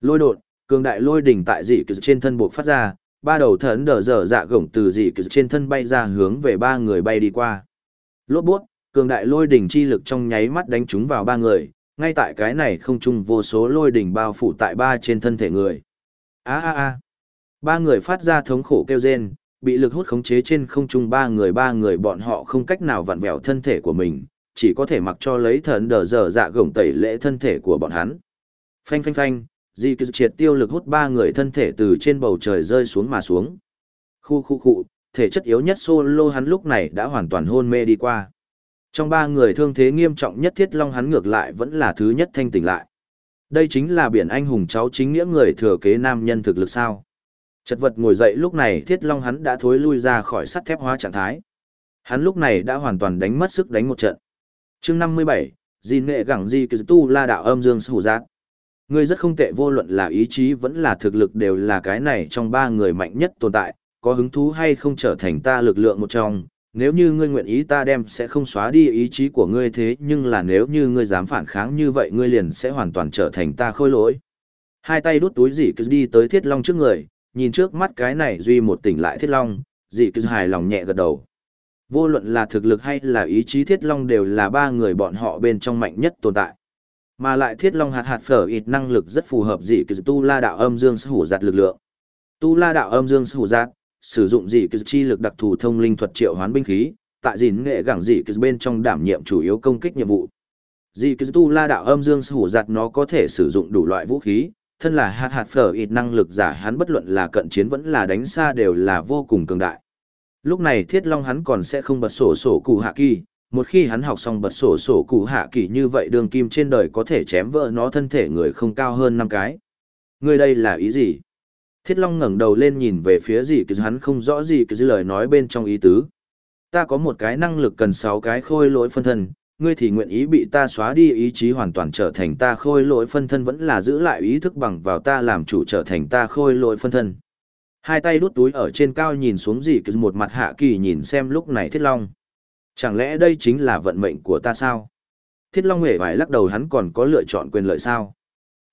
Lôi đột, cường đại lôi đỉnh tại dị kỳ trên thân buộc phát ra, ba đầu thần đờ dở dạ gổng từ dị kỳ trên thân bay ra hướng về ba người bay đi qua. Lốt bút, cường đại lôi đỉnh chi lực trong nháy mắt đánh trúng vào ba người, ngay tại cái này không chung vô số lôi đỉnh bao phủ tại ba trên thân thể người. A a a. Ba người phát ra thống khổ kêu rên, bị lực hút khống chế trên không trung ba người ba người bọn họ không cách nào vặn vẹo thân thể của mình, chỉ có thể mặc cho lấy thần đờ dở dạ gổng tẩy lễ thân thể của bọn hắn. Phanh phanh phanh, Di cứ triệt tiêu lực hút ba người thân thể từ trên bầu trời rơi xuống mà xuống. Khu khu khu, thể chất yếu nhất solo hắn lúc này đã hoàn toàn hôn mê đi qua. Trong ba người thương thế nghiêm trọng nhất thiết long hắn ngược lại vẫn là thứ nhất thanh tỉnh lại. Đây chính là biển anh hùng cháu chính nghĩa người thừa kế nam nhân thực lực sao. Chật vật ngồi dậy lúc này thiết long hắn đã thối lui ra khỏi sắt thép hóa trạng thái. Hắn lúc này đã hoàn toàn đánh mất sức đánh một trận. chương 57, Di nghệ gẳng Di Kỳ Tu La Đạo Âm Dương Sủ Giác. Ngươi rất không tệ vô luận là ý chí vẫn là thực lực đều là cái này trong ba người mạnh nhất tồn tại, có hứng thú hay không trở thành ta lực lượng một trong, nếu như ngươi nguyện ý ta đem sẽ không xóa đi ý chí của ngươi thế nhưng là nếu như ngươi dám phản kháng như vậy ngươi liền sẽ hoàn toàn trở thành ta khôi lỗi. Hai tay đút túi dị cứ đi tới thiết long trước người, nhìn trước mắt cái này duy một tỉnh lại thiết long, dị cứ hài lòng nhẹ gật đầu. Vô luận là thực lực hay là ý chí thiết long đều là ba người bọn họ bên trong mạnh nhất tồn tại. Mà lại thiết long hạt hạt phở ít năng lực rất phù hợp dị kỳ tu la đạo âm dương hủ giạt lực lượng. Tu la đạo âm dương hủ giạt sử dụng dị kỳ chi lực đặc thù thông linh thuật triệu hoán binh khí, tại dìn nghệ gẳng dị kỳ bên trong đảm nhiệm chủ yếu công kích nhiệm vụ. Dị kỳ tu la đạo âm dương hủ giạt nó có thể sử dụng đủ loại vũ khí, thân là hạt hạt phở ít năng lực giả hắn bất luận là cận chiến vẫn là đánh xa đều là vô cùng cường đại. Lúc này thiết long hắn còn sẽ không bật sổ sổ cụ hạ kỳ, một khi hắn học xong bật sổ sổ cụ hạ kỳ như vậy đường kim trên đời có thể chém vỡ nó thân thể người không cao hơn năm cái. Người đây là ý gì? Thiết Long ngẩng đầu lên nhìn về phía gì cứ hắn không rõ gì cứ lời nói bên trong ý tứ. Ta có một cái năng lực cần sáu cái khôi lỗi phân thân, ngươi thì nguyện ý bị ta xóa đi ý chí hoàn toàn trở thành ta khôi lỗi phân thân vẫn là giữ lại ý thức bằng vào ta làm chủ trở thành ta khôi lỗi phân thân. Hai tay đút túi ở trên cao nhìn xuống gì cứ một mặt hạ kỳ nhìn xem lúc này Thiết Long. Chẳng lẽ đây chính là vận mệnh của ta sao? Thiết Long hề phải lắc đầu hắn còn có lựa chọn quyền lợi sao?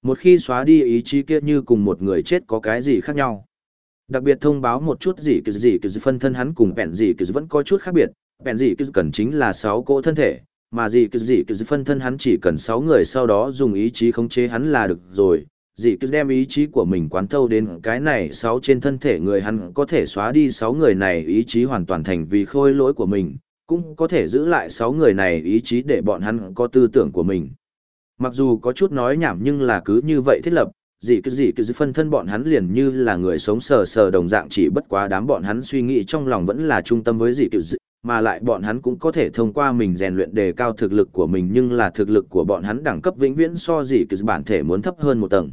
Một khi xóa đi ý chí kia như cùng một người chết có cái gì khác nhau? Đặc biệt thông báo một chút gì cái gì cái phân thân hắn cùng bèn gì cái vẫn có chút khác biệt, bèn gì cái cần chính là 6 cỗ thân thể, mà gì cái gì cái phân thân hắn chỉ cần 6 người sau đó dùng ý chí khống chế hắn là được rồi. Dị cứ đem ý chí của mình quán thâu đến cái này 6 trên thân thể người hắn có thể xóa đi 6 người này ý chí hoàn toàn thành vì khôi lỗi của mình, cũng có thể giữ lại sáu người này ý chí để bọn hắn có tư tưởng của mình. Mặc dù có chút nói nhảm nhưng là cứ như vậy thiết lập, gì cứ gì cứ phân thân bọn hắn liền như là người sống sờ sờ đồng dạng chỉ bất quá đám bọn hắn suy nghĩ trong lòng vẫn là trung tâm với gì cứ gì, mà lại bọn hắn cũng có thể thông qua mình rèn luyện đề cao thực lực của mình nhưng là thực lực của bọn hắn đẳng cấp vĩnh viễn so gì cứ bản thể muốn thấp hơn một tầng.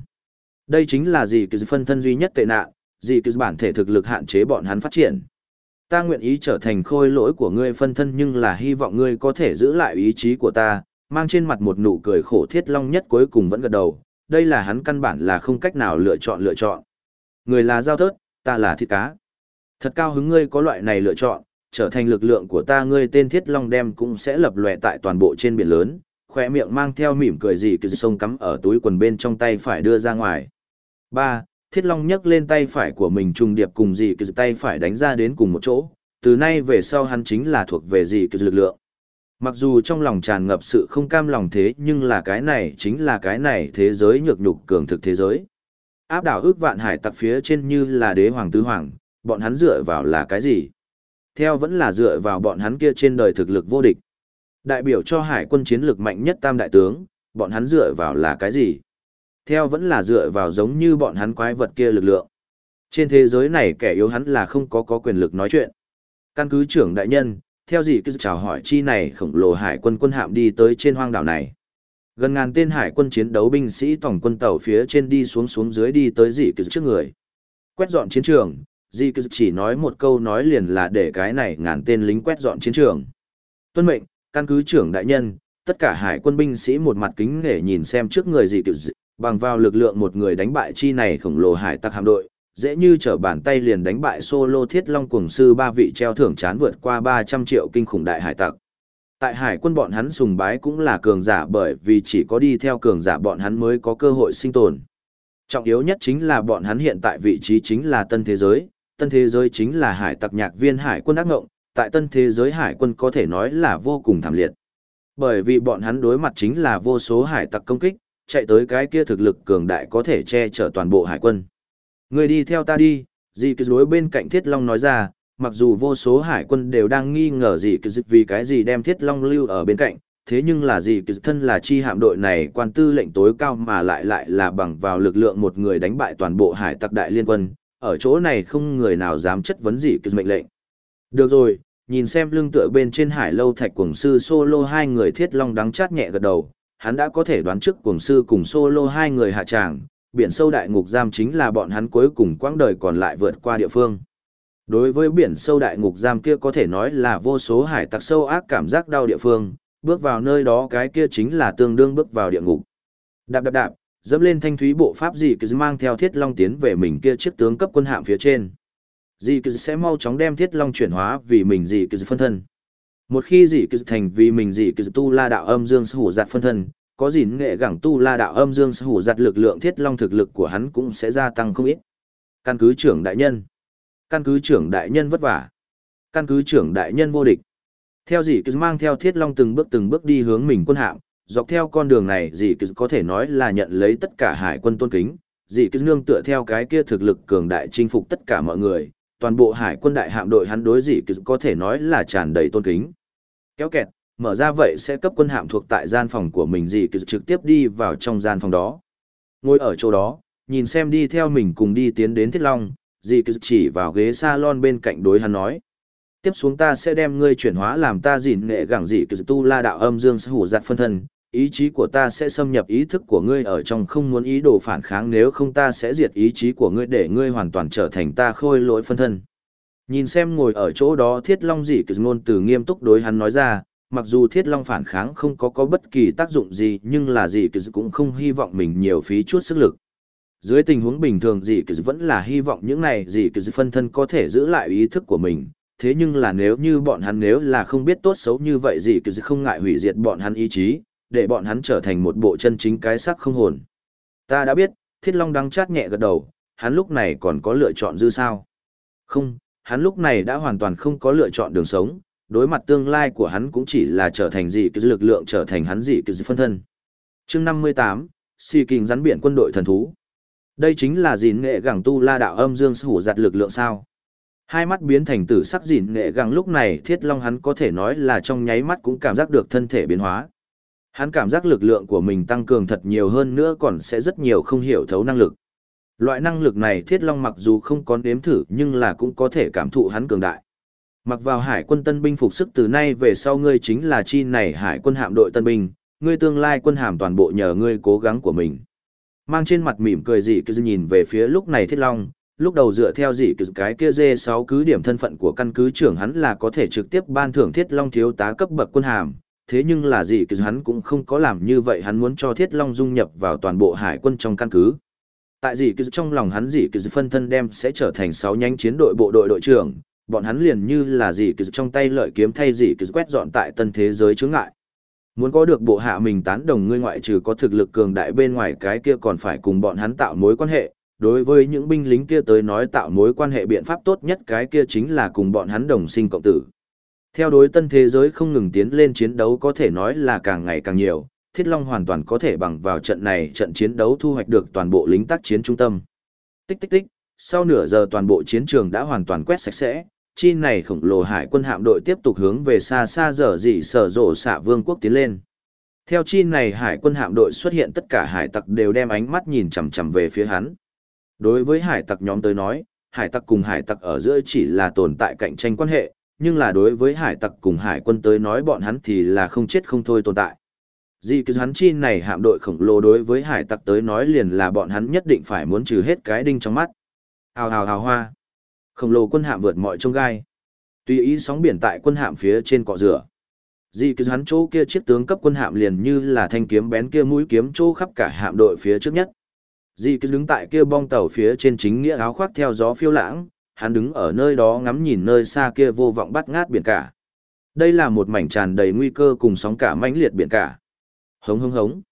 Đây chính là gì cứ phân thân duy nhất tệ nạn, gì cứ bản thể thực lực hạn chế bọn hắn phát triển ta nguyện ý trở thành khôi lỗi của ngươi phân thân nhưng là hy vọng ngươi có thể giữ lại ý chí của ta, mang trên mặt một nụ cười khổ thiết long nhất cuối cùng vẫn gật đầu, đây là hắn căn bản là không cách nào lựa chọn lựa chọn. Người là giao thớt, ta là thịt cá. Thật cao hứng ngươi có loại này lựa chọn, trở thành lực lượng của ta ngươi tên thiết long đem cũng sẽ lập lòe tại toàn bộ trên biển lớn, khỏe miệng mang theo mỉm cười gì cứ sông cắm ở túi quần bên trong tay phải đưa ra ngoài. ba Thiết Long nhấc lên tay phải của mình trùng điệp cùng dì kỳ tay phải đánh ra đến cùng một chỗ, từ nay về sau hắn chính là thuộc về dì kỳ lực lượng. Mặc dù trong lòng tràn ngập sự không cam lòng thế nhưng là cái này chính là cái này thế giới nhược nhục cường thực thế giới. Áp đảo ước vạn hải tặc phía trên như là đế hoàng tứ hoàng, bọn hắn dựa vào là cái gì? Theo vẫn là dựa vào bọn hắn kia trên đời thực lực vô địch. Đại biểu cho hải quân chiến lược mạnh nhất tam đại tướng, bọn hắn dựa vào là cái gì? Theo vẫn là dựa vào giống như bọn hắn quái vật kia lực lượng. Trên thế giới này kẻ yếu hắn là không có có quyền lực nói chuyện. Căn cứ trưởng đại nhân, theo gì cứ chào hỏi chi này khổng lồ hải quân quân hạm đi tới trên hoang đảo này. Gần ngàn tên hải quân chiến đấu binh sĩ tổng quân tàu phía trên đi xuống xuống dưới đi tới dị cứ trước người. Quét dọn chiến trường, dị cứ chỉ nói một câu nói liền là để cái này ngàn tên lính quét dọn chiến trường. Tuân mệnh, căn cứ trưởng đại nhân, tất cả hải quân binh sĩ một mặt kính nể nhìn xem trước người dị cứ bằng vào lực lượng một người đánh bại chi này khổng lồ hải tặc hạm đội, dễ như trở bàn tay liền đánh bại solo thiết long cuồng sư ba vị treo thưởng chán vượt qua 300 triệu kinh khủng đại hải tặc. Tại hải quân bọn hắn sùng bái cũng là cường giả bởi vì chỉ có đi theo cường giả bọn hắn mới có cơ hội sinh tồn. Trọng yếu nhất chính là bọn hắn hiện tại vị trí chính là tân thế giới, tân thế giới chính là hải tặc nhạc viên hải quân ác ngộng, tại tân thế giới hải quân có thể nói là vô cùng thảm liệt. Bởi vì bọn hắn đối mặt chính là vô số hải tặc công kích, chạy tới cái kia thực lực cường đại có thể che chở toàn bộ hải quân. Người đi theo ta đi, dì cứ đối bên cạnh Thiết Long nói ra, mặc dù vô số hải quân đều đang nghi ngờ dì cứ vì cái gì đem Thiết Long lưu ở bên cạnh, thế nhưng là dì cứ thân là chi hạm đội này quan tư lệnh tối cao mà lại lại là bằng vào lực lượng một người đánh bại toàn bộ hải tặc đại liên quân, ở chỗ này không người nào dám chất vấn dì cứ mệnh lệnh. Được rồi, nhìn xem lưng tựa bên trên hải lâu thạch cuồng sư solo hai người Thiết Long đắng chát nhẹ gật đầu, hắn đã có thể đoán trước cuồng sư cùng solo hai người hạ tràng, biển sâu đại ngục giam chính là bọn hắn cuối cùng quãng đời còn lại vượt qua địa phương. Đối với biển sâu đại ngục giam kia có thể nói là vô số hải tặc sâu ác cảm giác đau địa phương, bước vào nơi đó cái kia chính là tương đương bước vào địa ngục. Đạp đạp đạp, dẫm lên thanh thúy bộ pháp gì cứ mang theo thiết long tiến về mình kia chiếc tướng cấp quân hạm phía trên. Dì cứ sẽ mau chóng đem thiết long chuyển hóa vì mình dì cứ phân thân. Một khi dị kỳ thành vì mình dị kỳ tu la đạo âm dương hủ giặt phân thân, có gì nghệ gẳng tu la đạo âm dương hủ giặt lực lượng thiết long thực lực của hắn cũng sẽ gia tăng không ít. Căn cứ trưởng đại nhân. Căn cứ trưởng đại nhân vất vả. Căn cứ trưởng đại nhân vô địch. Theo dị kỳ mang theo thiết long từng bước từng bước đi hướng mình quân hạm, dọc theo con đường này dị kỳ có thể nói là nhận lấy tất cả hải quân tôn kính. dị kỳ nương tựa theo cái kia thực lực cường đại chinh phục tất cả mọi người, toàn bộ hải quân đại hạm đội hắn đối dị kỳ có thể nói là tràn đầy tôn kính. Kéo kẹt, mở ra vậy sẽ cấp quân hạm thuộc tại gian phòng của mình gì cứ trực tiếp đi vào trong gian phòng đó. Ngồi ở chỗ đó, nhìn xem đi theo mình cùng đi tiến đến Thiết Long, dì cứ chỉ vào ghế salon bên cạnh đối hắn nói. Tiếp xuống ta sẽ đem ngươi chuyển hóa làm ta dịn nghệ gẳng dị cứ tu la đạo âm dương hủ giặt phân thân, ý chí của ta sẽ xâm nhập ý thức của ngươi ở trong không muốn ý đồ phản kháng nếu không ta sẽ diệt ý chí của ngươi để ngươi hoàn toàn trở thành ta khôi lỗi phân thân. Nhìn xem ngồi ở chỗ đó thiết long dị cứ ngôn từ nghiêm túc đối hắn nói ra, mặc dù thiết long phản kháng không có có bất kỳ tác dụng gì nhưng là dị cứ cũng không hy vọng mình nhiều phí chút sức lực. Dưới tình huống bình thường dị cứ vẫn là hy vọng những này dị cứ phân thân có thể giữ lại ý thức của mình, thế nhưng là nếu như bọn hắn nếu là không biết tốt xấu như vậy dị cứ không ngại hủy diệt bọn hắn ý chí, để bọn hắn trở thành một bộ chân chính cái sắc không hồn. Ta đã biết, thiết long đang chát nhẹ gật đầu, hắn lúc này còn có lựa chọn dư sao? Không, hắn lúc này đã hoàn toàn không có lựa chọn đường sống, đối mặt tương lai của hắn cũng chỉ là trở thành gì cứ lực lượng trở thành hắn gì cứ phân thân. chương 58, Si Kình rắn biển quân đội thần thú. Đây chính là gìn nghệ gẳng tu la đạo âm dương hủ giặt lực lượng sao. Hai mắt biến thành tử sắc gìn nghệ gẳng lúc này thiết long hắn có thể nói là trong nháy mắt cũng cảm giác được thân thể biến hóa. Hắn cảm giác lực lượng của mình tăng cường thật nhiều hơn nữa còn sẽ rất nhiều không hiểu thấu năng lực. Loại năng lực này thiết long mặc dù không có nếm thử nhưng là cũng có thể cảm thụ hắn cường đại. Mặc vào hải quân tân binh phục sức từ nay về sau ngươi chính là chi này hải quân hạm đội tân binh, ngươi tương lai quân hàm toàn bộ nhờ ngươi cố gắng của mình. Mang trên mặt mỉm cười dị cứ nhìn về phía lúc này thiết long, lúc đầu dựa theo dị cứ cái kia dê sáu cứ điểm thân phận của căn cứ trưởng hắn là có thể trực tiếp ban thưởng thiết long thiếu tá cấp bậc quân hàm, thế nhưng là dị cứ hắn cũng không có làm như vậy hắn muốn cho thiết long dung nhập vào toàn bộ hải quân trong căn cứ. Tại gì kỳ trong lòng hắn gì kỳ phân thân đem sẽ trở thành sáu nhánh chiến đội bộ đội đội trưởng, bọn hắn liền như là gì kỳ trong tay lợi kiếm thay gì kỳ quét dọn tại tân thế giới chướng ngại. Muốn có được bộ hạ mình tán đồng ngươi ngoại trừ có thực lực cường đại bên ngoài cái kia còn phải cùng bọn hắn tạo mối quan hệ. Đối với những binh lính kia tới nói tạo mối quan hệ biện pháp tốt nhất cái kia chính là cùng bọn hắn đồng sinh cộng tử. Theo đối tân thế giới không ngừng tiến lên chiến đấu có thể nói là càng ngày càng nhiều, Thiết Long hoàn toàn có thể bằng vào trận này trận chiến đấu thu hoạch được toàn bộ lính tác chiến trung tâm. Tích tích tích, sau nửa giờ toàn bộ chiến trường đã hoàn toàn quét sạch sẽ, chi này khổng lồ hải quân hạm đội tiếp tục hướng về xa xa dở dị sở rộ xạ vương quốc tiến lên. Theo chi này hải quân hạm đội xuất hiện tất cả hải tặc đều đem ánh mắt nhìn chằm chằm về phía hắn. Đối với hải tặc nhóm tới nói, hải tặc cùng hải tặc ở giữa chỉ là tồn tại cạnh tranh quan hệ, nhưng là đối với hải tặc cùng hải quân tới nói bọn hắn thì là không chết không thôi tồn tại. Dị cứ hắn chi này hạm đội khổng lồ đối với hải tặc tới nói liền là bọn hắn nhất định phải muốn trừ hết cái đinh trong mắt. Hào hào hào hoa. Khổng lồ quân hạm vượt mọi trông gai. Tùy ý sóng biển tại quân hạm phía trên cọ rửa. Dị cứ hắn chỗ kia chiếc tướng cấp quân hạm liền như là thanh kiếm bén kia mũi kiếm chỗ khắp cả hạm đội phía trước nhất. Dị cứ đứng tại kia bong tàu phía trên chính nghĩa áo khoác theo gió phiêu lãng, hắn đứng ở nơi đó ngắm nhìn nơi xa kia vô vọng bắt ngát biển cả. Đây là một mảnh tràn đầy nguy cơ cùng sóng cả mãnh liệt biển cả. Hống hống hống.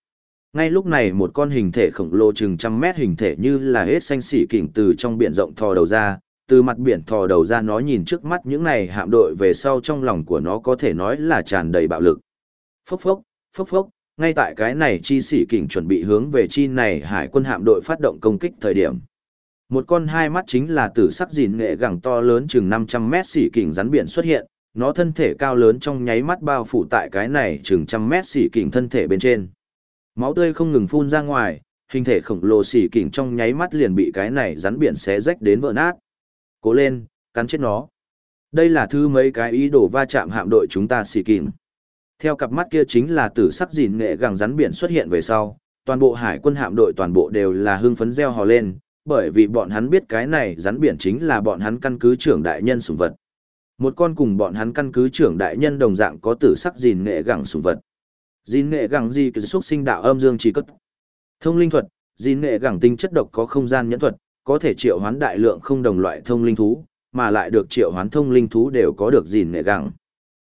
Ngay lúc này một con hình thể khổng lồ chừng trăm mét hình thể như là hết xanh xỉ kỉnh từ trong biển rộng thò đầu ra, từ mặt biển thò đầu ra nó nhìn trước mắt những này hạm đội về sau trong lòng của nó có thể nói là tràn đầy bạo lực. Phốc phốc, phốc phốc, ngay tại cái này chi xỉ kỉnh chuẩn bị hướng về chi này hải quân hạm đội phát động công kích thời điểm. Một con hai mắt chính là tử sắc gìn nghệ gẳng to lớn chừng 500 mét xỉ kỉnh rắn biển xuất hiện, nó thân thể cao lớn trong nháy mắt bao phủ tại cái này chừng trăm mét xỉ kỉnh thân thể bên trên. Máu tươi không ngừng phun ra ngoài, hình thể khổng lồ xỉ kỉnh trong nháy mắt liền bị cái này rắn biển xé rách đến vỡ nát. Cố lên, cắn chết nó. Đây là thứ mấy cái ý đồ va chạm hạm đội chúng ta xỉ kỉnh. Theo cặp mắt kia chính là tử sắc gìn nghệ gẳng rắn biển xuất hiện về sau, toàn bộ hải quân hạm đội toàn bộ đều là hưng phấn reo hò lên, bởi vì bọn hắn biết cái này rắn biển chính là bọn hắn căn cứ trưởng đại nhân sủng vật. Một con cùng bọn hắn căn cứ trưởng đại nhân đồng dạng có tử sắc gìn nghệ gẳng sủng vật. Gìn nghệ gẳng gì kỳ xúc sinh đạo âm dương chỉ cất. Thông linh thuật, gìn nghệ gẳng tinh chất độc có không gian nhẫn thuật, có thể triệu hoán đại lượng không đồng loại thông linh thú, mà lại được triệu hoán thông linh thú đều có được gìn nghệ gẳng.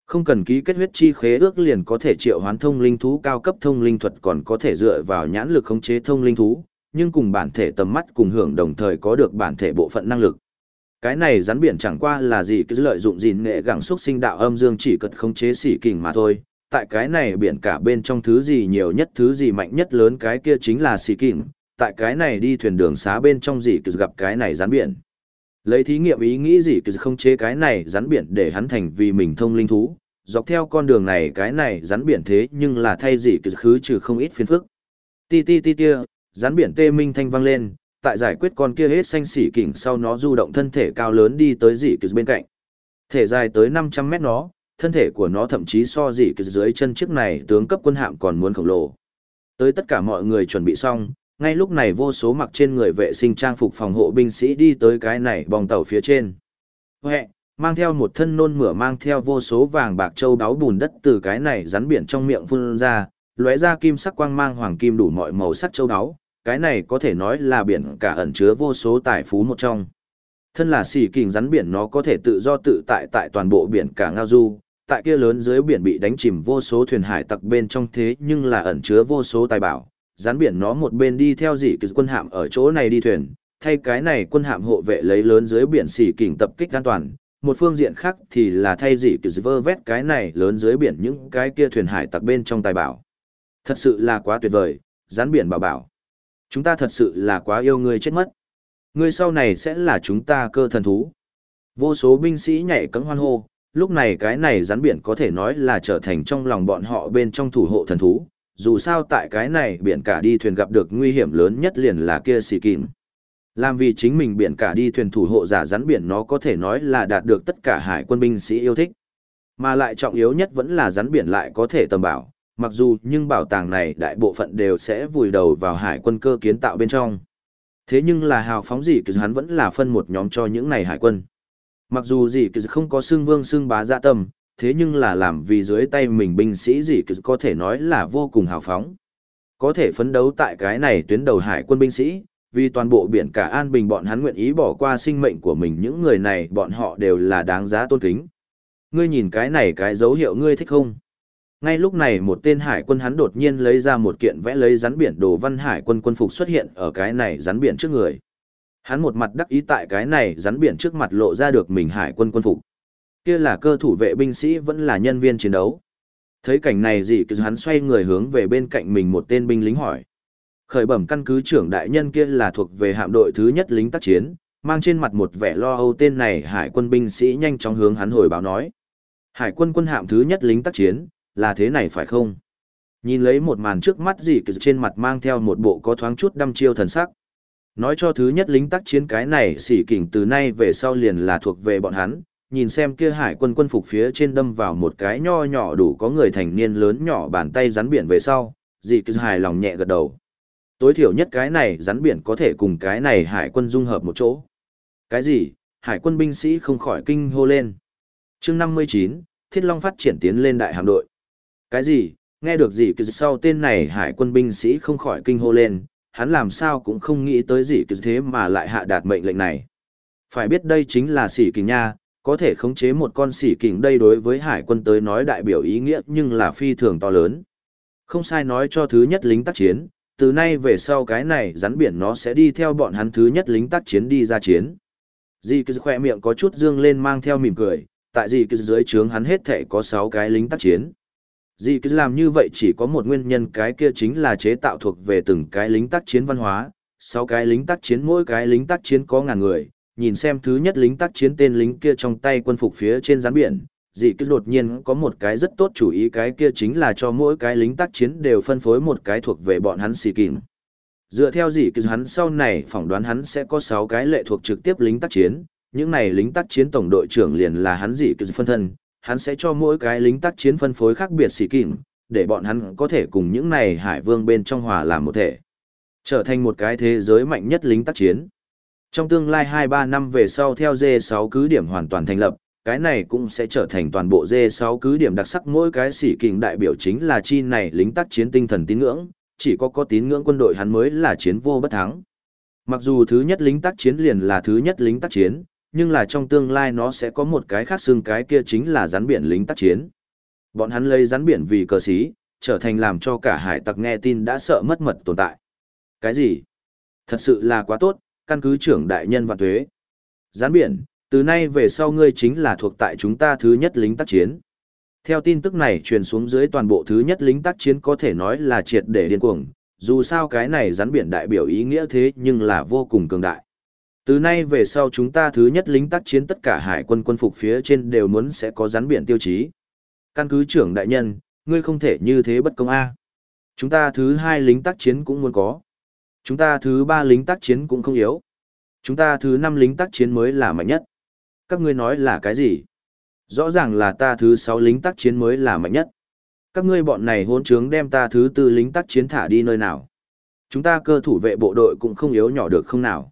Không cần ký kết huyết chi khế ước liền có thể triệu hoán thông linh thú cao cấp thông linh thuật còn có thể dựa vào nhãn lực khống chế thông linh thú, nhưng cùng bản thể tầm mắt cùng hưởng đồng thời có được bản thể bộ phận năng lực. Cái này rắn biển chẳng qua là gì cứ lợi dụng gìn nghệ gẳng xúc sinh đạo âm dương chỉ cật khống chế xỉ kình mà thôi. Tại cái này biển cả bên trong thứ gì nhiều nhất thứ gì mạnh nhất lớn cái kia chính là xỉ kình. Tại cái này đi thuyền đường xá bên trong gì cứ gặp cái này rắn biển. Lấy thí nghiệm ý nghĩ gì cứ không chế cái này rắn biển để hắn thành vì mình thông linh thú. Dọc theo con đường này cái này rắn biển thế nhưng là thay gì cứ khứ trừ không ít phiền phức. Ti ti ti tia, rắn biển tê minh thanh vang lên, tại giải quyết con kia hết xanh xỉ kỉnh sau nó du động thân thể cao lớn đi tới dị kỳ bên cạnh. Thể dài tới 500 mét nó, thân thể của nó thậm chí so dị kỳ dưới chân chiếc này tướng cấp quân hạm còn muốn khổng lồ. Tới tất cả mọi người chuẩn bị xong, ngay lúc này vô số mặc trên người vệ sinh trang phục phòng hộ binh sĩ đi tới cái này bong tàu phía trên. Huệ, mang theo một thân nôn mửa mang theo vô số vàng bạc châu đáo bùn đất từ cái này rắn biển trong miệng phun ra, lóe ra kim sắc quang mang hoàng kim đủ mọi màu sắc châu đáo, cái này có thể nói là biển cả ẩn chứa vô số tài phú một trong. Thân là xỉ kình rắn biển nó có thể tự do tự tại tại toàn bộ biển cả Ngao Du, tại kia lớn dưới biển bị đánh chìm vô số thuyền hải tặc bên trong thế nhưng là ẩn chứa vô số tài bảo. Rắn biển nó một bên đi theo dị kỳ quân hạm ở chỗ này đi thuyền, thay cái này quân hạm hộ vệ lấy lớn dưới biển xỉ kình tập kích an toàn. Một phương diện khác thì là thay dị kỳ vơ vét cái này lớn dưới biển những cái kia thuyền hải tặc bên trong tài bảo. Thật sự là quá tuyệt vời, rắn biển bảo bảo. Chúng ta thật sự là quá yêu ngươi chết mất. Ngươi sau này sẽ là chúng ta cơ thần thú. Vô số binh sĩ nhảy cẫng hoan hô, lúc này cái này rắn biển có thể nói là trở thành trong lòng bọn họ bên trong thủ hộ thần thú. Dù sao tại cái này biển cả đi thuyền gặp được nguy hiểm lớn nhất liền là kia xì kìm. Làm vì chính mình biển cả đi thuyền thủ hộ giả rắn biển nó có thể nói là đạt được tất cả hải quân binh sĩ yêu thích. Mà lại trọng yếu nhất vẫn là rắn biển lại có thể tầm bảo, mặc dù nhưng bảo tàng này đại bộ phận đều sẽ vùi đầu vào hải quân cơ kiến tạo bên trong. Thế nhưng là hào phóng gì kỳ hắn vẫn là phân một nhóm cho những này hải quân. Mặc dù gì kỳ không có xương vương xương bá dạ tâm, thế nhưng là làm vì dưới tay mình binh sĩ gì kỳ có thể nói là vô cùng hào phóng. Có thể phấn đấu tại cái này tuyến đầu hải quân binh sĩ, vì toàn bộ biển cả an bình bọn hắn nguyện ý bỏ qua sinh mệnh của mình những người này bọn họ đều là đáng giá tôn kính. Ngươi nhìn cái này cái dấu hiệu ngươi thích không? Ngay lúc này một tên hải quân hắn đột nhiên lấy ra một kiện vẽ lấy rắn biển đồ văn hải quân quân phục xuất hiện ở cái này rắn biển trước người. Hắn một mặt đắc ý tại cái này rắn biển trước mặt lộ ra được mình hải quân quân phục. Kia là cơ thủ vệ binh sĩ vẫn là nhân viên chiến đấu. Thấy cảnh này gì cứ hắn xoay người hướng về bên cạnh mình một tên binh lính hỏi. Khởi bẩm căn cứ trưởng đại nhân kia là thuộc về hạm đội thứ nhất lính tác chiến, mang trên mặt một vẻ lo âu tên này hải quân binh sĩ nhanh chóng hướng hắn hồi báo nói. Hải quân quân hạm thứ nhất lính tác chiến, là thế này phải không? Nhìn lấy một màn trước mắt gì kìa trên mặt mang theo một bộ có thoáng chút đăm chiêu thần sắc. Nói cho thứ nhất lính tác chiến cái này xỉ kỉnh từ nay về sau liền là thuộc về bọn hắn, nhìn xem kia hải quân quân phục phía trên đâm vào một cái nho nhỏ đủ có người thành niên lớn nhỏ bàn tay rắn biển về sau, dị cứ hài lòng nhẹ gật đầu. Tối thiểu nhất cái này rắn biển có thể cùng cái này hải quân dung hợp một chỗ. Cái gì? Hải quân binh sĩ không khỏi kinh hô lên. chương 59, Thiết Long phát triển tiến lên đại hạm đội. Cái gì? Nghe được gì kỳ sau tên này hải quân binh sĩ không khỏi kinh hô lên, hắn làm sao cũng không nghĩ tới gì kỳ thế mà lại hạ đạt mệnh lệnh này. Phải biết đây chính là sỉ kình nha, có thể khống chế một con sỉ kình đây đối với hải quân tới nói đại biểu ý nghĩa nhưng là phi thường to lớn. Không sai nói cho thứ nhất lính tác chiến, từ nay về sau cái này rắn biển nó sẽ đi theo bọn hắn thứ nhất lính tác chiến đi ra chiến. Dì kỳ khoe miệng có chút dương lên mang theo mỉm cười, tại dì kỳ dưới trướng hắn hết thể có 6 cái lính tác chiến. Dì cứ làm như vậy chỉ có một nguyên nhân cái kia chính là chế tạo thuộc về từng cái lính tác chiến văn hóa, Sáu cái lính tác chiến mỗi cái lính tác chiến có ngàn người, nhìn xem thứ nhất lính tác chiến tên lính kia trong tay quân phục phía trên rắn biển, dì cứ đột nhiên có một cái rất tốt chủ ý cái kia chính là cho mỗi cái lính tác chiến đều phân phối một cái thuộc về bọn hắn xì kìm. Dựa theo dì cứ hắn sau này phỏng đoán hắn sẽ có 6 cái lệ thuộc trực tiếp lính tác chiến, những này lính tác chiến tổng đội trưởng liền là hắn dì cứ phân thân, hắn sẽ cho mỗi cái lính tác chiến phân phối khác biệt xì kỉnh, để bọn hắn có thể cùng những này hải vương bên trong hòa làm một thể. Trở thành một cái thế giới mạnh nhất lính tác chiến. Trong tương lai 2-3 năm về sau theo D6 cứ điểm hoàn toàn thành lập, cái này cũng sẽ trở thành toàn bộ D6 cứ điểm đặc sắc mỗi cái sĩ kình đại biểu chính là chi này lính tác chiến tinh thần tín ngưỡng, chỉ có có tín ngưỡng quân đội hắn mới là chiến vô bất thắng. Mặc dù thứ nhất lính tác chiến liền là thứ nhất lính tác chiến, nhưng là trong tương lai nó sẽ có một cái khác xương cái kia chính là rắn biển lính tác chiến. Bọn hắn lấy rắn biển vì cờ sĩ, trở thành làm cho cả hải tặc nghe tin đã sợ mất mật tồn tại. Cái gì? Thật sự là quá tốt, căn cứ trưởng đại nhân và thuế. Rắn biển, từ nay về sau ngươi chính là thuộc tại chúng ta thứ nhất lính tác chiến. Theo tin tức này truyền xuống dưới toàn bộ thứ nhất lính tác chiến có thể nói là triệt để điên cuồng, dù sao cái này rắn biển đại biểu ý nghĩa thế nhưng là vô cùng cường đại. Từ nay về sau chúng ta thứ nhất lính tác chiến tất cả hải quân quân phục phía trên đều muốn sẽ có rắn biển tiêu chí. Căn cứ trưởng đại nhân, ngươi không thể như thế bất công A. Chúng ta thứ hai lính tác chiến cũng muốn có. Chúng ta thứ ba lính tác chiến cũng không yếu. Chúng ta thứ năm lính tác chiến mới là mạnh nhất. Các ngươi nói là cái gì? Rõ ràng là ta thứ sáu lính tác chiến mới là mạnh nhất. Các ngươi bọn này hôn trướng đem ta thứ tư lính tác chiến thả đi nơi nào. Chúng ta cơ thủ vệ bộ đội cũng không yếu nhỏ được không nào.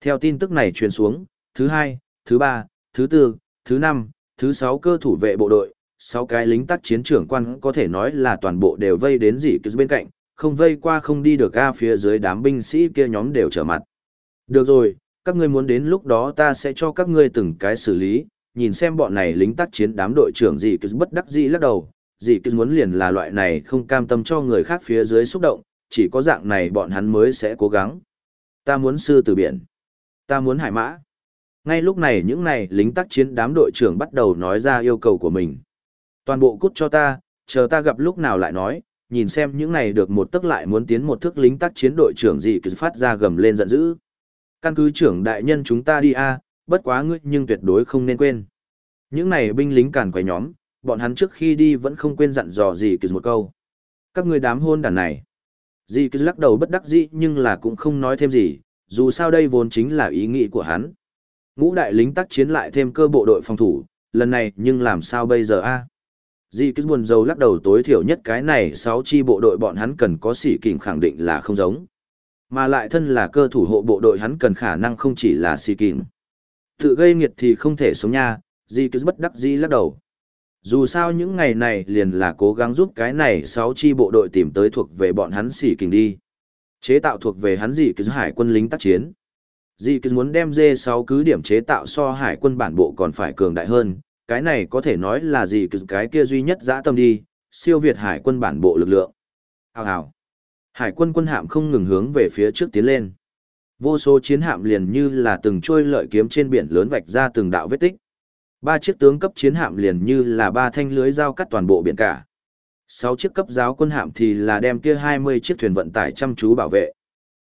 Theo tin tức này truyền xuống, thứ hai, thứ ba, thứ tư, thứ năm, thứ sáu cơ thủ vệ bộ đội, sáu cái lính tác chiến trưởng quan có thể nói là toàn bộ đều vây đến dị cứ bên cạnh, không vây qua không đi được ga phía dưới đám binh sĩ kia nhóm đều trở mặt. Được rồi, các ngươi muốn đến lúc đó ta sẽ cho các ngươi từng cái xử lý, nhìn xem bọn này lính tác chiến đám đội trưởng Dị cứ bất đắc dĩ lắc đầu, Dị cứ muốn liền là loại này không cam tâm cho người khác phía dưới xúc động, chỉ có dạng này bọn hắn mới sẽ cố gắng. Ta muốn sư từ biển. Ta muốn hải mã. Ngay lúc này những này lính tác chiến đám đội trưởng bắt đầu nói ra yêu cầu của mình. Toàn bộ cút cho ta, chờ ta gặp lúc nào lại nói, nhìn xem những này được một tức lại muốn tiến một thước lính tác chiến đội trưởng gì cứ phát ra gầm lên giận dữ. Căn cứ trưởng đại nhân chúng ta đi a, bất quá ngươi nhưng tuyệt đối không nên quên. Những này binh lính càn quấy nhóm, bọn hắn trước khi đi vẫn không quên dặn dò gì cứ một câu. Các ngươi đám hôn đàn này. Dì cứ lắc đầu bất đắc dĩ nhưng là cũng không nói thêm gì, dù sao đây vốn chính là ý nghĩ của hắn. Ngũ đại lính tác chiến lại thêm cơ bộ đội phòng thủ, lần này nhưng làm sao bây giờ a? Dì cứ buồn dầu lắc đầu tối thiểu nhất cái này 6 chi bộ đội bọn hắn cần có sĩ kình khẳng định là không giống. Mà lại thân là cơ thủ hộ bộ đội hắn cần khả năng không chỉ là sĩ kình. Tự gây nghiệt thì không thể sống nha, dì cứ bất đắc dĩ lắc đầu. Dù sao những ngày này liền là cố gắng giúp cái này 6 chi bộ đội tìm tới thuộc về bọn hắn sĩ kình đi. Chế tạo thuộc về hắn dị cứ hải quân lính tác chiến. Dị cứ muốn đem dê 6 cứ điểm chế tạo so hải quân bản bộ còn phải cường đại hơn, cái này có thể nói là gì cái kia duy nhất dã tâm đi, siêu việt hải quân bản bộ lực lượng. Hào hào. Hải quân quân hạm không ngừng hướng về phía trước tiến lên. Vô số chiến hạm liền như là từng trôi lợi kiếm trên biển lớn vạch ra từng đạo vết tích. Ba chiếc tướng cấp chiến hạm liền như là ba thanh lưới giao cắt toàn bộ biển cả. Sáu chiếc cấp giáo quân hạm thì là đem kia 20 chiếc thuyền vận tải chăm chú bảo vệ.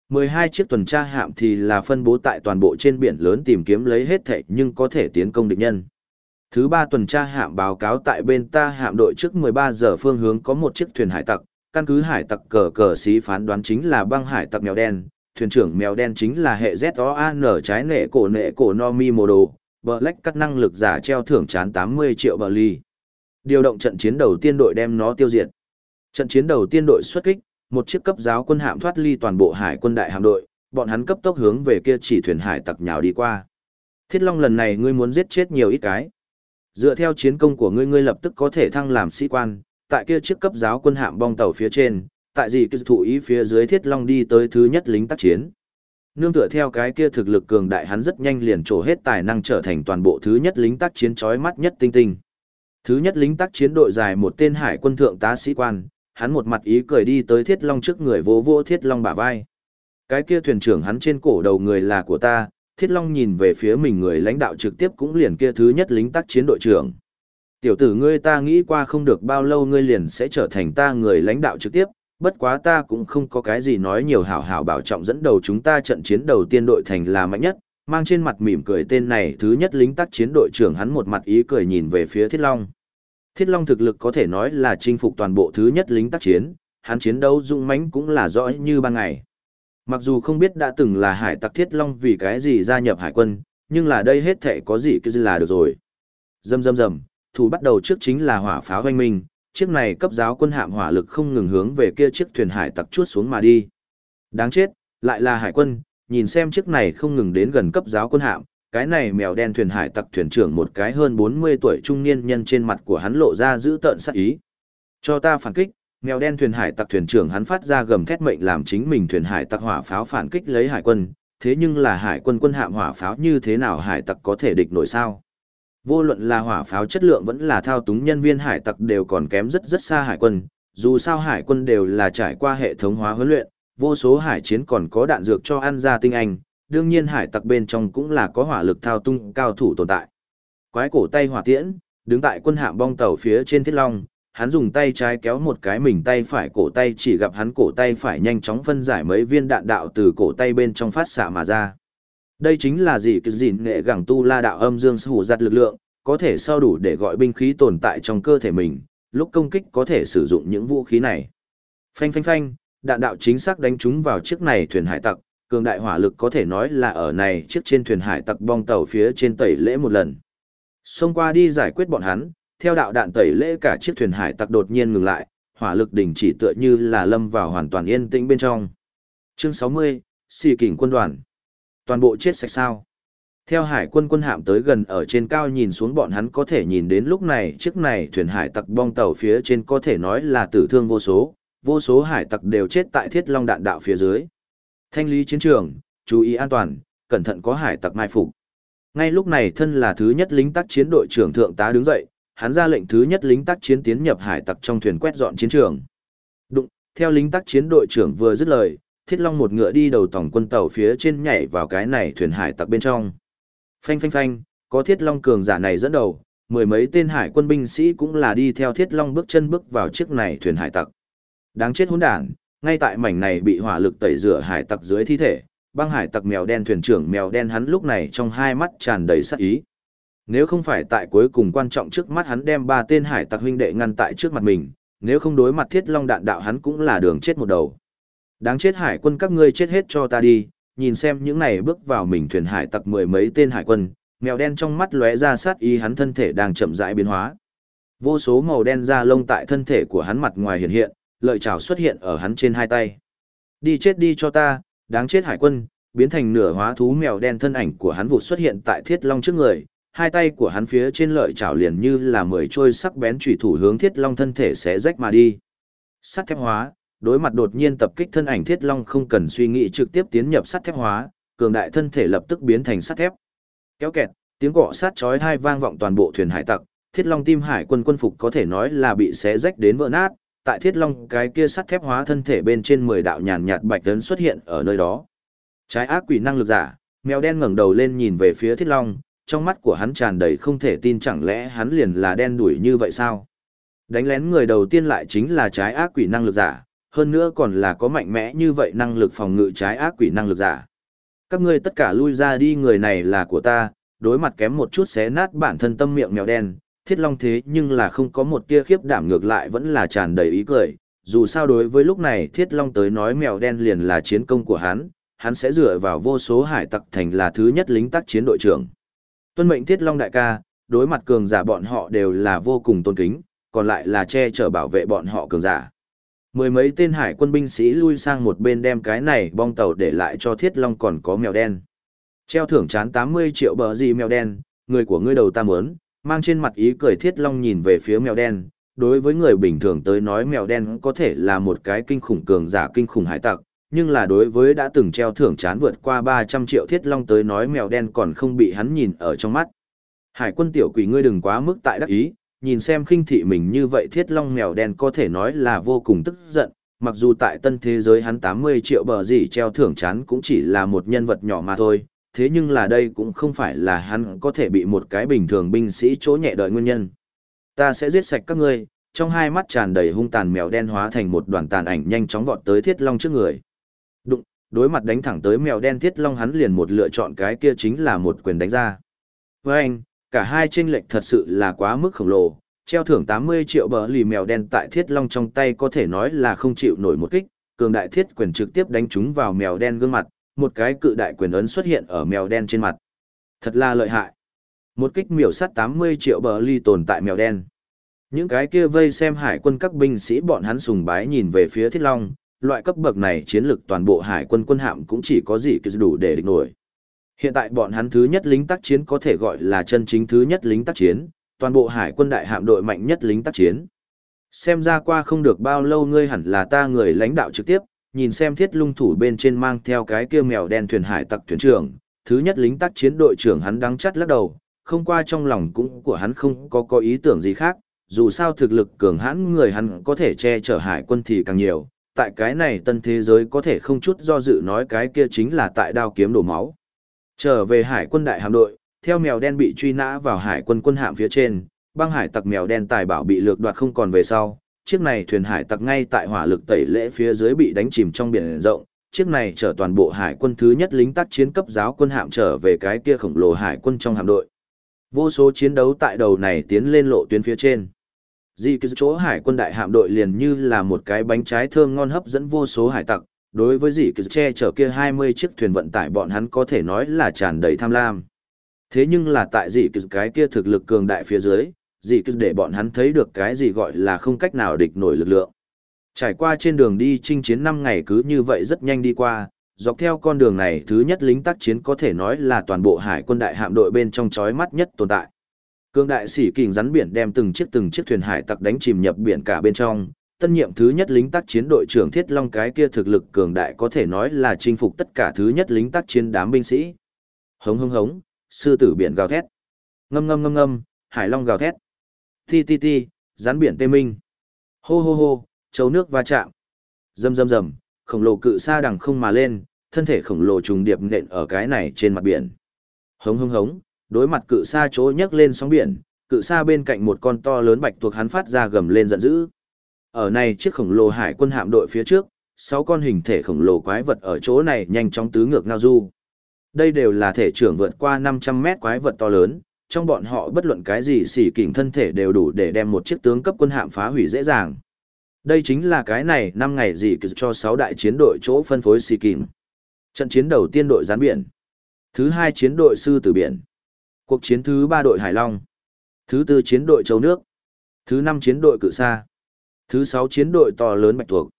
12 chiếc tuần tra hạm thì là phân bố tại toàn bộ trên biển lớn tìm kiếm lấy hết thảy nhưng có thể tiến công địch nhân. Thứ ba tuần tra hạm báo cáo tại bên ta hạm đội trước 13 giờ phương hướng có một chiếc thuyền hải tặc, căn cứ hải tặc cờ cờ xí phán đoán chính là băng hải tặc mèo đen, thuyền trưởng mèo đen chính là hệ ZOAN trái nệ cổ nệ cổ no mi Nomi Modo, Black cắt năng lực giả treo thưởng chán 80 triệu bờ ly. Điều động trận chiến đầu tiên đội đem nó tiêu diệt. Trận chiến đầu tiên đội xuất kích, một chiếc cấp giáo quân hạm thoát ly toàn bộ hải quân đại hạm đội, bọn hắn cấp tốc hướng về kia chỉ thuyền hải tặc nhào đi qua. Thiết Long lần này ngươi muốn giết chết nhiều ít cái. Dựa theo chiến công của ngươi ngươi lập tức có thể thăng làm sĩ quan, tại kia chiếc cấp giáo quân hạm bong tàu phía trên, tại gì kia thụ ý phía dưới thiết long đi tới thứ nhất lính tác chiến. Nương tựa theo cái kia thực lực cường đại hắn rất nhanh liền trổ hết tài năng trở thành toàn bộ thứ nhất lính tác chiến chói mắt nhất tinh tinh. Thứ nhất lính tác chiến đội dài một tên hải quân thượng tá sĩ quan, hắn một mặt ý cười đi tới Thiết Long trước người vỗ vỗ Thiết Long bả vai. Cái kia thuyền trưởng hắn trên cổ đầu người là của ta, Thiết Long nhìn về phía mình người lãnh đạo trực tiếp cũng liền kia thứ nhất lính tác chiến đội trưởng. Tiểu tử ngươi ta nghĩ qua không được bao lâu ngươi liền sẽ trở thành ta người lãnh đạo trực tiếp, bất quá ta cũng không có cái gì nói nhiều hảo hảo bảo trọng dẫn đầu chúng ta trận chiến đầu tiên đội thành là mạnh nhất, mang trên mặt mỉm cười tên này thứ nhất lính tác chiến đội trưởng hắn một mặt ý cười nhìn về phía Thiết Long. Thiết Long thực lực có thể nói là chinh phục toàn bộ thứ nhất lính tác chiến, hắn chiến đấu dũng mãnh cũng là rõ như ban ngày. Mặc dù không biết đã từng là hải tặc Thiết Long vì cái gì gia nhập hải quân, nhưng là đây hết thể có gì cứ là được rồi. Dầm dầm dầm, thủ bắt đầu trước chính là hỏa pháo hoanh minh, chiếc này cấp giáo quân hạm hỏa lực không ngừng hướng về kia chiếc thuyền hải tặc chuốt xuống mà đi. Đáng chết, lại là hải quân, nhìn xem chiếc này không ngừng đến gần cấp giáo quân hạm, cái này mèo đen thuyền hải tặc thuyền trưởng một cái hơn 40 tuổi trung niên nhân trên mặt của hắn lộ ra giữ tợn sắc ý. Cho ta phản kích, mèo đen thuyền hải tặc thuyền trưởng hắn phát ra gầm thét mệnh làm chính mình thuyền hải tặc hỏa pháo phản kích lấy hải quân, thế nhưng là hải quân quân hạm hỏa pháo như thế nào hải tặc có thể địch nổi sao? Vô luận là hỏa pháo chất lượng vẫn là thao túng nhân viên hải tặc đều còn kém rất rất xa hải quân, dù sao hải quân đều là trải qua hệ thống hóa huấn luyện, vô số hải chiến còn có đạn dược cho ăn ra tinh anh, đương nhiên hải tặc bên trong cũng là có hỏa lực thao tung cao thủ tồn tại. Quái cổ tay hỏa tiễn, đứng tại quân hạm bong tàu phía trên thiết long, hắn dùng tay trái kéo một cái mình tay phải cổ tay chỉ gặp hắn cổ tay phải nhanh chóng phân giải mấy viên đạn đạo từ cổ tay bên trong phát xạ mà ra. Đây chính là gì cứ gìn nghệ gẳng tu la đạo âm dương hủ giặt lực lượng, có thể sau đủ để gọi binh khí tồn tại trong cơ thể mình, lúc công kích có thể sử dụng những vũ khí này. Phanh phanh phanh, đạn đạo chính xác đánh trúng vào chiếc này thuyền hải tặc, cường đại hỏa lực có thể nói là ở này chiếc trên thuyền hải tặc bong tàu phía trên tẩy lễ một lần. Xông qua đi giải quyết bọn hắn, theo đạo đạn tẩy lễ cả chiếc thuyền hải tặc đột nhiên ngừng lại, hỏa lực đình chỉ tựa như là lâm vào hoàn toàn yên tĩnh bên trong. Chương 60, Xì kỉnh quân đoàn. Toàn bộ chết sạch sao. Theo hải quân quân hạm tới gần ở trên cao nhìn xuống bọn hắn có thể nhìn đến lúc này chiếc này thuyền hải tặc bong tàu phía trên có thể nói là tử thương vô số, vô số hải tặc đều chết tại thiết long đạn đạo phía dưới. Thanh lý chiến trường, chú ý an toàn, cẩn thận có hải tặc mai phục. Ngay lúc này thân là thứ nhất lính tác chiến đội trưởng thượng tá đứng dậy, hắn ra lệnh thứ nhất lính tác chiến tiến nhập hải tặc trong thuyền quét dọn chiến trường. Đụng, theo lính tác chiến đội trưởng vừa dứt lời, Thiết Long một ngựa đi đầu tổng quân tàu phía trên nhảy vào cái này thuyền hải tặc bên trong. Phanh phanh phanh, có Thiết Long cường giả này dẫn đầu, mười mấy tên hải quân binh sĩ cũng là đi theo Thiết Long bước chân bước vào chiếc này thuyền hải tặc. Đáng chết hỗn đản, ngay tại mảnh này bị hỏa lực tẩy rửa hải tặc dưới thi thể, băng hải tặc mèo đen thuyền trưởng mèo đen hắn lúc này trong hai mắt tràn đầy sát ý. Nếu không phải tại cuối cùng quan trọng trước mắt hắn đem ba tên hải tặc huynh đệ ngăn tại trước mặt mình, nếu không đối mặt thiết long đạn đạo hắn cũng là đường chết một đầu. Đáng chết hải quân các ngươi chết hết cho ta đi, nhìn xem những này bước vào mình thuyền hải tặc mười mấy tên hải quân, mèo đen trong mắt lóe ra sát ý hắn thân thể đang chậm rãi biến hóa. Vô số màu đen da lông tại thân thể của hắn mặt ngoài hiện hiện, lợi chảo xuất hiện ở hắn trên hai tay. Đi chết đi cho ta, đáng chết hải quân, biến thành nửa hóa thú mèo đen thân ảnh của hắn vụt xuất hiện tại thiết long trước người, hai tay của hắn phía trên lợi chảo liền như là mười trôi sắc bén chủy thủ hướng thiết long thân thể sẽ rách mà đi. Sắt thép hóa, đối mặt đột nhiên tập kích thân ảnh thiết long không cần suy nghĩ trực tiếp tiến nhập sắt thép hóa, cường đại thân thể lập tức biến thành sắt thép. Kéo kẹt, tiếng cọ sát chói tai vang vọng toàn bộ thuyền hải tặc, thiết long tim hải quân quân phục có thể nói là bị xé rách đến vỡ nát, tại thiết long cái kia sắt thép hóa thân thể bên trên mười đạo nhàn nhạt bạch tấn xuất hiện ở nơi đó. Trái ác quỷ năng lực giả, mèo đen ngẩng đầu lên nhìn về phía thiết long, trong mắt của hắn tràn đầy không thể tin chẳng lẽ hắn liền là đen đuổi như vậy sao? Đánh lén người đầu tiên lại chính là trái ác quỷ năng lực giả, hơn nữa còn là có mạnh mẽ như vậy năng lực phòng ngự trái ác quỷ năng lực giả. Các ngươi tất cả lui ra đi người này là của ta, đối mặt kém một chút xé nát bản thân tâm miệng mèo đen, thiết long thế nhưng là không có một tia khiếp đảm ngược lại vẫn là tràn đầy ý cười. Dù sao đối với lúc này thiết long tới nói mèo đen liền là chiến công của hắn, hắn sẽ dựa vào vô số hải tặc thành là thứ nhất lính tác chiến đội trưởng. Tuân mệnh thiết long đại ca, đối mặt cường giả bọn họ đều là vô cùng tôn kính, còn lại là che chở bảo vệ bọn họ cường giả. Mười mấy tên hải quân binh sĩ lui sang một bên đem cái này bong tàu để lại cho thiết long còn có mèo đen. Treo thưởng chán 80 triệu bờ gì mèo đen, người của ngươi đầu ta muốn, mang trên mặt ý cười thiết long nhìn về phía mèo đen. Đối với người bình thường tới nói mèo đen có thể là một cái kinh khủng cường giả kinh khủng hải tặc, nhưng là đối với đã từng treo thưởng chán vượt qua 300 triệu thiết long tới nói mèo đen còn không bị hắn nhìn ở trong mắt. Hải quân tiểu quỷ ngươi đừng quá mức tại đắc ý, nhìn xem khinh thị mình như vậy thiết long mèo đen có thể nói là vô cùng tức giận, mặc dù tại tân thế giới hắn 80 triệu bờ gì treo thưởng chán cũng chỉ là một nhân vật nhỏ mà thôi, thế nhưng là đây cũng không phải là hắn có thể bị một cái bình thường binh sĩ chỗ nhẹ đợi nguyên nhân. Ta sẽ giết sạch các ngươi, trong hai mắt tràn đầy hung tàn mèo đen hóa thành một đoàn tàn ảnh nhanh chóng vọt tới thiết long trước người. Đụng, đối mặt đánh thẳng tới mèo đen thiết long hắn liền một lựa chọn cái kia chính là một quyền đánh ra. Với anh, cả hai chênh lệch thật sự là quá mức khổng lồ, treo thưởng 80 triệu bờ lì mèo đen tại thiết long trong tay có thể nói là không chịu nổi một kích, cường đại thiết quyền trực tiếp đánh trúng vào mèo đen gương mặt, một cái cự đại quyền ấn xuất hiện ở mèo đen trên mặt. Thật là lợi hại. Một kích miểu sát 80 triệu bờ ly tồn tại mèo đen. Những cái kia vây xem hải quân các binh sĩ bọn hắn sùng bái nhìn về phía thiết long, loại cấp bậc này chiến lực toàn bộ hải quân quân hạm cũng chỉ có gì đủ để địch nổi. Hiện tại bọn hắn thứ nhất lính tác chiến có thể gọi là chân chính thứ nhất lính tác chiến, toàn bộ hải quân đại hạm đội mạnh nhất lính tác chiến. Xem ra qua không được bao lâu ngươi hẳn là ta người lãnh đạo trực tiếp, nhìn xem thiết lung thủ bên trên mang theo cái kia mèo đen thuyền hải tặc thuyền trưởng, thứ nhất lính tác chiến đội trưởng hắn đắng chắt lắc đầu, không qua trong lòng cũng của hắn không có có ý tưởng gì khác, dù sao thực lực cường hãn người hắn có thể che chở hải quân thì càng nhiều, tại cái này tân thế giới có thể không chút do dự nói cái kia chính là tại đao kiếm đổ máu. Trở về hải quân đại hạm đội, theo mèo đen bị truy nã vào hải quân quân hạm phía trên, băng hải tặc mèo đen tài bảo bị lược đoạt không còn về sau, chiếc này thuyền hải tặc ngay tại hỏa lực tẩy lễ phía dưới bị đánh chìm trong biển rộng, chiếc này chở toàn bộ hải quân thứ nhất lính tác chiến cấp giáo quân hạm trở về cái kia khổng lồ hải quân trong hạm đội. Vô số chiến đấu tại đầu này tiến lên lộ tuyến phía trên. Di cứ chỗ hải quân đại hạm đội liền như là một cái bánh trái thơm ngon hấp dẫn vô số hải tặc, đối với dị cứ che chở kia 20 chiếc thuyền vận tải bọn hắn có thể nói là tràn đầy tham lam. Thế nhưng là tại dị cứ cái kia thực lực cường đại phía dưới, dị cứ để bọn hắn thấy được cái gì gọi là không cách nào địch nổi lực lượng. Trải qua trên đường đi chinh chiến 5 ngày cứ như vậy rất nhanh đi qua, dọc theo con đường này thứ nhất lính tác chiến có thể nói là toàn bộ hải quân đại hạm đội bên trong chói mắt nhất tồn tại. Cương đại sĩ kình rắn biển đem từng chiếc từng chiếc thuyền hải tặc đánh chìm nhập biển cả bên trong, tân nhiệm thứ nhất lính tác chiến đội trưởng Thiết Long cái kia thực lực cường đại có thể nói là chinh phục tất cả thứ nhất lính tác chiến đám binh sĩ. Hống hống hống, sư tử biển gào thét. Ngâm ngâm ngâm ngâm, hải long gào thét. Ti ti ti, rắn biển tê minh. Hô hô hô, chấu nước va chạm. Rầm rầm rầm, khổng lồ cự sa đằng không mà lên, thân thể khổng lồ trùng điệp nện ở cái này trên mặt biển. Hống hống hống, đối mặt cự sa chỗ nhấc lên sóng biển, cự sa bên cạnh một con to lớn bạch tuộc hắn phát ra gầm lên giận dữ. Ở này chiếc khổng lồ hải quân hạm đội phía trước, sáu con hình thể khổng lồ quái vật ở chỗ này nhanh chóng tứ ngược ngao du. Đây đều là thể trưởng vượt qua 500 mét quái vật to lớn, trong bọn họ bất luận cái gì xỉ kỉnh thân thể đều đủ để đem một chiếc tướng cấp quân hạm phá hủy dễ dàng. Đây chính là cái này năm ngày gì cho 6 đại chiến đội chỗ phân phối xỉ kỉnh. Trận chiến đầu tiên đội gián biển. Thứ hai chiến đội sư tử biển. Cuộc chiến thứ ba đội Hải Long. Thứ tư chiến đội Châu Nước. Thứ năm chiến đội Cự Sa. Thứ sáu chiến đội to lớn Bạch thuộc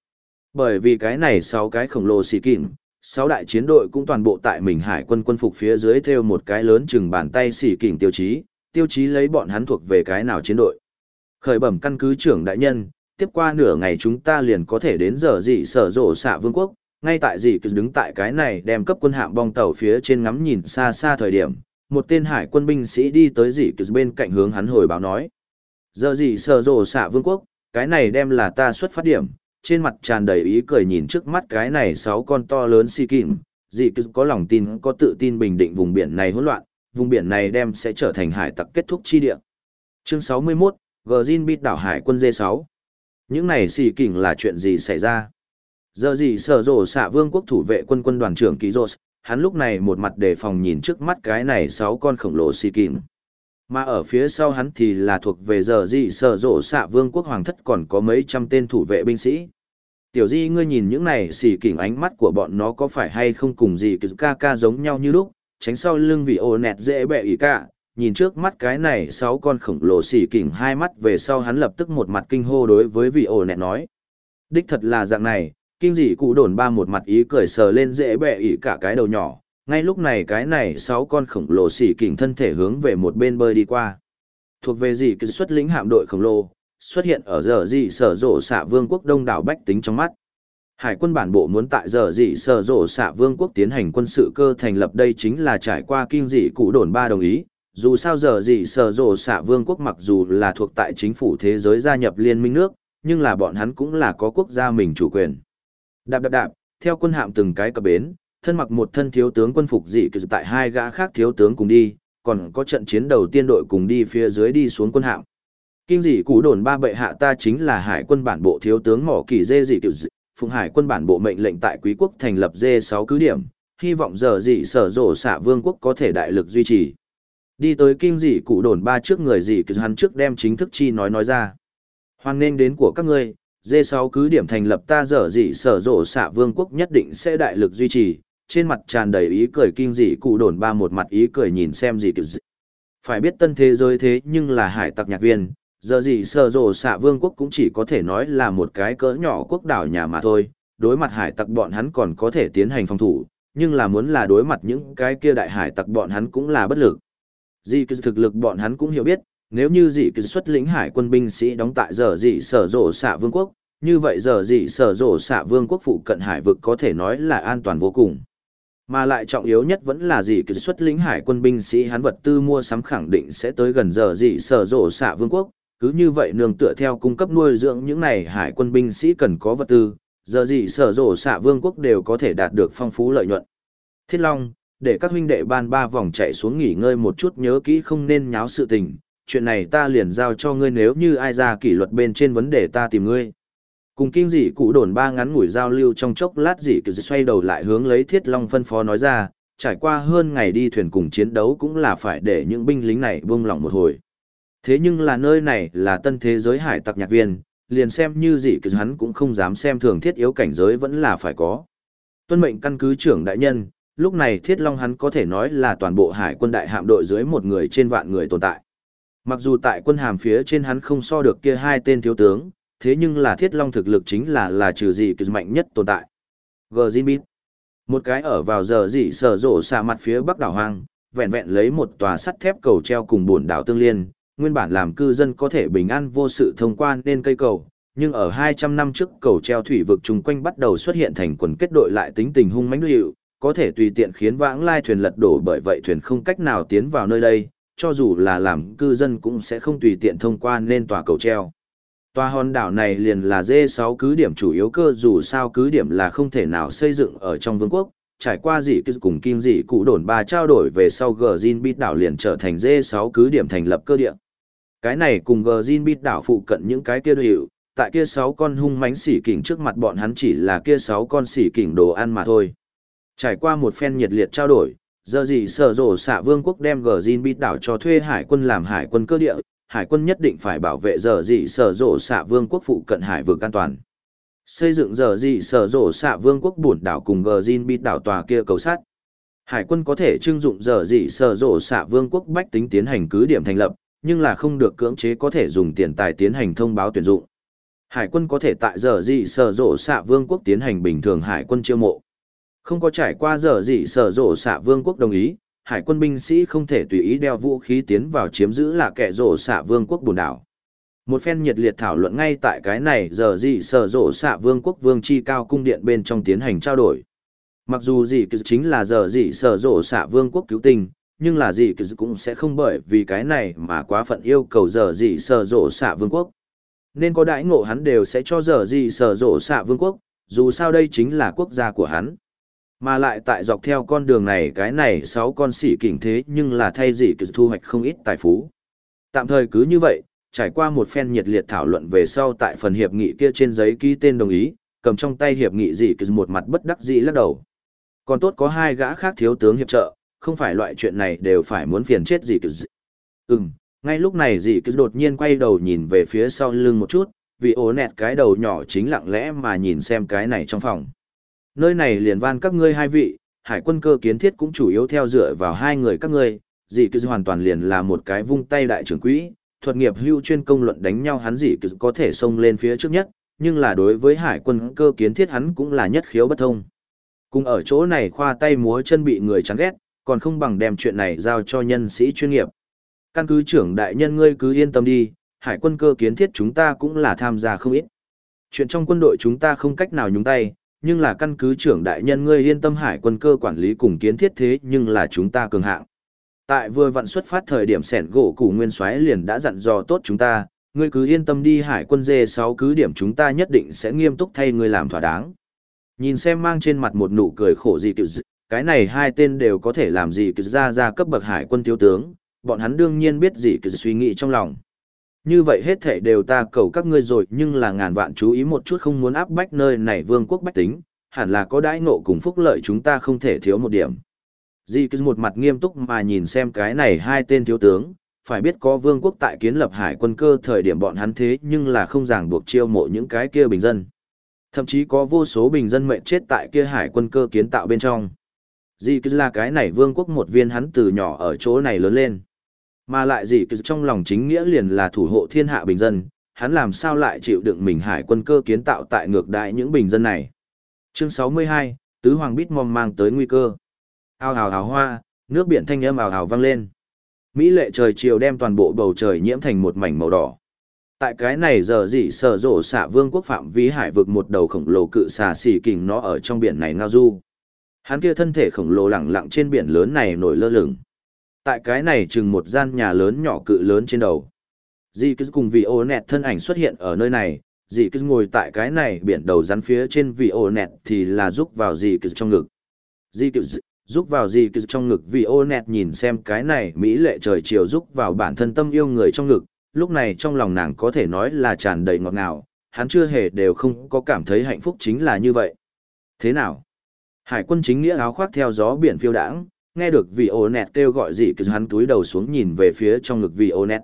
Bởi vì cái này sáu cái khổng lồ xì kỉnh, sáu đại chiến đội cũng toàn bộ tại mình hải quân quân phục phía dưới theo một cái lớn chừng bàn tay xỉ kỉnh tiêu chí, tiêu chí lấy bọn hắn thuộc về cái nào chiến đội. Khởi bẩm căn cứ trưởng đại nhân, tiếp qua nửa ngày chúng ta liền có thể đến giờ dị sở rộ xạ vương quốc, ngay tại dị cứ đứng tại cái này đem cấp quân hạm bong tàu phía trên ngắm nhìn xa xa thời điểm, một tên hải quân binh sĩ đi tới dị cứ bên cạnh hướng hắn hồi báo nói. Giờ dị sở rộ xạ vương quốc, cái này đem là ta xuất phát điểm, trên mặt tràn đầy ý cười nhìn trước mắt cái này sáu con to lớn si kìm, dị cứ có lòng tin có tự tin bình định vùng biển này hỗn loạn, vùng biển này đem sẽ trở thành hải tặc kết thúc chi địa. Chương 61, Gzin bít đảo hải quân D6. Những này xì kỉnh là chuyện gì xảy ra? Giờ gì sở rổ xạ vương quốc thủ vệ quân quân đoàn trưởng Ký rô hắn lúc này một mặt đề phòng nhìn trước mắt cái này sáu con khổng lồ xì kỉnh. Mà ở phía sau hắn thì là thuộc về giờ dị sở rộ xạ vương quốc hoàng thất còn có mấy trăm tên thủ vệ binh sĩ. Tiểu di ngươi nhìn những này xì kỉnh ánh mắt của bọn nó có phải hay không cùng gì cứ ca ca giống nhau như lúc, tránh sau lưng vị ô nẹt dễ bẹ ý cả, nhìn trước mắt cái này sáu con khổng lồ xì kỉnh hai mắt về sau hắn lập tức một mặt kinh hô đối với vị ô nẹt nói. Đích thật là dạng này, kinh dị cụ đồn ba một mặt ý cười sờ lên dễ bẹ ỉ cả cái đầu nhỏ, ngay lúc này cái này sáu con khổng lồ xỉ kỉnh thân thể hướng về một bên bơi đi qua. Thuộc về gì cứ xuất lĩnh hạm đội khổng lồ, xuất hiện ở giờ dị sở rộ xạ vương quốc đông đảo bách tính trong mắt. Hải quân bản bộ muốn tại giờ dị sở rộ xạ vương quốc tiến hành quân sự cơ thành lập đây chính là trải qua kinh dị cụ đồn ba đồng ý, dù sao giờ dị sở rộ xạ vương quốc mặc dù là thuộc tại chính phủ thế giới gia nhập liên minh nước, nhưng là bọn hắn cũng là có quốc gia mình chủ quyền. Đạp đạp đạp, theo quân hạm từng cái cập bến, thân mặc một thân thiếu tướng quân phục dị kỳ tại hai gã khác thiếu tướng cùng đi, còn có trận chiến đầu tiên đội cùng đi phía dưới đi xuống quân hạm. Kinh dị cú đồn ba bệ hạ ta chính là hải quân bản bộ thiếu tướng mỏ kỳ dê dị kiểu dị, phùng hải quân bản bộ mệnh lệnh tại quý quốc thành lập dê 6 cứ điểm, hy vọng giờ dị sở rổ xạ vương quốc có thể đại lực duy trì. Đi tới kinh dị cũ đồn ba trước người dị kiểu hắn trước đem chính thức chi nói nói ra. Hoan nghênh đến của các ngươi, dê 6 cứ điểm thành lập ta giờ dị sở rổ xạ vương quốc nhất định sẽ đại lực duy trì, trên mặt tràn đầy ý cười kinh dị cụ đồn ba một mặt ý cười nhìn xem gì kiểu gì. Phải biết tân thế giới thế nhưng là hải tặc nhạc viên, giờ gì sở rồ xạ vương quốc cũng chỉ có thể nói là một cái cỡ nhỏ quốc đảo nhà mà thôi, đối mặt hải tặc bọn hắn còn có thể tiến hành phòng thủ, nhưng là muốn là đối mặt những cái kia đại hải tặc bọn hắn cũng là bất lực. Dị kỳ thực lực bọn hắn cũng hiểu biết, nếu như dị kỳ xuất lĩnh hải quân binh sĩ đóng tại giờ dị sở rổ xạ vương quốc, như vậy giờ dị sở rổ xạ vương quốc phụ cận hải vực có thể nói là an toàn vô cùng. Mà lại trọng yếu nhất vẫn là gì? kỳ xuất lính hải quân binh sĩ hắn vật tư mua sắm khẳng định sẽ tới gần giờ gì sở rộ xạ vương quốc, cứ như vậy nương tựa theo cung cấp nuôi dưỡng những này hải quân binh sĩ cần có vật tư, giờ gì sở rộ xạ vương quốc đều có thể đạt được phong phú lợi nhuận. Thiết Long, để các huynh đệ ban ba vòng chạy xuống nghỉ ngơi một chút nhớ kỹ không nên nháo sự tình, chuyện này ta liền giao cho ngươi nếu như ai ra kỷ luật bên trên vấn đề ta tìm ngươi. Cùng kinh dị cụ đồn ba ngắn ngủi giao lưu trong chốc lát dị cứ xoay đầu lại hướng lấy Thiết Long phân phó nói ra, trải qua hơn ngày đi thuyền cùng chiến đấu cũng là phải để những binh lính này buông lỏng một hồi. Thế nhưng là nơi này là tân thế giới hải tặc nhạc viên, liền xem như dị cứ hắn cũng không dám xem thường thiết yếu cảnh giới vẫn là phải có. Tuân mệnh căn cứ trưởng đại nhân, lúc này thiết long hắn có thể nói là toàn bộ hải quân đại hạm đội dưới một người trên vạn người tồn tại. Mặc dù tại quân hàm phía trên hắn không so được kia hai tên thiếu tướng, thế nhưng là thiết long thực lực chính là là trừ gì kỳ mạnh nhất tồn tại. Gờ Một cái ở vào giờ dị sở rộ xa mặt phía bắc đảo hoang, vẹn vẹn lấy một tòa sắt thép cầu treo cùng bổn đảo tương liên, nguyên bản làm cư dân có thể bình an vô sự thông quan nên cây cầu, nhưng ở 200 năm trước cầu treo thủy vực chung quanh bắt đầu xuất hiện thành quần kết đội lại tính tình hung mãnh hiệu, có thể tùy tiện khiến vãng lai thuyền lật đổ bởi vậy thuyền không cách nào tiến vào nơi đây, cho dù là làm cư dân cũng sẽ không tùy tiện thông quan nên tòa cầu treo. Tòa hòn đảo này liền là D6 cứ điểm chủ yếu cơ dù sao cứ điểm là không thể nào xây dựng ở trong vương quốc, trải qua dị cứ cùng kim dị cụ đồn ba trao đổi về sau gờ Bit đảo liền trở thành D6 cứ điểm thành lập cơ địa. Cái này cùng gờ Bit đảo phụ cận những cái kia hiệu, tại kia sáu con hung mánh xỉ kỉnh trước mặt bọn hắn chỉ là kia sáu con xỉ kỉnh đồ ăn mà thôi. Trải qua một phen nhiệt liệt trao đổi, giờ gì sở rổ xạ vương quốc đem gờ Bit đảo cho thuê hải quân làm hải quân cơ địa, hải quân nhất định phải bảo vệ giờ dị sở rộ xạ vương quốc phụ cận hải vực an toàn xây dựng giờ dị sở rộ xạ vương quốc bổn đảo cùng gờ Jin bịt đảo tòa kia cầu sát. Hải quân có thể trưng dụng giờ dị sở rộ xạ vương quốc bách tính tiến hành cứ điểm thành lập, nhưng là không được cưỡng chế có thể dùng tiền tài tiến hành thông báo tuyển dụng. Hải quân có thể tại giờ dị sở rộ xạ vương quốc tiến hành bình thường hải quân chiêu mộ. Không có trải qua giờ dị sở rộ xạ vương quốc đồng ý, hải quân binh sĩ không thể tùy ý đeo vũ khí tiến vào chiếm giữ là kẻ rổ xạ vương quốc bùn đảo. Một phen nhiệt liệt thảo luận ngay tại cái này giờ dị sở rộ xạ vương quốc vương chi cao cung điện bên trong tiến hành trao đổi. Mặc dù gì chính là giờ dị sở rộ xạ vương quốc cứu tinh, nhưng là gì cũng sẽ không bởi vì cái này mà quá phận yêu cầu giờ dị sở rộ xạ vương quốc. Nên có đãi ngộ hắn đều sẽ cho giờ dị sở rộ xạ vương quốc, dù sao đây chính là quốc gia của hắn. Mà lại tại dọc theo con đường này cái này sáu con sỉ kỉnh thế nhưng là thay gì thu hoạch không ít tài phú. Tạm thời cứ như vậy, trải qua một phen nhiệt liệt thảo luận về sau tại phần hiệp nghị kia trên giấy ký tên đồng ý, cầm trong tay hiệp nghị gì cứ một mặt bất đắc dĩ lắc đầu. Còn tốt có hai gã khác thiếu tướng hiệp trợ, không phải loại chuyện này đều phải muốn phiền chết gì cứ Ừm, ngay lúc này gì cứ đột nhiên quay đầu nhìn về phía sau lưng một chút, vì ố nẹt cái đầu nhỏ chính lặng lẽ mà nhìn xem cái này trong phòng. Nơi này liền van các ngươi hai vị, hải quân cơ kiến thiết cũng chủ yếu theo dựa vào hai người các ngươi, gì cứ hoàn toàn liền là một cái vung tay đại trưởng quỹ, thuật nghiệp hưu chuyên công luận đánh nhau hắn gì có thể xông lên phía trước nhất, nhưng là đối với hải quân cơ kiến thiết hắn cũng là nhất khiếu bất thông. Cùng ở chỗ này khoa tay múa chân bị người chán ghét, còn không bằng đem chuyện này giao cho nhân sĩ chuyên nghiệp. Căn cứ trưởng đại nhân ngươi cứ yên tâm đi, hải quân cơ kiến thiết chúng ta cũng là tham gia không ít. Chuyện trong quân đội chúng ta không cách nào nhúng tay, nhưng là căn cứ trưởng đại nhân ngươi yên tâm hải quân cơ quản lý cùng kiến thiết thế nhưng là chúng ta cường hạng. Tại vừa vặn xuất phát thời điểm sẻn gỗ củ nguyên soái liền đã dặn dò tốt chúng ta, ngươi cứ yên tâm đi hải quân dê sáu cứ điểm chúng ta nhất định sẽ nghiêm túc thay ngươi làm thỏa đáng. Nhìn xem mang trên mặt một nụ cười khổ gì kiểu cái này hai tên đều có thể làm gì kiểu ra ra cấp bậc hải quân thiếu tướng, bọn hắn đương nhiên biết gì kiểu suy nghĩ trong lòng. Như vậy hết thể đều ta cầu các ngươi rồi nhưng là ngàn vạn chú ý một chút không muốn áp bách nơi này vương quốc bách tính, hẳn là có đãi ngộ cùng phúc lợi chúng ta không thể thiếu một điểm. Di cứ một mặt nghiêm túc mà nhìn xem cái này hai tên thiếu tướng, phải biết có vương quốc tại kiến lập hải quân cơ thời điểm bọn hắn thế nhưng là không ràng buộc chiêu mộ những cái kia bình dân. Thậm chí có vô số bình dân mệnh chết tại kia hải quân cơ kiến tạo bên trong. Di cứ là cái này vương quốc một viên hắn từ nhỏ ở chỗ này lớn lên. Mà lại gì cứ trong lòng chính nghĩa liền là thủ hộ thiên hạ bình dân, hắn làm sao lại chịu đựng mình hải quân cơ kiến tạo tại ngược đại những bình dân này. Chương 62, Tứ Hoàng Bít Mom mang tới nguy cơ. Ao hào hào hoa, nước biển thanh âm ào ào vang lên. Mỹ lệ trời chiều đem toàn bộ bầu trời nhiễm thành một mảnh màu đỏ. Tại cái này giờ gì sở rộ xạ vương quốc phạm vi hải vực một đầu khổng lồ cự xà xỉ kình nó ở trong biển này ngao du. Hắn kia thân thể khổng lồ lẳng lặng trên biển lớn này nổi lơ lửng. Tại cái này chừng một gian nhà lớn nhỏ cự lớn trên đầu. Dì cứ cùng vị ô nẹt thân ảnh xuất hiện ở nơi này, dì cứ ngồi tại cái này biển đầu rắn phía trên vị ô nẹt thì là giúp vào dì cứ trong ngực. Dì cứ giúp vào dì cứ trong ngực vị ô nẹt nhìn xem cái này mỹ lệ trời chiều giúp vào bản thân tâm yêu người trong ngực, lúc này trong lòng nàng có thể nói là tràn đầy ngọt ngào, hắn chưa hề đều không có cảm thấy hạnh phúc chính là như vậy. Thế nào? Hải quân chính nghĩa áo khoác theo gió biển phiêu đãng, nghe được vị ô nẹt kêu gọi gì cứ hắn túi đầu xuống nhìn về phía trong ngực vị ô nẹt.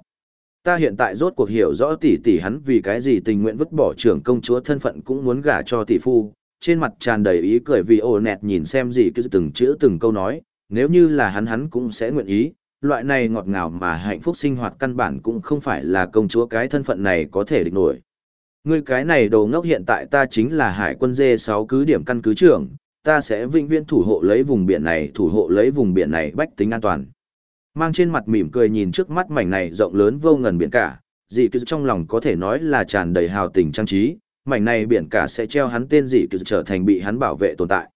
Ta hiện tại rốt cuộc hiểu rõ tỷ tỷ hắn vì cái gì tình nguyện vứt bỏ trưởng công chúa thân phận cũng muốn gả cho tỷ phu, trên mặt tràn đầy ý cười vì ô nẹt nhìn xem gì cứ từng chữ từng câu nói, nếu như là hắn hắn cũng sẽ nguyện ý, loại này ngọt ngào mà hạnh phúc sinh hoạt căn bản cũng không phải là công chúa cái thân phận này có thể địch nổi. Ngươi cái này đồ ngốc hiện tại ta chính là hải quân dê sáu cứ điểm căn cứ trưởng, ta sẽ vĩnh viễn thủ hộ lấy vùng biển này, thủ hộ lấy vùng biển này bách tính an toàn. Mang trên mặt mỉm cười nhìn trước mắt mảnh này rộng lớn vô ngần biển cả, dị cứ trong lòng có thể nói là tràn đầy hào tình trang trí, mảnh này biển cả sẽ treo hắn tên dị cứ trở thành bị hắn bảo vệ tồn tại.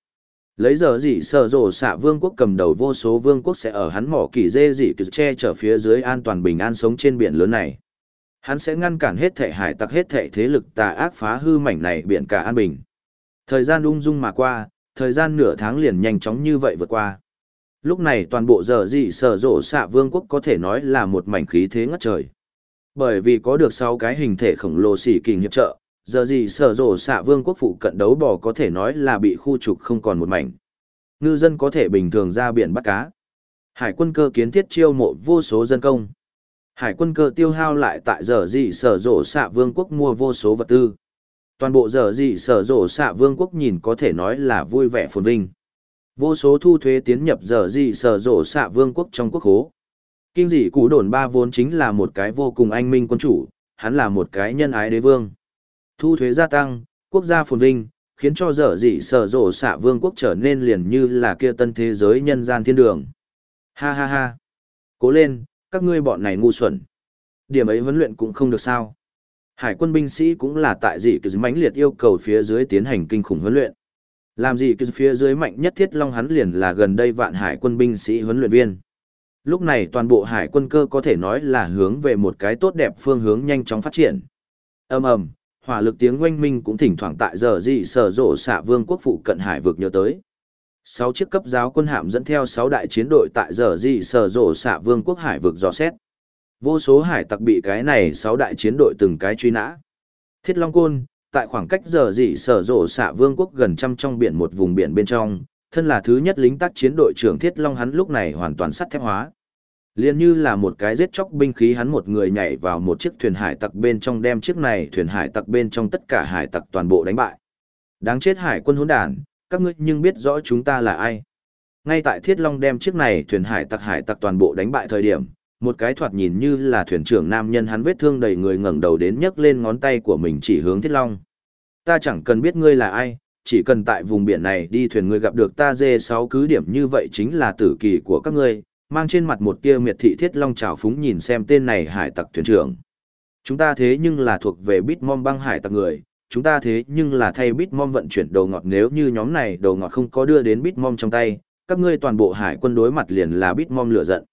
Lấy giờ dị sở rồ xạ vương quốc cầm đầu vô số vương quốc sẽ ở hắn mỏ kỳ dê dị cứ che chở phía dưới an toàn bình an sống trên biển lớn này. Hắn sẽ ngăn cản hết thể hải tặc hết thể thế lực tà ác phá hư mảnh này biển cả an bình. Thời gian ung dung mà qua, thời gian nửa tháng liền nhanh chóng như vậy vượt qua. Lúc này toàn bộ giờ dị sở rộ xạ vương quốc có thể nói là một mảnh khí thế ngất trời. Bởi vì có được sáu cái hình thể khổng lồ xỉ kình hiệp trợ, giờ gì sở rộ xạ vương quốc phụ cận đấu bò có thể nói là bị khu trục không còn một mảnh. Ngư dân có thể bình thường ra biển bắt cá. Hải quân cơ kiến thiết chiêu mộ vô số dân công. Hải quân cơ tiêu hao lại tại giờ gì sở rộ xạ vương quốc mua vô số vật tư. Toàn bộ giờ dị sở rộ xạ vương quốc nhìn có thể nói là vui vẻ phồn vinh. Vô số thu thuế tiến nhập giờ dị sở rộ xạ vương quốc trong quốc hố. Kinh dị củ đồn ba vốn chính là một cái vô cùng anh minh quân chủ, hắn là một cái nhân ái đế vương. Thu thuế gia tăng, quốc gia phồn vinh, khiến cho dở dị sở rộ xạ vương quốc trở nên liền như là kia tân thế giới nhân gian thiên đường. Ha ha ha. Cố lên, các ngươi bọn này ngu xuẩn. Điểm ấy huấn luyện cũng không được sao. Hải quân binh sĩ cũng là tại dị cứ mãnh liệt yêu cầu phía dưới tiến hành kinh khủng huấn luyện. Làm gì cứ phía dưới mạnh nhất thiết long hắn liền là gần đây vạn hải quân binh sĩ huấn luyện viên. Lúc này toàn bộ hải quân cơ có thể nói là hướng về một cái tốt đẹp phương hướng nhanh chóng phát triển. ầm ầm, hỏa lực tiếng oanh minh cũng thỉnh thoảng tại giờ dị sở rộ xạ vương quốc phụ cận hải vực nhớ tới. Sáu chiếc cấp giáo quân hạm dẫn theo sáu đại chiến đội tại giờ dị sở rộ xạ vương quốc hải vực dò xét. Vô số hải tặc bị cái này sáu đại chiến đội từng cái truy nã. Thiết Long Côn, tại khoảng cách giờ dị sở rộ xạ vương quốc gần trăm trong biển một vùng biển bên trong, thân là thứ nhất lính tác chiến đội trưởng Thiết Long hắn lúc này hoàn toàn sắt thép hóa. Liên như là một cái giết chóc binh khí hắn một người nhảy vào một chiếc thuyền hải tặc bên trong đem chiếc này thuyền hải tặc bên trong tất cả hải tặc toàn bộ đánh bại. Đáng chết hải quân hỗn đản, các ngươi nhưng biết rõ chúng ta là ai. Ngay tại Thiết Long đem chiếc này thuyền hải tặc hải tặc toàn bộ đánh bại thời điểm, một cái thoạt nhìn như là thuyền trưởng nam nhân hắn vết thương đầy người ngẩng đầu đến nhấc lên ngón tay của mình chỉ hướng Thiết Long. Ta chẳng cần biết ngươi là ai, chỉ cần tại vùng biển này đi thuyền ngươi gặp được ta dê sáu cứ điểm như vậy chính là tử kỳ của các ngươi, mang trên mặt một tia miệt thị thiết long trào phúng nhìn xem tên này hải tặc thuyền trưởng. Chúng ta thế nhưng là thuộc về Bitmom băng hải tặc người, chúng ta thế nhưng là thay Bitmom vận chuyển đầu ngọt nếu như nhóm này đầu ngọt không có đưa đến Bitmom trong tay, các ngươi toàn bộ hải quân đối mặt liền là Bitmom lửa giận.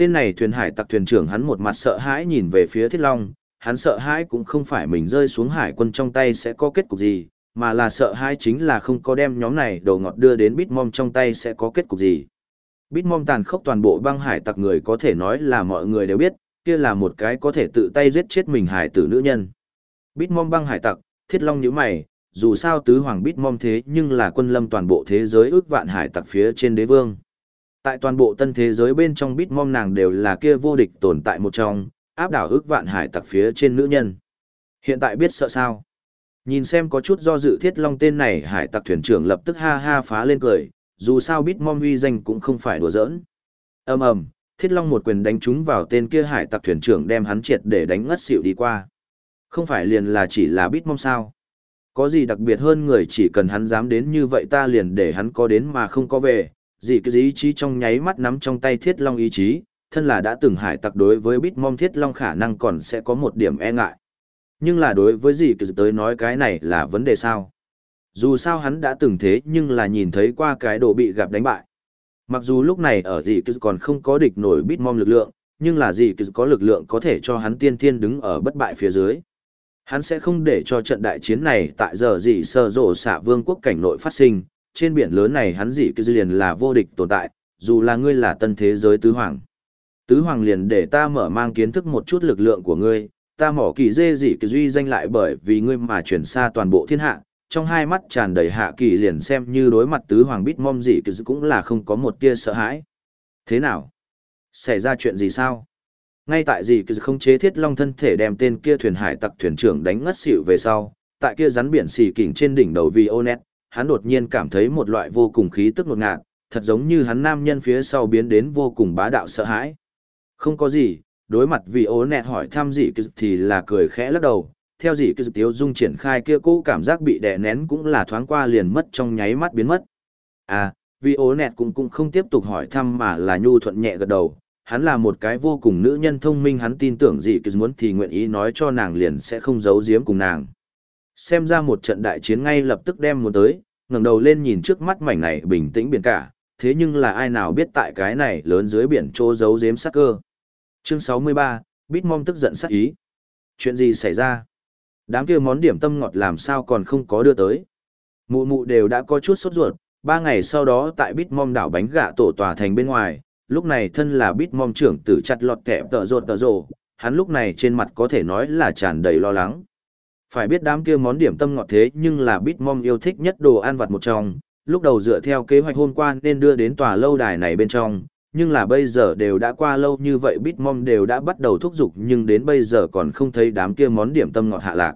Tên này thuyền hải tặc thuyền trưởng hắn một mặt sợ hãi nhìn về phía Thiết Long, hắn sợ hãi cũng không phải mình rơi xuống hải quân trong tay sẽ có kết cục gì, mà là sợ hãi chính là không có đem nhóm này đồ ngọt đưa đến Bitmom trong tay sẽ có kết cục gì. Bitmom tàn khốc toàn bộ băng hải tặc người có thể nói là mọi người đều biết, kia là một cái có thể tự tay giết chết mình hải tử nữ nhân. Bitmom băng hải tặc, Thiết Long nhíu mày, dù sao tứ hoàng Bitmom thế nhưng là quân lâm toàn bộ thế giới ước vạn hải tặc phía trên đế vương. Tại toàn bộ tân thế giới bên trong Bitmom nàng đều là kia vô địch tồn tại một trong, áp đảo ước vạn hải tặc phía trên nữ nhân. Hiện tại biết sợ sao? Nhìn xem có chút do dự thiết long tên này hải tặc thuyền trưởng lập tức ha ha phá lên cười, dù sao Bitmom uy danh cũng không phải đùa giỡn. ầm ầm, thiết long một quyền đánh trúng vào tên kia hải tặc thuyền trưởng đem hắn triệt để đánh ngất xỉu đi qua. Không phải liền là chỉ là Bitmom sao? Có gì đặc biệt hơn người chỉ cần hắn dám đến như vậy ta liền để hắn có đến mà không có về, Dị cái ý chí trong nháy mắt nắm trong tay thiết long ý chí, thân là đã từng hải tặc đối với Bitmom thiết long khả năng còn sẽ có một điểm e ngại. Nhưng là đối với Dị cái tới nói cái này là vấn đề sao? Dù sao hắn đã từng thế nhưng là nhìn thấy qua cái đồ bị gặp đánh bại. Mặc dù lúc này ở Dị cứ còn không có địch nổi Bitmom lực lượng, nhưng là Dị cứ có lực lượng có thể cho hắn tiên thiên đứng ở bất bại phía dưới. Hắn sẽ không để cho trận đại chiến này tại giờ Dị sơ rổ xạ vương quốc cảnh nội phát sinh, trên biển lớn này hắn gì cứ liền là vô địch tồn tại, dù là ngươi là tân thế giới tứ hoàng. Tứ hoàng liền để ta mở mang kiến thức một chút lực lượng của ngươi, ta mỏ kỳ dê dị cứ duy danh lại bởi vì ngươi mà chuyển xa toàn bộ thiên hạ, trong hai mắt tràn đầy hạ kỳ liền xem như đối mặt tứ hoàng bít mom dị cứ cũng là không có một tia sợ hãi. Thế nào? Xảy ra chuyện gì sao? Ngay tại dị cứ không chế thiết long thân thể đem tên kia thuyền hải tặc thuyền trưởng đánh ngất xỉu về sau, tại kia rắn biển xì kỉnh trên đỉnh đầu vì ô nét, hắn đột nhiên cảm thấy một loại vô cùng khí tức ngột ngạt, thật giống như hắn nam nhân phía sau biến đến vô cùng bá đạo sợ hãi. Không có gì, đối mặt vì ố nẹt hỏi thăm dị kỳ thì là cười khẽ lắc đầu, theo dị kỳ tiếu dung triển khai kia cũ cảm giác bị đè nén cũng là thoáng qua liền mất trong nháy mắt biến mất. À, vì ố nẹt cũng cũng không tiếp tục hỏi thăm mà là nhu thuận nhẹ gật đầu, hắn là một cái vô cùng nữ nhân thông minh hắn tin tưởng dị kỳ muốn thì nguyện ý nói cho nàng liền sẽ không giấu giếm cùng nàng. Xem ra một trận đại chiến ngay lập tức đem muốn tới, ngẩng đầu lên nhìn trước mắt mảnh này bình tĩnh biển cả, thế nhưng là ai nào biết tại cái này lớn dưới biển chỗ giấu giếm sắc cơ. Chương 63, Bitmom tức giận sắc ý. Chuyện gì xảy ra? Đám kia món điểm tâm ngọt làm sao còn không có đưa tới? Mụ mụ đều đã có chút sốt ruột, ba ngày sau đó tại Bitmom đảo bánh gạ tổ tòa thành bên ngoài, lúc này thân là Bitmom trưởng tử chặt lọt kẹp tợ rột tợ rồ, hắn lúc này trên mặt có thể nói là tràn đầy lo lắng. Phải biết đám kia món điểm tâm ngọt thế nhưng là Bitmom yêu thích nhất đồ ăn vặt một trong, lúc đầu dựa theo kế hoạch hôm qua nên đưa đến tòa lâu đài này bên trong, nhưng là bây giờ đều đã qua lâu như vậy Bitmom đều đã bắt đầu thúc giục nhưng đến bây giờ còn không thấy đám kia món điểm tâm ngọt hạ lạc.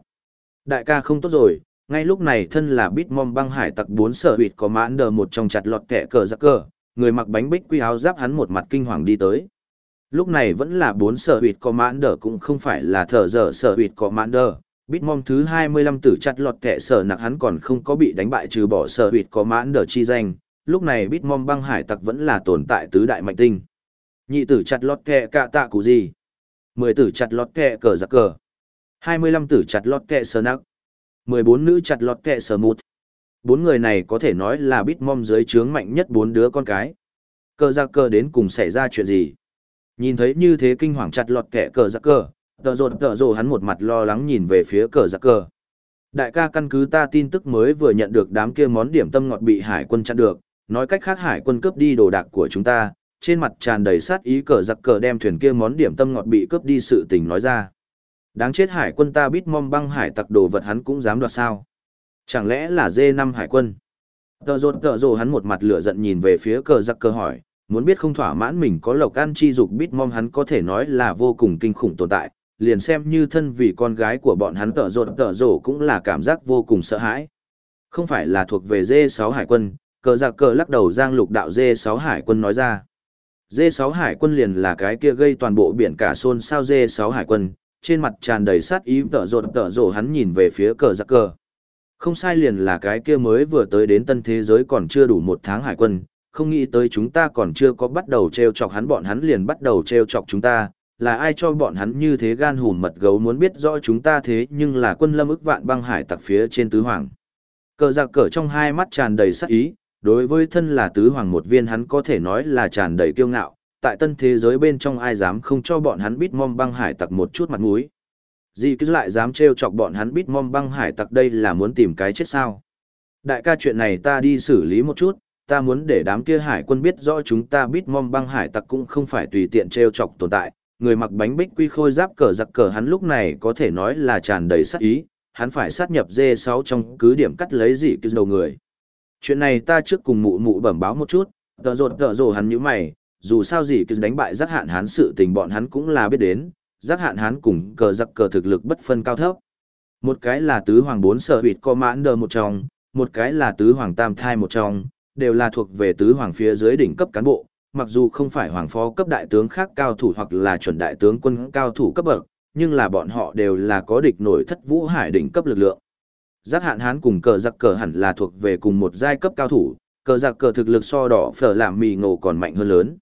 Đại ca không tốt rồi, ngay lúc này thân là Bitmom băng hải tặc bốn sở huyệt có mãn đờ một trong chặt lọt kẻ cờ giặc cờ, người mặc bánh bích quy áo giáp hắn một mặt kinh hoàng đi tới. Lúc này vẫn là bốn sở huyệt có mãn đờ cũng không phải là thở dở sở huyệt có mãn đờ. Bitmom thứ 25 tử chặt lọt kẻ sở nặc hắn còn không có bị đánh bại trừ bỏ sở huyệt có mãn đờ chi danh, lúc này Bitmom băng hải tặc vẫn là tồn tại tứ đại mạnh tinh. Nhị tử chặt lọt kẹ cạ tạ cụ gì? Mười tử chặt lọt kẹ cờ giặc cờ. Hai mươi lăm tử chặt lọt kẹ sở nặc. Mười bốn nữ chặt lọt kẹ sở mút. Bốn người này có thể nói là Bitmom dưới trướng mạnh nhất bốn đứa con cái. Cờ giặc cờ đến cùng xảy ra chuyện gì? Nhìn thấy như thế kinh hoàng chặt lọt kẹ cờ giặc cờ, tờ rột tờ rồ hắn một mặt lo lắng nhìn về phía cờ giặc cờ. Đại ca căn cứ ta tin tức mới vừa nhận được đám kia món điểm tâm ngọt bị hải quân chặn được, nói cách khác hải quân cướp đi đồ đạc của chúng ta, trên mặt tràn đầy sát ý cờ giặc cờ đem thuyền kia món điểm tâm ngọt bị cướp đi sự tình nói ra. Đáng chết hải quân ta biết mong băng hải tặc đồ vật hắn cũng dám đoạt sao. Chẳng lẽ là dê năm hải quân? Tờ rột tờ rồ hắn một mặt lửa giận nhìn về phía cờ giặc cờ hỏi, muốn biết không thỏa mãn mình có lộc ăn chi dục bít mong hắn có thể nói là vô cùng kinh khủng tồn tại, liền xem như thân vì con gái của bọn hắn tở rột tở rổ cũng là cảm giác vô cùng sợ hãi. Không phải là thuộc về dê sáu hải quân, cờ giặc cờ lắc đầu giang lục đạo dê sáu hải quân nói ra dê sáu hải quân liền là cái kia gây toàn bộ biển cả xôn sao dê sáu hải quân trên mặt tràn đầy sát ý tở rột tở rộ hắn nhìn về phía cờ giặc cờ không sai liền là cái kia mới vừa tới đến tân thế giới còn chưa đủ một tháng hải quân không nghĩ tới chúng ta còn chưa có bắt đầu treo chọc hắn bọn hắn liền bắt đầu treo chọc chúng ta là ai cho bọn hắn như thế gan hùm mật gấu muốn biết rõ chúng ta thế nhưng là quân lâm ức vạn băng hải tặc phía trên tứ hoàng cờ giặc cờ trong hai mắt tràn đầy sát ý đối với thân là tứ hoàng một viên hắn có thể nói là tràn đầy kiêu ngạo, tại tân thế giới bên trong ai dám không cho bọn hắn bít mom băng hải tặc một chút mặt mũi. gì cứ lại dám trêu chọc bọn hắn bít mom băng hải tặc đây là muốn tìm cái chết sao. Đại ca chuyện này ta đi xử lý một chút, ta muốn để đám kia hải quân biết rõ chúng ta bít mom băng hải tặc cũng không phải tùy tiện trêu chọc tồn tại. Người mặc bánh bích quy khôi giáp cờ giặc cờ hắn lúc này có thể nói là tràn đầy sát ý, hắn phải sát nhập D6 trong cứ điểm cắt lấy dị cứ đầu người. Chuyện này ta trước cùng mụ mụ bẩm báo một chút, tờ rột tờ rồ hắn như mày, dù sao gì cứ đánh bại giác hạn hắn sự tình bọn hắn cũng là biết đến, giác hạn hắn cùng cờ giặc cờ thực lực bất phân cao thấp. Một cái là tứ hoàng bốn sở huyệt co mãn đờ một trong, một cái là tứ hoàng tam thai một trong, đều là thuộc về tứ hoàng phía dưới đỉnh cấp cán bộ, mặc dù không phải hoàng phó cấp đại tướng khác cao thủ hoặc là chuẩn đại tướng quân cao thủ cấp bậc, nhưng là bọn họ đều là có địch nổi thất vũ hải đỉnh cấp lực lượng. Giác hạn hán cùng cờ giặc cờ hẳn là thuộc về cùng một giai cấp cao thủ, cờ giặc cờ thực lực so đỏ phở làm mì ngộ còn mạnh hơn lớn.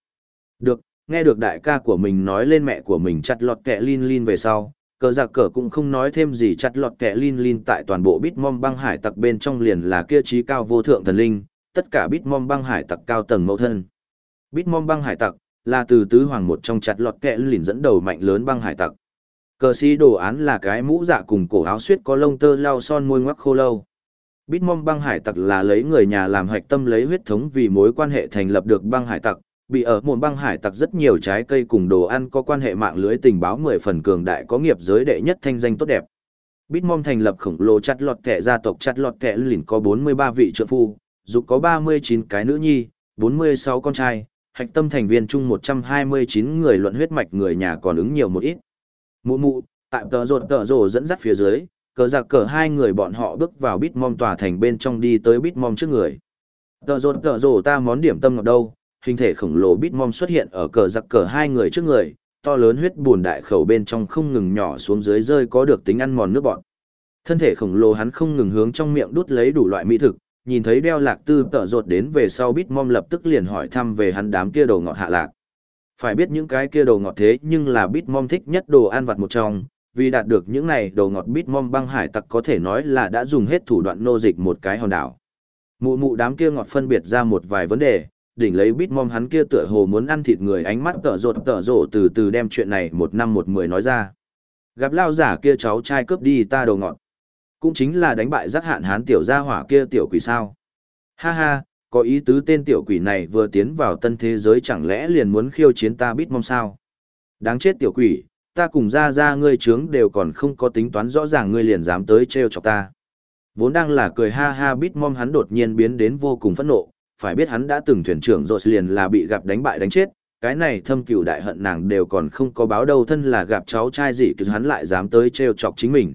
Được, nghe được đại ca của mình nói lên mẹ của mình chặt lọt kẹ lin lin về sau, cờ giặc cờ cũng không nói thêm gì chặt lọt kẹ lin lin tại toàn bộ bít mom băng hải tặc bên trong liền là kia trí cao vô thượng thần linh, tất cả bít mom băng hải tặc cao tầng mẫu thân. Bitmom băng hải tặc là từ tứ hoàng một trong chặt lọt kẹ lìn dẫn đầu mạnh lớn băng hải tặc. Cờ sĩ đồ án là cái mũ dạ cùng cổ áo suýt có lông tơ lau son môi ngoắc khô lâu. Bitmom băng hải tặc là lấy người nhà làm hạch tâm lấy huyết thống vì mối quan hệ thành lập được băng hải tặc, bị ở một băng hải tặc rất nhiều trái cây cùng đồ ăn có quan hệ mạng lưới tình báo 10 phần cường đại có nghiệp giới đệ nhất thanh danh tốt đẹp. Bitmom thành lập khổng lồ chặt lọt kẻ gia tộc chặt lọt kẻ lìn có 43 vị trượng phu, dục có 39 cái nữ nhi, 46 con trai, hạch tâm thành viên chung 129 người luận huyết mạch người nhà còn ứng nhiều một ít. Mụ mụ, tại tờ rột tờ rồ dẫn dắt phía dưới, cờ giặc cờ hai người bọn họ bước vào bít mom tòa thành bên trong đi tới bít mom trước người. Tờ rột tờ rồ ta món điểm tâm ngọt đâu, hình thể khổng lồ bít mom xuất hiện ở cờ giặc cờ hai người trước người, to lớn huyết buồn đại khẩu bên trong không ngừng nhỏ xuống dưới rơi có được tính ăn mòn nước bọn. Thân thể khổng lồ hắn không ngừng hướng trong miệng đút lấy đủ loại mỹ thực, nhìn thấy đeo lạc tư tợ rột đến về sau bít mom lập tức liền hỏi thăm về hắn đám kia đồ ngọt hạ lạc. Phải biết những cái kia đồ ngọt thế nhưng là Bitmom thích nhất đồ ăn vặt một trong, vì đạt được những này đồ ngọt Bitmom băng hải tặc có thể nói là đã dùng hết thủ đoạn nô dịch một cái hòn đảo. Mụ mụ đám kia ngọt phân biệt ra một vài vấn đề, đỉnh lấy Bitmom hắn kia tựa hồ muốn ăn thịt người ánh mắt tở rột tở rộ từ từ đem chuyện này một năm một mười nói ra. Gặp lao giả kia cháu trai cướp đi ta đồ ngọt. Cũng chính là đánh bại giác hạn hán tiểu gia hỏa kia tiểu quỷ sao. Ha ha, có ý tứ tên tiểu quỷ này vừa tiến vào tân thế giới chẳng lẽ liền muốn khiêu chiến ta bít mong sao. Đáng chết tiểu quỷ, ta cùng ra ra ngươi trướng đều còn không có tính toán rõ ràng ngươi liền dám tới trêu chọc ta. Vốn đang là cười ha ha bít mong hắn đột nhiên biến đến vô cùng phẫn nộ, phải biết hắn đã từng thuyền trưởng rồi liền là bị gặp đánh bại đánh chết, cái này thâm cửu đại hận nàng đều còn không có báo đâu thân là gặp cháu trai gì cứ hắn lại dám tới trêu chọc chính mình.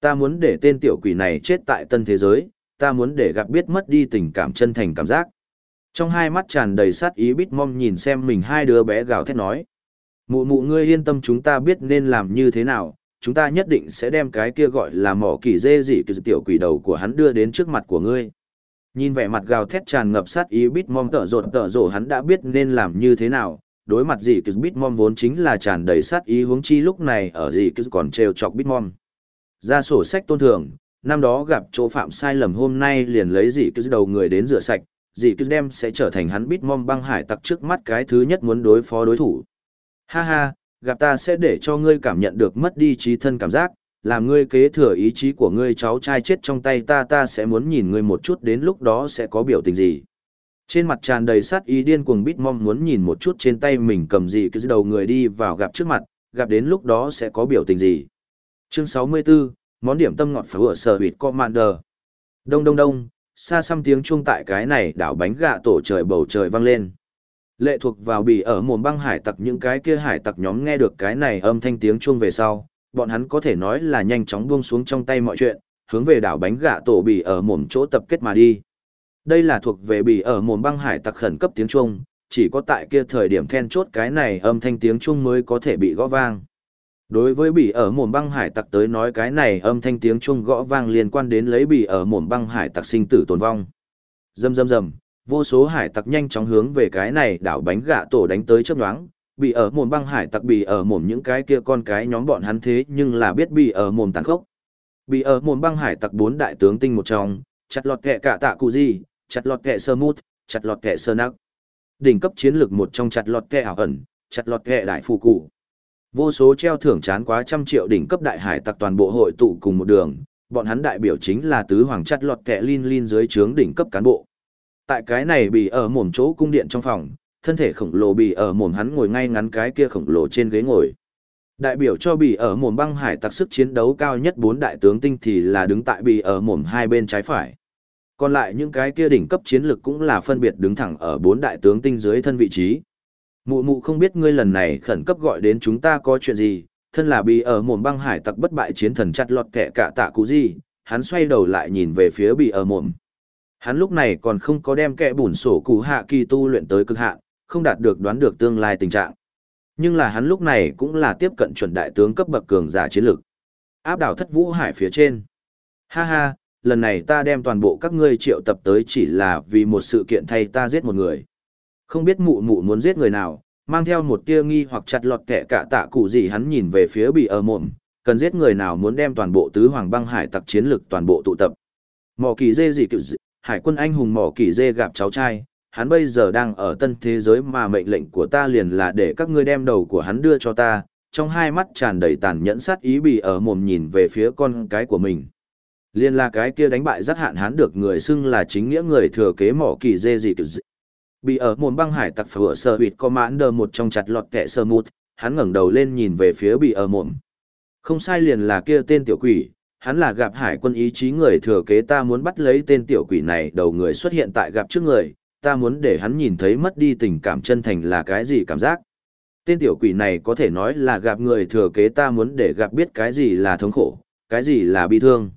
Ta muốn để tên tiểu quỷ này chết tại tân thế giới, ta muốn để gặp biết mất đi tình cảm chân thành cảm giác. Trong hai mắt tràn đầy sát ý bít mong nhìn xem mình hai đứa bé gào thét nói. Mụ mụ ngươi yên tâm chúng ta biết nên làm như thế nào, chúng ta nhất định sẽ đem cái kia gọi là mỏ kỳ dê dị kỳ tiểu quỷ đầu của hắn đưa đến trước mặt của ngươi. Nhìn vẻ mặt gào thét tràn ngập sát ý bít mong tở rột tở rổ hắn đã biết nên làm như thế nào, đối mặt dị kỳ bít mong vốn chính là tràn đầy sát ý hướng chi lúc này ở dị kỳ còn trêu chọc bít mong. Ra sổ sách tôn thường, năm đó gặp chỗ phạm sai lầm hôm nay liền lấy dị cứ đầu người đến rửa sạch, dị cứ đem sẽ trở thành hắn bít mom băng hải tặc trước mắt cái thứ nhất muốn đối phó đối thủ. Ha ha, gặp ta sẽ để cho ngươi cảm nhận được mất đi trí thân cảm giác, làm ngươi kế thừa ý chí của ngươi cháu trai chết trong tay ta ta sẽ muốn nhìn ngươi một chút đến lúc đó sẽ có biểu tình gì. Trên mặt tràn đầy sát ý điên cuồng bít mom muốn nhìn một chút trên tay mình cầm gì cứ đầu người đi vào gặp trước mặt, gặp đến lúc đó sẽ có biểu tình gì. Chương 64, món điểm tâm ngọt phở sở huyệt commander. Đông đông đông, xa xăm tiếng chuông tại cái này đảo bánh gạ tổ trời bầu trời vang lên. Lệ thuộc vào bì ở mồm băng hải tặc những cái kia hải tặc nhóm nghe được cái này âm thanh tiếng chuông về sau, bọn hắn có thể nói là nhanh chóng buông xuống trong tay mọi chuyện, hướng về đảo bánh gạ tổ bì ở mồm chỗ tập kết mà đi. Đây là thuộc về bì ở mồm băng hải tặc khẩn cấp tiếng chuông, chỉ có tại kia thời điểm then chốt cái này âm thanh tiếng chuông mới có thể bị gõ vang. Đối với bỉ ở mồm băng hải tặc tới nói cái này âm thanh tiếng chuông gõ vang liên quan đến lấy bỉ ở mồm băng hải tặc sinh tử tồn vong. Rầm rầm rầm, vô số hải tặc nhanh chóng hướng về cái này đảo bánh gạ tổ đánh tới chớp nhoáng. Bỉ ở mồm băng hải tặc bỉ ở mồm những cái kia con cái nhóm bọn hắn thế nhưng là biết bỉ ở mồm tàn khốc. Bỉ ở mồm băng hải tặc bốn đại tướng tinh một trong, chặt lọt kẹ cả tạ cụ gì, chặt lọt kẹ sơ mút, chặt lọt kẹ sơ nắc. Đỉnh cấp chiến lược một trong chặt lọt kẹ ảo ẩn, chặt lọt kẹ đại phù cụ. Vô số treo thưởng chán quá trăm triệu đỉnh cấp đại hải tặc toàn bộ hội tụ cùng một đường, bọn hắn đại biểu chính là tứ hoàng chặt lọt kẹ lin lin dưới trướng đỉnh cấp cán bộ. Tại cái này bị ở mồm chỗ cung điện trong phòng, thân thể khổng lồ bị ở mồm hắn ngồi ngay ngắn cái kia khổng lồ trên ghế ngồi. Đại biểu cho bị ở mồm băng hải tặc sức chiến đấu cao nhất bốn đại tướng tinh thì là đứng tại bị ở mồm hai bên trái phải. Còn lại những cái kia đỉnh cấp chiến lực cũng là phân biệt đứng thẳng ở bốn đại tướng tinh dưới thân vị trí. Mụ mụ không biết ngươi lần này khẩn cấp gọi đến chúng ta có chuyện gì, thân là bị ở mồm băng hải tặc bất bại chiến thần chặt lọt kẻ cả tạ cụ gì, hắn xoay đầu lại nhìn về phía bị ở mồm. Hắn lúc này còn không có đem kẻ bùn sổ cụ hạ kỳ tu luyện tới cực hạn, không đạt được đoán được tương lai tình trạng. Nhưng là hắn lúc này cũng là tiếp cận chuẩn đại tướng cấp bậc cường giả chiến lực. Áp đảo thất vũ hải phía trên. Ha ha, lần này ta đem toàn bộ các ngươi triệu tập tới chỉ là vì một sự kiện thay ta giết một người. Không biết mụ mụ muốn giết người nào, mang theo một tia nghi hoặc chặt lọt kẻ cả tạ cụ gì hắn nhìn về phía bị ở mồm cần giết người nào muốn đem toàn bộ tứ hoàng băng hải tặc chiến lực toàn bộ tụ tập. Mỏ kỳ dê gì kiểu hải quân anh hùng mỏ kỳ dê gặp cháu trai, hắn bây giờ đang ở tân thế giới mà mệnh lệnh của ta liền là để các ngươi đem đầu của hắn đưa cho ta, trong hai mắt tràn đầy tàn nhẫn sát ý bị ở mồm nhìn về phía con cái của mình. Liên là cái kia đánh bại rất hạn hắn được người xưng là chính nghĩa người thừa kế mỏ kỳ dê gì kiểu dị. Bị ở mồm băng hải tặc phở sợ huyệt có mãn đờ một trong chặt lọt kẻ sơ mút, hắn ngẩng đầu lên nhìn về phía bị ở mồm. Không sai liền là kia tên tiểu quỷ, hắn là gặp hải quân ý chí người thừa kế ta muốn bắt lấy tên tiểu quỷ này đầu người xuất hiện tại gặp trước người, ta muốn để hắn nhìn thấy mất đi tình cảm chân thành là cái gì cảm giác. Tên tiểu quỷ này có thể nói là gặp người thừa kế ta muốn để gặp biết cái gì là thống khổ, cái gì là bi thương.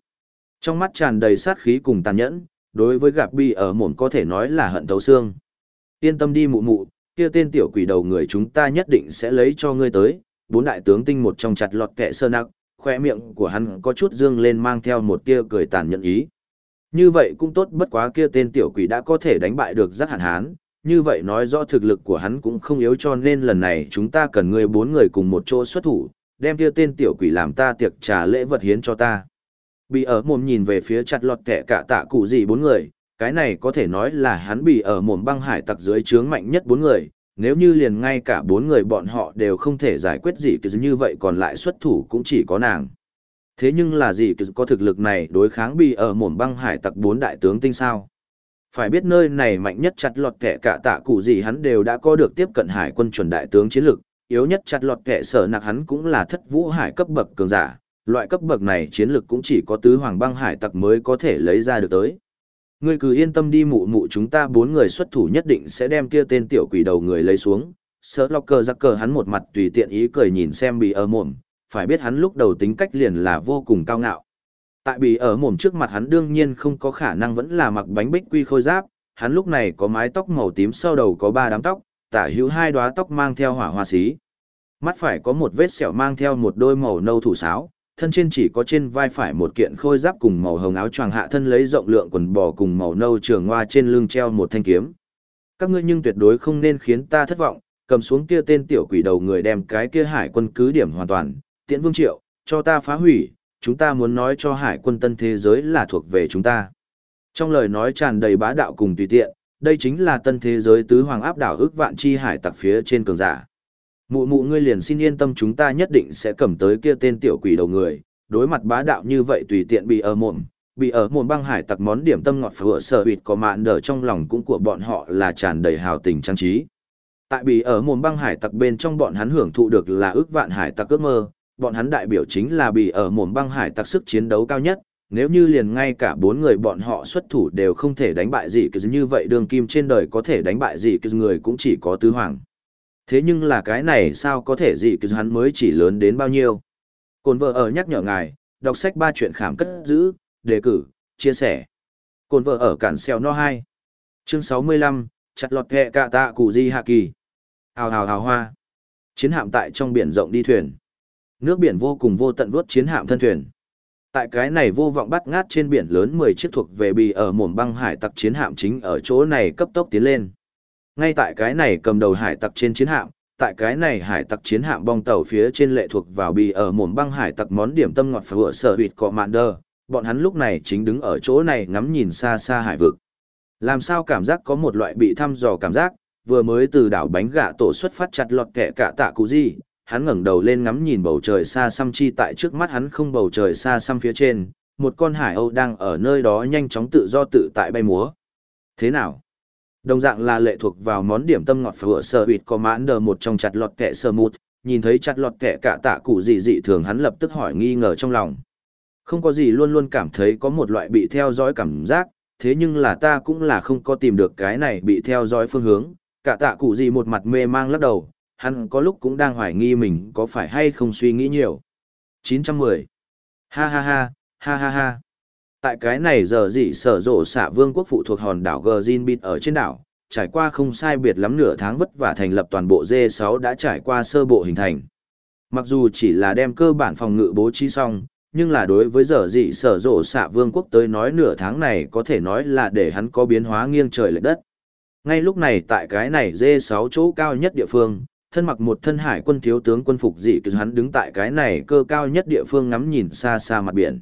Trong mắt tràn đầy sát khí cùng tàn nhẫn, đối với gặp bi ở mồm có thể nói là hận thấu xương. Yên tâm đi mụ mụ, kia tên tiểu quỷ đầu người chúng ta nhất định sẽ lấy cho ngươi tới, bốn đại tướng tinh một trong chặt lọt kẹ sơ nặc, khoe miệng của hắn có chút dương lên mang theo một tia cười tàn nhẫn ý. Như vậy cũng tốt bất quá kia tên tiểu quỷ đã có thể đánh bại được rất hạn hán, như vậy nói rõ thực lực của hắn cũng không yếu cho nên lần này chúng ta cần ngươi bốn người cùng một chỗ xuất thủ, đem kia tên tiểu quỷ làm ta tiệc trà lễ vật hiến cho ta. Bị ở mồm nhìn về phía chặt lọt kẻ cả tạ cụ gì bốn người, cái này có thể nói là hắn bị ở mồm băng hải tặc dưới trướng mạnh nhất bốn người, nếu như liền ngay cả bốn người bọn họ đều không thể giải quyết gì cứ như vậy còn lại xuất thủ cũng chỉ có nàng. Thế nhưng là gì cứ có thực lực này đối kháng bị ở mồm băng hải tặc bốn đại tướng tinh sao? Phải biết nơi này mạnh nhất chặt lọt kẻ cả tạ cụ gì hắn đều đã có được tiếp cận hải quân chuẩn đại tướng chiến lực, yếu nhất chặt lọt kẻ sở nặc hắn cũng là thất vũ hải cấp bậc cường giả, loại cấp bậc này chiến lực cũng chỉ có tứ hoàng băng hải tặc mới có thể lấy ra được tới. Ngươi cứ yên tâm đi mụ mụ chúng ta bốn người xuất thủ nhất định sẽ đem kia tên tiểu quỷ đầu người lấy xuống. Sở lọc cờ giặc cờ hắn một mặt tùy tiện ý cười nhìn xem bị ở mồm, phải biết hắn lúc đầu tính cách liền là vô cùng cao ngạo. Tại bị ở mồm trước mặt hắn đương nhiên không có khả năng vẫn là mặc bánh bích quy khôi giáp, hắn lúc này có mái tóc màu tím sau đầu có ba đám tóc, tả hữu hai đóa tóc mang theo hỏa hoa xí. Mắt phải có một vết sẹo mang theo một đôi màu nâu thủ sáo, thân trên chỉ có trên vai phải một kiện khôi giáp cùng màu hồng áo choàng hạ thân lấy rộng lượng quần bò cùng màu nâu trường hoa trên lưng treo một thanh kiếm. Các ngươi nhưng tuyệt đối không nên khiến ta thất vọng, cầm xuống kia tên tiểu quỷ đầu người đem cái kia hải quân cứ điểm hoàn toàn, tiễn vương triệu, cho ta phá hủy, chúng ta muốn nói cho hải quân tân thế giới là thuộc về chúng ta. Trong lời nói tràn đầy bá đạo cùng tùy tiện, đây chính là tân thế giới tứ hoàng áp đảo ước vạn chi hải tặc phía trên cường giả. Mụ mụ ngươi liền xin yên tâm chúng ta nhất định sẽ cầm tới kia tên tiểu quỷ đầu người, đối mặt bá đạo như vậy tùy tiện bị ở mồm, bị ở mồm băng hải tặc món điểm tâm ngọt phở sở huyệt có mạn đờ trong lòng cũng của bọn họ là tràn đầy hào tình trang trí. Tại bị ở mồm băng hải tặc bên trong bọn hắn hưởng thụ được là ước vạn hải tặc ước mơ, bọn hắn đại biểu chính là bị ở mồm băng hải tặc sức chiến đấu cao nhất, nếu như liền ngay cả bốn người bọn họ xuất thủ đều không thể đánh bại gì cứ như vậy đường kim trên đời có thể đánh bại gì cứ người cũng chỉ có tứ hoàng. Thế nhưng là cái này sao có thể gì cứ hắn mới chỉ lớn đến bao nhiêu. Cồn vợ ở nhắc nhở ngài, đọc sách ba chuyện khảm cất giữ, đề cử, chia sẻ. Cồn vợ ở cản xeo no 2. Chương 65, chặt lọt kẹ cạ tạ cụ di hạ kỳ. Hào hào hào hoa. Chiến hạm tại trong biển rộng đi thuyền. Nước biển vô cùng vô tận vuốt chiến hạm thân thuyền. Tại cái này vô vọng bắt ngát trên biển lớn 10 chiếc thuộc về bì ở mồm băng hải tặc chiến hạm chính ở chỗ này cấp tốc tiến lên. Ngay tại cái này cầm đầu hải tặc trên chiến hạm, tại cái này hải tặc chiến hạm bong tàu phía trên lệ thuộc vào bì ở mồm băng hải tặc món điểm tâm ngọt phở sở huyệt cọ mạn đơ, bọn hắn lúc này chính đứng ở chỗ này ngắm nhìn xa xa hải vực. Làm sao cảm giác có một loại bị thăm dò cảm giác, vừa mới từ đảo bánh gạ tổ xuất phát chặt lọt kẻ cả tạ cụ gì, hắn ngẩng đầu lên ngắm nhìn bầu trời xa xăm chi tại trước mắt hắn không bầu trời xa xăm phía trên, một con hải âu đang ở nơi đó nhanh chóng tự do tự tại bay múa. Thế nào? Đồng dạng là lệ thuộc vào món điểm tâm ngọt phở sở huyệt có mãn đờ một trong chặt lọt kẻ sơ mút, nhìn thấy chặt lọt kẻ cả tạ cụ gì dị thường hắn lập tức hỏi nghi ngờ trong lòng. Không có gì luôn luôn cảm thấy có một loại bị theo dõi cảm giác, thế nhưng là ta cũng là không có tìm được cái này bị theo dõi phương hướng, cả tạ cụ gì một mặt mê mang lắc đầu, hắn có lúc cũng đang hoài nghi mình có phải hay không suy nghĩ nhiều. 910. Ha ha ha, ha ha ha. Tại cái này giờ dị sở rộ xạ vương quốc phụ thuộc hòn đảo Gzinbit ở trên đảo, trải qua không sai biệt lắm nửa tháng vất vả thành lập toàn bộ D6 đã trải qua sơ bộ hình thành. Mặc dù chỉ là đem cơ bản phòng ngự bố trí xong, nhưng là đối với giờ dị sở rộ xạ vương quốc tới nói nửa tháng này có thể nói là để hắn có biến hóa nghiêng trời lệch đất. Ngay lúc này tại cái này D6 chỗ cao nhất địa phương, thân mặc một thân hải quân thiếu tướng quân phục dị cứ hắn đứng tại cái này cơ cao nhất địa phương ngắm nhìn xa xa mặt biển.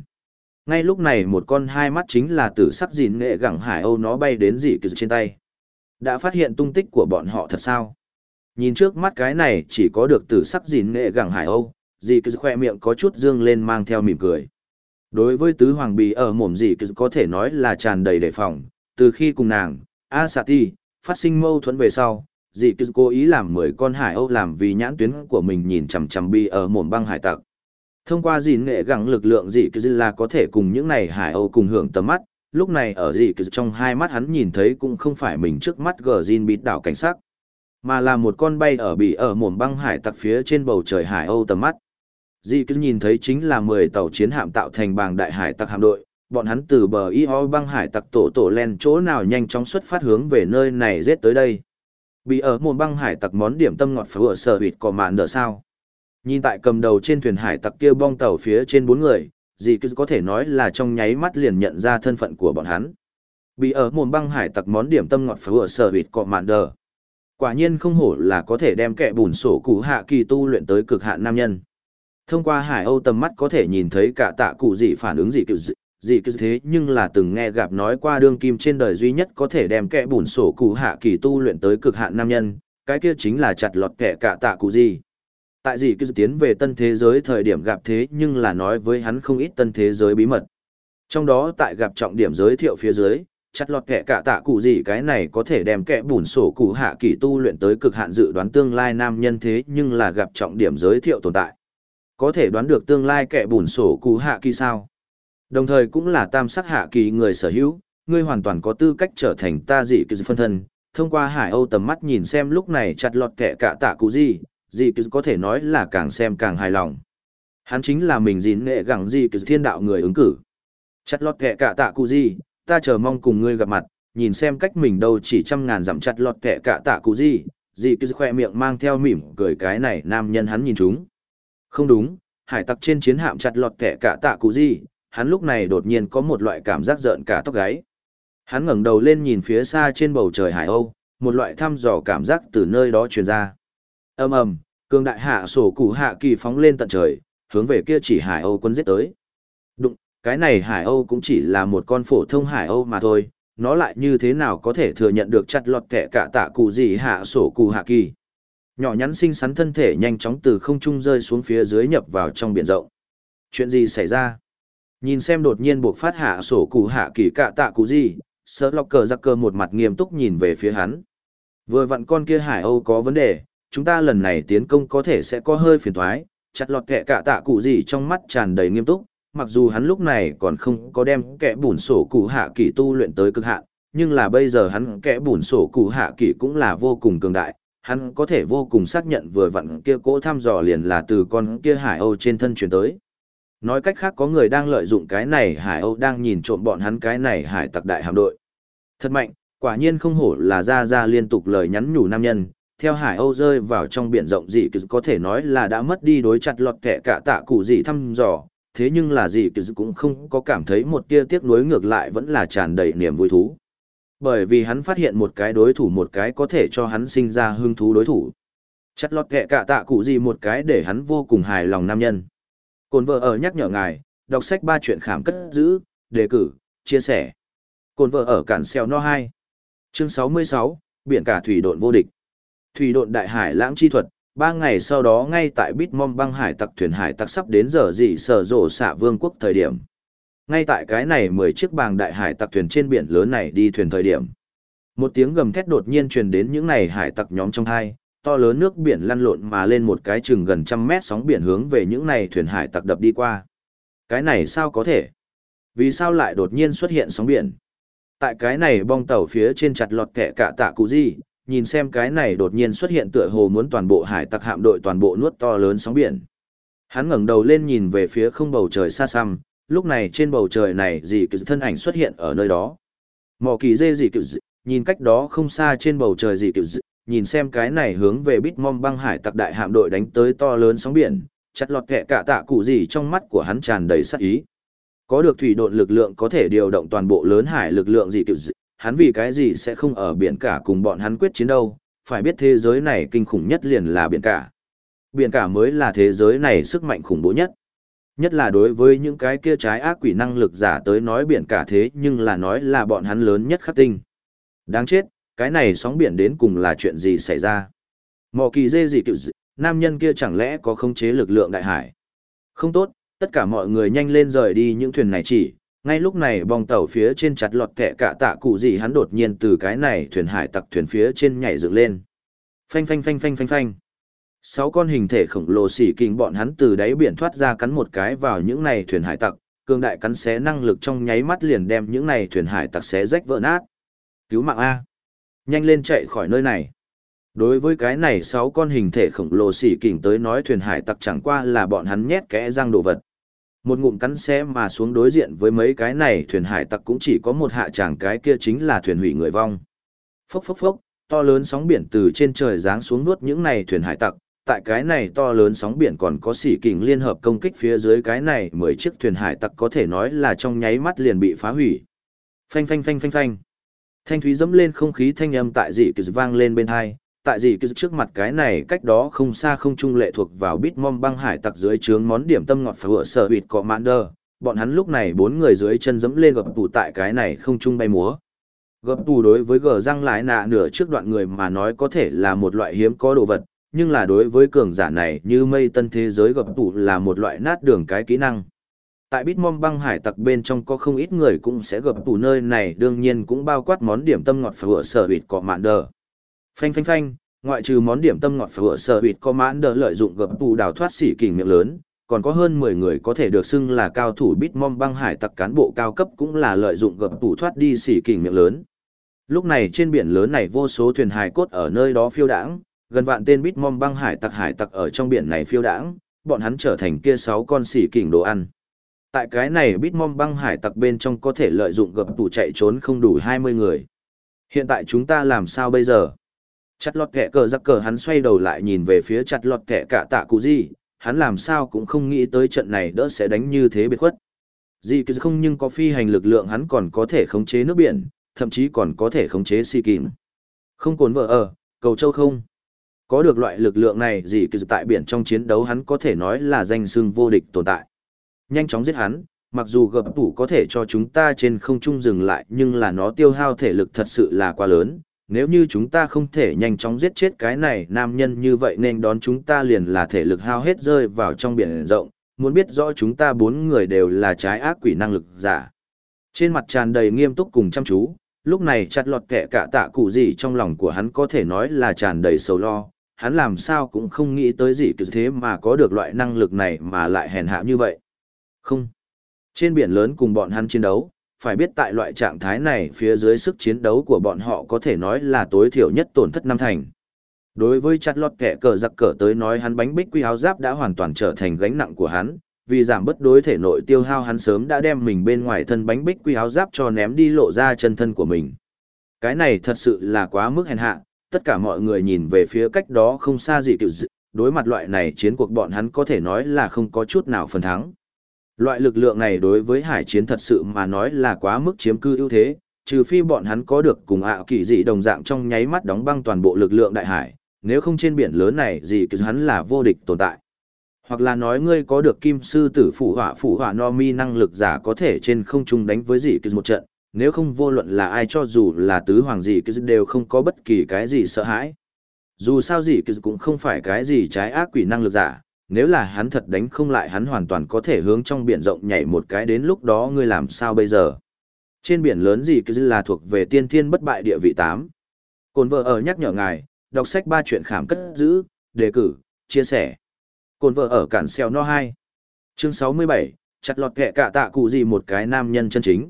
Ngay lúc này một con hai mắt chính là tử sắc dìn nghệ gẳng hải âu nó bay đến dị cứ trên tay. Đã phát hiện tung tích của bọn họ thật sao? Nhìn trước mắt cái này chỉ có được tử sắc dìn nghệ gẳng hải âu, dị cứ khoe miệng có chút dương lên mang theo mỉm cười. Đối với tứ hoàng bì ở mồm dị cứ có thể nói là tràn đầy đề phòng, từ khi cùng nàng, Asati, phát sinh mâu thuẫn về sau, dị cứ cố ý làm mười con hải âu làm vì nhãn tuyến của mình nhìn chằm chằm bi ở mồm băng hải tặc. Thông qua dìn nghệ gắng lực lượng dị kỳ là có thể cùng những này hải âu cùng hưởng tầm mắt, lúc này ở dị kỳ trong hai mắt hắn nhìn thấy cũng không phải mình trước mắt gờ dìn bịt đảo cảnh sắc, mà là một con bay ở bị ở mồm băng hải tặc phía trên bầu trời hải âu tầm mắt. Dị kỳ nhìn thấy chính là mười tàu chiến hạm tạo thành bàng đại hải tặc hạm đội, bọn hắn từ bờ y ho băng hải tặc tổ tổ len chỗ nào nhanh chóng xuất phát hướng về nơi này giết tới đây. Bị ở mồm băng hải tặc món điểm tâm ngọt phở sở huyệt có mạn nở sao. Nhìn tại cầm đầu trên thuyền hải tặc kia bong tàu phía trên bốn người, gì cứ có thể nói là trong nháy mắt liền nhận ra thân phận của bọn hắn. Bị ở mồm băng hải tặc món điểm tâm ngọt phở sở hụt cọ mạn đờ Quả nhiên không hổ là có thể đem kẻ bùn sổ cụ hạ kỳ tu luyện tới cực hạn nam nhân. Thông qua hải âu tầm mắt có thể nhìn thấy cả tạ cụ gì phản ứng gì kiểu gì cứ thế nhưng là từng nghe gặp nói qua đương kim trên đời duy nhất có thể đem kẻ bùn sổ cụ hạ kỳ tu luyện tới cực hạn nam nhân, cái kia chính là chặt lọt kẻ cả tạ cụ gì. Tại gì cứ tiến về tân thế giới thời điểm gặp thế nhưng là nói với hắn không ít tân thế giới bí mật. Trong đó tại gặp trọng điểm giới thiệu phía dưới, chặt lọt kẻ cả tạ cụ gì cái này có thể đem kẻ bùn sổ cụ hạ kỳ tu luyện tới cực hạn dự đoán tương lai nam nhân thế nhưng là gặp trọng điểm giới thiệu tồn tại. Có thể đoán được tương lai kẻ bùn sổ cụ hạ kỳ sao? Đồng thời cũng là tam sắc hạ kỳ người sở hữu, ngươi hoàn toàn có tư cách trở thành ta dị kỳ phân thân. Thông qua hải âu tầm mắt nhìn xem lúc này chặt lọt kẻ cả tạ cụ gì, dị cứ có thể nói là càng xem càng hài lòng. Hắn chính là mình dìn nghệ gẳng dị cứ thiên đạo người ứng cử. Chặt lọt kẻ cả tạ cụ gì, ta chờ mong cùng ngươi gặp mặt, nhìn xem cách mình đâu chỉ trăm ngàn dặm chặt lọt kẻ cả tạ cụ gì, dị cứ khoe miệng mang theo mỉm cười cái này nam nhân hắn nhìn chúng. Không đúng, hải tặc trên chiến hạm chặt lọt kẻ cả tạ cụ gì, hắn lúc này đột nhiên có một loại cảm giác rợn cả tóc gáy. Hắn ngẩng đầu lên nhìn phía xa trên bầu trời hải âu, một loại thăm dò cảm giác từ nơi đó truyền ra. Ầm ầm, cường đại hạ sổ cụ hạ kỳ phóng lên tận trời, hướng về kia chỉ hải âu quân giết tới. Đụng, cái này hải âu cũng chỉ là một con phổ thông hải âu mà thôi, nó lại như thế nào có thể thừa nhận được chặt lọt kẻ cả tạ cụ gì hạ sổ cụ hạ kỳ. Nhỏ nhắn xinh xắn thân thể nhanh chóng từ không trung rơi xuống phía dưới nhập vào trong biển rộng. Chuyện gì xảy ra? Nhìn xem đột nhiên buộc phát hạ sổ cụ hạ kỳ cạ tạ cụ gì, sợ lọc cờ giặc cờ một mặt nghiêm túc nhìn về phía hắn. Vừa vặn con kia hải âu có vấn đề, chúng ta lần này tiến công có thể sẽ có hơi phiền thoái, chặt lọt kẹ cạ tạ cụ gì trong mắt tràn đầy nghiêm túc, mặc dù hắn lúc này còn không có đem kẻ bùn sổ cụ hạ kỳ tu luyện tới cực hạn, nhưng là bây giờ hắn kẻ bùn sổ cụ hạ kỳ cũng là vô cùng cường đại, hắn có thể vô cùng xác nhận vừa vặn kia cỗ thăm dò liền là từ con kia hải âu trên thân chuyển tới. Nói cách khác có người đang lợi dụng cái này Hải Âu đang nhìn trộm bọn hắn cái này hải tặc đại hạm đội. Thật mạnh, quả nhiên không hổ là ra ra liên tục lời nhắn nhủ nam nhân, theo Hải Âu rơi vào trong biển rộng dị có thể nói là đã mất đi đối chặt lọt kẻ cả tạ cụ dị thăm dò, thế nhưng là dị cũng không có cảm thấy một tia tiếc nuối ngược lại vẫn là tràn đầy niềm vui thú. Bởi vì hắn phát hiện một cái đối thủ một cái có thể cho hắn sinh ra hứng thú đối thủ. Chặt lọt kẻ cả tạ cụ gì một cái để hắn vô cùng hài lòng nam nhân. Cồn vợ ở nhắc nhở ngài, đọc sách ba chuyện khảm cất giữ, đề cử, chia sẻ. Cồn vợ ở cản xeo no hai Chương 66, biển cả thủy độn vô địch. Thủy độn đại hải lãng chi thuật, ba ngày sau đó ngay tại Bitmom băng hải tặc thuyền hải tặc sắp đến giờ dị sở rộ xạ vương quốc thời điểm. Ngay tại cái này mười chiếc bàng đại hải tặc thuyền trên biển lớn này đi thuyền thời điểm. Một tiếng gầm thét đột nhiên truyền đến những này hải tặc nhóm trong hai, to lớn nước biển lăn lộn mà lên một cái chừng gần trăm mét sóng biển hướng về những này thuyền hải tặc đập đi qua. Cái này sao có thể? Vì sao lại đột nhiên xuất hiện sóng biển? Tại cái này bong tàu phía trên chặt lọt kẻ cả tạ cụ gì, nhìn xem cái này đột nhiên xuất hiện tựa hồ muốn toàn bộ hải tặc hạm đội toàn bộ nuốt to lớn sóng biển. Hắn ngẩng đầu lên nhìn về phía không bầu trời xa xăm, lúc này trên bầu trời này dị kỳ thân ảnh xuất hiện ở nơi đó. Mỏ kỳ dê dị kỳ nhìn cách đó không xa trên bầu trời dị kỳ nhìn xem cái này hướng về bít mom băng hải tặc đại hạm đội đánh tới to lớn sóng biển, chặt lọt kẹ cả tạ cụ gì trong mắt của hắn tràn đầy sát ý. Có được thủy độn lực lượng có thể điều động toàn bộ lớn hải lực lượng dị kỳ hắn vì cái gì sẽ không ở biển cả cùng bọn hắn quyết chiến đâu, phải biết thế giới này kinh khủng nhất liền là biển cả. Biển cả mới là thế giới này sức mạnh khủng bố nhất. Nhất là đối với những cái kia trái ác quỷ năng lực giả tới nói biển cả thế nhưng là nói là bọn hắn lớn nhất khắc tinh. Đáng chết, cái này sóng biển đến cùng là chuyện gì xảy ra? Mò kỳ dê gì kiểu dị, nam nhân kia chẳng lẽ có khống chế lực lượng đại hải? Không tốt, tất cả mọi người nhanh lên rời đi những thuyền này chỉ, ngay lúc này bong tàu phía trên chặt lọt kẹ cả tạ cụ gì hắn đột nhiên từ cái này thuyền hải tặc thuyền phía trên nhảy dựng lên. Phanh phanh phanh phanh phanh phanh. Sáu con hình thể khổng lồ xỉ kinh bọn hắn từ đáy biển thoát ra cắn một cái vào những này thuyền hải tặc, cường đại cắn xé năng lực trong nháy mắt liền đem những này thuyền hải tặc xé rách vỡ nát. Cứu mạng A. Nhanh lên chạy khỏi nơi này. Đối với cái này sáu con hình thể khổng lồ xỉ kỉnh tới nói thuyền hải tặc chẳng qua là bọn hắn nhét kẽ răng đồ vật. Một ngụm cắn xé mà xuống đối diện với mấy cái này thuyền hải tặc cũng chỉ có một hạ tràng cái kia chính là thuyền hủy người vong. Phốc phốc phốc, to lớn sóng biển từ trên trời giáng xuống nuốt những này thuyền hải tặc, tại cái này to lớn sóng biển còn có xỉ kình liên hợp công kích phía dưới cái này mười chiếc thuyền hải tặc có thể nói là trong nháy mắt liền bị phá hủy. Phanh phanh phanh phanh phanh. Thanh thúy dẫm lên không khí thanh âm tại dị kỳ vang lên bên hai, tại gì kia trước mặt cái này cách đó không xa không trung lệ thuộc vào bít mom băng hải tặc dưới trướng món điểm tâm ngọt phở sở bịt cọ mạn đơ. Bọn hắn lúc này bốn người dưới chân dẫm lên gập tù tại cái này không trung bay múa. Gập tù đối với gờ răng lái nạ nửa trước đoạn người mà nói có thể là một loại hiếm có đồ vật, nhưng là đối với cường giả này như mây tân thế giới gập tù là một loại nát đường cái kỹ năng. Tại Bitmom băng hải tặc bên trong có không ít người cũng sẽ gập tù nơi này đương nhiên cũng bao quát món điểm tâm ngọt phở sở bịt cọ mạn đơ. Phanh phanh phanh, ngoại trừ món điểm tâm ngọt phở sở bịt có mãn đỡ lợi dụng gập tủ đào thoát xỉ kình miệng lớn, còn có hơn 10 người có thể được xưng là cao thủ Bitmom băng hải tặc cán bộ cao cấp cũng là lợi dụng gập tủ thoát đi xỉ kình miệng lớn. Lúc này trên biển lớn này vô số thuyền hải cốt ở nơi đó phiêu đãng, gần vạn tên Bitmom băng hải tặc hải tặc ở trong biển này phiêu đãng, bọn hắn trở thành kia sáu con xỉ kình đồ ăn. Tại cái này Bitmom băng hải tặc bên trong có thể lợi dụng gập tủ chạy trốn không đủ 20 người. Hiện tại chúng ta làm sao bây giờ? Chặt lọt kẻ cờ giặc cờ hắn xoay đầu lại nhìn về phía chặt lọt kẻ cả tạ cụ gì, hắn làm sao cũng không nghĩ tới trận này đỡ sẽ đánh như thế biệt khuất. Dì cứ không nhưng có phi hành lực lượng hắn còn có thể khống chế nước biển, thậm chí còn có thể khống chế si kín. Không cồn vợ ở, cầu châu không. Có được loại lực lượng này dì cứ tại biển trong chiến đấu hắn có thể nói là danh xưng vô địch tồn tại. Nhanh chóng giết hắn, mặc dù gập tủ có thể cho chúng ta trên không trung dừng lại nhưng là nó tiêu hao thể lực thật sự là quá lớn. Nếu như chúng ta không thể nhanh chóng giết chết cái này nam nhân như vậy nên đón chúng ta liền là thể lực hao hết rơi vào trong biển rộng, muốn biết rõ chúng ta bốn người đều là trái ác quỷ năng lực giả. Trên mặt tràn đầy nghiêm túc cùng chăm chú, lúc này chặt lọt kẻ cả tạ cụ gì trong lòng của hắn có thể nói là tràn đầy sầu lo, hắn làm sao cũng không nghĩ tới gì cứ thế mà có được loại năng lực này mà lại hèn hạ như vậy. Không. Trên biển lớn cùng bọn hắn chiến đấu, phải biết tại loại trạng thái này phía dưới sức chiến đấu của bọn họ có thể nói là tối thiểu nhất tổn thất năm thành. Đối với chặt lọt kẻ cờ giặc cờ tới nói hắn bánh bích quy áo giáp đã hoàn toàn trở thành gánh nặng của hắn, vì giảm bất đối thể nội tiêu hao hắn sớm đã đem mình bên ngoài thân bánh bích quy áo giáp cho ném đi lộ ra chân thân của mình. Cái này thật sự là quá mức hèn hạ, tất cả mọi người nhìn về phía cách đó không xa gì tiểu dự, đối mặt loại này chiến cuộc bọn hắn có thể nói là không có chút nào phần thắng. Loại lực lượng này đối với hải chiến thật sự mà nói là quá mức chiếm cư ưu thế, trừ phi bọn hắn có được cùng ạ kỳ dị đồng dạng trong nháy mắt đóng băng toàn bộ lực lượng đại hải, nếu không trên biển lớn này gì cứ hắn là vô địch tồn tại. Hoặc là nói ngươi có được kim sư tử phủ hỏa phủ hỏa no mi năng lực giả có thể trên không trung đánh với dị cứ một trận, nếu không vô luận là ai cho dù là tứ hoàng Dị cứ đều không có bất kỳ cái gì sợ hãi. Dù sao Dị cứ cũng không phải cái gì trái ác quỷ năng lực giả, nếu là hắn thật đánh không lại hắn hoàn toàn có thể hướng trong biển rộng nhảy một cái đến lúc đó ngươi làm sao bây giờ. Trên biển lớn gì cứ là thuộc về tiên thiên bất bại địa vị tám Cồn vợ ở nhắc nhở ngài, đọc sách ba chuyện khảm cất giữ, đề cử, chia sẻ. Cồn vợ ở cản xeo no 2. Chương 67, chặt lọt kẹ cả tạ cụ gì một cái nam nhân chân chính.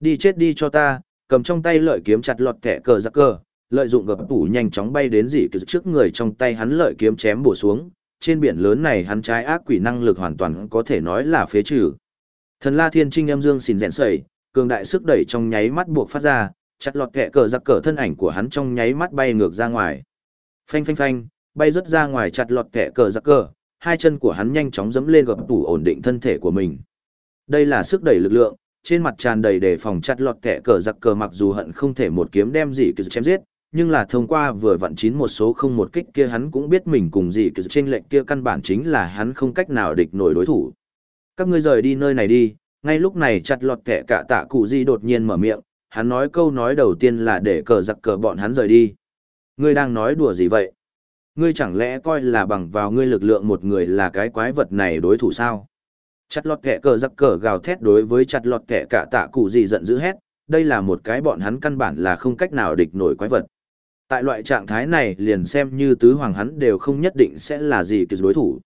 Đi chết đi cho ta, cầm trong tay lợi kiếm chặt lọt kẹ cờ giặc cờ, lợi dụng gập tủ nhanh chóng bay đến dị cứ trước người trong tay hắn lợi kiếm chém bổ xuống. Trên biển lớn này hắn trái ác quỷ năng lực hoàn toàn có thể nói là phế trừ. Thần La Thiên Trinh âm dương xỉn rèn sẩy, cường đại sức đẩy trong nháy mắt buộc phát ra, chặt lọt kẹ cờ giặc cờ thân ảnh của hắn trong nháy mắt bay ngược ra ngoài. Phanh phanh phanh, bay rất ra ngoài chặt lọt kẹ cờ giặc cờ, hai chân của hắn nhanh chóng dẫm lên gập tủ ổn định thân thể của mình. Đây là sức đẩy lực lượng, trên mặt tràn đầy đề phòng chặt lọt kẹ cờ giặc cờ mặc dù hận không thể một kiếm đem gì cứ chém giết, nhưng là thông qua vừa vặn chín một số không một kích kia hắn cũng biết mình cùng gì cái trên lệnh kia căn bản chính là hắn không cách nào địch nổi đối thủ. Các ngươi rời đi nơi này đi, ngay lúc này chặt lọt kẻ cả tạ cụ gì đột nhiên mở miệng, hắn nói câu nói đầu tiên là để cờ giặc cờ bọn hắn rời đi. Ngươi đang nói đùa gì vậy? Ngươi chẳng lẽ coi là bằng vào ngươi lực lượng một người là cái quái vật này đối thủ sao? Chặt lọt kẻ cờ giặc cờ gào thét đối với chặt lọt kẻ cả tạ cụ gì giận dữ hét, đây là một cái bọn hắn căn bản là không cách nào địch nổi quái vật. Tại loại trạng thái này liền xem như tứ hoàng hắn đều không nhất định sẽ là gì kiệt đối thủ.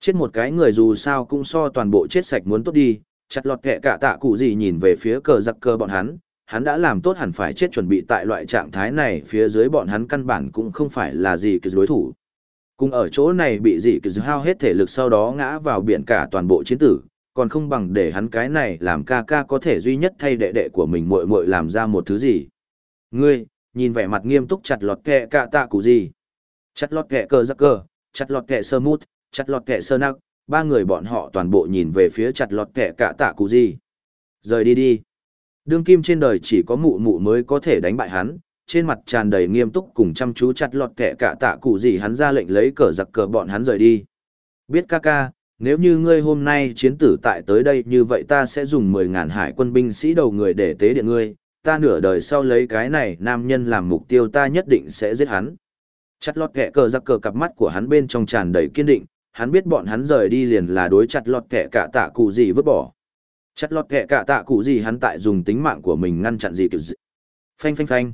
Chết một cái người dù sao cũng so toàn bộ chết sạch muốn tốt đi, chặt lọt kệ cả tạ cụ gì nhìn về phía cờ giặc cơ bọn hắn, hắn đã làm tốt hẳn phải chết chuẩn bị tại loại trạng thái này phía dưới bọn hắn căn bản cũng không phải là gì kiệt đối thủ. Cùng ở chỗ này bị dị kiệt hao hết thể lực sau đó ngã vào biển cả toàn bộ chiến tử, còn không bằng để hắn cái này làm ca ca có thể duy nhất thay đệ đệ của mình muội muội làm ra một thứ gì. Ngươi, nhìn vẻ mặt nghiêm túc chặt lọt kẹ cạ tạ cụ gì. Chặt lọt kẹ cờ giặc cờ chặt lọt kẹ sơ mút, chặt lọt kẹ sơ nắc, ba người bọn họ toàn bộ nhìn về phía chặt lọt kẹ cạ tạ cụ gì. Rời đi đi. Đương kim trên đời chỉ có mụ mụ mới có thể đánh bại hắn, trên mặt tràn đầy nghiêm túc cùng chăm chú chặt lọt kẹ cả tạ cụ gì hắn ra lệnh lấy cờ giặc cờ bọn hắn rời đi. Biết ca ca, nếu như ngươi hôm nay chiến tử tại tới đây như vậy ta sẽ dùng 10.000 hải quân binh sĩ đầu người để tế điện ngươi, ta nửa đời sau lấy cái này nam nhân làm mục tiêu ta nhất định sẽ giết hắn. Chặt lọt kẻ cờ giặc cờ cặp mắt của hắn bên trong tràn đầy kiên định, hắn biết bọn hắn rời đi liền là đối chặt lọt kẻ cả tạ cụ gì vứt bỏ. Chặt lọt kẻ cả tạ cụ gì hắn tại dùng tính mạng của mình ngăn chặn gì kiểu gì. Phanh phanh phanh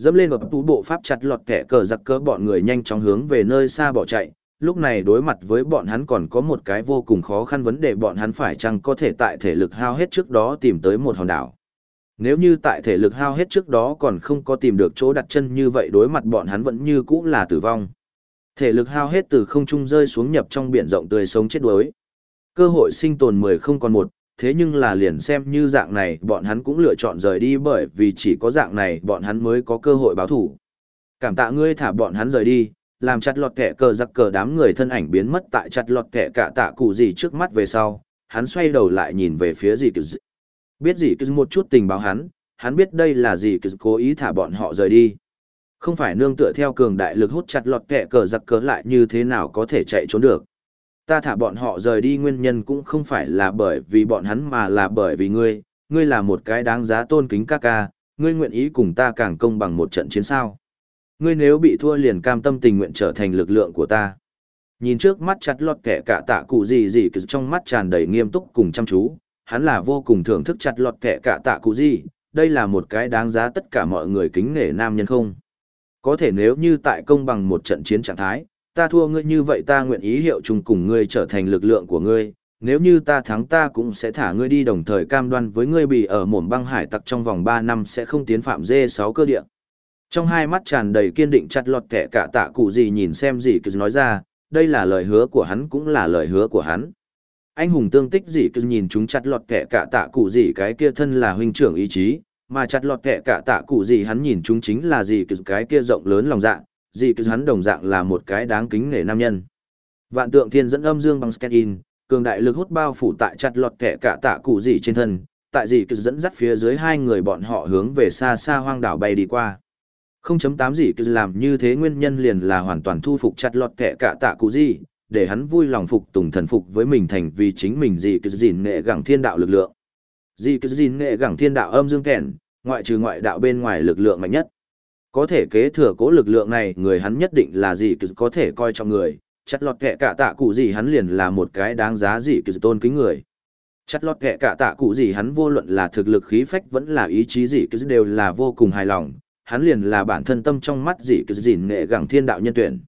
dẫm lên vào tú bộ pháp chặt lọt kẻ cờ giặc cờ bọn người nhanh chóng hướng về nơi xa bỏ chạy lúc này đối mặt với bọn hắn còn có một cái vô cùng khó khăn vấn đề bọn hắn phải chăng có thể tại thể lực hao hết trước đó tìm tới một hòn đảo nếu như tại thể lực hao hết trước đó còn không có tìm được chỗ đặt chân như vậy đối mặt bọn hắn vẫn như cũ là tử vong. Thể lực hao hết từ không trung rơi xuống nhập trong biển rộng tươi sống chết đuối. Cơ hội sinh tồn mười không còn một thế nhưng là liền xem như dạng này bọn hắn cũng lựa chọn rời đi bởi vì chỉ có dạng này bọn hắn mới có cơ hội báo thủ. Cảm tạ ngươi thả bọn hắn rời đi, làm chặt lọt kẻ cờ giặc cờ đám người thân ảnh biến mất tại chặt lọt kẻ cả tạ cụ gì trước mắt về sau, hắn xoay đầu lại nhìn về phía gì cứ Biết gì cứ một chút tình báo hắn, hắn biết đây là gì cứ cố ý thả bọn họ rời đi. Không phải nương tựa theo cường đại lực hút chặt lọt kẻ cờ giặc cờ lại như thế nào có thể chạy trốn được ta thả bọn họ rời đi nguyên nhân cũng không phải là bởi vì bọn hắn mà là bởi vì ngươi, ngươi là một cái đáng giá tôn kính ca ca, ngươi nguyện ý cùng ta càng công bằng một trận chiến sao. Ngươi nếu bị thua liền cam tâm tình nguyện trở thành lực lượng của ta. Nhìn trước mắt chặt lọt kẻ cả tạ cụ gì gì cứ trong mắt tràn đầy nghiêm túc cùng chăm chú, hắn là vô cùng thưởng thức chặt lọt kẻ cả tạ cụ gì, đây là một cái đáng giá tất cả mọi người kính nể nam nhân không. Có thể nếu như tại công bằng một trận chiến trạng thái, ta thua ngươi như vậy ta nguyện ý hiệu chung cùng ngươi trở thành lực lượng của ngươi, nếu như ta thắng ta cũng sẽ thả ngươi đi đồng thời cam đoan với ngươi bị ở mồm băng hải tặc trong vòng 3 năm sẽ không tiến phạm dê 6 cơ địa. Trong hai mắt tràn đầy kiên định chặt lọt kẻ cả tạ cụ gì nhìn xem gì cứ nói ra, đây là lời hứa của hắn cũng là lời hứa của hắn. Anh hùng tương tích gì cứ nhìn chúng chặt lọt kẻ cả tạ cụ gì cái kia thân là huynh trưởng ý chí, mà chặt lọt kẻ cả tạ cụ gì hắn nhìn chúng chính là gì cứ cái kia rộng lớn lòng dạ, gì cứ hắn đồng dạng là một cái đáng kính nể nam nhân. Vạn tượng thiên dẫn âm dương bằng scan in, cường đại lực hút bao phủ tại chặt lọt kẻ cả tạ cụ gì trên thân, tại gì cứ dẫn dắt phía dưới hai người bọn họ hướng về xa xa hoang đảo bay đi qua. 0.8 gì cứ làm như thế nguyên nhân liền là hoàn toàn thu phục chặt lọt kẻ cả tạ cụ gì, để hắn vui lòng phục tùng thần phục với mình thành vì chính mình gì cứ gìn nghệ gẳng thiên đạo lực lượng. Dị cứ gìn nghệ gẳng thiên đạo âm dương kèn, ngoại trừ ngoại đạo bên ngoài lực lượng mạnh nhất. Có thể kế thừa cố lực lượng này người hắn nhất định là gì cứ có thể coi trọng người, chặt lọt kẹ cả tạ cụ gì hắn liền là một cái đáng giá gì cứ tôn kính người. Chặt lọt kẹ cả tạ cụ gì hắn vô luận là thực lực khí phách vẫn là ý chí gì cứ đều là vô cùng hài lòng, hắn liền là bản thân tâm trong mắt gì cứ gìn nghệ gẳng thiên đạo nhân tuyển.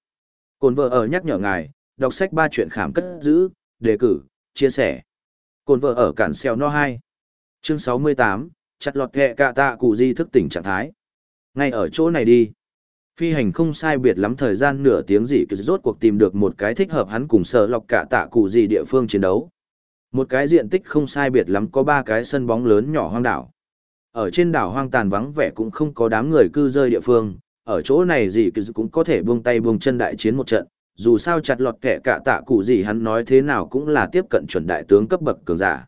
Cồn vợ ở nhắc nhở ngài, đọc sách ba chuyện khảm cất giữ, đề cử, chia sẻ. Cồn vợ ở cản xeo no 2. Chương 68, chặt lọt kẹ cạ tạ cụ di thức tỉnh trạng thái. Ngay ở chỗ này đi. Phi hành không sai biệt lắm thời gian nửa tiếng gì cứ rốt cuộc tìm được một cái thích hợp hắn cùng sở lọc cả tạ cụ gì địa phương chiến đấu. Một cái diện tích không sai biệt lắm có ba cái sân bóng lớn nhỏ hoang đảo. Ở trên đảo hoang tàn vắng vẻ cũng không có đám người cư rơi địa phương, ở chỗ này gì cứ cũng có thể buông tay buông chân đại chiến một trận, dù sao chặt lọt kẻ cả tạ cụ gì hắn nói thế nào cũng là tiếp cận chuẩn đại tướng cấp bậc cường giả.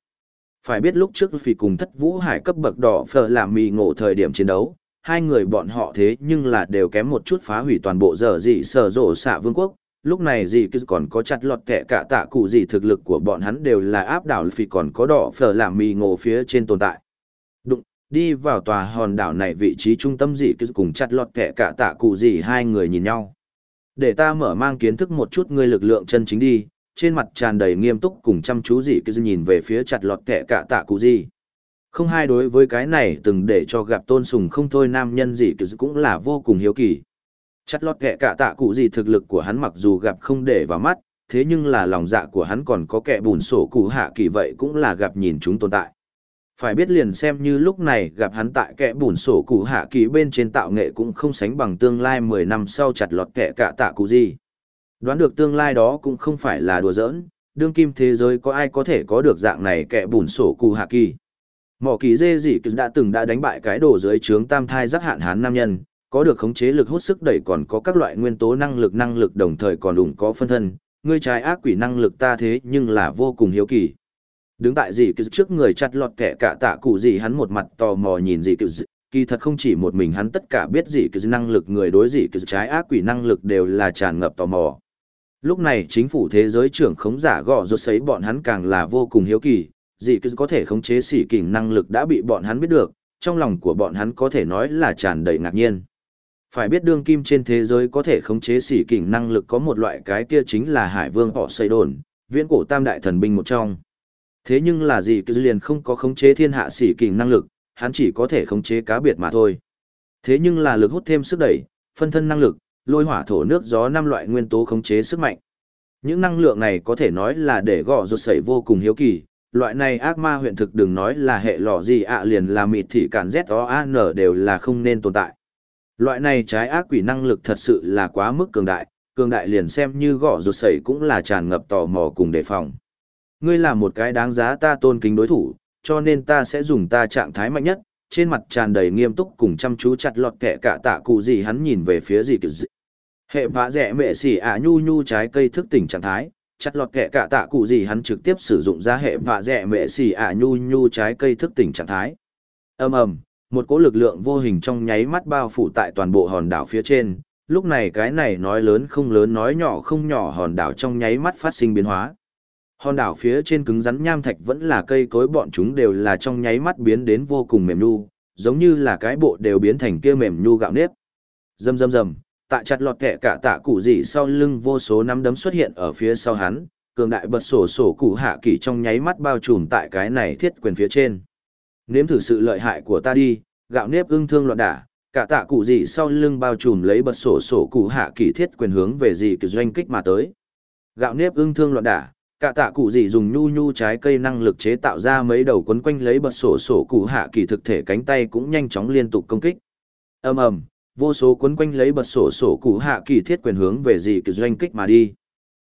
Phải biết lúc trước vì cùng thất vũ hải cấp bậc đỏ phở làm mì ngộ thời điểm chiến đấu, hai người bọn họ thế nhưng là đều kém một chút phá hủy toàn bộ dở dị sở rổ xạ vương quốc. Lúc này gì cứ còn có chặt lọt kẻ cả tạ cụ gì thực lực của bọn hắn đều là áp đảo vì còn có đỏ phở làm mì ngộ phía trên tồn tại. Đụng, đi vào tòa hòn đảo này vị trí trung tâm dị cứ cùng chặt lọt kẻ cả tạ cụ gì hai người nhìn nhau. Để ta mở mang kiến thức một chút ngươi lực lượng chân chính đi, trên mặt tràn đầy nghiêm túc cùng chăm chú dị cứ nhìn về phía chặt lọt kẻ cả tạ cụ gì. Không hai đối với cái này từng để cho gặp tôn sùng không thôi nam nhân gì cứ cũng là vô cùng hiếu kỳ. Chặt lọt kẻ cả tạ cụ gì thực lực của hắn mặc dù gặp không để vào mắt, thế nhưng là lòng dạ của hắn còn có kẻ bùn sổ cụ hạ kỳ vậy cũng là gặp nhìn chúng tồn tại. Phải biết liền xem như lúc này gặp hắn tại kẽ bùn sổ cụ hạ kỳ bên trên tạo nghệ cũng không sánh bằng tương lai 10 năm sau chặt lọt kẻ cả tạ cụ gì. Đoán được tương lai đó cũng không phải là đùa giỡn, đương kim thế giới có ai có thể có được dạng này kẻ bùn sổ cụ hạ kỳ. Mỏ kỳ dê dị cứ đã từng đã đánh bại cái đồ dưới trướng tam thai giác hạn hán nam nhân, có được khống chế lực hút sức đẩy còn có các loại nguyên tố năng lực năng lực đồng thời còn đủng có phân thân, ngươi trái ác quỷ năng lực ta thế nhưng là vô cùng hiếu kỳ. Đứng tại dì cứ trước người chặt lọt kẻ cả tạ cụ dì hắn một mặt tò mò nhìn dị cứ kỳ thật không chỉ một mình hắn tất cả biết dị cứ năng lực người đối dì cứ trái ác quỷ năng lực đều là tràn ngập tò mò. Lúc này chính phủ thế giới trưởng khống giả gõ rốt sấy bọn hắn càng là vô cùng hiếu kỳ, dị cứ có thể khống chế xỉ kình năng lực đã bị bọn hắn biết được, trong lòng của bọn hắn có thể nói là tràn đầy ngạc nhiên. Phải biết đương kim trên thế giới có thể khống chế xỉ kình năng lực có một loại cái kia chính là hải vương họ xây đồn, viễn cổ tam đại thần binh một trong. Thế nhưng là gì cứ liền không có khống chế thiên hạ xỉ kình năng lực, hắn chỉ có thể khống chế cá biệt mà thôi. Thế nhưng là lực hút thêm sức đẩy, phân thân năng lực, lôi hỏa thổ nước gió năm loại nguyên tố khống chế sức mạnh. Những năng lượng này có thể nói là để gõ rụt sẩy vô cùng hiếu kỳ, loại này ác ma huyện thực đừng nói là hệ lọ gì ạ liền là mịt thị cản Z-O-A-N đều là không nên tồn tại. Loại này trái ác quỷ năng lực thật sự là quá mức cường đại, cường đại liền xem như gõ rụt sẩy cũng là tràn ngập tò mò cùng đề phòng. Ngươi là một cái đáng giá ta tôn kính đối thủ, cho nên ta sẽ dùng ta trạng thái mạnh nhất, trên mặt tràn đầy nghiêm túc cùng chăm chú chặt lọt kẻ cả tạ cụ gì hắn nhìn về phía gì kiểu gì. Hệ vã rẻ mẹ xỉ ả nhu nhu trái cây thức tỉnh trạng thái, chặt lọt kẻ cả tạ cụ gì hắn trực tiếp sử dụng ra hệ vạ rẻ mệ xì ả nhu nhu trái cây thức tỉnh trạng thái. Ầm ầm một cỗ lực lượng vô hình trong nháy mắt bao phủ tại toàn bộ hòn đảo phía trên. Lúc này cái này nói lớn không lớn nói nhỏ không nhỏ hòn đảo trong nháy mắt phát sinh biến hóa hòn đảo phía trên cứng rắn nham thạch vẫn là cây cối bọn chúng đều là trong nháy mắt biến đến vô cùng mềm nhu giống như là cái bộ đều biến thành kia mềm nhu gạo nếp rầm rầm rầm tại chặt lọt kẹ cả tạ cụ gì sau lưng vô số nắm đấm xuất hiện ở phía sau hắn, cường đại bật sổ sổ cụ hạ kỳ trong nháy mắt bao trùm tại cái này thiết quyền phía trên. Nếm thử sự lợi hại của ta đi, gạo nếp ưng thương loạn đả, cả tạ cụ gì sau lưng bao trùm lấy bật sổ sổ cụ hạ kỳ thiết quyền hướng về gì kỳ doanh kích mà tới. Gạo nếp ưng thương loạn đả, cả tạ cụ gì dùng nhu nhu trái cây năng lực chế tạo ra mấy đầu quấn quanh lấy bật sổ sổ cụ hạ kỳ thực thể cánh tay cũng nhanh chóng liên tục công kích. Ầm ầm, vô số quấn quanh lấy bật sổ sổ cụ hạ kỳ thiết quyền hướng về dị kỳ doanh kích mà đi.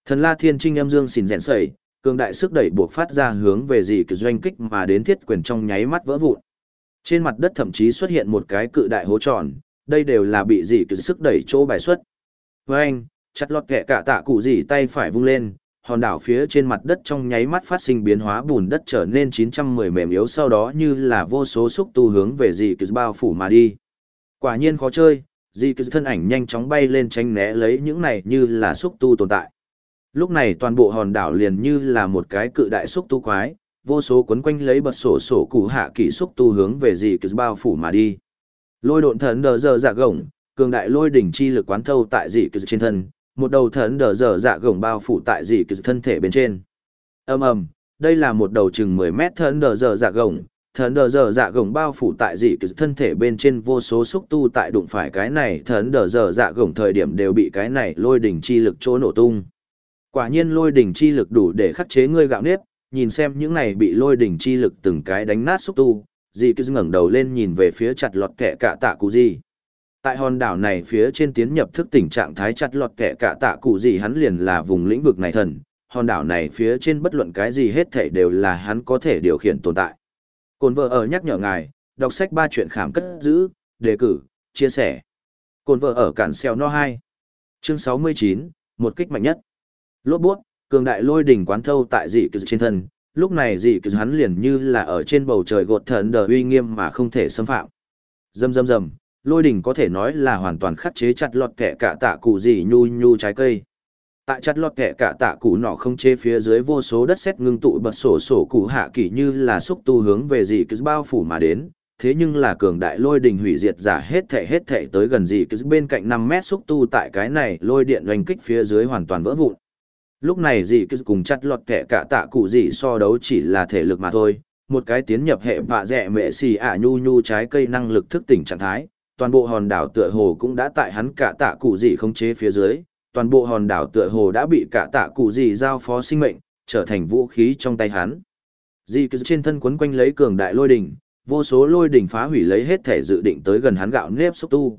Thần la thiên trinh âm dương xìn rẽn sẩy cường đại sức đẩy buộc phát ra hướng về dị kỳ doanh kích mà đến thiết quyền trong nháy mắt vỡ vụn. Trên mặt đất thậm chí xuất hiện một cái cự đại hố tròn đây đều là bị dị kỳ sức đẩy chỗ bài xuất. Với anh chặt lọt kẹ cả tạ cụ gì tay phải vung lên hòn đảo phía trên mặt đất trong nháy mắt phát sinh biến hóa bùn đất trở nên 910 mềm yếu sau đó như là vô số xúc tu hướng về dị kỳ bao phủ mà đi Quả nhiên khó chơi, Di cứ thân ảnh nhanh chóng bay lên tránh né lấy những này như là xúc tu tồn tại. Lúc này toàn bộ hòn đảo liền như là một cái cự đại xúc tu quái, vô số quấn quanh lấy bật sổ sổ cụ hạ kỳ xúc tu hướng về dị cứ bao phủ mà đi. Lôi độn thần đờ giờ dạ gồng, cường đại lôi đỉnh chi lực quán thâu tại dị cứ trên thân, một đầu thần đờ dở dạ gồng bao phủ tại dị kỳ thân thể bên trên. Ầm ầm, đây là một đầu chừng 10 mét thần đờ dở dạ gồng, thần đờ dở dạ gồng bao phủ tại dị kỳ thân thể bên trên vô số xúc tu tại đụng phải cái này thần đờ dở dạ gồng thời điểm đều bị cái này lôi đỉnh chi lực chỗ nổ tung. Quả nhiên lôi đỉnh chi lực đủ để khắc chế ngươi gạo nếp, nhìn xem những này bị lôi đỉnh chi lực từng cái đánh nát xúc tu, dị kỳ ngẩng đầu lên nhìn về phía chặt lọt kẻ cả tạ cụ gì. Tại hòn đảo này phía trên tiến nhập thức tình trạng thái chặt lọt kẻ cả tạ cụ gì hắn liền là vùng lĩnh vực này thần, hòn đảo này phía trên bất luận cái gì hết thể đều là hắn có thể điều khiển tồn tại. Cồn vợ ở nhắc nhở ngài, đọc sách ba chuyện khảm cất giữ, đề cử, chia sẻ. Cồn vợ ở cản xeo no hai Chương 69, một kích mạnh nhất. lốp buốt, cường đại lôi đỉnh quán thâu tại dị kỳ trên thân, lúc này dị kỳ hắn liền như là ở trên bầu trời gột thần đờ uy nghiêm mà không thể xâm phạm. Dầm dầm dầm, lôi đỉnh có thể nói là hoàn toàn khắc chế chặt lọt kẻ cả tạ cụ gì nhu nhu trái cây. Tại chặt lọt kẻ cả tạ cụ nọ không chế phía dưới vô số đất sét ngưng tụ bật sổ sổ cụ hạ kỳ như là xúc tu hướng về dị cứ bao phủ mà đến, thế nhưng là cường đại lôi đình hủy diệt giả hết thể hết thể tới gần dị cứ bên cạnh năm mét xúc tu tại cái này lôi điện oanh kích phía dưới hoàn toàn vỡ vụn Lúc này dị cứ cùng chặt lọt kẻ cả tạ cụ dị so đấu chỉ là thể lực mà thôi, một cái tiến nhập hệ vạ dẹ mệ xì ả nhu nhu trái cây năng lực thức tỉnh trạng thái, toàn bộ hòn đảo tựa hồ cũng đã tại hắn cả tạ cụ gì không chế phía dưới, toàn bộ hòn đảo tựa hồ đã bị cả tạ cụ gì giao phó sinh mệnh, trở thành vũ khí trong tay hắn. Dị cứ trên thân quấn quanh lấy cường đại lôi đỉnh, vô số lôi đỉnh phá hủy lấy hết thể dự định tới gần hắn gạo nếp xúc tu.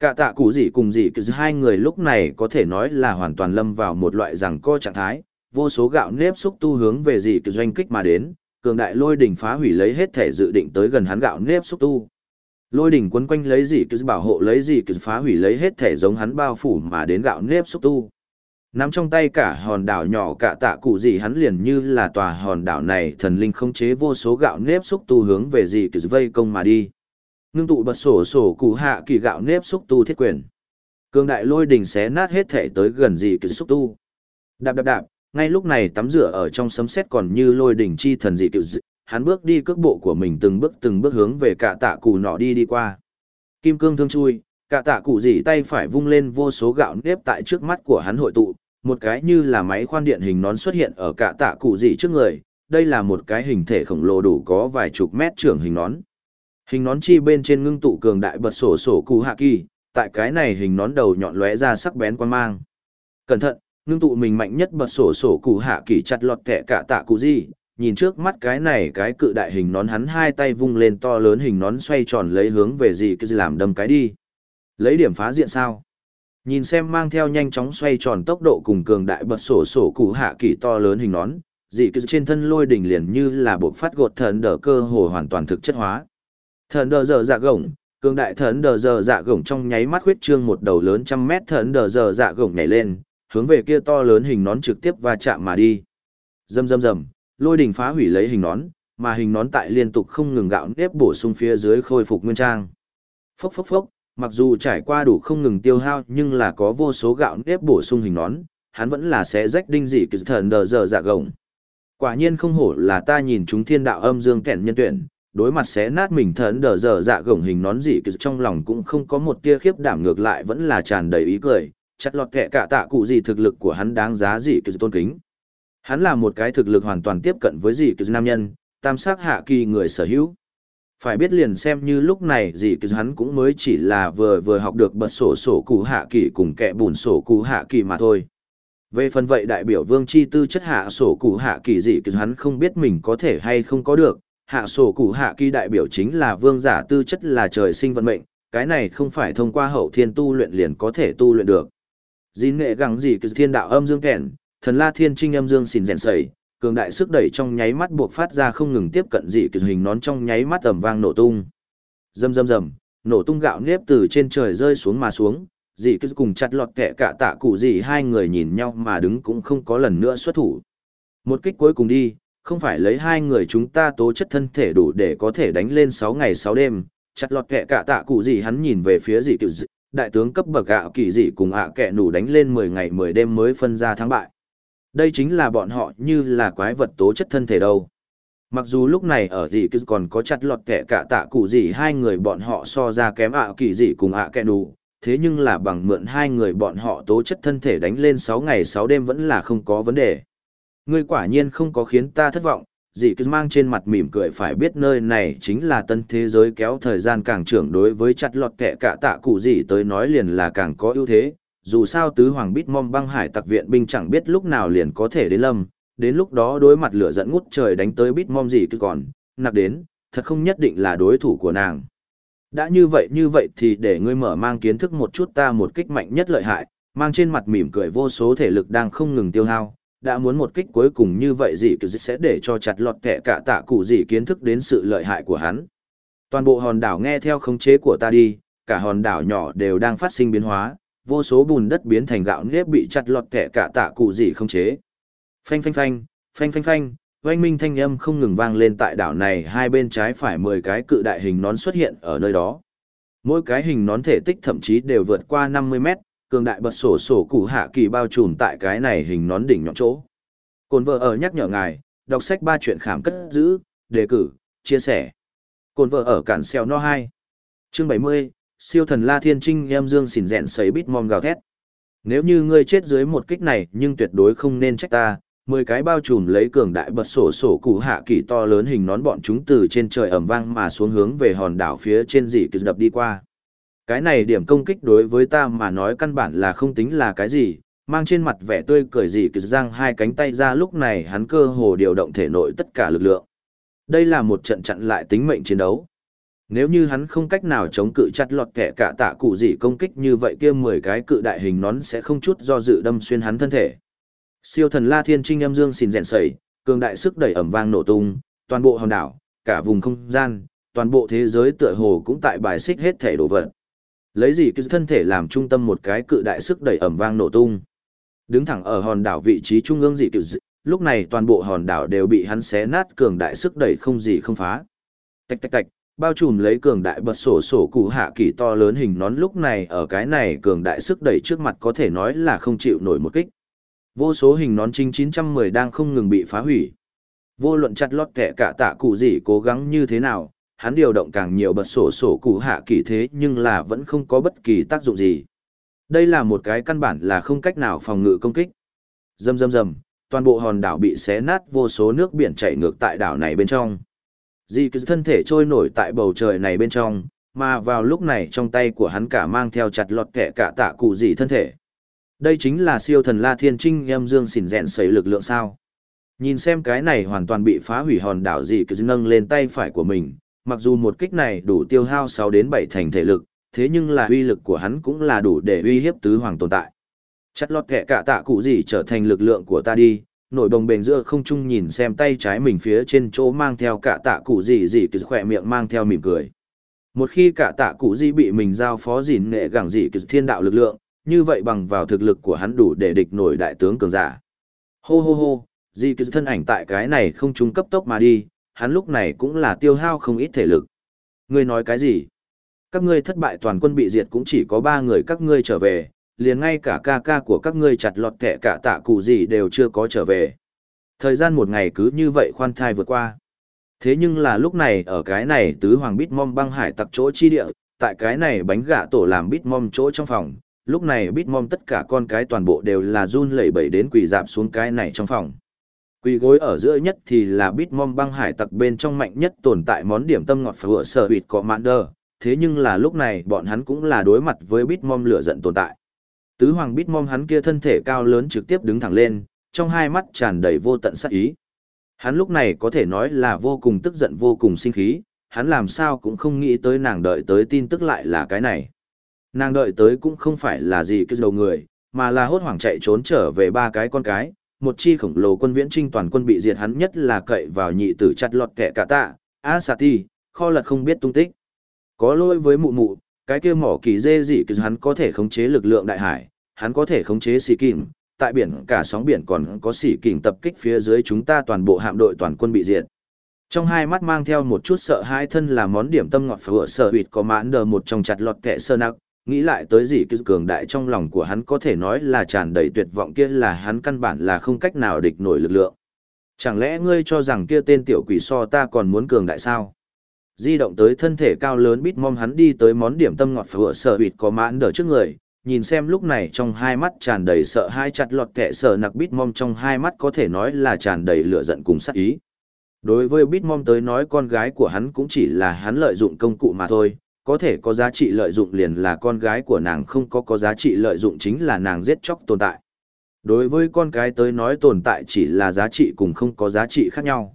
Cả tạ cụ gì cùng dị cứ hai người lúc này có thể nói là hoàn toàn lâm vào một loại rằng co trạng thái, vô số gạo nếp xúc tu hướng về dị cứ doanh kích mà đến, cường đại lôi đỉnh phá hủy lấy hết thể dự định tới gần hắn gạo nếp xúc tu. Lôi đỉnh quấn quanh lấy gì cứ bảo hộ lấy gì cứ phá hủy lấy hết thể giống hắn bao phủ mà đến gạo nếp xúc tu. Nắm trong tay cả hòn đảo nhỏ cả tạ cụ gì hắn liền như là tòa hòn đảo này thần linh không chế vô số gạo nếp xúc tu hướng về gì cứ vây công mà đi. Ngưng tụ bật sổ sổ cụ hạ kỳ gạo nếp xúc tu thiết quyền. Cường đại lôi đình xé nát hết thể tới gần gì cứ xúc tu. Đạp đạp đạp, ngay lúc này tắm rửa ở trong sấm sét còn như lôi đỉnh chi thần dị kỳ hắn bước đi cước bộ của mình từng bước từng bước hướng về cả tạ cụ nọ đi đi qua kim cương thương chui cả tạ cụ dị tay phải vung lên vô số gạo nếp tại trước mắt của hắn hội tụ một cái như là máy khoan điện hình nón xuất hiện ở cả tạ cụ dị trước người đây là một cái hình thể khổng lồ đủ có vài chục mét trưởng hình nón Hình nón chi bên trên ngưng tụ cường đại bật sổ sổ cụ hạ kỳ, tại cái này hình nón đầu nhọn lóe ra sắc bén quan mang. Cẩn thận, ngưng tụ mình mạnh nhất bật sổ sổ cụ hạ kỳ chặt lọt kẻ cả tạ cụ gì, nhìn trước mắt cái này cái cự đại hình nón hắn hai tay vung lên to lớn hình nón xoay tròn lấy hướng về gì cứ làm đâm cái đi. Lấy điểm phá diện sao? Nhìn xem mang theo nhanh chóng xoay tròn tốc độ cùng cường đại bật sổ sổ cụ hạ kỳ to lớn hình nón, dị cứ trên thân lôi đỉnh liền như là buộc phát gột thần đỡ cơ hồ hoàn toàn thực chất hóa. Thần đờ giờ dạ gồng, cường đại thần đờ giờ dạ gồng trong nháy mắt huyết trương một đầu lớn trăm mét thần đờ giờ dạ gồng nhảy lên, hướng về kia to lớn hình nón trực tiếp va chạm mà đi. Rầm rầm rầm, lôi đỉnh phá hủy lấy hình nón, mà hình nón tại liên tục không ngừng gạo nếp bổ sung phía dưới khôi phục nguyên trang. Phốc phốc phốc, mặc dù trải qua đủ không ngừng tiêu hao nhưng là có vô số gạo nếp bổ sung hình nón, hắn vẫn là sẽ rách đinh dị kỳ thần đờ giờ dạ gồng. Quả nhiên không hổ là ta nhìn chúng thiên đạo âm dương kẻn nhân tuyển, đối mặt xé nát mình thần đờ dở dạ gồng hình nón dị kỳ trong lòng cũng không có một tia khiếp đảm ngược lại vẫn là tràn đầy ý cười chặt lọt kệ cả tạ cụ gì thực lực của hắn đáng giá dị kỳ tôn kính hắn là một cái thực lực hoàn toàn tiếp cận với gì kỳ nam nhân tam sắc hạ kỳ người sở hữu. Phải biết liền xem như lúc này gì kỳ hắn cũng mới chỉ là vừa vừa học được bật sổ sổ cụ hạ kỳ cùng kẻ bùn sổ cụ hạ kỳ mà thôi. Về phần vậy đại biểu vương chi tư chất hạ sổ cụ hạ kỳ gì kỳ hắn không biết mình có thể hay không có được. Hạ sổ cụ hạ kỳ đại biểu chính là vương giả tư chất là trời sinh vận mệnh, cái này không phải thông qua hậu thiên tu luyện liền có thể tu luyện được. dĩ nghệ gắng gì cứ thiên đạo âm dương kẹn thần la thiên trinh âm dương xìn rèn sẩy, cường đại sức đẩy trong nháy mắt buộc phát ra không ngừng tiếp cận dị kỳ hình nón trong nháy mắt tầm vang nổ tung. Rầm rầm rầm, nổ tung gạo nếp từ trên trời rơi xuống mà xuống, dị kỳ cùng chặt lọt kẹ cả tạ cụ dị hai người nhìn nhau mà đứng cũng không có lần nữa xuất thủ. Một kích cuối cùng đi, không phải lấy hai người chúng ta tố chất thân thể đủ để có thể đánh lên sáu ngày sáu đêm, chặt lọt kẹ cả tạ cụ dị hắn nhìn về phía dị kỳ dị, đại tướng cấp bậc gạo kỳ dị cùng ạ kẹ nủ đánh lên mười ngày mười đêm mới phân ra thắng bại. Đây chính là bọn họ như là quái vật tố chất thân thể đâu. Mặc dù lúc này ở dị cứ còn có chặt lọt kẻ cả tạ cụ gì hai người bọn họ so ra kém ạ kỳ dị cùng ạ kẻ đủ, thế nhưng là bằng mượn hai người bọn họ tố chất thân thể đánh lên 6 ngày 6 đêm vẫn là không có vấn đề. Ngươi quả nhiên không có khiến ta thất vọng, dị cứ mang trên mặt mỉm cười phải biết nơi này chính là tân thế giới kéo thời gian càng trưởng đối với chặt lọt kẻ cả tạ cụ gì tới nói liền là càng có ưu thế. Dù sao tứ hoàng bít mom băng hải tặc viện binh chẳng biết lúc nào liền có thể đến lâm, đến lúc đó đối mặt lửa dẫn ngút trời đánh tới bít mom gì cứ còn, nặc đến, thật không nhất định là đối thủ của nàng. Đã như vậy như vậy thì để ngươi mở mang kiến thức một chút ta một kích mạnh nhất lợi hại, mang trên mặt mỉm cười vô số thể lực đang không ngừng tiêu hao, đã muốn một kích cuối cùng như vậy gì cứ sẽ để cho chặt lọt kẻ cả tạ cụ gì kiến thức đến sự lợi hại của hắn. Toàn bộ hòn đảo nghe theo khống chế của ta đi, cả hòn đảo nhỏ đều đang phát sinh biến hóa, vô số bùn đất biến thành gạo nếp bị chặt lọt kẻ cả tạ cụ gì không chế. Phanh phanh phanh, phanh phanh phanh, oanh minh thanh âm không ngừng vang lên tại đảo này hai bên trái phải 10 cái cự đại hình nón xuất hiện ở nơi đó. Mỗi cái hình nón thể tích thậm chí đều vượt qua 50 mét, cường đại bật sổ sổ cụ hạ kỳ bao trùm tại cái này hình nón đỉnh nhọn chỗ. Cồn vợ ở nhắc nhở ngài, đọc sách ba chuyện khảm cất giữ, đề cử, chia sẻ. Cồn vợ ở cản xeo no 2. Chương 70, siêu thần La Thiên Trinh em dương xỉn rẹn sấy bít mom gào thét. Nếu như ngươi chết dưới một kích này nhưng tuyệt đối không nên trách ta, mười cái bao trùm lấy cường đại bật sổ sổ cụ hạ kỳ to lớn hình nón bọn chúng từ trên trời ẩm vang mà xuống hướng về hòn đảo phía trên dị kịch đập đi qua. Cái này điểm công kích đối với ta mà nói căn bản là không tính là cái gì, mang trên mặt vẻ tươi cười dị kịch giang hai cánh tay ra lúc này hắn cơ hồ điều động thể nội tất cả lực lượng. Đây là một trận chặn lại tính mệnh chiến đấu. Nếu như hắn không cách nào chống cự chặt lọt kẻ cả tạ cụ gì công kích như vậy kia mười cái cự đại hình nón sẽ không chút do dự đâm xuyên hắn thân thể. Siêu thần La Thiên Trinh âm dương xìn rèn sẩy, cường đại sức đẩy ẩm vang nổ tung, toàn bộ hòn đảo, cả vùng không gian, toàn bộ thế giới tựa hồ cũng tại bài xích hết thể đồ vật. Lấy gì cứ thân thể làm trung tâm một cái cự đại sức đẩy ẩm vang nổ tung. Đứng thẳng ở hòn đảo vị trí trung ương dị cự lúc này toàn bộ hòn đảo đều bị hắn xé nát cường đại sức đẩy không gì không phá. Tạch tạch tạch, bao trùm lấy cường đại bật sổ sổ cụ hạ kỳ to lớn hình nón lúc này ở cái này cường đại sức đẩy trước mặt có thể nói là không chịu nổi một kích. Vô số hình nón chính 910 đang không ngừng bị phá hủy. Vô luận chặt lót kẻ cả tạ cụ gì cố gắng như thế nào, hắn điều động càng nhiều bật sổ sổ cụ hạ kỳ thế nhưng là vẫn không có bất kỳ tác dụng gì. Đây là một cái căn bản là không cách nào phòng ngự công kích. Dầm dầm dầm, toàn bộ hòn đảo bị xé nát vô số nước biển chảy ngược tại đảo này bên trong. Dì cứ thân thể trôi nổi tại bầu trời này bên trong, mà vào lúc này trong tay của hắn cả mang theo chặt lọt kẻ cả tạ cụ dì thân thể. Đây chính là siêu thần La Thiên Trinh em dương xỉn rẹn sấy lực lượng sao. Nhìn xem cái này hoàn toàn bị phá hủy hòn đảo dì cứ nâng lên tay phải của mình, mặc dù một kích này đủ tiêu hao 6 đến 7 thành thể lực, thế nhưng là uy lực của hắn cũng là đủ để uy hiếp tứ hoàng tồn tại. Chặt lọt kẻ cả tạ cụ gì trở thành lực lượng của ta đi, nổi đồng bền giữa không trung nhìn xem tay trái mình phía trên chỗ mang theo cả tạ cụ gì gì cứ khỏe miệng mang theo mỉm cười. Một khi cả tạ cụ gì bị mình giao phó gìn nghệ gẳng gì cứ thiên đạo lực lượng, như vậy bằng vào thực lực của hắn đủ để địch nổi đại tướng cường giả. Hô hô hô, gì cứ thân ảnh tại cái này không trung cấp tốc mà đi, hắn lúc này cũng là tiêu hao không ít thể lực. Ngươi nói cái gì? Các ngươi thất bại toàn quân bị diệt cũng chỉ có ba người các ngươi trở về, liền ngay cả ca ca của các ngươi chặt lọt kẻ cả tạ cụ gì đều chưa có trở về. Thời gian một ngày cứ như vậy khoan thai vượt qua. Thế nhưng là lúc này ở cái này tứ hoàng bít mom băng hải tặc chỗ chi địa, tại cái này bánh gạ tổ làm bít mom chỗ trong phòng, lúc này bít mom tất cả con cái toàn bộ đều là run lẩy bẩy đến quỳ dạp xuống cái này trong phòng. Quỳ gối ở giữa nhất thì là bít mom băng hải tặc bên trong mạnh nhất tồn tại món điểm tâm ngọt phở sở hụt có mạn đơ, thế nhưng là lúc này bọn hắn cũng là đối mặt với bít mom lửa giận tồn tại. Tứ hoàng bít mong hắn kia thân thể cao lớn trực tiếp đứng thẳng lên, trong hai mắt tràn đầy vô tận sát ý. Hắn lúc này có thể nói là vô cùng tức giận vô cùng sinh khí, hắn làm sao cũng không nghĩ tới nàng đợi tới tin tức lại là cái này. Nàng đợi tới cũng không phải là gì cái đầu người, mà là hốt hoảng chạy trốn trở về ba cái con cái, một chi khổng lồ quân viễn trinh toàn quân bị diệt hắn nhất là cậy vào nhị tử chặt lọt kẻ cả tạ, Asati, kho lật không biết tung tích. Có lỗi với mụ mụ, cái kia mỏ kỳ dê dị cứ hắn có thể khống chế lực lượng đại hải, hắn có thể khống chế xì kìm, tại biển cả sóng biển còn có xì kìm tập kích phía dưới chúng ta toàn bộ hạm đội toàn quân bị diệt. Trong hai mắt mang theo một chút sợ hãi thân là món điểm tâm ngọt phở sợ huyệt có mãn đờ một trong chặt lọt kẻ sơ nặc, nghĩ lại tới gì cứ cường đại trong lòng của hắn có thể nói là tràn đầy tuyệt vọng kia là hắn căn bản là không cách nào địch nổi lực lượng. Chẳng lẽ ngươi cho rằng kia tên tiểu quỷ so ta còn muốn cường đại sao? Di động tới thân thể cao lớn bít mong hắn đi tới món điểm tâm ngọt phở sở bịt có mãn đỡ trước người, nhìn xem lúc này trong hai mắt tràn đầy sợ hai chặt lọt kẹ sợ nặc bít mong trong hai mắt có thể nói là tràn đầy lửa giận cùng sát ý. Đối với bít mong tới nói con gái của hắn cũng chỉ là hắn lợi dụng công cụ mà thôi, có thể có giá trị lợi dụng liền là con gái của nàng không có có giá trị lợi dụng chính là nàng giết chóc tồn tại. Đối với con cái tới nói tồn tại chỉ là giá trị cùng không có giá trị khác nhau.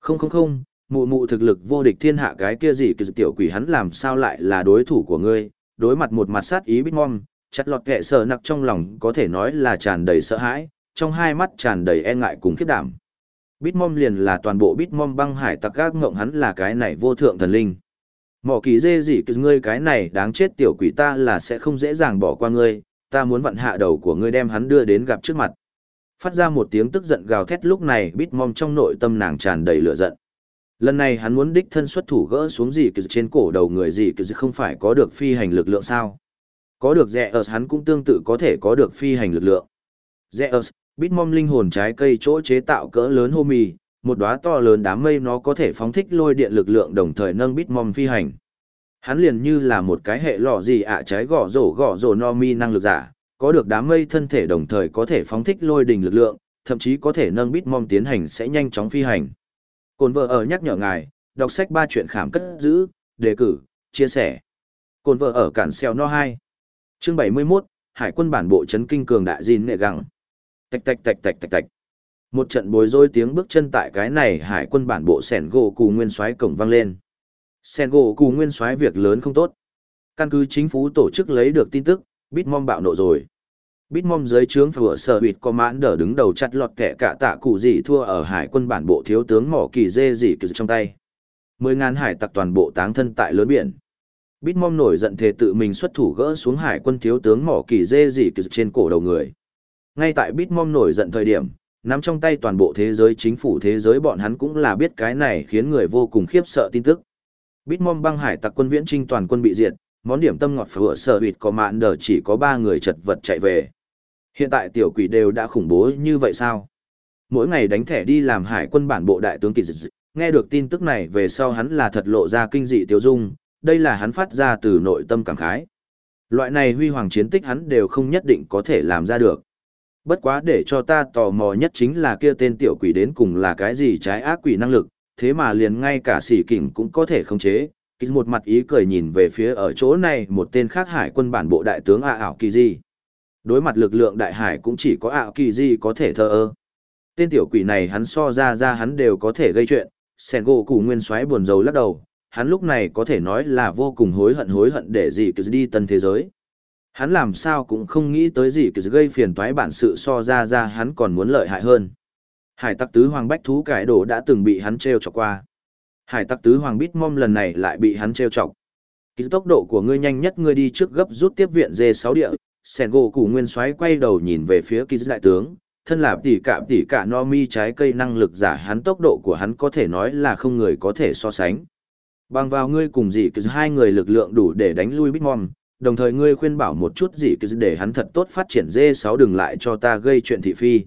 Không không không, mụ mụ thực lực vô địch thiên hạ cái kia gì kỳ tiểu quỷ hắn làm sao lại là đối thủ của ngươi, đối mặt một mặt sát ý bít mong, chặt lọt kệ sợ nặc trong lòng có thể nói là tràn đầy sợ hãi, trong hai mắt tràn đầy e ngại cùng khiếp đảm. Bitmom liền là toàn bộ Bitmom băng hải tặc gác ngộng hắn là cái này vô thượng thần linh. Mỏ kỳ dê gì cứ ngươi cái này đáng chết tiểu quỷ ta là sẽ không dễ dàng bỏ qua ngươi, ta muốn vặn hạ đầu của ngươi đem hắn đưa đến gặp trước mặt. Phát ra một tiếng tức giận gào thét lúc này Bitmom trong nội tâm nàng tràn đầy lửa giận. Lần này hắn muốn đích thân xuất thủ gỡ xuống gì kỳ trên cổ đầu người gì kỳ không phải có được phi hành lực lượng sao. Có được rẻ ở hắn cũng tương tự có thể có được phi hành lực lượng. Rẻ ở, Bitmom linh hồn trái cây chỗ chế tạo cỡ lớn hô mì, một đóa to lớn đám mây nó có thể phóng thích lôi điện lực lượng đồng thời nâng Bitmom phi hành. Hắn liền như là một cái hệ lọ gì ạ trái gõ rổ gõ rổ no mi năng lực giả, có được đám mây thân thể đồng thời có thể phóng thích lôi đình lực lượng, thậm chí có thể nâng Bitmom tiến hành sẽ nhanh chóng phi hành. Cồn vợ ở nhắc nhở ngài, đọc sách ba chuyện khám cất giữ, đề cử, chia sẻ. Cồn vợ ở cản xeo no 2. Chương 71, Hải quân bản bộ chấn kinh cường đại gìn nệ gặng. Tạch tạch tạch tạch tạch tạch. Một trận bối rối tiếng bước chân tại cái này hải quân bản bộ sẻn gỗ cù nguyên soái cổng vang lên. Sẻn gỗ cù nguyên soái việc lớn không tốt. Căn cứ chính phủ tổ chức lấy được tin tức, Bitmom bạo nộ rồi. Bitmom dưới trướng phở sở bịt có mãn đỡ đứng đầu chặt lọt kẻ cả tạ cụ gì thua ở hải quân bản bộ thiếu tướng mỏ kỳ dê gì kỳ trong tay. Mười ngàn hải tặc toàn bộ táng thân tại lớn biển. Bitmom nổi giận thề tự mình xuất thủ gỡ xuống hải quân thiếu tướng mỏ kỳ dê gì kỳ trên cổ đầu người. Ngay tại Bitmom nổi giận thời điểm, nắm trong tay toàn bộ thế giới chính phủ thế giới bọn hắn cũng là biết cái này khiến người vô cùng khiếp sợ tin tức. Bitmom băng hải tặc quân viễn trinh toàn quân bị diệt, món điểm tâm ngọt phở sở huyệt có mạn đờ chỉ có ba người chật vật chạy về. Hiện tại tiểu quỷ đều đã khủng bố như vậy sao? Mỗi ngày đánh thẻ đi làm hải quân bản bộ đại tướng kỳ dịch, nghe được tin tức này về sau hắn là thật lộ ra kinh dị tiêu dung, đây là hắn phát ra từ nội tâm cảm khái. Loại này huy hoàng chiến tích hắn đều không nhất định có thể làm ra được. Bất quá để cho ta tò mò nhất chính là kia tên tiểu quỷ đến cùng là cái gì trái ác quỷ năng lực, thế mà liền ngay cả sỉ kỉnh cũng có thể khống chế. Kỳ một mặt ý cười nhìn về phía ở chỗ này một tên khác hải quân bản bộ đại tướng A ảo kỳ gì. Đối mặt lực lượng đại hải cũng chỉ có ảo kỳ di có thể thờ ơ. Tên tiểu quỷ này hắn so ra ra hắn đều có thể gây chuyện, Sẻn gỗ củ nguyên xoáy buồn rầu lắc đầu, hắn lúc này có thể nói là vô cùng hối hận hối hận để gì cứ đi tân thế giới. Hắn làm sao cũng không nghĩ tới gì cứ gây phiền toái bản sự so ra ra hắn còn muốn lợi hại hơn. Hải tặc tứ hoàng bách thú cải đồ đã từng bị hắn treo chọc qua. Hải tặc tứ hoàng bít mom lần này lại bị hắn treo chọc. Ký tốc độ của ngươi nhanh nhất ngươi đi trước gấp rút tiếp viện dê sáu địa. Sẻn gỗ củ nguyên soái quay đầu nhìn về phía kỳ đại tướng, thân là tỷ cả tỷ cả no mi trái cây năng lực giả hắn tốc độ của hắn có thể nói là không người có thể so sánh. Bằng vào ngươi cùng dị cứ hai người lực lượng đủ để đánh lui Bitmom, đồng thời ngươi khuyên bảo một chút dị cứ để hắn thật tốt phát triển dê sáu đừng lại cho ta gây chuyện thị phi.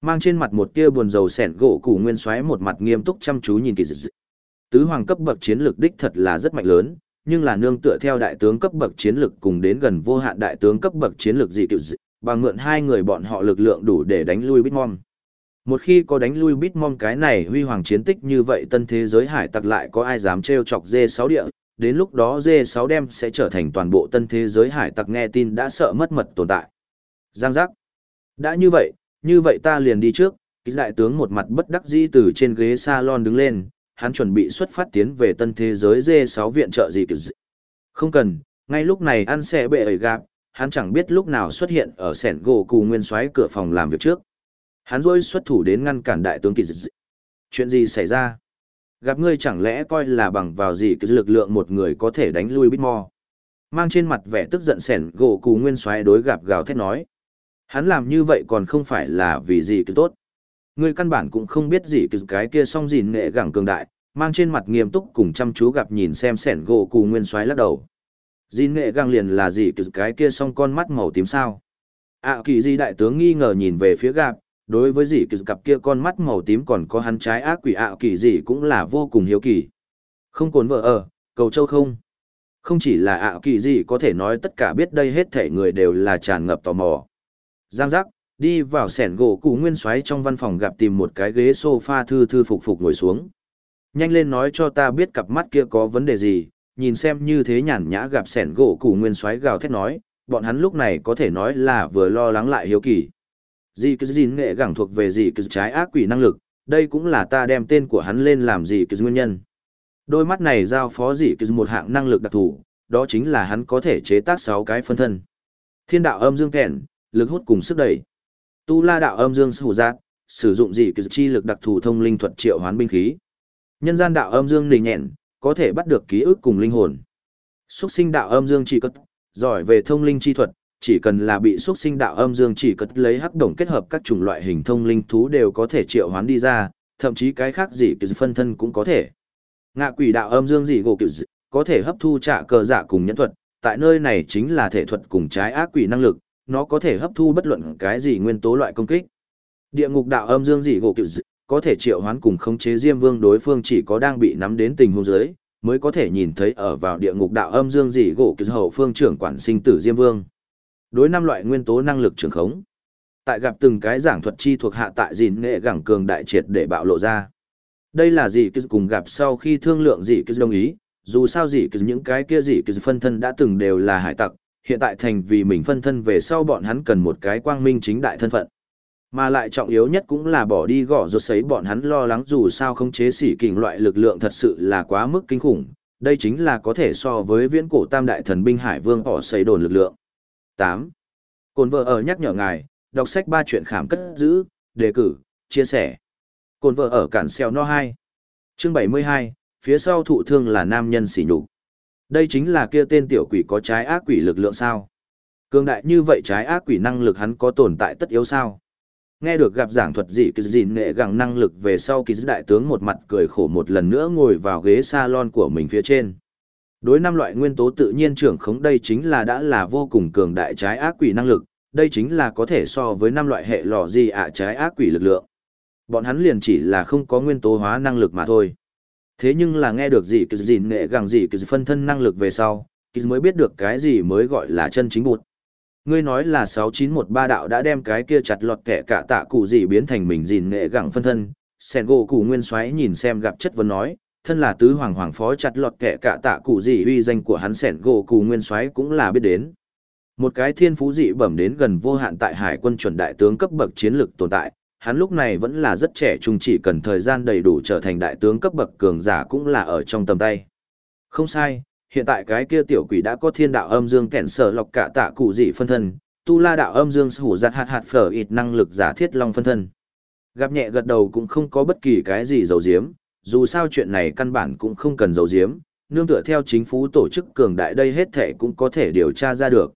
Mang trên mặt một tia buồn rầu sẻn gỗ củ nguyên xoáy một mặt nghiêm túc chăm chú nhìn kỳ dị. Tứ hoàng cấp bậc chiến lược đích thật là rất mạnh lớn, nhưng là nương tựa theo đại tướng cấp bậc chiến lược cùng đến gần vô hạn đại tướng cấp bậc chiến lược dị cựu dị, bằng mượn hai người bọn họ lực lượng đủ để đánh lui Bitmom. Một khi có đánh lui Bitmom cái này huy hoàng chiến tích như vậy tân thế giới hải tặc lại có ai dám trêu chọc D6 địa, đến lúc đó D6 đem sẽ trở thành toàn bộ tân thế giới hải tặc nghe tin đã sợ mất mật tồn tại. Giang giác. Đã như vậy, như vậy ta liền đi trước, đại tướng một mặt bất đắc dĩ từ trên ghế salon đứng lên, hắn chuẩn bị xuất phát tiến về tân thế giới dê 6 viện trợ gì kiểu gì. Không cần, ngay lúc này ăn xe bệ ấy gặp, hắn chẳng biết lúc nào xuất hiện ở sẻn gỗ cù nguyên xoáy cửa phòng làm việc trước. Hắn rôi xuất thủ đến ngăn cản đại tướng kỳ dị. Chuyện gì xảy ra? gặp ngươi chẳng lẽ coi là bằng vào gì cái lực lượng một người có thể đánh lui Bitmore. Mang trên mặt vẻ tức giận sẻn gỗ cù nguyên xoáy đối gặp gào thét nói. Hắn làm như vậy còn không phải là vì gì cứ tốt. Ngươi căn bản cũng không biết gì cái kia song gìn nghệ gẳng cường đại, mang trên mặt nghiêm túc cùng chăm chú gặp nhìn xem sẻn gỗ cù nguyên soái lắc đầu. Gìn nghệ gẳng liền là gì cái kia song con mắt màu tím sao. À kỳ di đại tướng nghi ngờ nhìn về phía gặp, đối với dì kỳ cặp kia con mắt màu tím còn có hắn trái ác quỷ ảo kỳ gì cũng là vô cùng hiếu kỳ. Không cồn vợ ở, cầu châu không. Không chỉ là ảo kỳ gì có thể nói tất cả biết đây hết thể người đều là tràn ngập tò mò. Giang giác, đi vào sẻn gỗ cụ nguyên xoáy trong văn phòng gặp tìm một cái ghế sofa thư thư phục phục ngồi xuống. Nhanh lên nói cho ta biết cặp mắt kia có vấn đề gì, nhìn xem như thế nhàn nhã gặp sẻn gỗ cụ nguyên xoáy gào thét nói, bọn hắn lúc này có thể nói là vừa lo lắng lại hiếu kỳ. Dì cứ gìn nghệ gẳng thuộc về dì cứ trái ác quỷ năng lực, đây cũng là ta đem tên của hắn lên làm dì cứ nguyên nhân. Đôi mắt này giao phó dì cứ một hạng năng lực đặc thù, đó chính là hắn có thể chế tác 6 cái phân thân. Thiên đạo âm dương kẹn, lực hút cùng sức đẩy. Tu la đạo âm dương sủ giác, sử dụng dị cứ chi lực đặc thù thông linh thuật triệu hoán binh khí. Nhân gian đạo âm dương nình nhẹn, có thể bắt được ký ức cùng linh hồn. Xuất sinh đạo âm dương chỉ cất, giỏi về thông linh chi thuật, chỉ cần là bị xuất sinh đạo âm dương chỉ cất lấy hắc đồng kết hợp các chủng loại hình thông linh thú đều có thể triệu hoán đi ra, thậm chí cái khác gì kỳ phân thân cũng có thể. Ngạ quỷ đạo âm dương dị gỗ kỳ có thể hấp thu trả cờ dạ cùng nhẫn thuật, tại nơi này chính là thể thuật cùng trái ác quỷ năng lực, nó có thể hấp thu bất luận cái gì nguyên tố loại công kích. Địa ngục đạo âm dương dị gỗ kỳ có thể triệu hoán cùng khống chế Diêm Vương đối phương chỉ có đang bị nắm đến tình huống dưới, mới có thể nhìn thấy ở vào địa ngục đạo âm dương dị gỗ cự hậu phương trưởng quản sinh tử Diêm Vương. Đối năm loại nguyên tố năng lực trường khống. Tại gặp từng cái giảng thuật chi thuộc hạ tại gìn nghệ gẳng cường đại triệt để bạo lộ ra. Đây là gì kỳ cùng gặp sau khi thương lượng gì kỳ đồng ý, dù sao gì kỳ những cái kia gì kỳ phân thân đã từng đều là hải tặc, hiện tại thành vì mình phân thân về sau bọn hắn cần một cái quang minh chính đại thân phận. Mà lại trọng yếu nhất cũng là bỏ đi gõ rốt sấy bọn hắn lo lắng dù sao không chế sỉ kình loại lực lượng thật sự là quá mức kinh khủng, đây chính là có thể so với viễn cổ tam đại thần binh hải vương họ sấy đồn lực lượng. 8. Cồn vợ ở nhắc nhở ngài, đọc sách ba chuyện khám cất giữ, đề cử, chia sẻ. Cồn vợ ở cản xeo no 2. Chương 72, phía sau thụ thương là nam nhân sỉ nhục. Đây chính là kia tên tiểu quỷ có trái ác quỷ lực lượng sao? Cường đại như vậy trái ác quỷ năng lực hắn có tồn tại tất yếu sao? Nghe được gặp giảng thuật dị kỳ dịn nghệ gẳng năng lực về sau kỳ đại tướng một mặt cười khổ một lần nữa ngồi vào ghế salon của mình phía trên. Đối năm loại nguyên tố tự nhiên trưởng khống đây chính là đã là vô cùng cường đại trái ác quỷ năng lực, đây chính là có thể so với năm loại hệ lò gì ạ trái ác quỷ lực lượng. Bọn hắn liền chỉ là không có nguyên tố hóa năng lực mà thôi. Thế nhưng là nghe được gì cứ dịn nghệ gàng gì cứ phân thân năng lực về sau, kỳ mới biết được cái gì mới gọi là chân chính bụt. Ngươi nói là 6913 đạo đã đem cái kia chặt lọt kẻ cả tạ cụ gì biến thành mình gìn nghệ gẳng phân thân. Sen gỗ cụ nguyên xoáy nhìn xem gặp chất vấn nói, thân là tứ hoàng hoàng phó chặt lọt kẻ cả tạ cụ gì uy danh của hắn sẻn gỗ cụ nguyên xoáy cũng là biết đến. Một cái thiên phú dị bẩm đến gần vô hạn tại hải quân chuẩn đại tướng cấp bậc chiến lược tồn tại, hắn lúc này vẫn là rất trẻ trung chỉ cần thời gian đầy đủ trở thành đại tướng cấp bậc cường giả cũng là ở trong tầm tay. Không sai, hiện tại cái kia tiểu quỷ đã có thiên đạo âm dương kẹn sở lọc cả tạ cụ dị phân thân, tu la đạo âm dương hủ giặt hạt hạt phở ít năng lực giả thiết long phân thân. Gặp nhẹ gật đầu cũng không có bất kỳ cái gì dầu diếm, dù sao chuyện này căn bản cũng không cần dầu diếm, nương tựa theo chính phủ tổ chức cường đại đây hết thể cũng có thể điều tra ra được.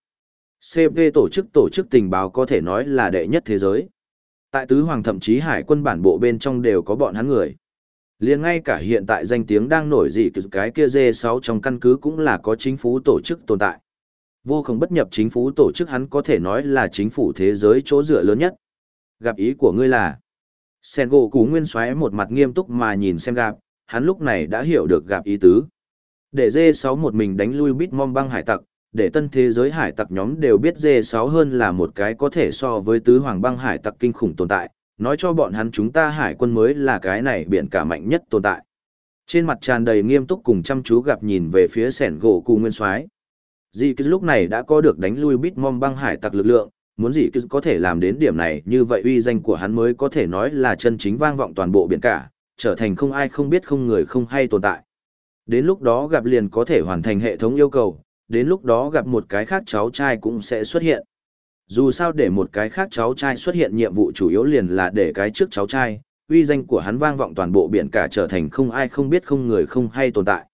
CP tổ chức tổ chức tình báo có thể nói là đệ nhất thế giới. Tại tứ hoàng thậm chí hải quân bản bộ bên trong đều có bọn hắn người liền ngay cả hiện tại danh tiếng đang nổi dị cái kia dê 6 trong căn cứ cũng là có chính phủ tổ chức tồn tại. Vô không bất nhập chính phủ tổ chức hắn có thể nói là chính phủ thế giới chỗ dựa lớn nhất. Gặp ý của ngươi là, sen gỗ cú nguyên xoáy một mặt nghiêm túc mà nhìn xem gặp, hắn lúc này đã hiểu được gặp ý tứ. Để dê 6 một mình đánh lui bít mom băng hải tặc, để tân thế giới hải tặc nhóm đều biết dê 6 hơn là một cái có thể so với tứ hoàng băng hải tặc kinh khủng tồn tại, nói cho bọn hắn chúng ta hải quân mới là cái này biển cả mạnh nhất tồn tại. Trên mặt tràn đầy nghiêm túc cùng chăm chú gặp nhìn về phía sẻn gỗ cụ nguyên soái Dì cứ lúc này đã có được đánh lui bít mom băng hải tặc lực lượng, muốn dì cứ có thể làm đến điểm này như vậy uy danh của hắn mới có thể nói là chân chính vang vọng toàn bộ biển cả, trở thành không ai không biết không người không hay tồn tại. Đến lúc đó gặp liền có thể hoàn thành hệ thống yêu cầu, đến lúc đó gặp một cái khác cháu trai cũng sẽ xuất hiện. Dù sao để một cái khác cháu trai xuất hiện nhiệm vụ chủ yếu liền là để cái trước cháu trai, uy danh của hắn vang vọng toàn bộ biển cả trở thành không ai không biết không người không hay tồn tại.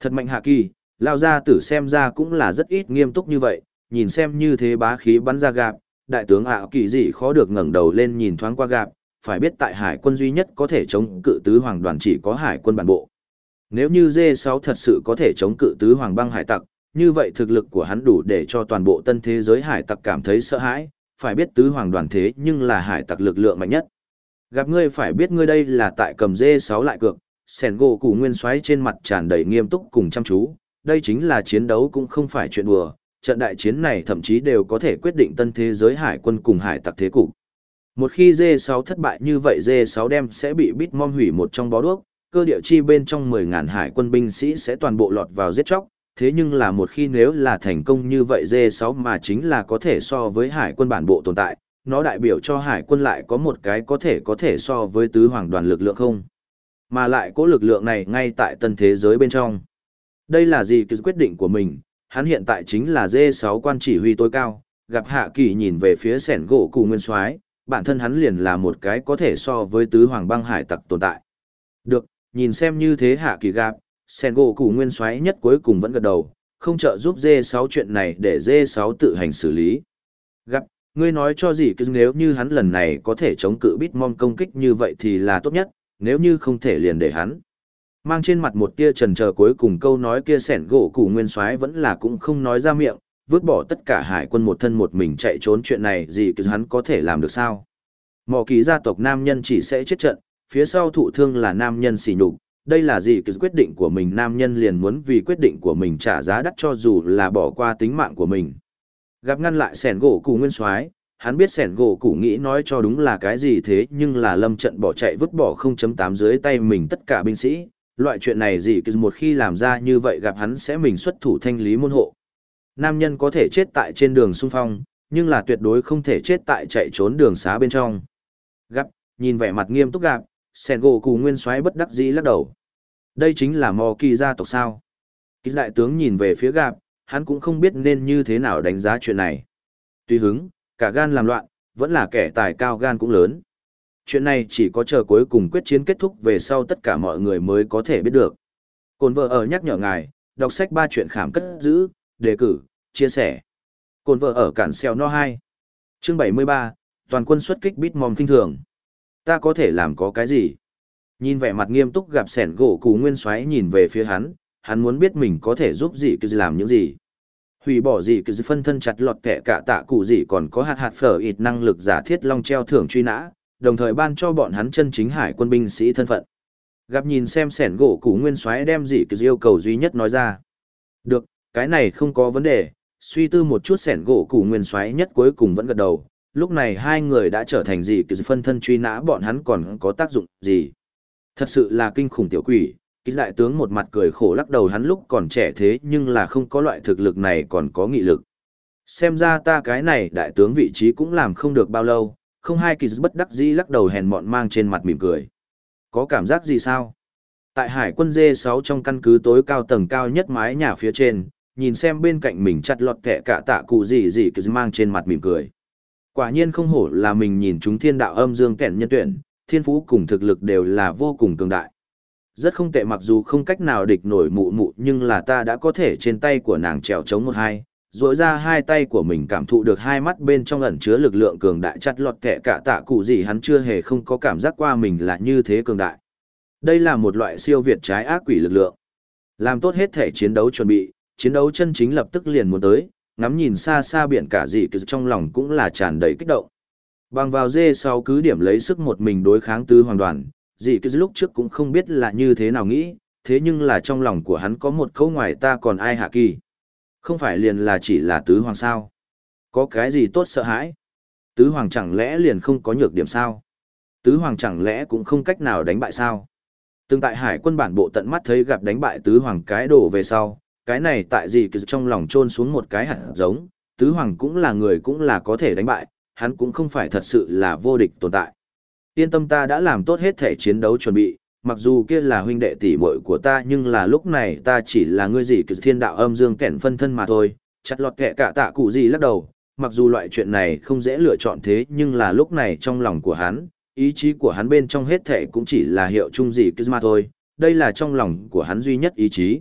Thật mạnh hạ kỳ, lao ra tử xem ra cũng là rất ít nghiêm túc như vậy, nhìn xem như thế bá khí bắn ra gạp, đại tướng ạ kỳ dị khó được ngẩng đầu lên nhìn thoáng qua gạp, phải biết tại hải quân duy nhất có thể chống cự tứ hoàng đoàn chỉ có hải quân bản bộ. Nếu như D6 thật sự có thể chống cự tứ hoàng băng hải tặc, như vậy thực lực của hắn đủ để cho toàn bộ tân thế giới hải tặc cảm thấy sợ hãi, phải biết tứ hoàng đoàn thế nhưng là hải tặc lực lượng mạnh nhất. Gặp ngươi phải biết ngươi đây là tại cầm dê 6 lại cược, sẻn gỗ củ nguyên xoáy trên mặt tràn đầy nghiêm túc cùng chăm chú, đây chính là chiến đấu cũng không phải chuyện đùa, trận đại chiến này thậm chí đều có thể quyết định tân thế giới hải quân cùng hải tặc thế cục. Một khi D6 thất bại như vậy D6 đem sẽ bị bít mom hủy một trong bó đuốc, cơ địa chi bên trong 10.000 hải quân binh sĩ sẽ toàn bộ lọt vào giết chóc, thế nhưng là một khi nếu là thành công như vậy D6 mà chính là có thể so với hải quân bản bộ tồn tại, nó đại biểu cho hải quân lại có một cái có thể có thể so với tứ hoàng đoàn lực lượng không. Mà lại có lực lượng này ngay tại tân thế giới bên trong. Đây là gì cứ quyết định của mình, hắn hiện tại chính là D6 quan chỉ huy tối cao, gặp hạ kỳ nhìn về phía sẻn gỗ cụ nguyên soái bản thân hắn liền là một cái có thể so với tứ hoàng băng hải tặc tồn tại. Được, nhìn xem như thế hạ kỳ gặp, Sen gỗ củ nguyên soái nhất cuối cùng vẫn gật đầu, không trợ giúp dê sáu chuyện này để dê sáu tự hành xử lý. Gặp, ngươi nói cho gì cứ nếu như hắn lần này có thể chống cự Bitmom công kích như vậy thì là tốt nhất, nếu như không thể liền để hắn. Mang trên mặt một tia trần chờ cuối cùng câu nói kia sẻn gỗ củ nguyên soái vẫn là cũng không nói ra miệng, vứt bỏ tất cả hải quân một thân một mình chạy trốn chuyện này gì cứ hắn có thể làm được sao. Mỏ kỳ gia tộc nam nhân chỉ sẽ chết trận, phía sau thụ thương là nam nhân xỉ nhục đây là gì cứ quyết định của mình nam nhân liền muốn vì quyết định của mình trả giá đắt cho dù là bỏ qua tính mạng của mình. Gặp ngăn lại sẻn gỗ củ nguyên soái hắn biết sẻn gỗ củ nghĩ nói cho đúng là cái gì thế nhưng là lâm trận bỏ chạy vứt bỏ 0.8 dưới tay mình tất cả binh sĩ, loại chuyện này gì cứ một khi làm ra như vậy gặp hắn sẽ mình xuất thủ thanh lý môn hộ. Nam nhân có thể chết tại trên đường xung phong, nhưng là tuyệt đối không thể chết tại chạy trốn đường xá bên trong. Gặp, nhìn vẻ mặt nghiêm túc gặp, sẻn gỗ củ nguyên Soái bất đắc dĩ lắc đầu. Đây chính là mò kỳ gia tộc sao. Kỳ đại tướng nhìn về phía gạp, hắn cũng không biết nên như thế nào đánh giá chuyện này. Tuy hứng, cả gan làm loạn, vẫn là kẻ tài cao gan cũng lớn. Chuyện này chỉ có chờ cuối cùng quyết chiến kết thúc về sau tất cả mọi người mới có thể biết được. Cồn vợ ở nhắc nhở ngài, đọc sách ba chuyện khảm cất giữ, đề cử, chia sẻ. Cồn vợ ở cản xeo no 2. Chương 73, toàn quân xuất kích bít mòm kinh thường. Ta có thể làm có cái gì? Nhìn vẻ mặt nghiêm túc gặp sẻn gỗ cụ nguyên xoáy nhìn về phía hắn, hắn muốn biết mình có thể giúp gì cứ làm những gì. Hủy bỏ gì cứ phân thân chặt lọt kẻ cả tạ cụ gì còn có hạt hạt phở ít năng lực giả thiết long treo thưởng truy nã đồng thời ban cho bọn hắn chân chính hải quân binh sĩ thân phận. Gặp nhìn xem sẻn gỗ cụ nguyên xoáy đem gì cứ yêu cầu duy nhất nói ra. Được cái này không có vấn đề suy tư một chút sẻn gỗ cụ nguyên xoáy nhất cuối cùng vẫn gật đầu. Lúc này hai người đã trở thành gì cứ phân thân truy nã bọn hắn còn có tác dụng gì? Thật sự là kinh khủng tiểu quỷ ít đại tướng một mặt cười khổ lắc đầu hắn lúc còn trẻ thế nhưng là không có loại thực lực này còn có nghị lực. Xem ra ta cái này đại tướng vị trí cũng làm không được bao lâu, không hai kỳ bất đắc dĩ lắc đầu hèn mọn mang trên mặt mỉm cười. Có cảm giác gì sao? Tại hải quân dê 6 trong căn cứ tối cao tầng cao nhất mái nhà phía trên, nhìn xem bên cạnh mình chặt lọt kẻ cả tạ cụ gì gì kỳ mang trên mặt mỉm cười. Quả nhiên không hổ là mình nhìn chúng thiên đạo âm dương kẻn nhân tuyển, thiên phú cùng thực lực đều là vô cùng cường đại. Rất không tệ mặc dù không cách nào địch nổi mụ mụ nhưng là ta đã có thể trên tay của nàng trèo chống một hai, rỗi ra hai tay của mình cảm thụ được hai mắt bên trong ẩn chứa lực lượng cường đại chặt lọt kẻ cả tạ cụ gì hắn chưa hề không có cảm giác qua mình là như thế cường đại. Đây là một loại siêu việt trái ác quỷ lực lượng. Làm tốt hết thể chiến đấu chuẩn bị, chiến đấu chân chính lập tức liền muốn tới, ngắm nhìn xa xa biển cả dị kỳ trong lòng cũng là tràn đầy kích động bằng vào dê sau cứ điểm lấy sức một mình đối kháng tứ hoàng đoàn dì cứ lúc trước cũng không biết là như thế nào nghĩ, thế nhưng là trong lòng của hắn có một câu ngoài ta còn ai hạ kỳ. Không phải liền là chỉ là tứ hoàng sao. Có cái gì tốt sợ hãi? Tứ hoàng chẳng lẽ liền không có nhược điểm sao? Tứ hoàng chẳng lẽ cũng không cách nào đánh bại sao? Từng tại hải quân bản bộ tận mắt thấy gặp đánh bại tứ hoàng cái đổ về sau, cái này tại gì cứ trong lòng trôn xuống một cái hạt giống, tứ hoàng cũng là người cũng là có thể đánh bại, hắn cũng không phải thật sự là vô địch tồn tại yên tâm ta đã làm tốt hết thể chiến đấu chuẩn bị, mặc dù kia là huynh đệ tỷ muội của ta nhưng là lúc này ta chỉ là ngươi gì cực thiên đạo âm dương kẻn phân thân mà thôi, chặt lọt kẻ cả tạ cụ gì lắc đầu, mặc dù loại chuyện này không dễ lựa chọn thế nhưng là lúc này trong lòng của hắn, ý chí của hắn bên trong hết thể cũng chỉ là hiệu chung gì cứ mà thôi, đây là trong lòng của hắn duy nhất ý chí.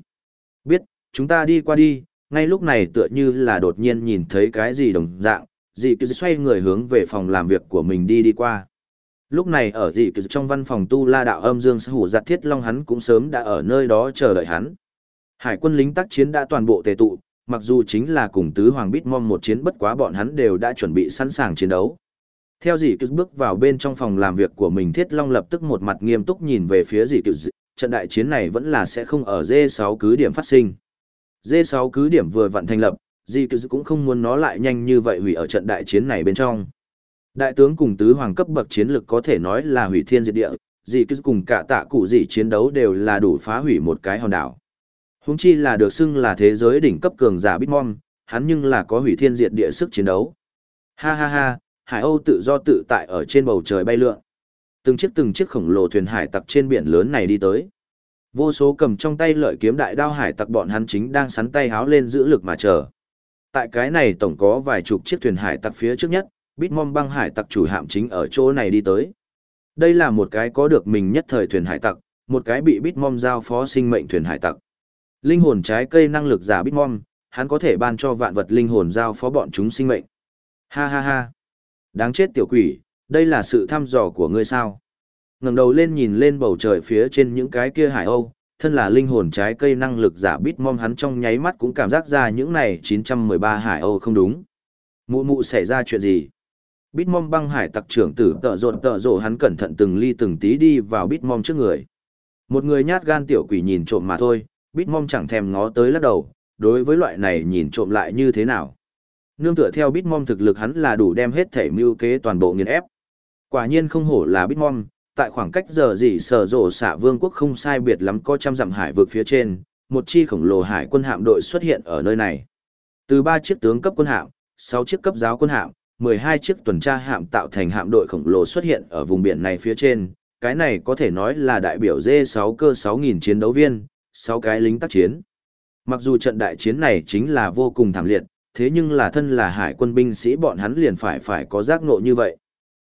Biết, chúng ta đi qua đi, ngay lúc này tựa như là đột nhiên nhìn thấy cái gì đồng dạng, dì cứ xoay người hướng về phòng làm việc của mình đi đi qua. Lúc này ở dị cứ trong văn phòng tu la đạo âm dương hủ giặt thiết long hắn cũng sớm đã ở nơi đó chờ đợi hắn. Hải quân lính tác chiến đã toàn bộ tề tụ, mặc dù chính là cùng tứ hoàng bít mong một chiến bất quá bọn hắn đều đã chuẩn bị sẵn sàng chiến đấu. Theo dì cứ bước vào bên trong phòng làm việc của mình Thiết Long lập tức một mặt nghiêm túc nhìn về phía dì cứ trận đại chiến này vẫn là sẽ không ở D6 cứ điểm phát sinh. D6 cứ điểm vừa vặn thành lập, dì cứ cũng không muốn nó lại nhanh như vậy hủy ở trận đại chiến này bên trong. Đại tướng cùng tứ hoàng cấp bậc chiến lực có thể nói là hủy thiên diệt địa, dì cứ cùng cả tạ cụ dì chiến đấu đều là đủ phá hủy một cái hòn đảo. Húng chi là được xưng là thế giới đỉnh cấp cường giả Bitmom, hắn nhưng là có hủy thiên diệt địa sức chiến đấu. Ha ha ha, Hải Âu tự do tự tại ở trên bầu trời bay lượn. Từng chiếc từng chiếc khổng lồ thuyền hải tặc trên biển lớn này đi tới. Vô số cầm trong tay lợi kiếm đại đao hải tặc bọn hắn chính đang sắn tay háo lên giữ lực mà chờ. Tại cái này tổng có vài chục chiếc thuyền hải tặc phía trước nhất, Bitmom băng hải tặc chủ hạm chính ở chỗ này đi tới. Đây là một cái có được mình nhất thời thuyền hải tặc, một cái bị Bitmom giao phó sinh mệnh thuyền hải tặc. Linh hồn trái cây năng lực giả Bitmom, hắn có thể ban cho vạn vật linh hồn giao phó bọn chúng sinh mệnh. Ha ha ha. Đáng chết tiểu quỷ, đây là sự thăm dò của ngươi sao? ngẩng đầu lên nhìn lên bầu trời phía trên những cái kia hải âu, thân là linh hồn trái cây năng lực giả Bitmom hắn trong nháy mắt cũng cảm giác ra những này 913 hải âu không đúng. Mụ mụ xảy ra chuyện gì? Bitmom băng hải tặc trưởng tử tợ rộn tợ rộ hắn cẩn thận từng ly từng tí đi vào Bitmom trước người. Một người nhát gan tiểu quỷ nhìn trộm mà thôi, Bitmom chẳng thèm ngó tới lắc đầu, đối với loại này nhìn trộm lại như thế nào. Nương tựa theo Bitmom thực lực hắn là đủ đem hết thể mưu kế toàn bộ nghiền ép. Quả nhiên không hổ là Bitmom, tại khoảng cách giờ gì sở rổ xạ vương quốc không sai biệt lắm có trăm dặm hải vượt phía trên, một chi khổng lồ hải quân hạm đội xuất hiện ở nơi này. Từ ba chiếc tướng cấp quân hạm, sáu chiếc cấp giáo quân hạm, 12 chiếc tuần tra hạm tạo thành hạm đội khổng lồ xuất hiện ở vùng biển này phía trên, cái này có thể nói là đại biểu D6 cơ 6.000 chiến đấu viên, 6 cái lính tác chiến. Mặc dù trận đại chiến này chính là vô cùng thảm liệt, thế nhưng là thân là hải quân binh sĩ bọn hắn liền phải phải có giác ngộ như vậy.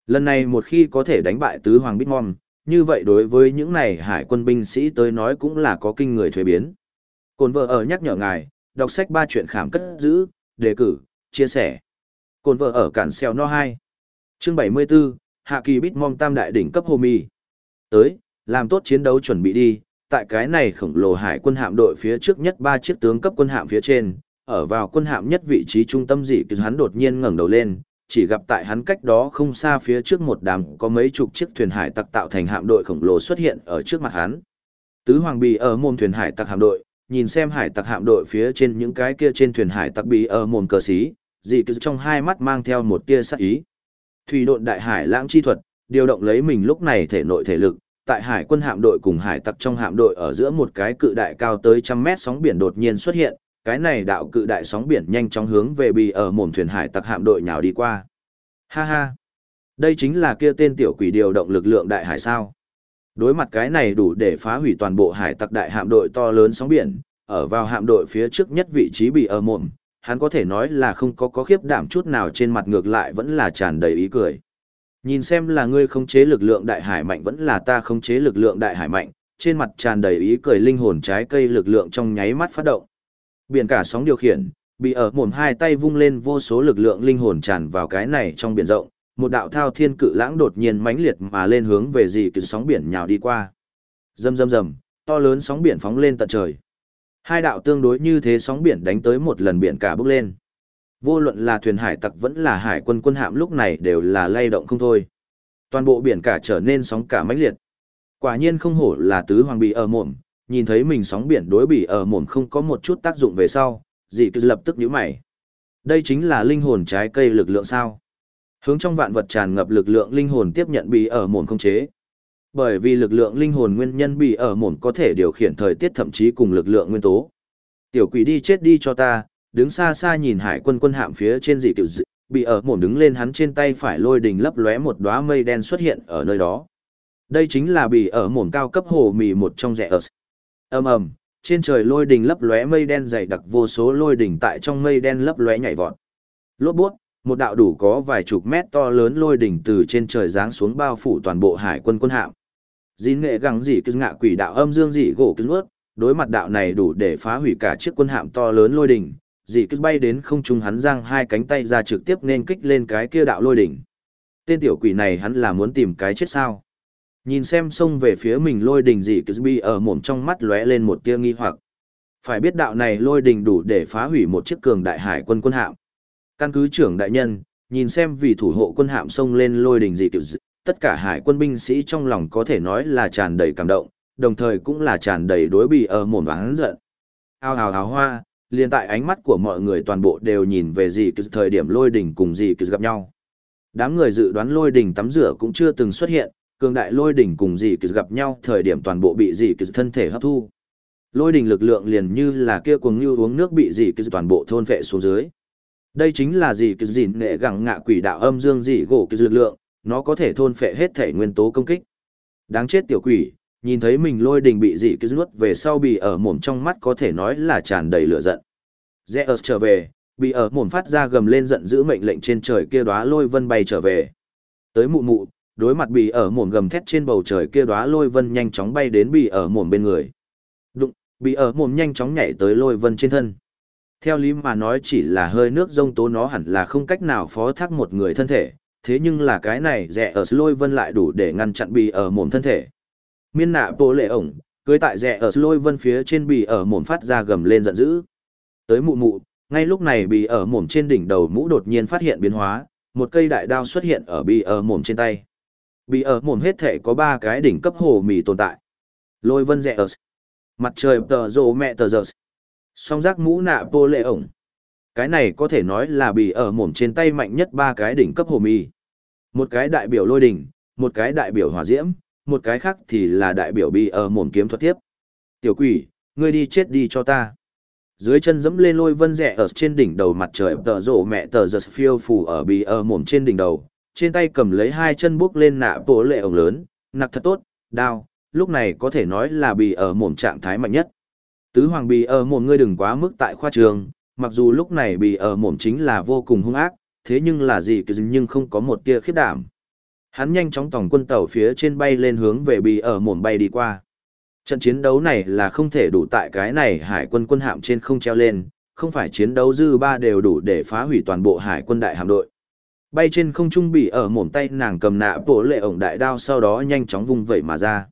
Lần này một khi có thể đánh bại tứ hoàng Bitmom, như vậy đối với những này hải quân binh sĩ tới nói cũng là có kinh người thuế biến. Cồn vợ ở nhắc nhở ngài, đọc sách ba chuyện khám cất giữ, đề cử, chia sẻ. Cồn vợ ở cản xeo no 2. Chương 74, Hạ kỳ Bitmom tam đại đỉnh cấp hồ mì. Tới, làm tốt chiến đấu chuẩn bị đi, tại cái này khổng lồ hải quân hạm đội phía trước nhất ba chiếc tướng cấp quân hạm phía trên, ở vào quân hạm nhất vị trí trung tâm dị kỳ hắn đột nhiên ngẩng đầu lên, chỉ gặp tại hắn cách đó không xa phía trước một đám có mấy chục chiếc thuyền hải tặc tạo thành hạm đội khổng lồ xuất hiện ở trước mặt hắn. Tứ Hoàng Bì ở môn thuyền hải tặc hạm đội, nhìn xem hải tặc hạm đội phía trên những cái kia trên thuyền hải tặc bì ở môn cờ xí, dị cứ trong hai mắt mang theo một tia sắc ý. Thủy độn đại hải lãng chi thuật, điều động lấy mình lúc này thể nội thể lực, tại hải quân hạm đội cùng hải tặc trong hạm đội ở giữa một cái cự đại cao tới trăm mét sóng biển đột nhiên xuất hiện, cái này đạo cự đại sóng biển nhanh chóng hướng về bì ở mồm thuyền hải tặc hạm đội nhào đi qua. Ha ha! Đây chính là kia tên tiểu quỷ điều động lực lượng đại hải sao. Đối mặt cái này đủ để phá hủy toàn bộ hải tặc đại hạm đội to lớn sóng biển, ở vào hạm đội phía trước nhất vị trí bị ở mồm, hắn có thể nói là không có có khiếp đảm chút nào trên mặt ngược lại vẫn là tràn đầy ý cười. Nhìn xem là ngươi không chế lực lượng đại hải mạnh vẫn là ta không chế lực lượng đại hải mạnh, trên mặt tràn đầy ý cười linh hồn trái cây lực lượng trong nháy mắt phát động. Biển cả sóng điều khiển, bị ở mồm hai tay vung lên vô số lực lượng linh hồn tràn vào cái này trong biển rộng, một đạo thao thiên cự lãng đột nhiên mãnh liệt mà lên hướng về gì từ sóng biển nhào đi qua. Rầm rầm rầm, to lớn sóng biển phóng lên tận trời. Hai đạo tương đối như thế sóng biển đánh tới một lần biển cả bước lên. Vô luận là thuyền hải tặc vẫn là hải quân quân hạm lúc này đều là lay động không thôi. Toàn bộ biển cả trở nên sóng cả mãnh liệt. Quả nhiên không hổ là tứ hoàng bị ở mồm, nhìn thấy mình sóng biển đối bỉ ở mồm không có một chút tác dụng về sau, dị cứ lập tức nhíu mày. Đây chính là linh hồn trái cây lực lượng sao? Hướng trong vạn vật tràn ngập lực lượng linh hồn tiếp nhận bỉ ở mồm không chế. Bởi vì lực lượng linh hồn nguyên nhân bỉ ở mồm có thể điều khiển thời tiết thậm chí cùng lực lượng nguyên tố. Tiểu quỷ đi chết đi cho ta, đứng xa xa nhìn hải quân quân hạm phía trên dị tiểu dị, bị ở mồm đứng lên hắn trên tay phải lôi đình lấp lóe một đóa mây đen xuất hiện ở nơi đó. Đây chính là bị ở mồm cao cấp hồ mì một trong rẻ ớt ầm ầm, trên trời lôi đình lấp lóe mây đen dày đặc vô số lôi đình tại trong mây đen lấp lóe nhảy vọt. Lốp bút, một đạo đủ có vài chục mét to lớn lôi đỉnh từ trên trời giáng xuống bao phủ toàn bộ hải quân quân hạm. Dín nghệ gắng dị cứ ngạ quỷ đạo âm dương dị gỗ cứ ướt, đối mặt đạo này đủ để phá hủy cả chiếc quân hạm to lớn lôi đỉnh, dị cứ bay đến không trung hắn giang hai cánh tay ra trực tiếp nên kích lên cái kia đạo lôi đỉnh. Tên tiểu quỷ này hắn là muốn tìm cái chết sao? Nhìn xem xông về phía mình lôi đình dị Kisby ở mồm trong mắt lóe lên một tia nghi hoặc. Phải biết đạo này lôi đình đủ để phá hủy một chiếc cường đại hải quân quân hạm. Căn cứ trưởng đại nhân, nhìn xem vì thủ hộ quân hạm xông lên lôi đình gì Kisby, tất cả hải quân binh sĩ trong lòng có thể nói là tràn đầy cảm động, đồng thời cũng là tràn đầy đối bị ở mồm vắng giận. Ao hào hào hoa, liền tại ánh mắt của mọi người toàn bộ đều nhìn về gì Kisby thời điểm lôi đỉnh cùng gì Kisby gặp nhau. Đám người dự đoán lôi đỉnh tắm rửa cũng chưa từng xuất hiện, cường đại lôi đỉnh cùng gì kỳ gặp nhau thời điểm toàn bộ bị gì kỳ thân thể hấp thu. Lôi đỉnh lực lượng liền như là kia cuồng như uống nước bị gì kỳ toàn bộ thôn vệ xuống dưới. Đây chính là gì kỳ dịn nệ gẳng ngạ quỷ đạo âm dương dị gỗ kỳ lực lượng, nó có thể thôn phệ hết thể nguyên tố công kích. Đáng chết tiểu quỷ, nhìn thấy mình lôi đình bị dị kỳ nuốt về sau bị ở mồm trong mắt có thể nói là tràn đầy lửa giận. Zeus trở về, bị ở mồm phát ra gầm lên giận dữ mệnh lệnh trên trời kia đóa lôi vân bay trở về. Tới mụ mụ, đối mặt bị ở mồm gầm thét trên bầu trời kia đóa lôi vân nhanh chóng bay đến bị ở mồm bên người. Đụng, bị ở mồm nhanh chóng nhảy tới lôi vân trên thân. Theo lý mà nói chỉ là hơi nước rông tố nó hẳn là không cách nào phó thác một người thân thể, thế nhưng là cái này rẻ ở lôi vân lại đủ để ngăn chặn bị ở mồm thân thể. Miên nạ bộ lệ ổng, cưới tại rẻ ở lôi vân phía trên bị ở mồm phát ra gầm lên giận dữ. Tới mụ mụ, ngay lúc này bị ở mồm trên đỉnh đầu mũ đột nhiên phát hiện biến hóa, một cây đại đao xuất hiện ở bị ở mồm trên tay. Bị ở mồm hết thể có ba cái đỉnh cấp hồ mì tồn tại. Lôi vân rẽ ở mặt trời tờ rộ mẹ tờ giờ song giác mũ nạ pô lệ ổng. Cái này có thể nói là bị ở mồm trên tay mạnh nhất ba cái đỉnh cấp hồ mì. Một cái đại biểu lôi đỉnh, một cái đại biểu hỏa diễm, một cái khác thì là đại biểu bị ở mồm kiếm thuật tiếp. Tiểu quỷ, ngươi đi chết đi cho ta. Dưới chân dẫm lên lôi vân rẽ ở trên đỉnh đầu mặt trời tờ rổ mẹ tờ giật phiêu phủ ở bị ở mồm trên đỉnh đầu trên tay cầm lấy hai chân bước lên nạ bộ lệ ổng lớn nặc thật tốt đao lúc này có thể nói là bị ở mồm trạng thái mạnh nhất. Tứ hoàng bị ở mồm ngươi đừng quá mức tại khoa trường mặc dù lúc này bị ở mồm chính là vô cùng hung ác thế nhưng là gì cứ nhưng không có một tia khiết đảm. Hắn nhanh chóng tòng quân tàu phía trên bay lên hướng về bị ở mồm bay đi qua. Trận chiến đấu này là không thể đủ tại cái này hải quân quân hạm trên không treo lên, không phải chiến đấu dư ba đều đủ để phá hủy toàn bộ hải quân đại hạm đội. Bay trên không trung bị ở mồm tay nàng cầm nạ bộ lệ ổng đại đao sau đó nhanh chóng vung vẩy mà ra.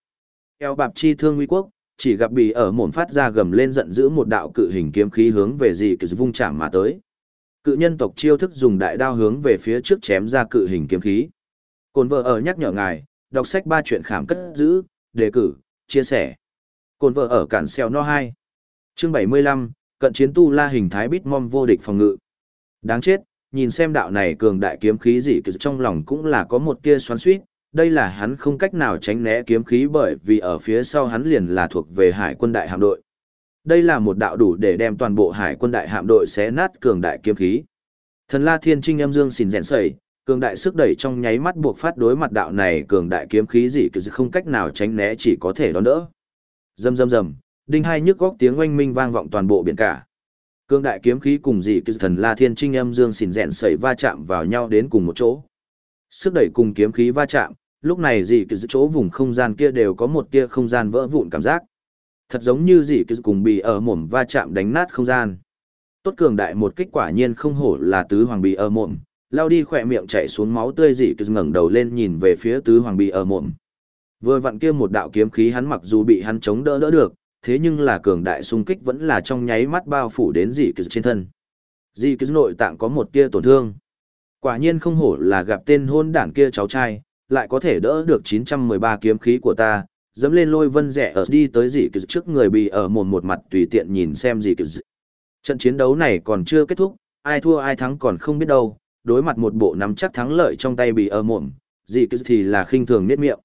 Eo bạp chi thương nguy quốc, chỉ gặp bị ở mồm phát ra gầm lên giận dữ một đạo cự hình kiếm khí hướng về gì cứ vung chạm mà tới. Cự nhân tộc chiêu thức dùng đại đao hướng về phía trước chém ra cự hình kiếm khí. Cồn vợ ở nhắc nhở ngài, đọc sách ba chuyện khảm cất giữ, đề cử, chia sẻ. Cồn vợ ở cản xeo no 2. Chương 75, cận chiến tu la hình thái bít mom vô địch phòng ngự. Đáng chết, nhìn xem đạo này cường đại kiếm khí gì cứ trong lòng cũng là có một tia xoắn suýt, đây là hắn không cách nào tránh né kiếm khí bởi vì ở phía sau hắn liền là thuộc về hải quân đại hạm đội. Đây là một đạo đủ để đem toàn bộ hải quân đại hạm đội xé nát cường đại kiếm khí. Thần La Thiên Trinh âm dương xỉn rèn sẩy, cường đại sức đẩy trong nháy mắt buộc phát đối mặt đạo này cường đại kiếm khí gì cứ không cách nào tránh né chỉ có thể đón đỡ. Rầm rầm rầm, đinh hai nhức góc tiếng oanh minh vang vọng toàn bộ biển cả. Cương đại kiếm khí cùng dị kỳ thần La Thiên Trinh âm dương xỉn rèn sẩy va chạm vào nhau đến cùng một chỗ. Sức đẩy cùng kiếm khí va chạm, lúc này dị kỳ chỗ vùng không gian kia đều có một tia không gian vỡ vụn cảm giác. Thật giống như dị kỳ cùng bị ở mồm va chạm đánh nát không gian. Tốt cường đại một kích quả nhiên không hổ là tứ hoàng bị ở mồm, lao đi khỏe miệng chảy xuống máu tươi dị kỳ ngẩng đầu lên nhìn về phía tứ hoàng bị ở mồm. Vừa vặn kia một đạo kiếm khí hắn mặc dù bị hắn chống đỡ đỡ được, thế nhưng là cường đại xung kích vẫn là trong nháy mắt bao phủ đến dị kỳ trên thân. Dị kỳ nội tạng có một tia tổn thương. Quả nhiên không hổ là gặp tên hôn đảng kia cháu trai, lại có thể đỡ được 913 kiếm khí của ta, dẫm lên lôi vân rẻ ở đi tới dị kỳ trước người bị ở một một mặt tùy tiện nhìn xem dị kỳ. Trận chiến đấu này còn chưa kết thúc, ai thua ai thắng còn không biết đâu, đối mặt một bộ nắm chắc thắng lợi trong tay bị ở mồm, dị kỳ thì là khinh thường niết miệng.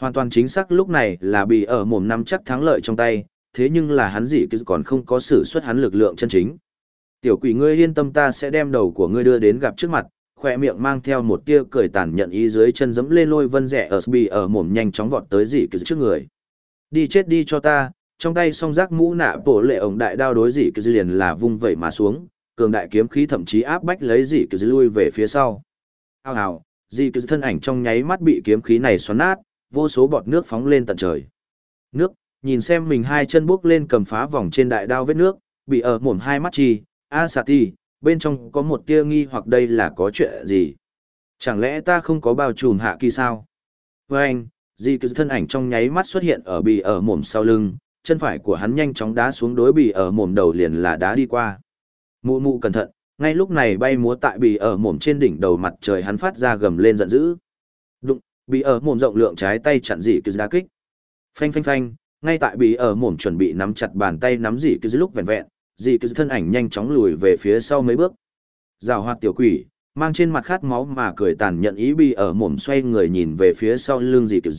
Hoàn toàn chính xác lúc này là bị ở mồm năm chắc thắng lợi trong tay, thế nhưng là hắn gì cứ còn không có sử xuất hắn lực lượng chân chính. Tiểu quỷ ngươi yên tâm ta sẽ đem đầu của ngươi đưa đến gặp trước mặt, khỏe miệng mang theo một tia cười tàn nhận ý dưới chân dẫm lên lôi vân rẻ ở bị ở mồm nhanh chóng vọt tới dị cứ trước người. Đi chết đi cho ta, trong tay song giác mũ nạ bổ lệ ổng đại đao đối dị cứ liền là vung vẩy mà xuống, cường đại kiếm khí thậm chí áp bách lấy dị cứ lui về phía sau. Hào hào, dị cứ thân ảnh trong nháy mắt bị kiếm khí này xoắn nát, vô số bọt nước phóng lên tận trời. Nước, nhìn xem mình hai chân bước lên cầm phá vòng trên đại đao vết nước, bị ở mồm hai mắt chi, a xà ti, bên trong có một tia nghi hoặc đây là có chuyện gì. Chẳng lẽ ta không có bao trùm hạ kỳ sao? Với anh, di cứ thân ảnh trong nháy mắt xuất hiện ở bị ở mồm sau lưng, chân phải của hắn nhanh chóng đá xuống đối bị ở mồm đầu liền là đá đi qua. Mụ mụ cẩn thận, ngay lúc này bay múa tại bị ở mồm trên đỉnh đầu mặt trời hắn phát ra gầm lên giận dữ. Bị ở mồm rộng lượng trái tay chặn dị cứ đá kích. Phanh phanh phanh, ngay tại bị ở mồm chuẩn bị nắm chặt bàn tay nắm dị cứ lúc vẹn vẹn, dị cứ thân ảnh nhanh chóng lùi về phía sau mấy bước. Rào hoạt tiểu quỷ, mang trên mặt khát máu mà cười tàn nhận ý bị ở mồm xoay người nhìn về phía sau lưng dị cứ.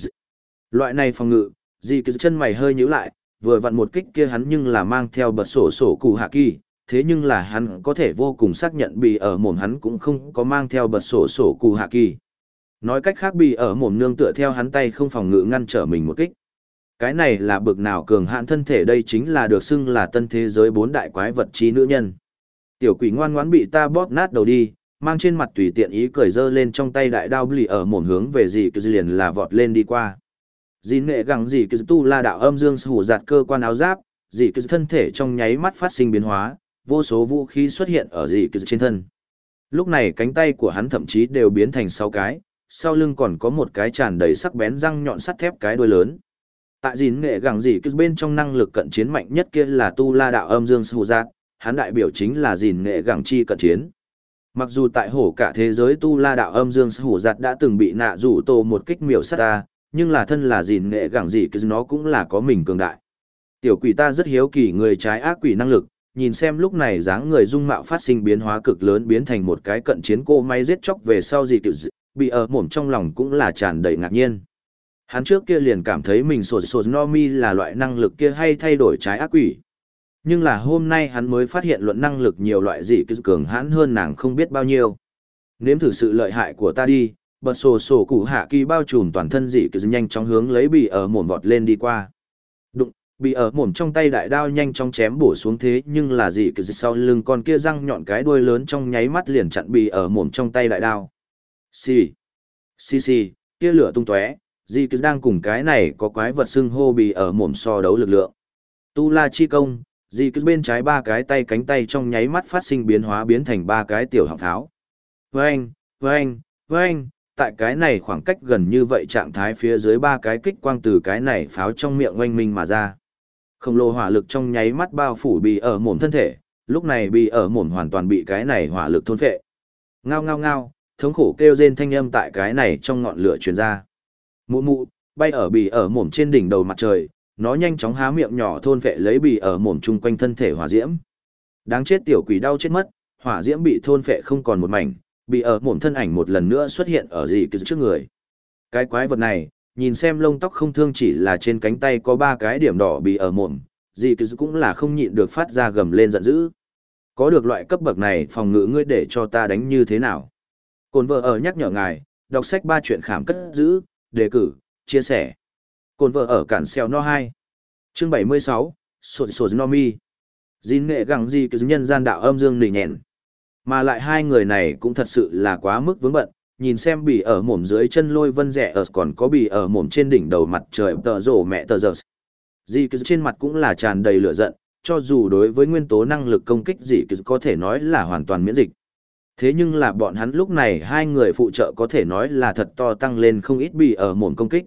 Loại này phòng ngự, dị cứ chân mày hơi nhíu lại, vừa vặn một kích kia hắn nhưng là mang theo bật sổ sổ cụ hạ kỳ, thế nhưng là hắn có thể vô cùng xác nhận bị ở mồm hắn cũng không có mang theo bật sổ sổ cụ hạ kỳ. Nói cách khác bị ở mồm nương tựa theo hắn tay không phòng ngự ngăn trở mình một kích. Cái này là bực nào cường hạn thân thể đây chính là được xưng là tân thế giới bốn đại quái vật trí nữ nhân. Tiểu quỷ ngoan ngoãn bị ta bóp nát đầu đi, mang trên mặt tùy tiện ý cười dơ lên trong tay đại đao bì ở mồm hướng về gì cứ liền là vọt lên đi qua. Dì nghệ gẳng gì cứ tu la đạo âm dương hủ giạt cơ quan áo giáp, dì cứ thân thể trong nháy mắt phát sinh biến hóa, vô số vũ khí xuất hiện ở dì cứ trên thân. Lúc này cánh tay của hắn thậm chí đều biến thành sáu cái, sau lưng còn có một cái tràn đầy sắc bén răng nhọn sắt thép cái đuôi lớn. Tại gìn nghệ gẳng gì cứ bên trong năng lực cận chiến mạnh nhất kia là tu la đạo âm dương sù giác, hắn đại biểu chính là gìn nghệ gẳng chi cận chiến. Mặc dù tại hổ cả thế giới tu la đạo âm dương sù giác đã từng bị nạ rủ tổ một kích miểu sát ta, nhưng là thân là gìn nghệ gẳng gì cứ nó cũng là có mình cường đại. Tiểu quỷ ta rất hiếu kỳ người trái ác quỷ năng lực, nhìn xem lúc này dáng người dung mạo phát sinh biến hóa cực lớn biến thành một cái cận chiến cô may giết chóc về sau gì kiểu bị ở mồm trong lòng cũng là tràn đầy ngạc nhiên. Hắn trước kia liền cảm thấy mình sột sột no mi là loại năng lực kia hay thay đổi trái ác quỷ. Nhưng là hôm nay hắn mới phát hiện luận năng lực nhiều loại gì cứ cường hãn hơn nàng không biết bao nhiêu. Nếm thử sự lợi hại của ta đi, bật sổ sổ cụ hạ kỳ bao trùm toàn thân dị cứ nhanh chóng hướng lấy bị ở mồm vọt lên đi qua. Đụng, bị ở mồm trong tay đại đao nhanh chóng chém bổ xuống thế nhưng là dị cứ sau lưng con kia răng nhọn cái đuôi lớn trong nháy mắt liền chặn bị ở mồm trong tay đại đao. Xì. Xì xì, kia lửa tung tóe, Di cứ đang cùng cái này có quái vật xưng hô bì ở mồm so đấu lực lượng. Tu La chi công, Di cứ bên trái ba cái tay cánh tay trong nháy mắt phát sinh biến hóa biến thành ba cái tiểu họng tháo. Vâng, vâng, vâng, tại cái này khoảng cách gần như vậy trạng thái phía dưới ba cái kích quang từ cái này pháo trong miệng oanh minh mà ra. Khổng lồ hỏa lực trong nháy mắt bao phủ bì ở mồm thân thể, lúc này bì ở mồm hoàn toàn bị cái này hỏa lực thôn phệ. Ngao ngao ngao, thống khổ kêu rên thanh âm tại cái này trong ngọn lửa truyền ra. Mụ mụ, bay ở bì ở mồm trên đỉnh đầu mặt trời, nó nhanh chóng há miệng nhỏ thôn vệ lấy bì ở mồm chung quanh thân thể hỏa diễm. Đáng chết tiểu quỷ đau chết mất, hỏa diễm bị thôn vệ không còn một mảnh, bì ở mồm thân ảnh một lần nữa xuất hiện ở gì cứ trước người. Cái quái vật này, nhìn xem lông tóc không thương chỉ là trên cánh tay có ba cái điểm đỏ bì ở mồm, Dì cứ cũng là không nhịn được phát ra gầm lên giận dữ. Có được loại cấp bậc này phòng ngự ngươi để cho ta đánh như thế nào? Cồn vợ ở nhắc nhở ngài, đọc sách ba chuyện khám cất giữ, đề cử, chia sẻ. Cồn vợ ở cản xeo no 2. Chương 76, Sột Sột No Mi. Dín nghệ gẳng gì cứ nhân gian đạo âm dương nỉ nhẹn. Mà lại hai người này cũng thật sự là quá mức vướng bận, nhìn xem bị ở mồm dưới chân lôi vân rẻ ở còn có bị ở mồm trên đỉnh đầu mặt trời tờ rổ mẹ tờ giờ. Dì cứ trên mặt cũng là tràn đầy lửa giận, cho dù đối với nguyên tố năng lực công kích dì cứ có thể nói là hoàn toàn miễn dịch. Thế nhưng là bọn hắn lúc này hai người phụ trợ có thể nói là thật to tăng lên không ít bị ở mồm công kích.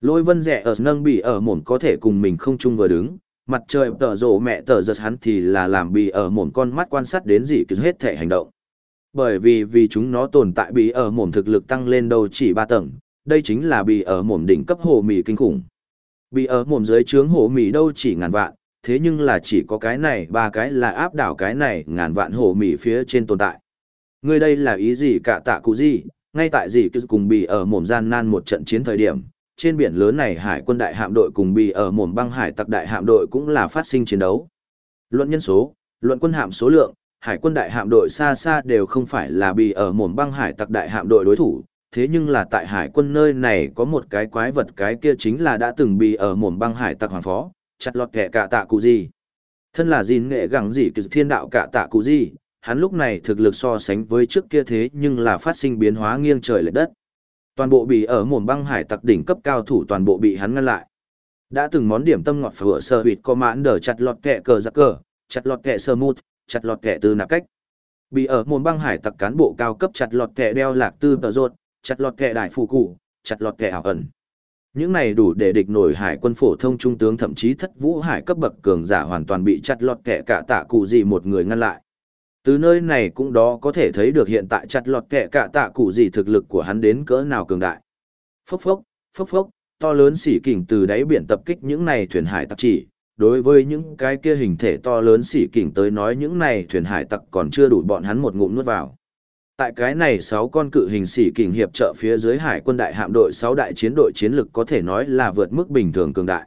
Lôi vân rẻ ở nâng bị ở mồm có thể cùng mình không chung vừa đứng, mặt trời tở rộ mẹ tở giật hắn thì là làm bị ở mồm con mắt quan sát đến gì cứ hết thể hành động. Bởi vì vì chúng nó tồn tại bị ở mồm thực lực tăng lên đâu chỉ ba tầng, đây chính là bị ở mồm đỉnh cấp hồ mì kinh khủng. Bị ở mồm dưới trướng hồ mì đâu chỉ ngàn vạn, thế nhưng là chỉ có cái này ba cái là áp đảo cái này ngàn vạn hồ mì phía trên tồn tại. Ngươi đây là ý gì cả tạ cụ gì, ngay tại gì cứ cùng bị ở mồm gian nan một trận chiến thời điểm, trên biển lớn này hải quân đại hạm đội cùng bị ở mồm băng hải tặc đại hạm đội cũng là phát sinh chiến đấu. Luận nhân số, luận quân hạm số lượng, hải quân đại hạm đội xa xa đều không phải là bị ở mồm băng hải tặc đại hạm đội đối thủ, thế nhưng là tại hải quân nơi này có một cái quái vật cái kia chính là đã từng bị ở mồm băng hải tặc hoàng phó, chặt lọt kẻ cả tạ cụ gì. Thân là gìn nghệ gẳng gì kỳ thiên đạo cả tạ cụ gì, hắn lúc này thực lực so sánh với trước kia thế nhưng là phát sinh biến hóa nghiêng trời lệch đất. Toàn bộ bị ở mồm băng hải tặc đỉnh cấp cao thủ toàn bộ bị hắn ngăn lại. Đã từng món điểm tâm ngọt phở sơ huyệt có mãn đờ chặt lọt kẹ cờ giặc cờ, chặt lọt kẹ sơ mút, chặt lọt kẹ từ nạp cách. Bị ở mồm băng hải tặc cán bộ cao cấp chặt lọt kẹ đeo lạc tư tờ rột, chặt lọt kẹ đại phù cụ, chặt lọt kẹ ảo ẩn. Những này đủ để địch nổi hải quân phổ thông trung tướng thậm chí thất vũ hải cấp bậc cường giả hoàn toàn bị chặt lọt kẻ cả tạ cụ gì một người ngăn lại. Từ nơi này cũng đó có thể thấy được hiện tại chặt lọt kẻ cả tạ cụ gì thực lực của hắn đến cỡ nào cường đại. Phốc phốc, phốc phốc, to lớn xỉ kình từ đáy biển tập kích những này thuyền hải tặc chỉ. Đối với những cái kia hình thể to lớn xỉ kình tới nói những này thuyền hải tặc còn chưa đủ bọn hắn một ngụm nuốt vào. Tại cái này sáu con cự hình xỉ kình hiệp trợ phía dưới hải quân đại hạm đội sáu đại chiến đội chiến lực có thể nói là vượt mức bình thường cường đại.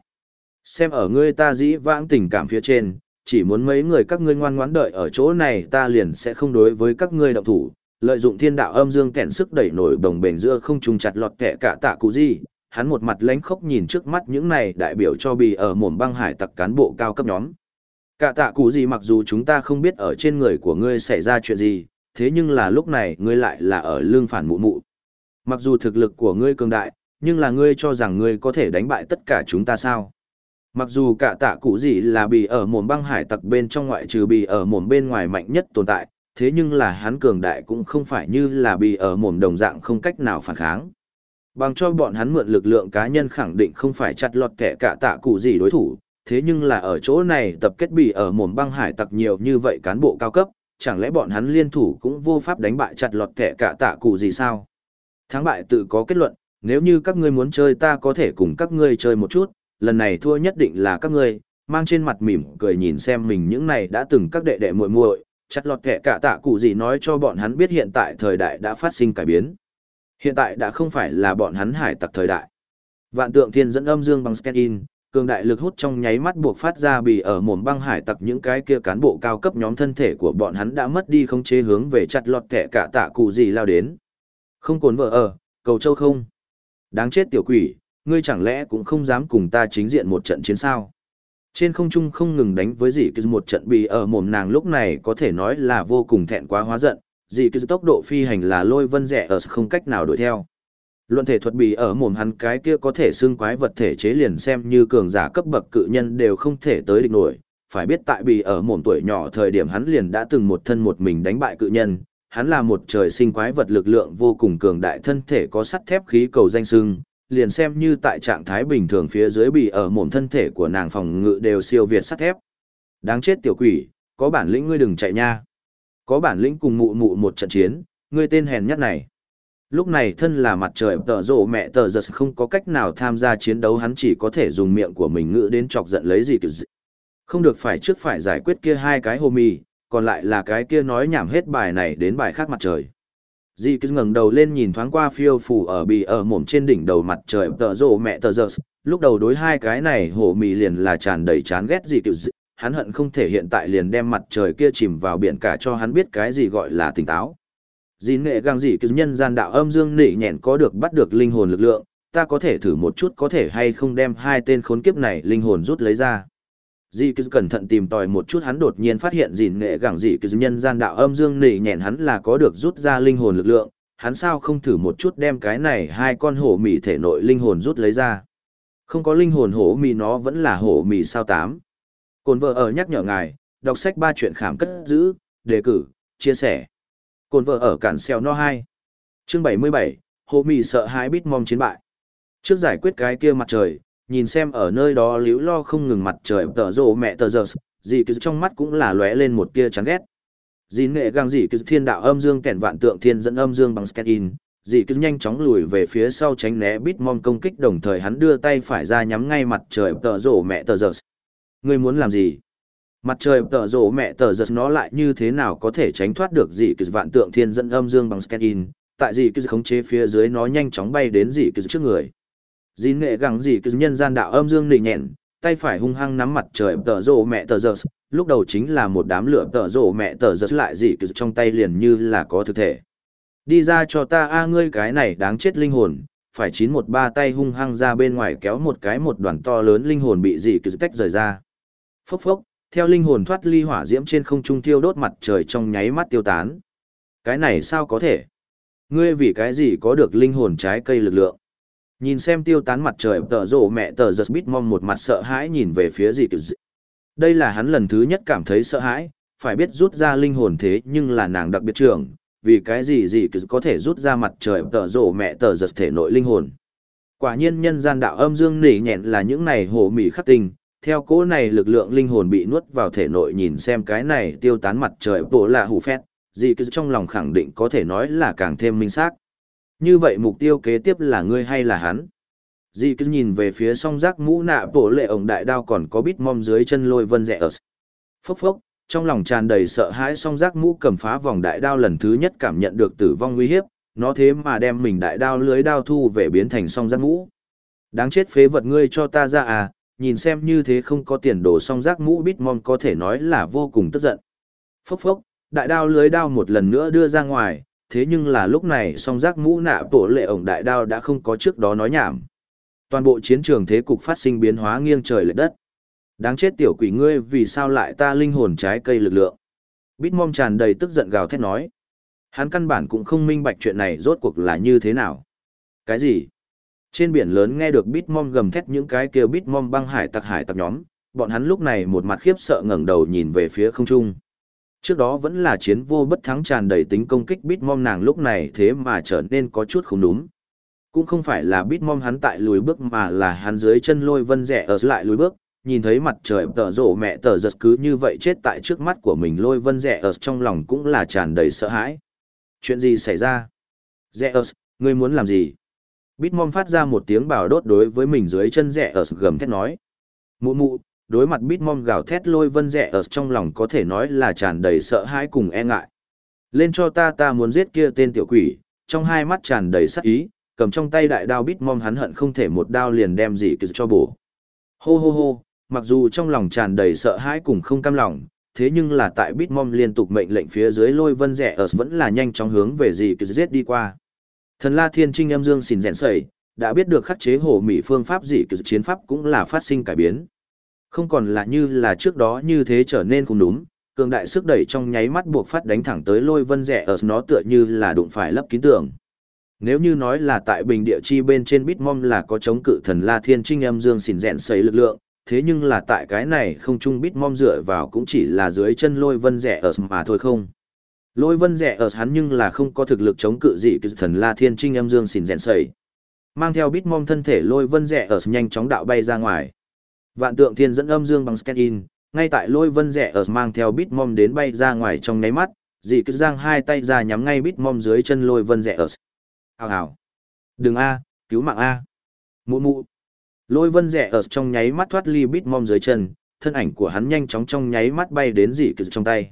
Xem ở ngươi ta dĩ vãng tình cảm phía trên, chỉ muốn mấy người các ngươi ngoan ngoãn đợi ở chỗ này ta liền sẽ không đối với các ngươi động thủ, lợi dụng thiên đạo âm dương kẹn sức đẩy nổi đồng bền giữa không trùng chặt lọt kẻ cả tạ cụ gì. Hắn một mặt lánh khóc nhìn trước mắt những này đại biểu cho bì ở mồm băng hải tặc cán bộ cao cấp nhóm. Cả tạ cụ gì mặc dù chúng ta không biết ở trên người của ngươi xảy ra chuyện gì, thế nhưng là lúc này ngươi lại là ở lương phản mụ mụ. Mặc dù thực lực của ngươi cường đại, nhưng là ngươi cho rằng ngươi có thể đánh bại tất cả chúng ta sao? Mặc dù cả tạ cụ gì là bị ở mồm băng hải tặc bên trong ngoại trừ bị ở mồm bên ngoài mạnh nhất tồn tại, thế nhưng là hắn cường đại cũng không phải như là bị ở mồm đồng dạng không cách nào phản kháng. Bằng cho bọn hắn mượn lực lượng cá nhân khẳng định không phải chặt lọt kẻ cả tạ cụ gì đối thủ, thế nhưng là ở chỗ này tập kết bị ở mồm băng hải tặc nhiều như vậy cán bộ cao cấp, chẳng lẽ bọn hắn liên thủ cũng vô pháp đánh bại chặt lọt kẻ cả tạ cụ gì sao? Thắng bại tự có kết luận, nếu như các ngươi muốn chơi ta có thể cùng các ngươi chơi một chút, lần này thua nhất định là các ngươi, mang trên mặt mỉm cười nhìn xem mình những này đã từng các đệ đệ muội muội, chặt lọt kẻ cả tạ cụ gì nói cho bọn hắn biết hiện tại thời đại đã phát sinh cải biến. Hiện tại đã không phải là bọn hắn hải tặc thời đại. Vạn tượng thiên dẫn âm dương bằng scan in, cường đại lực hút trong nháy mắt buộc phát ra bị ở mồm băng hải tặc những cái kia cán bộ cao cấp nhóm thân thể của bọn hắn đã mất đi không chế hướng về chặt lọt kẻ cả tạ cụ gì lao đến. Không cồn vợ ở, cầu châu không. Đáng chết tiểu quỷ, ngươi chẳng lẽ cũng không dám cùng ta chính diện một trận chiến sao? Trên không trung không ngừng đánh với dì cứ một trận bị ở mồm nàng lúc này có thể nói là vô cùng thẹn quá hóa giận, dì cứ tốc độ phi hành là lôi vân rẻ ở không cách nào đuổi theo. Luận thể thuật bị ở mồm hắn cái kia có thể xương quái vật thể chế liền xem như cường giả cấp bậc cự nhân đều không thể tới địch nổi. Phải biết tại bị ở mồm tuổi nhỏ thời điểm hắn liền đã từng một thân một mình đánh bại cự nhân. Hắn là một trời sinh quái vật lực lượng vô cùng cường đại thân thể có sắt thép khí cầu danh sưng, liền xem như tại trạng thái bình thường phía dưới bị ở mồm thân thể của nàng phòng ngự đều siêu việt sắt thép. Đáng chết tiểu quỷ, có bản lĩnh ngươi đừng chạy nha. Có bản lĩnh cùng mụ mụ một trận chiến, ngươi tên hèn nhất này. Lúc này thân là mặt trời tờ rộ mẹ tờ giật không có cách nào tham gia chiến đấu hắn chỉ có thể dùng miệng của mình ngữ đến chọc giận lấy gì kiểu gì. Không được phải trước phải giải quyết kia hai cái hồ mì, còn lại là cái kia nói nhảm hết bài này đến bài khác mặt trời. Dì cứ ngẩng đầu lên nhìn thoáng qua phiêu phù ở bì ở mồm trên đỉnh đầu mặt trời tờ rộ mẹ tờ giật. Lúc đầu đối hai cái này, Hổ mì liền là tràn đầy chán ghét dì cứ. Hắn hận không thể hiện tại liền đem mặt trời kia chìm vào biển cả cho hắn biết cái gì gọi là tỉnh táo dì nghệ găng dì cứ nhân gian đạo âm dương nỉ nhẹn có được bắt được linh hồn lực lượng ta có thể thử một chút có thể hay không đem hai tên khốn kiếp này linh hồn rút lấy ra dì cứ cẩn thận tìm tòi một chút hắn đột nhiên phát hiện dìn nghệ gẳng dị cứ nhân gian đạo âm dương nỉ nhẹn hắn là có được rút ra linh hồn lực lượng. Hắn sao không thử một chút đem cái này hai con hổ mì thể nội linh hồn rút lấy ra? Không có linh hồn hổ mì nó vẫn là hổ mì sao tám. Cồn vợ ở nhắc nhở ngài đọc sách ba chuyện khảm cất giữ đề cử chia sẻ. Cồn vợ ở cản xeo no hai. Chương 77, hổ Mị sợ hãi bít mong chiến bại. Trước giải quyết cái kia mặt trời, nhìn xem ở nơi đó liễu lo không ngừng mặt trời tờ rộ mẹ tờ giờ, gì cứ trong mắt cũng là lóe lên một tia chán ghét. Dì nghệ găng gì cứ thiên đạo âm dương kẻn vạn tượng thiên dẫn âm dương bằng scan in, dì cứ nhanh chóng lùi về phía sau tránh né bít mong công kích đồng thời hắn đưa tay phải ra nhắm ngay mặt trời tờ rộ mẹ tờ giờ. Ngươi muốn làm gì? Mặt trời tờ rổ mẹ tờ giật nó lại như thế nào có thể tránh thoát được dị cứ vạn tượng thiên dẫn âm dương bằng scan in, tại dị cứ khống chế phía dưới nó nhanh chóng bay đến dị cứ trước người. Dĩ nghệ gắng gì cứ nhân gian đạo âm dương nỉ nhẹn, tay phải hung hăng nắm mặt trời tờ rổ mẹ tờ giật, lúc đầu chính là một đám lửa tờ rổ mẹ tờ giật lại gì cứ trong tay liền như là có thực thể. Đi ra cho ta a ngươi cái này đáng chết linh hồn, phải chín một ba tay hung hăng ra bên ngoài kéo một cái một đoàn to lớn linh hồn bị dị cứ tách rời ra. Phốc phốc, theo linh hồn thoát ly hỏa diễm trên không trung tiêu đốt mặt trời trong nháy mắt tiêu tán. Cái này sao có thể? Ngươi vì cái gì có được linh hồn trái cây lực lượng? Nhìn xem tiêu tán mặt trời tờ rộ mẹ tờ giật bít mong một mặt sợ hãi nhìn về phía gì kiểu dì. Đây là hắn lần thứ nhất cảm thấy sợ hãi, phải biết rút ra linh hồn thế nhưng là nàng đặc biệt trưởng, vì cái gì gì có thể rút ra mặt trời tờ rộ mẹ tờ giật thể nội linh hồn. Quả nhiên nhân gian đạo âm dương nỉ nhẹn là những này hồ mỉ khắc tinh, theo cỗ này lực lượng linh hồn bị nuốt vào thể nội nhìn xem cái này tiêu tán mặt trời bộ là hủ phét, gì cứ trong lòng khẳng định có thể nói là càng thêm minh xác. Như vậy mục tiêu kế tiếp là ngươi hay là hắn? Dì cứ nhìn về phía song giác mũ nạ bộ lệ ổng đại đao còn có bít mom dưới chân lôi vân rẽ ở. Phốc phốc, trong lòng tràn đầy sợ hãi song giác mũ cầm phá vòng đại đao lần thứ nhất cảm nhận được tử vong nguy hiếp, nó thế mà đem mình đại đao lưới đao thu về biến thành song giác mũ. Đáng chết phế vật ngươi cho ta ra à, nhìn xem như thế không có tiền đồ song giác mũ bít mom có thể nói là vô cùng tức giận. Phốc phốc, đại đao lưới đao một lần nữa đưa ra ngoài, thế nhưng là lúc này song giác mũ nạ bộ lệ ổng đại đao đã không có trước đó nói nhảm. Toàn bộ chiến trường thế cục phát sinh biến hóa nghiêng trời lệch đất. Đáng chết tiểu quỷ ngươi vì sao lại ta linh hồn trái cây lực lượng. Bitmom tràn đầy tức giận gào thét nói. Hắn căn bản cũng không minh bạch chuyện này rốt cuộc là như thế nào. Cái gì? Trên biển lớn nghe được Bitmom gầm thét những cái kêu Bitmom băng hải tặc hải tặc nhóm, bọn hắn lúc này một mặt khiếp sợ ngẩng đầu nhìn về phía không trung. Trước đó vẫn là chiến vô bất thắng tràn đầy tính công kích Bitmom nàng lúc này thế mà trở nên có chút không đúng. Cũng không phải là Bitmom hắn tại lùi bước mà là hắn dưới chân lôi vân rẻ ở lại lùi bước, nhìn thấy mặt trời tở rộ mẹ tở giật cứ như vậy chết tại trước mắt của mình lôi vân rẻ ở trong lòng cũng là tràn đầy sợ hãi. Chuyện gì xảy ra? Rẻ ở, ngươi muốn làm gì? Bitmom phát ra một tiếng bảo đốt đối với mình dưới chân rẻ ở gầm thét nói. Mụ mụ, đối mặt Bitmom gào thét lôi vân rẻ ở trong lòng có thể nói là tràn đầy sợ hãi cùng e ngại. Lên cho ta ta muốn giết kia tên tiểu quỷ, trong hai mắt tràn đầy sắc ý, cầm trong tay đại đao Bitmom hắn hận không thể một đao liền đem gì cứ cho bổ. Hô hô hô, mặc dù trong lòng tràn đầy sợ hãi cùng không cam lòng, thế nhưng là tại Bitmom liên tục mệnh lệnh phía dưới lôi vân rẻ ở vẫn là nhanh chóng hướng về gì cứ giết đi qua. Thần La Thiên Trinh Em dương xỉn rèn sẩy, đã biết được khắc chế hồ mỹ phương pháp gì cứ chiến pháp cũng là phát sinh cải biến. Không còn là như là trước đó như thế trở nên cùng đúng, cường đại sức đẩy trong nháy mắt buộc phát đánh thẳng tới lôi vân rẻ ở nó tựa như là đụng phải lấp kín tường. Nếu như nói là tại bình địa chi bên trên Bitmom là có chống cự thần La Thiên Trinh âm dương xỉn rèn sấy lực lượng, thế nhưng là tại cái này không chung Bitmom dựa vào cũng chỉ là dưới chân lôi vân rẻ ở mà thôi không. Lôi vân rẻ ở hắn nhưng là không có thực lực chống cự gì cái thần La Thiên Trinh âm dương xỉn rèn sấy. Mang theo Bitmom thân thể lôi vân rẻ ở nhanh chóng đạo bay ra ngoài. Vạn tượng thiên dẫn âm dương bằng scan in, ngay tại lôi vân rẻ ở mang theo Bitmom đến bay ra ngoài trong nháy mắt, dị cứ giang hai tay ra nhắm ngay Bitmom dưới chân lôi vân rẻ ở hào hào. Đừng A, cứu mạng A. Mụ mụ. Lôi vân rẻ ở trong nháy mắt thoát ly bít mom dưới chân, thân ảnh của hắn nhanh chóng trong nháy mắt bay đến dị cứ trong tay.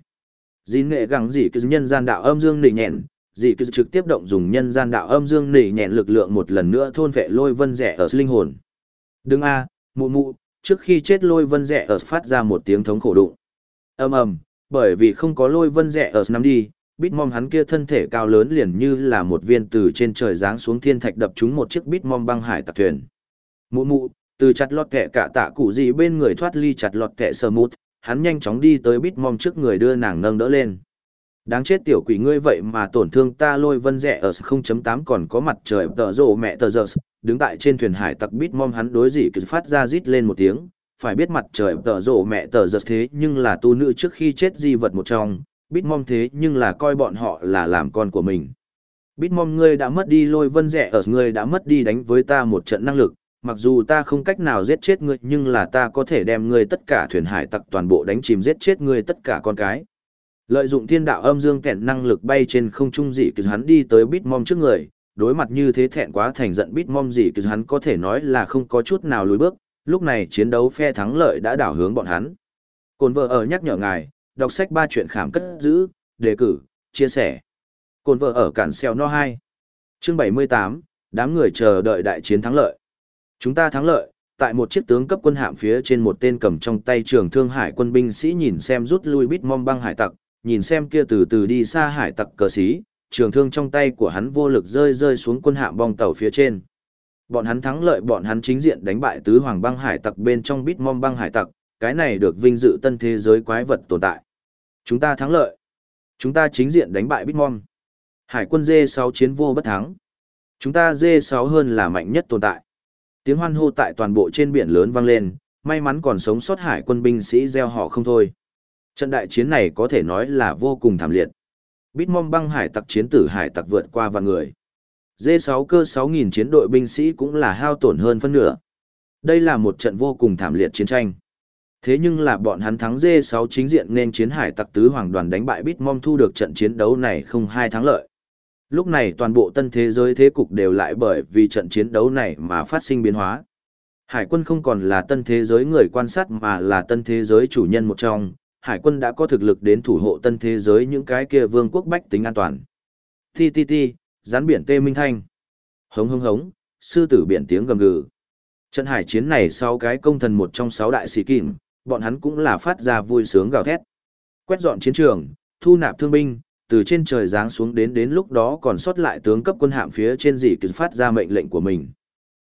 Dị nghệ gắng dị cứ nhân gian đạo âm dương nỉ nhẹn, dị cứ trực tiếp động dùng nhân gian đạo âm dương nỉ nhẹn lực lượng một lần nữa thôn vệ lôi vân rẻ ở linh hồn. Đừng A, mụ mụ, trước khi chết lôi vân rẻ ở phát ra một tiếng thống khổ đụng. ầm ầm, bởi vì không có lôi vân rẻ ở nắm đi, Bitmom hắn kia thân thể cao lớn liền như là một viên từ trên trời giáng xuống thiên thạch đập trúng một chiếc Bitmom băng hải tặc thuyền. Mụ mụ, từ chặt lọt kẹ cả tạ cụ gì bên người thoát ly chặt lọt kẹ sờ mút, hắn nhanh chóng đi tới Bitmom trước người đưa nàng nâng đỡ lên. Đáng chết tiểu quỷ ngươi vậy mà tổn thương ta lôi vân rẻ ở 0.8 còn có mặt trời tờ rộ mẹ tờ giờ đứng tại trên thuyền hải tặc Bitmom hắn đối dị cứ phát ra rít lên một tiếng, phải biết mặt trời tờ rộ mẹ tờ giật thế nhưng là tu nữ trước khi chết di vật một trong, Bitmom thế nhưng là coi bọn họ là làm con của mình. Bitmom ngươi đã mất đi lôi vân rẻ ở ngươi đã mất đi đánh với ta một trận năng lực, mặc dù ta không cách nào giết chết ngươi nhưng là ta có thể đem ngươi tất cả thuyền hải tặc toàn bộ đánh chìm giết chết ngươi tất cả con cái. Lợi dụng thiên đạo âm dương kẹn năng lực bay trên không trung dị cứ hắn đi tới Bitmom trước người, đối mặt như thế thẹn quá thành giận Bitmom dị cứ hắn có thể nói là không có chút nào lùi bước, lúc này chiến đấu phe thắng lợi đã đảo hướng bọn hắn. Cồn vợ ở nhắc nhở ngài, đọc sách ba chuyện khảm cất giữ, đề cử, chia sẻ. Cồn vợ ở cản xeo no 2. Chương 78, đám người chờ đợi đại chiến thắng lợi. Chúng ta thắng lợi, tại một chiếc tướng cấp quân hạm phía trên một tên cầm trong tay trường thương hải quân binh sĩ nhìn xem rút lui bít mom băng hải tặc, nhìn xem kia từ từ đi xa hải tặc cờ xí trường thương trong tay của hắn vô lực rơi rơi xuống quân hạm bong tàu phía trên. Bọn hắn thắng lợi bọn hắn chính diện đánh bại tứ hoàng băng hải tặc bên trong bít mom băng hải tặc, cái này được vinh dự tân thế giới quái vật tồn tại. Chúng ta thắng lợi. Chúng ta chính diện đánh bại Bitmom. Hải quân D6 chiến vô bất thắng. Chúng ta D6 hơn là mạnh nhất tồn tại. Tiếng hoan hô tại toàn bộ trên biển lớn vang lên, may mắn còn sống sót hải quân binh sĩ gieo họ không thôi. Trận đại chiến này có thể nói là vô cùng thảm liệt. Bitmom băng hải tặc chiến tử hải tặc vượt qua vạn người. D6 cơ 6.000 chiến đội binh sĩ cũng là hao tổn hơn phân nửa. Đây là một trận vô cùng thảm liệt chiến tranh. Thế nhưng là bọn hắn thắng D6 chính diện nên chiến hải tặc tứ hoàng đoàn đánh bại Bitmom thu được trận chiến đấu này không hai thắng lợi. Lúc này toàn bộ tân thế giới thế cục đều lại bởi vì trận chiến đấu này mà phát sinh biến hóa. Hải quân không còn là tân thế giới người quan sát mà là tân thế giới chủ nhân một trong, hải quân đã có thực lực đến thủ hộ tân thế giới những cái kia vương quốc bách tính an toàn. Ti ti ti, rắn biển tê minh thanh. Hống hống hống, sư tử biển tiếng gầm gừ. Trận hải chiến này sau cái công thần một trong sáu đại sĩ kìm, bọn hắn cũng là phát ra vui sướng gào thét. Quét dọn chiến trường, thu nạp thương binh, từ trên trời giáng xuống đến đến lúc đó còn sót lại tướng cấp quân hạm phía trên dị kỳ phát ra mệnh lệnh của mình.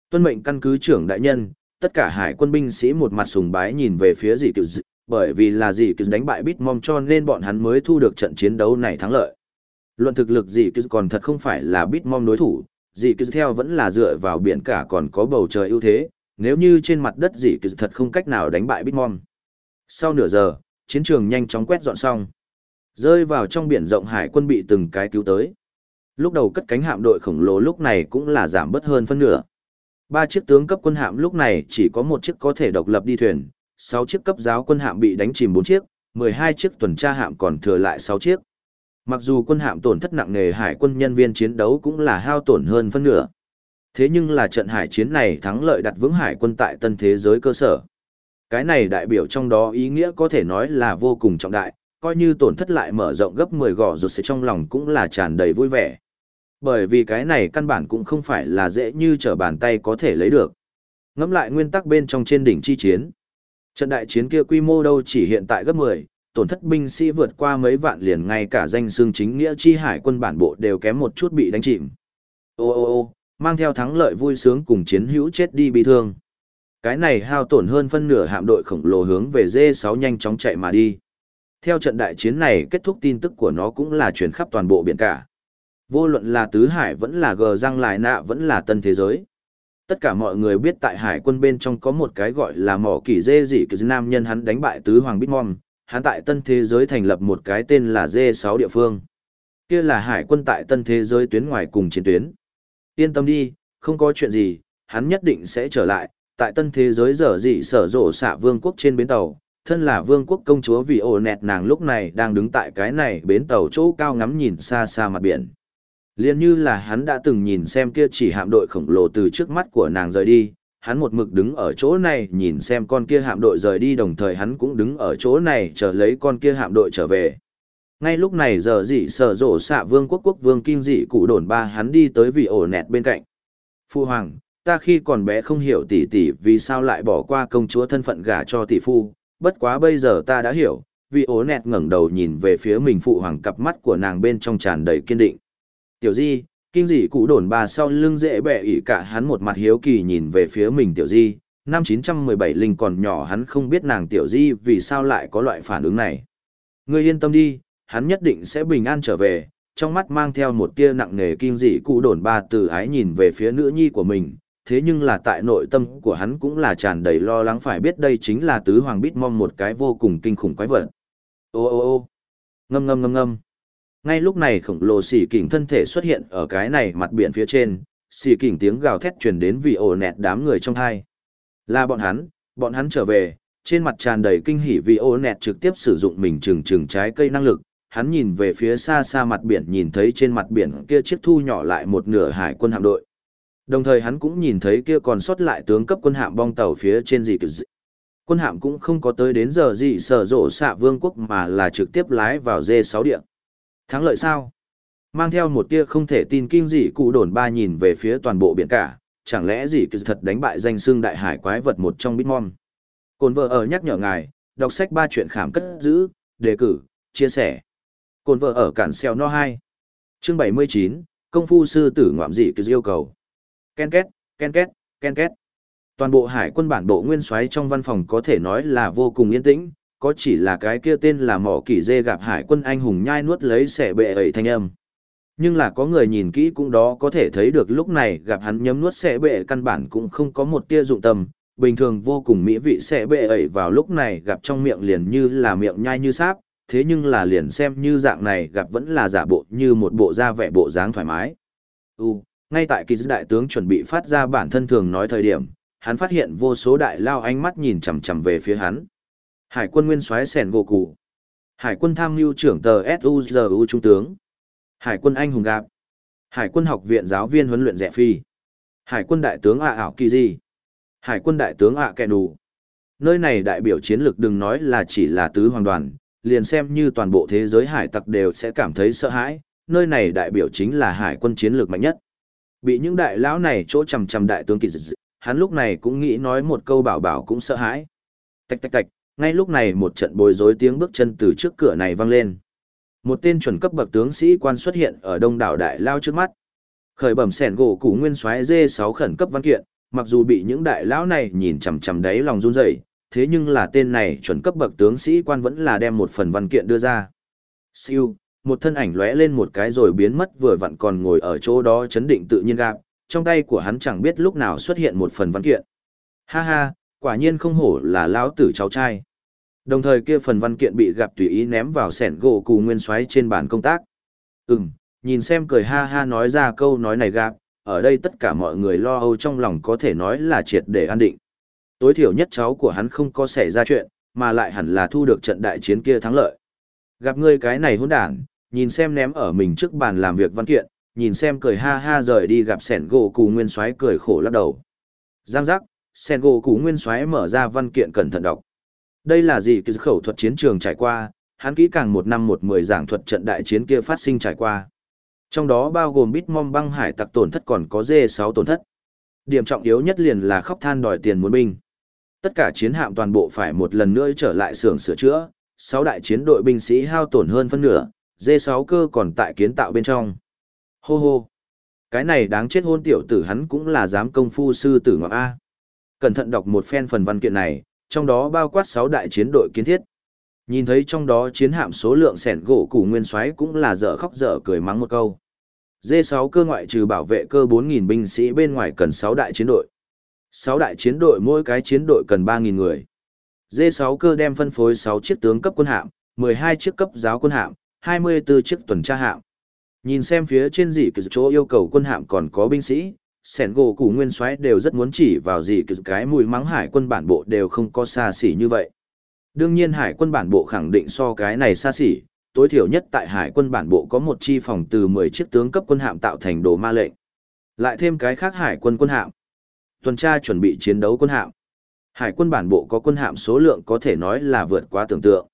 Tuân mệnh căn cứ trưởng đại nhân, tất cả hải quân binh sĩ một mặt sùng bái nhìn về phía dị kỳ bởi vì là gì cứ đánh bại Bitmom cho nên bọn hắn mới thu được trận chiến đấu này thắng lợi. Luận thực lực gì cứ còn thật không phải là Bitmom đối thủ, gì cứ theo vẫn là dựa vào biển cả còn có bầu trời ưu thế, nếu như trên mặt đất gì cứ thật không cách nào đánh bại Bitmom. Sau nửa giờ, chiến trường nhanh chóng quét dọn xong. Rơi vào trong biển rộng hải quân bị từng cái cứu tới. Lúc đầu cất cánh hạm đội khổng lồ lúc này cũng là giảm bớt hơn phân nửa. Ba chiếc tướng cấp quân hạm lúc này chỉ có một chiếc có thể độc lập đi thuyền, sáu chiếc cấp giáo quân hạm bị đánh chìm bốn chiếc, mười hai chiếc tuần tra hạm còn thừa lại sáu chiếc. Mặc dù quân hạm tổn thất nặng nề hải quân nhân viên chiến đấu cũng là hao tổn hơn phân nửa. Thế nhưng là trận hải chiến này thắng lợi đặt vững hải quân tại tân thế giới cơ sở. Cái này đại biểu trong đó ý nghĩa có thể nói là vô cùng trọng đại, coi như tổn thất lại mở rộng gấp 10 gò rụt sẽ trong lòng cũng là tràn đầy vui vẻ. Bởi vì cái này căn bản cũng không phải là dễ như trở bàn tay có thể lấy được. Ngắm lại nguyên tắc bên trong trên đỉnh chi chiến. Trận đại chiến kia quy mô đâu chỉ hiện tại gấp 10, tổn thất binh sĩ vượt qua mấy vạn liền ngay cả danh xương chính nghĩa chi hải quân bản bộ đều kém một chút bị đánh chìm. Ô ô ô, mang theo thắng lợi vui sướng cùng chiến hữu chết đi bị thương. Cái này hao tổn hơn phân nửa hạm đội khổng lồ hướng về D6 nhanh chóng chạy mà đi. Theo trận đại chiến này kết thúc tin tức của nó cũng là truyền khắp toàn bộ biển cả. Vô luận là Tứ Hải vẫn là gờ răng lại nạ vẫn là tân thế giới. Tất cả mọi người biết tại hải quân bên trong có một cái gọi là mỏ kỳ dê dị kỳ nam nhân hắn đánh bại Tứ Hoàng bitmon, hắn tại tân thế giới thành lập một cái tên là dê 6 địa phương. Kia là hải quân tại tân thế giới tuyến ngoài cùng chiến tuyến. Yên tâm đi, không có chuyện gì, hắn nhất định sẽ trở lại, tại tân thế giới dở dị sở rộ xạ vương quốc trên bến tàu, thân là vương quốc công chúa vì ổ nẹt nàng lúc này đang đứng tại cái này bến tàu chỗ cao ngắm nhìn xa xa mặt biển. Liên như là hắn đã từng nhìn xem kia chỉ hạm đội khổng lồ từ trước mắt của nàng rời đi, hắn một mực đứng ở chỗ này nhìn xem con kia hạm đội rời đi đồng thời hắn cũng đứng ở chỗ này chờ lấy con kia hạm đội trở về. Ngay lúc này giờ dị sở rổ xạ vương quốc quốc vương kim dị cụ đồn ba hắn đi tới vị ổ nẹt bên cạnh. Phu hoàng, ta khi còn bé không hiểu tỷ tỷ vì sao lại bỏ qua công chúa thân phận gả cho tỷ phu, bất quá bây giờ ta đã hiểu, vị ố nẹt ngẩng đầu nhìn về phía mình phụ hoàng cặp mắt của nàng bên trong tràn đầy kiên định. Tiểu di, kinh dị cụ đồn bà sau lưng dễ bẹ ỉ cả hắn một mặt hiếu kỳ nhìn về phía mình tiểu di, năm 917 linh còn nhỏ hắn không biết nàng tiểu di vì sao lại có loại phản ứng này. Ngươi yên tâm đi, hắn nhất định sẽ bình an trở về, trong mắt mang theo một tia nặng nề kinh dị cụ đồn ba từ ái nhìn về phía nữ nhi của mình, thế nhưng là tại nội tâm của hắn cũng là tràn đầy lo lắng phải biết đây chính là tứ hoàng bít mong một cái vô cùng kinh khủng quái vật. Ô ô ô ngâm ngâm ngâm ngâm. Ngay lúc này khổng lồ xỉ kỉnh thân thể xuất hiện ở cái này mặt biển phía trên, xỉ kỉnh tiếng gào thét truyền đến vì ổ nẹt đám người trong hai. Là bọn hắn, bọn hắn trở về, trên mặt tràn đầy kinh hỉ vì ổ nẹt trực tiếp sử dụng mình trừng trừng trái cây năng lực. Hắn nhìn về phía xa xa mặt biển nhìn thấy trên mặt biển kia chiếc thu nhỏ lại một nửa hải quân hạm đội. Đồng thời hắn cũng nhìn thấy kia còn sót lại tướng cấp quân hạm bong tàu phía trên gì cực dị. Quân hạm cũng không có tới đến giờ gì sở rộ xạ vương quốc mà là trực tiếp lái vào dê sáu điện. Thắng lợi sao? Mang theo một tia không thể tin kinh dị cụ đồn ba nhìn về phía toàn bộ biển cả, chẳng lẽ gì cứ thật đánh bại danh xương đại hải quái vật một trong Bitmon. Cồn vợ ở nhắc nhở ngài, đọc sách ba chuyện khảm cất giữ, đề cử, chia sẻ. Cồn vợ ở cản xeo no 2. Chương 79, công phu sư tử ngoạm dị cứ yêu cầu. Ken két, ken két, ken két. Toàn bộ hải quân bản bộ nguyên soái trong văn phòng có thể nói là vô cùng yên tĩnh, có chỉ là cái kia tên là mỏ kỷ dê gặp hải quân anh hùng nhai nuốt lấy sẻ bệ ẩy thanh âm. Nhưng là có người nhìn kỹ cũng đó có thể thấy được lúc này gặp hắn nhấm nuốt sẻ bệ căn bản cũng không có một tia dụng tâm, bình thường vô cùng mỹ vị sẻ bệ ẩy vào lúc này gặp trong miệng liền như là miệng nhai như sáp, thế nhưng là liền xem như dạng này gặp vẫn là giả bộ như một bộ da vẻ bộ dáng thoải mái. U, ngay tại kỳ dư đại tướng chuẩn bị phát ra bản thân thường nói thời điểm, hắn phát hiện vô số đại lao ánh mắt nhìn chằm chằm về phía hắn. Hải quân nguyên soái sẻn gỗ cụ. Hải quân tham mưu trưởng tờ SUZU trung tướng. Hải quân anh hùng gạp. Hải quân học viện giáo viên huấn luyện rẻ phi. Hải quân đại tướng ạ ảo kỳ di. Hải quân đại tướng ạ kẻ đủ. Nơi này đại biểu chiến lược đừng nói là chỉ là tứ hoàng đoàn, liền xem như toàn bộ thế giới hải tặc đều sẽ cảm thấy sợ hãi, nơi này đại biểu chính là hải quân chiến lược mạnh nhất. Bị những đại lão này chỗ chằm chằm đại tướng kỳ dị, hắn lúc này cũng nghĩ nói một câu bảo bảo cũng sợ hãi. Tạch tạch tạch, ngay lúc này một trận bối rối tiếng bước chân từ trước cửa này vang lên. Một tên chuẩn cấp bậc tướng sĩ quan xuất hiện ở đông đảo đại lao trước mắt. Khởi bẩm sẻn gỗ củ nguyên soái D6 khẩn cấp văn kiện, mặc dù bị những đại lão này nhìn chằm chằm đáy lòng run rẩy, thế nhưng là tên này chuẩn cấp bậc tướng sĩ quan vẫn là đem một phần văn kiện đưa ra. Siêu, một thân ảnh lóe lên một cái rồi biến mất vừa vặn còn ngồi ở chỗ đó chấn định tự nhiên gặp, trong tay của hắn chẳng biết lúc nào xuất hiện một phần văn kiện. Ha ha, quả nhiên không hổ là lão tử cháu trai. Đồng thời kia phần văn kiện bị gặp tùy ý ném vào sẻn gỗ cù nguyên xoáy trên bàn công tác. Ừm, nhìn xem cười ha ha nói ra câu nói này gặp, ở đây tất cả mọi người lo âu trong lòng có thể nói là triệt để an định. Tối thiểu nhất cháu của hắn không có xảy ra chuyện, mà lại hẳn là thu được trận đại chiến kia thắng lợi. Gặp ngươi cái này hỗn đản, nhìn xem ném ở mình trước bàn làm việc văn kiện, nhìn xem cười ha ha rời đi gặp sẻn gỗ cù nguyên soái cười khổ lắc đầu. Giang giác, Sen gỗ Cũ nguyên soái mở ra văn kiện cẩn thận đọc. Đây là gì cái khẩu thuật chiến trường trải qua, hắn kỹ càng một năm một mười giảng thuật trận đại chiến kia phát sinh trải qua. Trong đó bao gồm bít mom băng hải tặc tổn thất còn có dê sáu tổn thất. Điểm trọng yếu nhất liền là khóc than đòi tiền muốn binh. Tất cả chiến hạm toàn bộ phải một lần nữa trở lại xưởng sửa chữa, sáu đại chiến đội binh sĩ hao tổn hơn phân nửa, dê sáu cơ còn tại kiến tạo bên trong. Hô hô. Cái này đáng chết hôn tiểu tử hắn cũng là dám công phu sư tử ngọc A. Cẩn thận đọc một phen phần văn kiện này, trong đó bao quát sáu đại chiến đội kiến thiết. Nhìn thấy trong đó chiến hạm số lượng sẻn gỗ củ nguyên soái cũng là dở khóc dở cười mắng một câu. D6 cơ ngoại trừ bảo vệ cơ 4.000 binh sĩ bên ngoài cần 6 đại chiến đội. 6 đại chiến đội mỗi cái chiến đội cần 3.000 người. D6 cơ đem phân phối 6 chiếc tướng cấp quân hạm, 12 chiếc cấp giáo quân hạm, 24 chiếc tuần tra hạm. Nhìn xem phía trên gì cái chỗ yêu cầu quân hạm còn có binh sĩ, sẻn gỗ củ nguyên soái đều rất muốn chỉ vào gì cái mùi mắng hải quân bản bộ đều không có xa xỉ như vậy. Đương nhiên hải quân bản bộ khẳng định so cái này xa xỉ, tối thiểu nhất tại hải quân bản bộ có một chi phòng từ 10 chiếc tướng cấp quân hạm tạo thành đồ ma lệnh. Lại thêm cái khác hải quân quân hạm. Tuần tra chuẩn bị chiến đấu quân hạm. Hải quân bản bộ có quân hạm số lượng có thể nói là vượt quá tưởng tượng.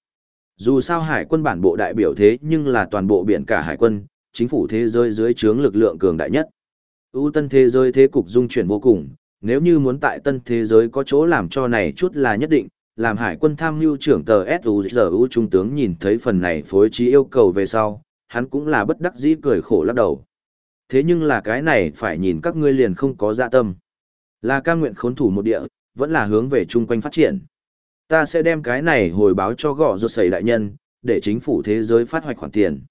Dù sao hải quân bản bộ đại biểu thế nhưng là toàn bộ biển cả hải quân, chính phủ thế giới dưới trướng lực lượng cường đại nhất ưu tân thế giới thế cục dung chuyển vô cùng, nếu như muốn tại tân thế giới có chỗ làm cho này chút là nhất định, làm hải quân tham mưu trưởng tờ U trung tướng nhìn thấy phần này phối trí yêu cầu về sau, hắn cũng là bất đắc dĩ cười khổ lắc đầu. Thế nhưng là cái này phải nhìn các ngươi liền không có dạ tâm. Là cam nguyện khốn thủ một địa, vẫn là hướng về chung quanh phát triển. Ta sẽ đem cái này hồi báo cho gõ ruột sẩy đại nhân, để chính phủ thế giới phát hoạch khoản tiền.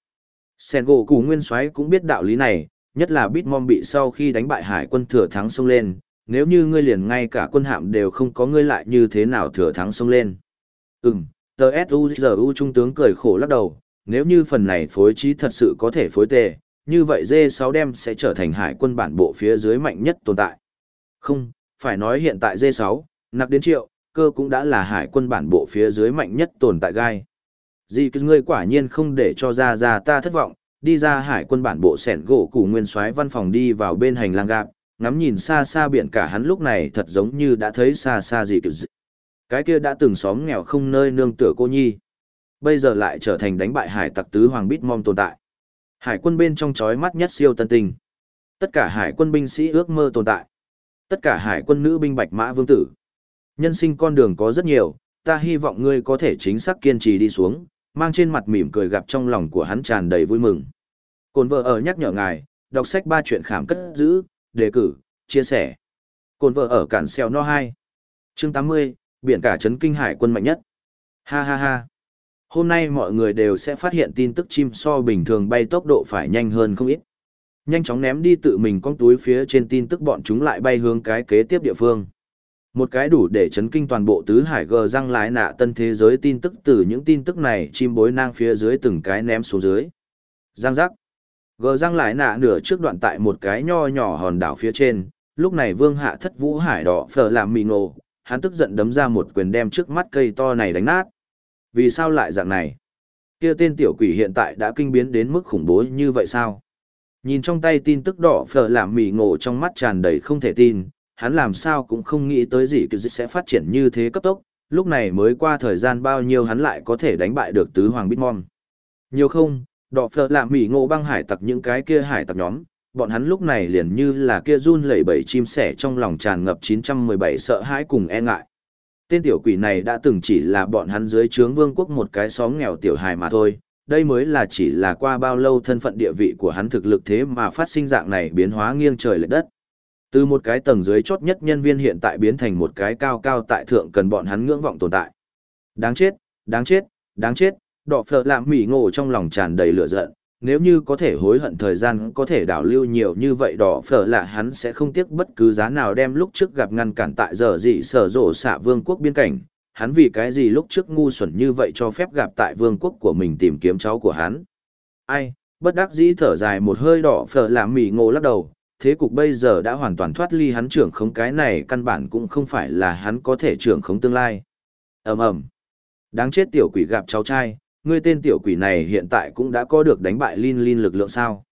Sen gỗ củ nguyên soái cũng biết đạo lý này, nhất là Bitmom bị sau khi đánh bại hải quân thừa thắng xông lên, nếu như ngươi liền ngay cả quân hạm đều không có ngươi lại như thế nào thừa thắng xông lên. Ừm, tờ S.U.G.U. trung tướng cười khổ lắc đầu, nếu như phần này phối trí thật sự có thể phối tề, như vậy D6 đem sẽ trở thành hải quân bản bộ phía dưới mạnh nhất tồn tại. Không, phải nói hiện tại D6, nặc đến triệu, cơ cũng đã là hải quân bản bộ phía dưới mạnh nhất tồn tại gai. Gì cứ ngươi quả nhiên không để cho ra ra ta thất vọng, đi ra hải quân bản bộ sẻn gỗ củ nguyên soái văn phòng đi vào bên hành lang gạp, ngắm nhìn xa xa biển cả hắn lúc này thật giống như đã thấy xa xa gì kiểu gì. Cái kia đã từng xóm nghèo không nơi nương tựa cô nhi. Bây giờ lại trở thành đánh bại hải tặc tứ hoàng bít mom tồn tại. Hải quân bên trong chói mắt nhất siêu tân tình. Tất cả hải quân binh sĩ ước mơ tồn tại. Tất cả hải quân nữ binh bạch mã vương tử. Nhân sinh con đường có rất nhiều, ta hy vọng ngươi có thể chính xác kiên trì đi xuống, mang trên mặt mỉm cười gặp trong lòng của hắn tràn đầy vui mừng. Cồn vợ ở nhắc nhở ngài, đọc sách ba chuyện khám cất giữ, đề cử, chia sẻ. Cồn vợ ở cản xeo no 2. Chương 80, biển cả trấn kinh hải quân mạnh nhất. Ha ha ha. Hôm nay mọi người đều sẽ phát hiện tin tức chim so bình thường bay tốc độ phải nhanh hơn không ít. Nhanh chóng ném đi tự mình con túi phía trên tin tức bọn chúng lại bay hướng cái kế tiếp địa phương. Một cái đủ để chấn kinh toàn bộ tứ hải gờ răng lái nạ tân thế giới tin tức từ những tin tức này chim bối nang phía dưới từng cái ném xuống dưới. Giang giác. Gờ răng lại nạ nửa trước đoạn tại một cái nho nhỏ hòn đảo phía trên, lúc này vương hạ thất vũ hải đỏ phở làm mì ngộ, hắn tức giận đấm ra một quyền đem trước mắt cây to này đánh nát. Vì sao lại dạng này? Kia tên tiểu quỷ hiện tại đã kinh biến đến mức khủng bố như vậy sao? Nhìn trong tay tin tức đỏ phở làm mì ngộ trong mắt tràn đầy không thể tin, hắn làm sao cũng không nghĩ tới gì cứ sẽ phát triển như thế cấp tốc, lúc này mới qua thời gian bao nhiêu hắn lại có thể đánh bại được tứ hoàng Bitmom. Nhiều không, đỏ phở làm mỉ ngộ băng hải tặc những cái kia hải tặc nhóm, bọn hắn lúc này liền như là kia run lẩy bẩy chim sẻ trong lòng tràn ngập 917 sợ hãi cùng e ngại. Tên tiểu quỷ này đã từng chỉ là bọn hắn dưới trướng vương quốc một cái xóm nghèo tiểu hài mà thôi, đây mới là chỉ là qua bao lâu thân phận địa vị của hắn thực lực thế mà phát sinh dạng này biến hóa nghiêng trời lệch đất. Từ một cái tầng dưới chót nhất nhân viên hiện tại biến thành một cái cao cao tại thượng cần bọn hắn ngưỡng vọng tồn tại. Đáng chết, đáng chết, đáng chết, đỏ phở làm mỉ ngộ trong lòng tràn đầy lửa giận, nếu như có thể hối hận thời gian có thể đảo lưu nhiều như vậy đỏ phở là hắn sẽ không tiếc bất cứ giá nào đem lúc trước gặp ngăn cản tại giờ dị sở rộ xạ vương quốc biên cảnh. Hắn vì cái gì lúc trước ngu xuẩn như vậy cho phép gặp tại vương quốc của mình tìm kiếm cháu của hắn? Ai bất đắc dĩ thở dài một hơi đỏ phở làm mỉ ngộ lắc đầu thế cục bây giờ đã hoàn toàn thoát ly hắn trưởng khống cái này căn bản cũng không phải là hắn có thể trưởng khống tương lai ầm ầm đáng chết tiểu quỷ gặp cháu trai ngươi tên tiểu quỷ này hiện tại cũng đã có được đánh bại Lin Lin lực lượng sao.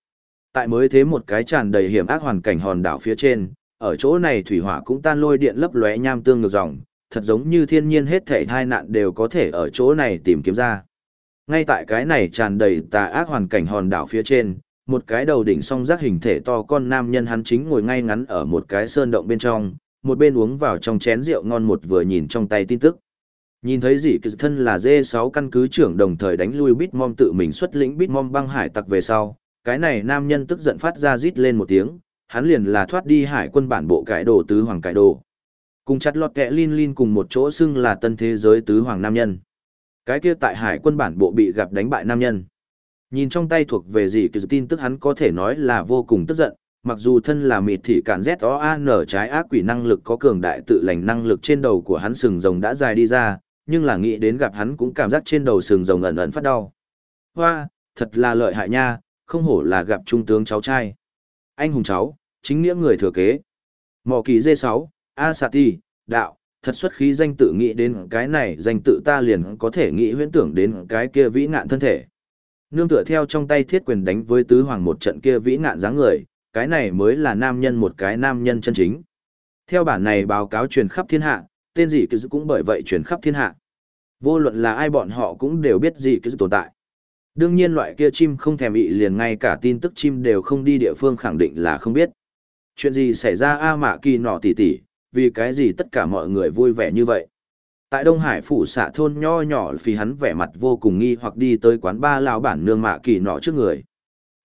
Tại mới thế một cái tràn đầy hiểm ác hoàn cảnh hòn đảo phía trên, ở chỗ này thủy hỏa cũng tan lôi điện lấp lóe nham tương ngược dòng, thật giống như thiên nhiên hết thể thai nạn đều có thể ở chỗ này tìm kiếm ra. Ngay tại cái này tràn đầy tà ác hoàn cảnh hòn đảo phía trên, một cái đầu đỉnh song giác hình thể to con nam nhân hắn chính ngồi ngay ngắn ở một cái sơn động bên trong, một bên uống vào trong chén rượu ngon một vừa nhìn trong tay tin tức. Nhìn thấy dị kỳ thân là D6 căn cứ trưởng đồng thời đánh lui Bitmom tự mình xuất lĩnh Bitmom băng hải tặc về sau, cái này nam nhân tức giận phát ra rít lên một tiếng, hắn liền là thoát đi hải quân bản bộ cải đồ tứ hoàng cải đồ. Cùng chặt lọt kẹ Lin Lin cùng một chỗ xưng là tân thế giới tứ hoàng nam nhân. Cái kia tại hải quân bản bộ bị gặp đánh bại nam nhân. Nhìn trong tay thuộc về gì kỳ tin tức hắn có thể nói là vô cùng tức giận, mặc dù thân là mịt thị cản Z-O-A-N trái ác quỷ năng lực có cường đại tự lành năng lực trên đầu của hắn sừng rồng đã dài đi ra, nhưng là nghĩ đến gặp hắn cũng cảm giác trên đầu sừng rồng ẩn ẩn phát đau. Hoa, thật là lợi hại nha, không hổ là gặp trung tướng cháu trai. Anh hùng cháu, chính nghĩa người thừa kế. Mò kỳ D6, A Sati, đạo, thật xuất khí danh tự nghĩ đến cái này danh tự ta liền có thể nghĩ huyễn tưởng đến cái kia vĩ ngạn thân thể. Nương tựa theo trong tay thiết quyền đánh với tứ hoàng một trận kia vĩ nạn dáng người, cái này mới là nam nhân một cái nam nhân chân chính. Theo bản này báo cáo truyền khắp thiên hạ, tên gì cứ cũng bởi vậy truyền khắp thiên hạ. Vô luận là ai bọn họ cũng đều biết gì cứ tồn tại. Đương nhiên loại kia chim không thèm bị liền ngay cả tin tức chim đều không đi địa phương khẳng định là không biết. Chuyện gì xảy ra A Mạ Kỳ nọ tỉ tỉ, vì cái gì tất cả mọi người vui vẻ như vậy. Tại Đông Hải phủ xạ thôn nho nhỏ vì hắn vẻ mặt vô cùng nghi hoặc đi tới quán ba lão bản nương Mạ Kỳ nọ trước người.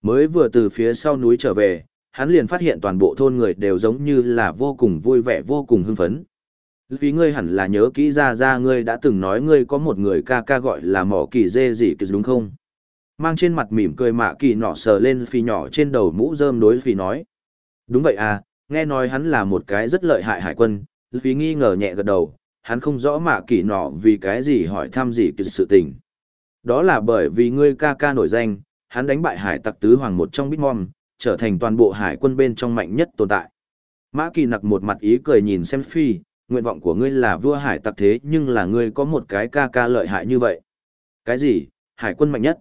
Mới vừa từ phía sau núi trở về, hắn liền phát hiện toàn bộ thôn người đều giống như là vô cùng vui vẻ vô cùng hưng phấn. Vì ngươi hẳn là nhớ kỹ ra ra ngươi đã từng nói ngươi có một người ca ca gọi là mỏ kỳ dê gì kỳ đúng không? Mang trên mặt mỉm cười mạ kỳ nọ sờ lên phi nhỏ trên đầu mũ rơm đối phi nói. Đúng vậy à, nghe nói hắn là một cái rất lợi hại hải quân, Phi nghi ngờ nhẹ gật đầu, hắn không rõ mạ kỳ nọ vì cái gì hỏi thăm gì kỳ sự tình. Đó là bởi vì ngươi ca ca nổi danh, hắn đánh bại hải tặc tứ hoàng một trong Bitmom, trở thành toàn bộ hải quân bên trong mạnh nhất tồn tại. Mã kỳ nặc một mặt ý cười nhìn xem phi, nguyện vọng của ngươi là vua hải tặc thế nhưng là ngươi có một cái ca ca lợi hại như vậy. Cái gì, hải quân mạnh nhất?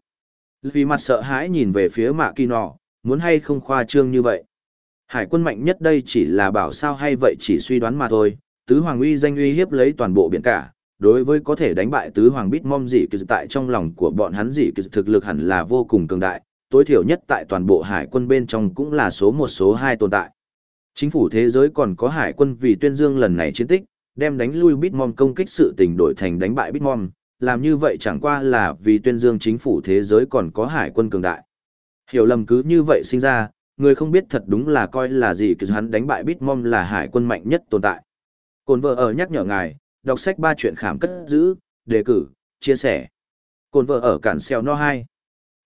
Vì mặt sợ hãi nhìn về phía mạ kỳ nọ, muốn hay không khoa trương như vậy. Hải quân mạnh nhất đây chỉ là bảo sao hay vậy chỉ suy đoán mà thôi, tứ hoàng uy danh uy hiếp lấy toàn bộ biển cả. Đối với có thể đánh bại tứ hoàng bít mom dị kỳ tại trong lòng của bọn hắn dị kỳ thực lực hẳn là vô cùng cường đại, tối thiểu nhất tại toàn bộ hải quân bên trong cũng là số một số hai tồn tại. Chính phủ thế giới còn có hải quân vì tuyên dương lần này chiến tích, đem đánh lui Bitmom công kích sự tình đổi thành đánh bại Bitmom, làm như vậy chẳng qua là vì tuyên dương chính phủ thế giới còn có hải quân cường đại. Hiểu lầm cứ như vậy sinh ra, người không biết thật đúng là coi là gì kỳ hắn đánh bại Bitmom là hải quân mạnh nhất tồn tại. Cồn vợ ở nhắc nhở ngài, đọc sách ba chuyện khảm cất giữ, đề cử, chia sẻ. Cồn vợ ở cản xeo no 2.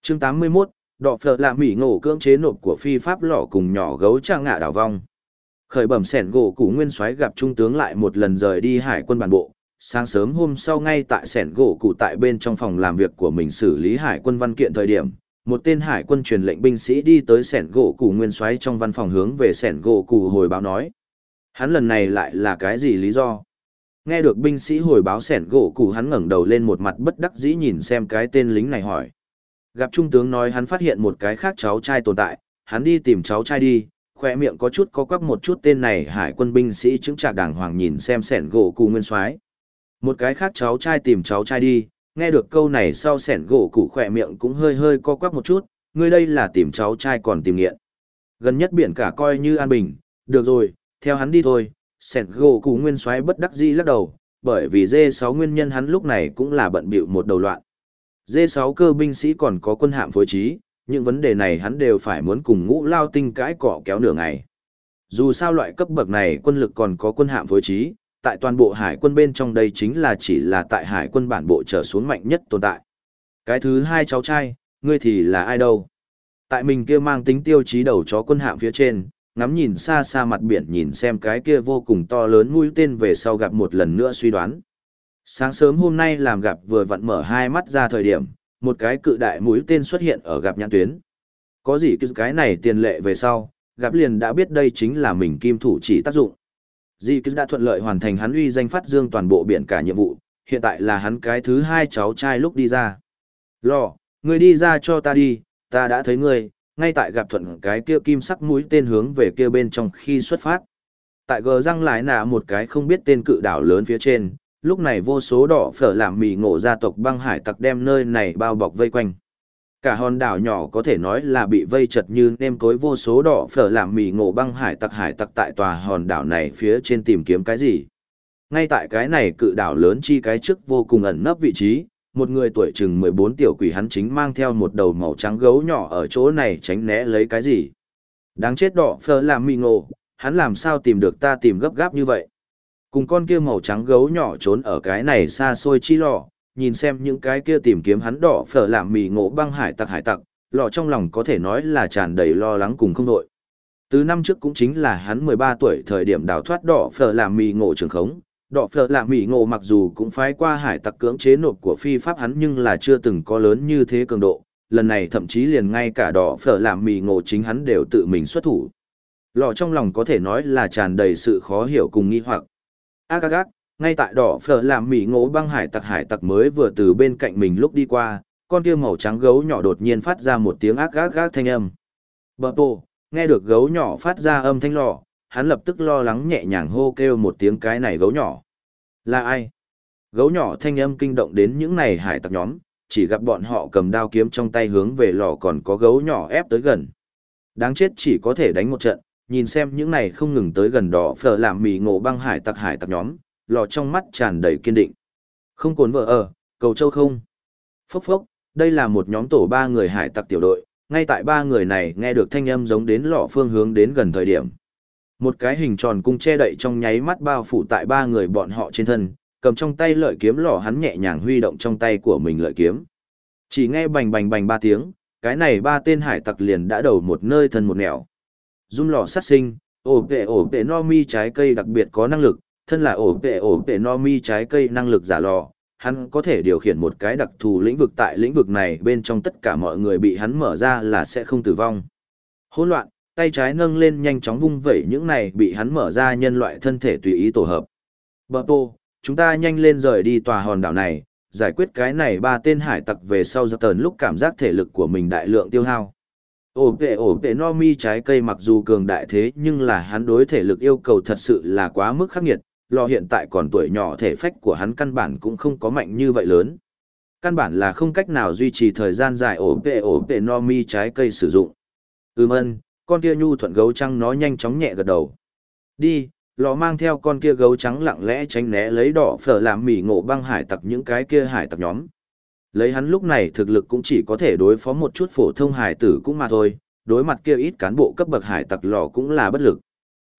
Chương 81, đọ phở là mỉ ngộ cưỡng chế nộp của phi pháp lọ cùng nhỏ gấu trang ngạ đảo vong. Khởi bẩm sẻn gỗ củ nguyên soái gặp trung tướng lại một lần rời đi hải quân bản bộ. Sáng sớm hôm sau ngay tại sẻn gỗ cụ tại bên trong phòng làm việc của mình xử lý hải quân văn kiện thời điểm, một tên hải quân truyền lệnh binh sĩ đi tới sẻn gỗ cụ nguyên soái trong văn phòng hướng về sẻn gỗ cụ hồi báo nói hắn lần này lại là cái gì lý do? Nghe được binh sĩ hồi báo sẻn gỗ cụ hắn ngẩng đầu lên một mặt bất đắc dĩ nhìn xem cái tên lính này hỏi. Gặp trung tướng nói hắn phát hiện một cái khác cháu trai tồn tại, hắn đi tìm cháu trai đi, khoe miệng có chút có quắp một chút tên này hải quân binh sĩ chứng trạc đàng hoàng nhìn xem sẻn gỗ cụ nguyên soái. Một cái khác cháu trai tìm cháu trai đi, nghe được câu này sau sẻn gỗ cụ khoe miệng cũng hơi hơi co quắp một chút, ngươi đây là tìm cháu trai còn tìm nghiện. Gần nhất biển cả coi như an bình, được rồi theo hắn đi thôi sẻn gỗ cụ nguyên soái bất đắc dĩ lắc đầu bởi vì D6 nguyên nhân hắn lúc này cũng là bận bịu một đầu loạn D6 cơ binh sĩ còn có quân hạm phối trí những vấn đề này hắn đều phải muốn cùng ngũ lao tinh cãi cọ kéo nửa ngày dù sao loại cấp bậc này quân lực còn có quân hạm phối trí tại toàn bộ hải quân bên trong đây chính là chỉ là tại hải quân bản bộ trở xuống mạnh nhất tồn tại. Cái thứ hai cháu trai, ngươi thì là ai đâu? Tại mình kia mang tính tiêu chí đầu chó quân hạm phía trên, ngắm nhìn xa xa mặt biển nhìn xem cái kia vô cùng to lớn mũi tên về sau gặp một lần nữa suy đoán. Sáng sớm hôm nay làm gặp vừa vặn mở hai mắt ra thời điểm, một cái cự đại mũi tên xuất hiện ở gặp nhãn tuyến. Có gì cái này tiền lệ về sau, gặp liền đã biết đây chính là mình kim thủ chỉ tác dụng. Di Cứ đã thuận lợi hoàn thành hắn uy danh phát dương toàn bộ biển cả nhiệm vụ, hiện tại là hắn cái thứ hai cháu trai lúc đi ra. Lò, người đi ra cho ta đi, ta đã thấy ngươi, ngay tại gặp thuận cái kia kim sắc mũi tên hướng về kia bên trong khi xuất phát. Tại gờ răng lại nạ một cái không biết tên cự đảo lớn phía trên, lúc này vô số đỏ phở làm mì ngộ gia tộc băng hải tặc đem nơi này bao bọc vây quanh. Cả hòn đảo nhỏ có thể nói là bị vây chật như nêm cối vô số đỏ phở làm mì ngộ băng hải tặc hải tặc tại tòa hòn đảo này phía trên tìm kiếm cái gì. Ngay tại cái này cự đảo lớn chi cái trước vô cùng ẩn nấp vị trí, một người tuổi chừng 14 tiểu quỷ hắn chính mang theo một đầu màu trắng gấu nhỏ ở chỗ này tránh né lấy cái gì. Đáng chết đỏ phở làm mì ngộ, hắn làm sao tìm được ta tìm gấp gáp như vậy. Cùng con kia màu trắng gấu nhỏ trốn ở cái này xa xôi chi lò, nhìn xem những cái kia tìm kiếm hắn đỏ phở làm mì ngộ băng hải tặc hải tặc, lọ trong lòng có thể nói là tràn đầy lo lắng cùng không đội. Từ năm trước cũng chính là hắn 13 tuổi thời điểm đào thoát đỏ phở làm mì ngộ trường khống, đỏ phở làm mỹ ngộ mặc dù cũng phái qua hải tặc cưỡng chế nộp của phi pháp hắn nhưng là chưa từng có lớn như thế cường độ, lần này thậm chí liền ngay cả đỏ phở làm mì ngộ chính hắn đều tự mình xuất thủ. lò trong lòng có thể nói là tràn đầy sự khó hiểu cùng nghi hoặc. Ác ác ác, ngay tại đỏ phở làm mỉ ngộ băng hải tặc hải tặc mới vừa từ bên cạnh mình lúc đi qua con kia màu trắng gấu nhỏ đột nhiên phát ra một tiếng ác ác ác thanh âm bờ tô nghe được gấu nhỏ phát ra âm thanh lò hắn lập tức lo lắng nhẹ nhàng hô kêu một tiếng cái này gấu nhỏ là ai gấu nhỏ thanh âm kinh động đến những này hải tặc nhóm chỉ gặp bọn họ cầm đao kiếm trong tay hướng về lò còn có gấu nhỏ ép tới gần đáng chết chỉ có thể đánh một trận nhìn xem những này không ngừng tới gần đỏ phở làm mì ngộ băng hải tặc hải tặc nhóm lò trong mắt tràn đầy kiên định. Không cuốn vợ ở, cầu châu không. Phốc phốc, đây là một nhóm tổ ba người hải tặc tiểu đội, ngay tại ba người này nghe được thanh âm giống đến lò phương hướng đến gần thời điểm. Một cái hình tròn cung che đậy trong nháy mắt bao phủ tại ba người bọn họ trên thân, cầm trong tay lợi kiếm lò hắn nhẹ nhàng huy động trong tay của mình lợi kiếm. Chỉ nghe bành bành bành ba tiếng, cái này ba tên hải tặc liền đã đầu một nơi thân một nẻo. Dung lò sát sinh, ổ vệ ổ vệ no mi trái cây đặc biệt có năng lực, thân là ổ vệ ổ vệ no mi trái cây năng lực giả lò, hắn có thể điều khiển một cái đặc thù lĩnh vực tại lĩnh vực này bên trong tất cả mọi người bị hắn mở ra là sẽ không tử vong. Hỗn loạn, tay trái nâng lên nhanh chóng vung vẩy những này bị hắn mở ra nhân loại thân thể tùy ý tổ hợp. Bờ tô, chúng ta nhanh lên rời đi tòa hòn đảo này, giải quyết cái này ba tên hải tặc về sau giật tờn lúc cảm giác thể lực của mình đại lượng tiêu hao. Ổ vệ ổ vệ no mi trái cây mặc dù cường đại thế nhưng là hắn đối thể lực yêu cầu thật sự là quá mức khắc nghiệt, lò hiện tại còn tuổi nhỏ thể phách của hắn căn bản cũng không có mạnh như vậy lớn. Căn bản là không cách nào duy trì thời gian dài ổ vệ ổ vệ no mi trái cây sử dụng. Ừm ân, con kia nhu thuận gấu trắng nó nhanh chóng nhẹ gật đầu. Đi, lò mang theo con kia gấu trắng lặng lẽ tránh né lấy đỏ phở làm mỉ ngộ băng hải tặc những cái kia hải tặc nhóm. Lấy hắn lúc này thực lực cũng chỉ có thể đối phó một chút phổ thông hải tử cũng mà thôi, đối mặt kia ít cán bộ cấp bậc hải tặc lò cũng là bất lực.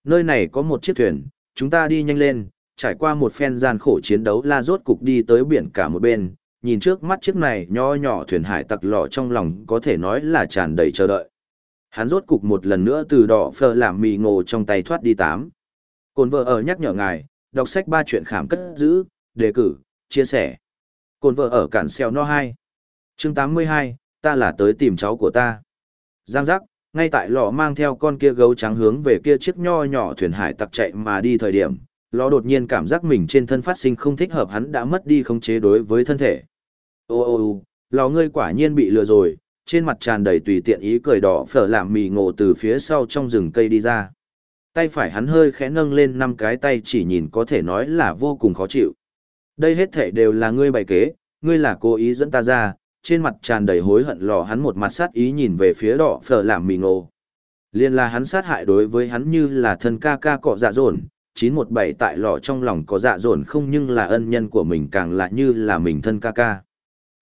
Nơi này có một chiếc thuyền, chúng ta đi nhanh lên, trải qua một phen gian khổ chiến đấu la rốt cục đi tới biển cả một bên, nhìn trước mắt chiếc này nho nhỏ thuyền hải tặc lọ trong lòng có thể nói là tràn đầy chờ đợi. Hắn rốt cục một lần nữa từ đỏ phờ làm mì ngộ trong tay thoát đi tám. Cồn vợ ở nhắc nhở ngài, đọc sách ba chuyện khảm cất giữ, đề cử, chia sẻ. Cồn vợ ở cản xeo no 2. Chương 82, ta là tới tìm cháu của ta. Giang giác, ngay tại lò mang theo con kia gấu trắng hướng về kia chiếc nho nhỏ thuyền hải tặc chạy mà đi thời điểm, lò đột nhiên cảm giác mình trên thân phát sinh không thích hợp hắn đã mất đi khống chế đối với thân thể. Ô ô ô, lò ngươi quả nhiên bị lừa rồi, trên mặt tràn đầy tùy tiện ý cười đỏ phở làm mì ngộ từ phía sau trong rừng cây đi ra. Tay phải hắn hơi khẽ nâng lên năm cái tay chỉ nhìn có thể nói là vô cùng khó chịu. Đây hết thể đều là ngươi bày kế, ngươi là cố ý dẫn ta ra, trên mặt tràn đầy hối hận lò hắn một mặt sát ý nhìn về phía đỏ phở làm mì ngộ. Liên là hắn sát hại đối với hắn như là thân ca ca cọ dạ dồn, 917 tại lò trong lòng có dạ dồn không nhưng là ân nhân của mình càng là như là mình thân ca ca.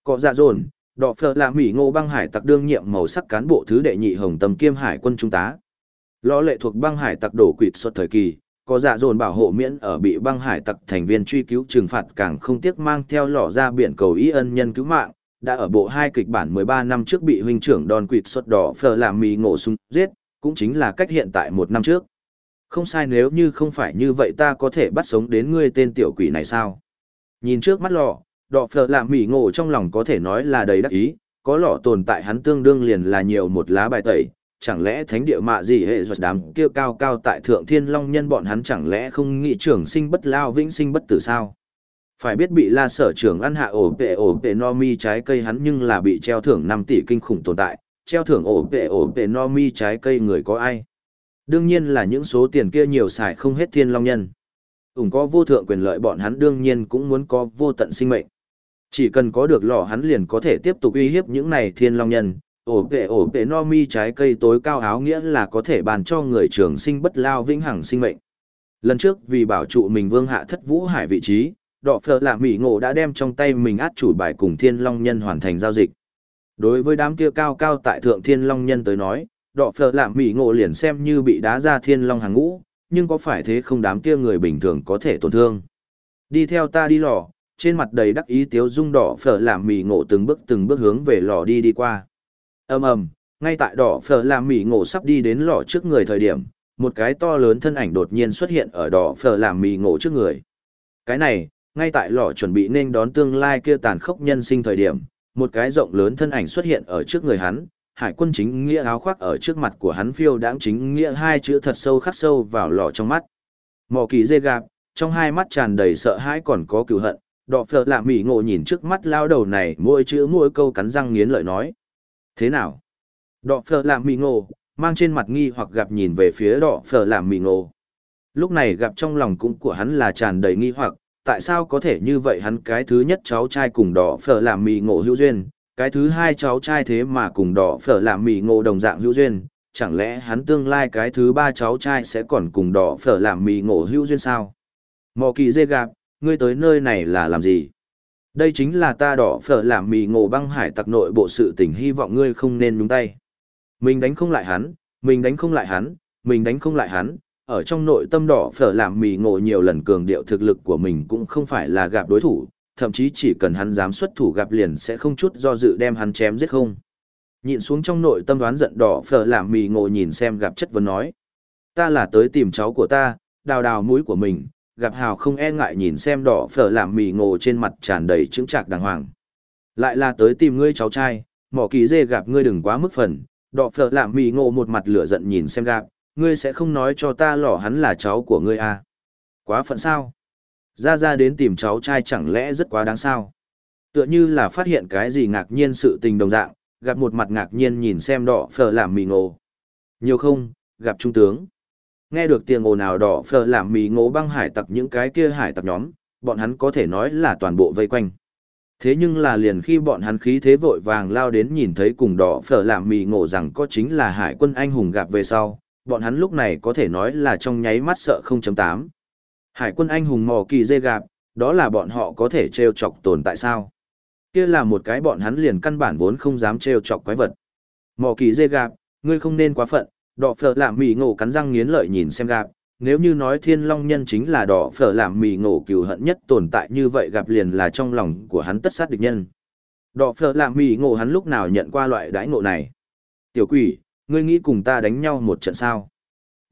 Cọ dạ dồn, đỏ phở là mỹ ngô băng hải tặc đương nhiệm màu sắc cán bộ thứ đệ nhị hồng tầm kiêm hải quân trung tá. Lò lệ thuộc băng hải tặc đổ quỵt xuất thời kỳ, có dạ dồn bảo hộ miễn ở bị băng hải tặc thành viên truy cứu trừng phạt càng không tiếc mang theo lò ra biển cầu ý ân nhân cứu mạng, đã ở bộ hai kịch bản 13 năm trước bị huynh trưởng đòn quỵt xuất đỏ phở làm mì ngộ súng giết, cũng chính là cách hiện tại một năm trước. Không sai nếu như không phải như vậy ta có thể bắt sống đến ngươi tên tiểu quỷ này sao? Nhìn trước mắt lò, đỏ phở làm mỉ ngộ trong lòng có thể nói là đầy đắc ý, có lọ tồn tại hắn tương đương liền là nhiều một lá bài tẩy, chẳng lẽ thánh địa mạ gì hệ ruột đám kia cao cao tại thượng thiên long nhân bọn hắn chẳng lẽ không nghĩ trưởng sinh bất lao vĩnh sinh bất tử sao? Phải biết bị la sở trưởng ăn hạ ổ vệ ổ vệ no mi trái cây hắn nhưng là bị treo thưởng 5 tỷ kinh khủng tồn tại, treo thưởng ổ vệ ổ vệ no mi trái cây người có ai? Đương nhiên là những số tiền kia nhiều xài không hết thiên long nhân. Ủng có vô thượng quyền lợi bọn hắn đương nhiên cũng muốn có vô tận sinh mệnh. Chỉ cần có được lò hắn liền có thể tiếp tục uy hiếp những này thiên long nhân. Ổ vệ ổ vệ no mi trái cây tối cao áo nghĩa là có thể bàn cho người trường sinh bất lao vĩnh hằng sinh mệnh. Lần trước vì bảo trụ mình vương hạ thất vũ hải vị trí, đọ phở là mỹ ngộ đã đem trong tay mình át chủ bài cùng thiên long nhân hoàn thành giao dịch đối với đám kia cao cao tại thượng thiên long nhân tới nói đọ phở là mỹ ngộ liền xem như bị đá ra thiên long hàng ngũ nhưng có phải thế không đám kia người bình thường có thể tổn thương đi theo ta đi lò trên mặt đầy đắc ý tiếu dung đỏ phở làm mì ngộ từng bước từng bước hướng về lò đi đi qua ầm ầm ngay tại đỏ phở làm mì ngộ sắp đi đến lò trước người thời điểm một cái to lớn thân ảnh đột nhiên xuất hiện ở đỏ phở làm mì ngộ trước người cái này ngay tại lò chuẩn bị nên đón tương lai kia tàn khốc nhân sinh thời điểm, một cái rộng lớn thân ảnh xuất hiện ở trước người hắn, hải quân chính nghĩa áo khoác ở trước mặt của hắn phiêu đáng chính nghĩa hai chữ thật sâu khắc sâu vào lò trong mắt. Mỏ kỳ dê gạp, trong hai mắt tràn đầy sợ hãi còn có cựu hận, đọ phở lạ mỉ ngộ nhìn trước mắt lao đầu này mỗi chữ mỗi câu cắn răng nghiến lợi nói. Thế nào? Đọ phở lạ mỉ ngộ, mang trên mặt nghi hoặc gặp nhìn về phía đọ phở lạ mỉ ngộ. Lúc này gặp trong lòng cũng của hắn là tràn đầy nghi hoặc, tại sao có thể như vậy hắn cái thứ nhất cháu trai cùng đỏ phở làm mì ngộ hữu duyên, cái thứ hai cháu trai thế mà cùng đỏ phở làm mì ngộ đồng dạng hữu duyên, chẳng lẽ hắn tương lai cái thứ ba cháu trai sẽ còn cùng đỏ phở làm mì ngộ hữu duyên sao? Mò kỳ dê gạp, ngươi tới nơi này là làm gì? Đây chính là ta đỏ phở làm mì ngộ băng hải tặc nội bộ sự tình hy vọng ngươi không nên nhúng tay. Mình đánh không lại hắn, mình đánh không lại hắn, mình đánh không lại hắn, ở trong nội tâm đỏ phở làm mì ngộ nhiều lần cường điệu thực lực của mình cũng không phải là gặp đối thủ, thậm chí chỉ cần hắn dám xuất thủ gặp liền sẽ không chút do dự đem hắn chém giết không. Nhìn xuống trong nội tâm đoán giận đỏ phở làm mì ngộ nhìn xem gặp chất vấn nói. Ta là tới tìm cháu của ta, đào đào mũi của mình, gặp hào không e ngại nhìn xem đỏ phở làm mì ngộ trên mặt tràn đầy trứng trạc đàng hoàng. Lại là tới tìm ngươi cháu trai, mỏ kỳ dê gặp ngươi đừng quá mức phần, đỏ phở làm mì ngộ một mặt lửa giận nhìn xem gặp, ngươi sẽ không nói cho ta lỏ hắn là cháu của ngươi à. Quá phận sao? Ra ra đến tìm cháu trai chẳng lẽ rất quá đáng sao? Tựa như là phát hiện cái gì ngạc nhiên sự tình đồng dạng, gặp một mặt ngạc nhiên nhìn xem đỏ phở làm mì ngộ. Nhiều không, gặp trung tướng. Nghe được tiếng ồn nào đỏ phở làm mì ngố băng hải tặc những cái kia hải tặc nhóm, bọn hắn có thể nói là toàn bộ vây quanh. Thế nhưng là liền khi bọn hắn khí thế vội vàng lao đến nhìn thấy cùng đỏ phở làm mì ngộ rằng có chính là hải quân anh hùng gặp về sau, bọn hắn lúc này có thể nói là trong nháy mắt sợ 0.8. Hải quân anh hùng mò kỳ dê gạp, đó là bọn họ có thể treo chọc tồn tại sao? Kia là một cái bọn hắn liền căn bản vốn không dám treo chọc quái vật. Mò kỳ dê gạp, ngươi không nên quá phận, đỏ phở làm mì ngộ cắn răng nghiến lợi nhìn xem gạp. Nếu như nói thiên long nhân chính là đỏ phở làm mì ngộ cừu hận nhất tồn tại như vậy gặp liền là trong lòng của hắn tất sát địch nhân. Đỏ phở làm mì ngộ hắn lúc nào nhận qua loại đãi ngộ này. Tiểu quỷ, ngươi nghĩ cùng ta đánh nhau một trận sao?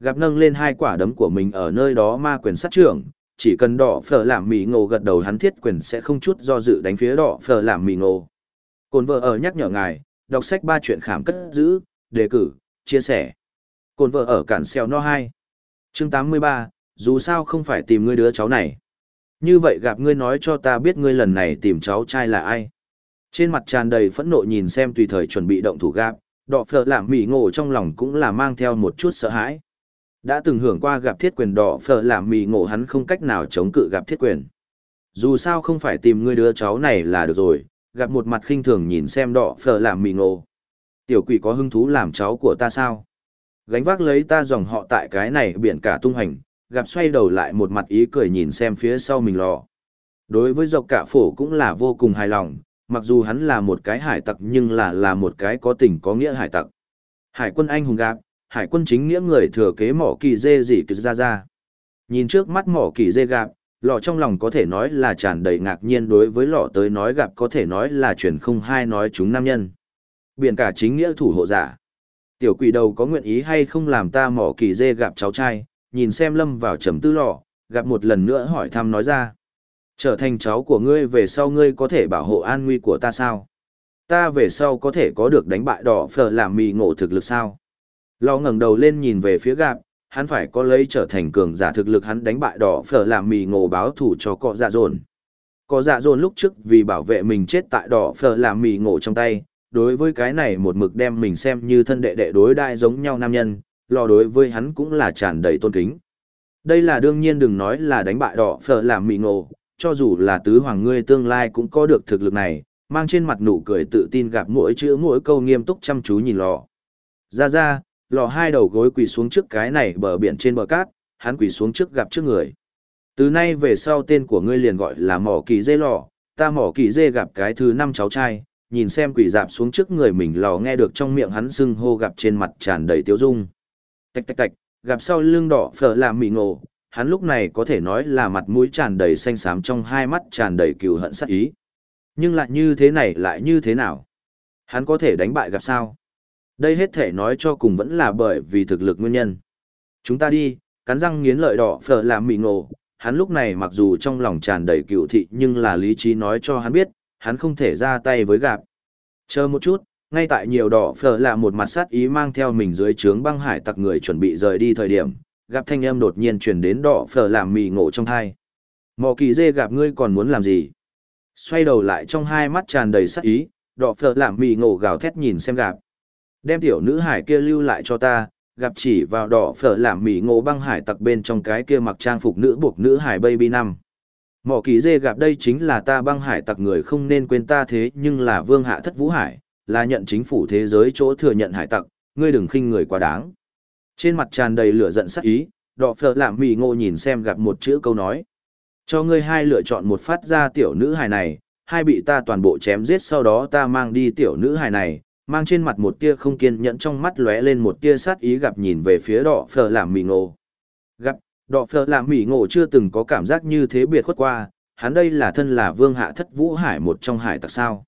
Gặp nâng lên hai quả đấm của mình ở nơi đó ma quyền sát trưởng, chỉ cần đỏ phở làm mì ngộ gật đầu hắn thiết quyền sẽ không chút do dự đánh phía đỏ phở làm mì ngộ. Cồn vợ ở nhắc nhở ngài, đọc sách ba chuyện khảm cất giữ, đề cử, chia sẻ. Cồn vợ ở cản xèo no 2. Chương 83, dù sao không phải tìm ngươi đứa cháu này. Như vậy gặp ngươi nói cho ta biết ngươi lần này tìm cháu trai là ai. Trên mặt tràn đầy phẫn nộ nhìn xem tùy thời chuẩn bị động thủ gạp, đỏ phở làm mỉ ngộ trong lòng cũng là mang theo một chút sợ hãi. Đã từng hưởng qua gặp thiết quyền đỏ phở làm mỉ ngộ hắn không cách nào chống cự gặp thiết quyền. Dù sao không phải tìm ngươi đứa cháu này là được rồi, gặp một mặt khinh thường nhìn xem đỏ phở làm mỉ ngộ. Tiểu quỷ có hứng thú làm cháu của ta sao? Gánh vác lấy ta dòng họ tại cái này biển cả tung hành, gặp xoay đầu lại một mặt ý cười nhìn xem phía sau mình lò. Đối với dọc cả phổ cũng là vô cùng hài lòng, mặc dù hắn là một cái hải tặc nhưng là là một cái có tình có nghĩa hải tặc. Hải quân anh hùng gạp, hải quân chính nghĩa người thừa kế mỏ kỳ dê gì cứ ra ra. Nhìn trước mắt mỏ kỳ dê gạp, lọ trong lòng có thể nói là tràn đầy ngạc nhiên đối với lọ tới nói gặp có thể nói là truyền không hai nói chúng nam nhân. Biển cả chính nghĩa thủ hộ giả. Tiểu quỷ đầu có nguyện ý hay không làm ta mỏ kỳ dê gặp cháu trai, nhìn xem lâm vào trầm tư lọ, gặp một lần nữa hỏi thăm nói ra. Trở thành cháu của ngươi về sau ngươi có thể bảo hộ an nguy của ta sao? Ta về sau có thể có được đánh bại đỏ phở làm mì ngộ thực lực sao? Lò ngẩng đầu lên nhìn về phía gạp, hắn phải có lấy trở thành cường giả thực lực hắn đánh bại đỏ phở làm mì ngộ báo thủ cho cọ dạ dồn. Cọ dạ dồn lúc trước vì bảo vệ mình chết tại đỏ phở làm mì ngộ trong tay, đối với cái này một mực đem mình xem như thân đệ đệ đối đại giống nhau nam nhân, lò đối với hắn cũng là tràn đầy tôn kính. Đây là đương nhiên đừng nói là đánh bại đỏ phở làm mị ngộ, cho dù là tứ hoàng ngươi tương lai cũng có được thực lực này, mang trên mặt nụ cười tự tin gặp mỗi chữ mỗi câu nghiêm túc chăm chú nhìn lò. Ra ra, lò hai đầu gối quỳ xuống trước cái này bờ biển trên bờ cát, hắn quỳ xuống trước gặp trước người. Từ nay về sau tên của ngươi liền gọi là mỏ kỳ dê lò, ta mỏ kỳ dê gặp cái thứ năm cháu trai, nhìn xem quỷ dạp xuống trước người mình lò nghe được trong miệng hắn sưng hô gặp trên mặt tràn đầy tiếu dung. Tạch tạch tạch, gặp sau lưng đỏ phở làm mị ngộ, hắn lúc này có thể nói là mặt mũi tràn đầy xanh xám trong hai mắt tràn đầy cừu hận sát ý. Nhưng lại như thế này lại như thế nào? Hắn có thể đánh bại gặp sao? Đây hết thể nói cho cùng vẫn là bởi vì thực lực nguyên nhân. Chúng ta đi, cắn răng nghiến lợi đỏ phở làm mị ngộ, hắn lúc này mặc dù trong lòng tràn đầy cựu thị nhưng là lý trí nói cho hắn biết, hắn không thể ra tay với gạp. Chờ một chút, ngay tại nhiều đỏ phở là một mặt sát ý mang theo mình dưới trướng băng hải tặc người chuẩn bị rời đi thời điểm, gặp thanh âm đột nhiên truyền đến đỏ phở làm mì ngộ trong hai. Mò kỳ dê gặp ngươi còn muốn làm gì? Xoay đầu lại trong hai mắt tràn đầy sát ý, đỏ phở làm mì ngộ gào thét nhìn xem gặp. Đem tiểu nữ hải kia lưu lại cho ta, gặp chỉ vào đỏ phở làm mì ngộ băng hải tặc bên trong cái kia mặc trang phục nữ buộc nữ hải baby năm. Mỏ kỳ dê gặp đây chính là ta băng hải tặc người không nên quên ta thế nhưng là vương hạ thất vũ hải, là nhận chính phủ thế giới chỗ thừa nhận hải tặc, ngươi đừng khinh người quá đáng. Trên mặt tràn đầy lửa giận sắc ý, đỏ phở làm mì ngộ nhìn xem gặp một chữ câu nói. Cho ngươi hai lựa chọn một phát ra tiểu nữ hài này, hai bị ta toàn bộ chém giết sau đó ta mang đi tiểu nữ hài này, mang trên mặt một tia không kiên nhẫn trong mắt lóe lên một tia sát ý gặp nhìn về phía đỏ phở làm mì ngộ đọ đỏ phở làm mỹ ngộ chưa từng có cảm giác như thế biệt khuất qua, hắn đây là thân là vương hạ thất vũ hải một trong hải tặc sao.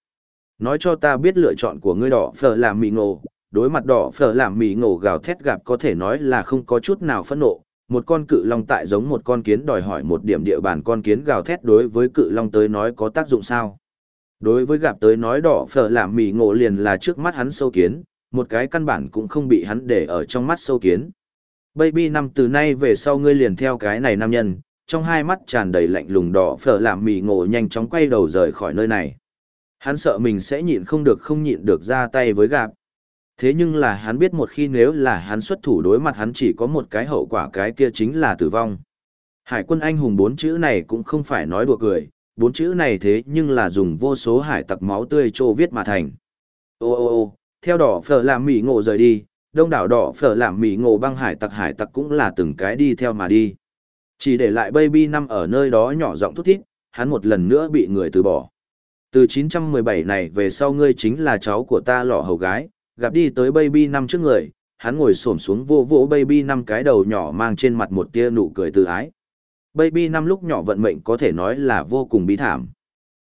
Nói cho ta biết lựa chọn của ngươi đỏ phở làm mỹ ngộ, đối mặt đỏ phở làm mỹ ngộ gào thét gặp có thể nói là không có chút nào phẫn nộ. Một con cự long tại giống một con kiến đòi hỏi một điểm địa bàn con kiến gào thét đối với cự long tới nói có tác dụng sao. Đối với gặp tới nói đỏ phở làm mỹ ngộ liền là trước mắt hắn sâu kiến, một cái căn bản cũng không bị hắn để ở trong mắt sâu kiến. Baby năm từ nay về sau ngươi liền theo cái này nam nhân, trong hai mắt tràn đầy lạnh lùng đỏ phở làm mì ngộ nhanh chóng quay đầu rời khỏi nơi này. Hắn sợ mình sẽ nhịn không được không nhịn được ra tay với gạp. Thế nhưng là hắn biết một khi nếu là hắn xuất thủ đối mặt hắn chỉ có một cái hậu quả cái kia chính là tử vong. Hải quân anh hùng bốn chữ này cũng không phải nói đùa cười, bốn chữ này thế nhưng là dùng vô số hải tặc máu tươi trô viết mà thành. Ô ô ô, theo đỏ phở làm mỉ ngộ rời đi, đông đảo đỏ phở làm mì ngộ băng hải tặc hải tặc cũng là từng cái đi theo mà đi. Chỉ để lại baby năm ở nơi đó nhỏ giọng thút thít, hắn một lần nữa bị người từ bỏ. Từ 917 này về sau ngươi chính là cháu của ta lọ hầu gái, gặp đi tới baby năm trước người, hắn ngồi xổm xuống vô vỗ baby năm cái đầu nhỏ mang trên mặt một tia nụ cười từ ái. Baby năm lúc nhỏ vận mệnh có thể nói là vô cùng bí thảm.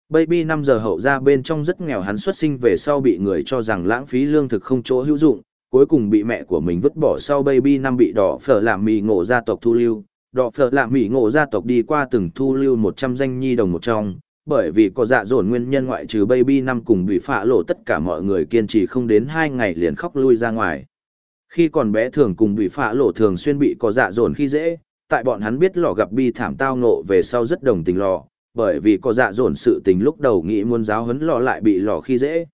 Baby năm giờ hậu ra bên trong rất nghèo hắn xuất sinh về sau bị người cho rằng lãng phí lương thực không chỗ hữu dụng, cuối cùng bị mẹ của mình vứt bỏ sau baby năm bị đỏ phở làm mì ngộ gia tộc thu lưu. Đỏ phở làm mì ngộ gia tộc đi qua từng thu lưu 100 danh nhi đồng một trong, bởi vì có dạ dồn nguyên nhân ngoại trừ baby năm cùng bị phạ lộ tất cả mọi người kiên trì không đến hai ngày liền khóc lui ra ngoài. Khi còn bé thường cùng bị phạ lộ thường xuyên bị có dạ dồn khi dễ, tại bọn hắn biết lò gặp bi thảm tao nộ về sau rất đồng tình lò, bởi vì có dạ dồn sự tình lúc đầu nghĩ muốn giáo huấn lò lại bị lò khi dễ.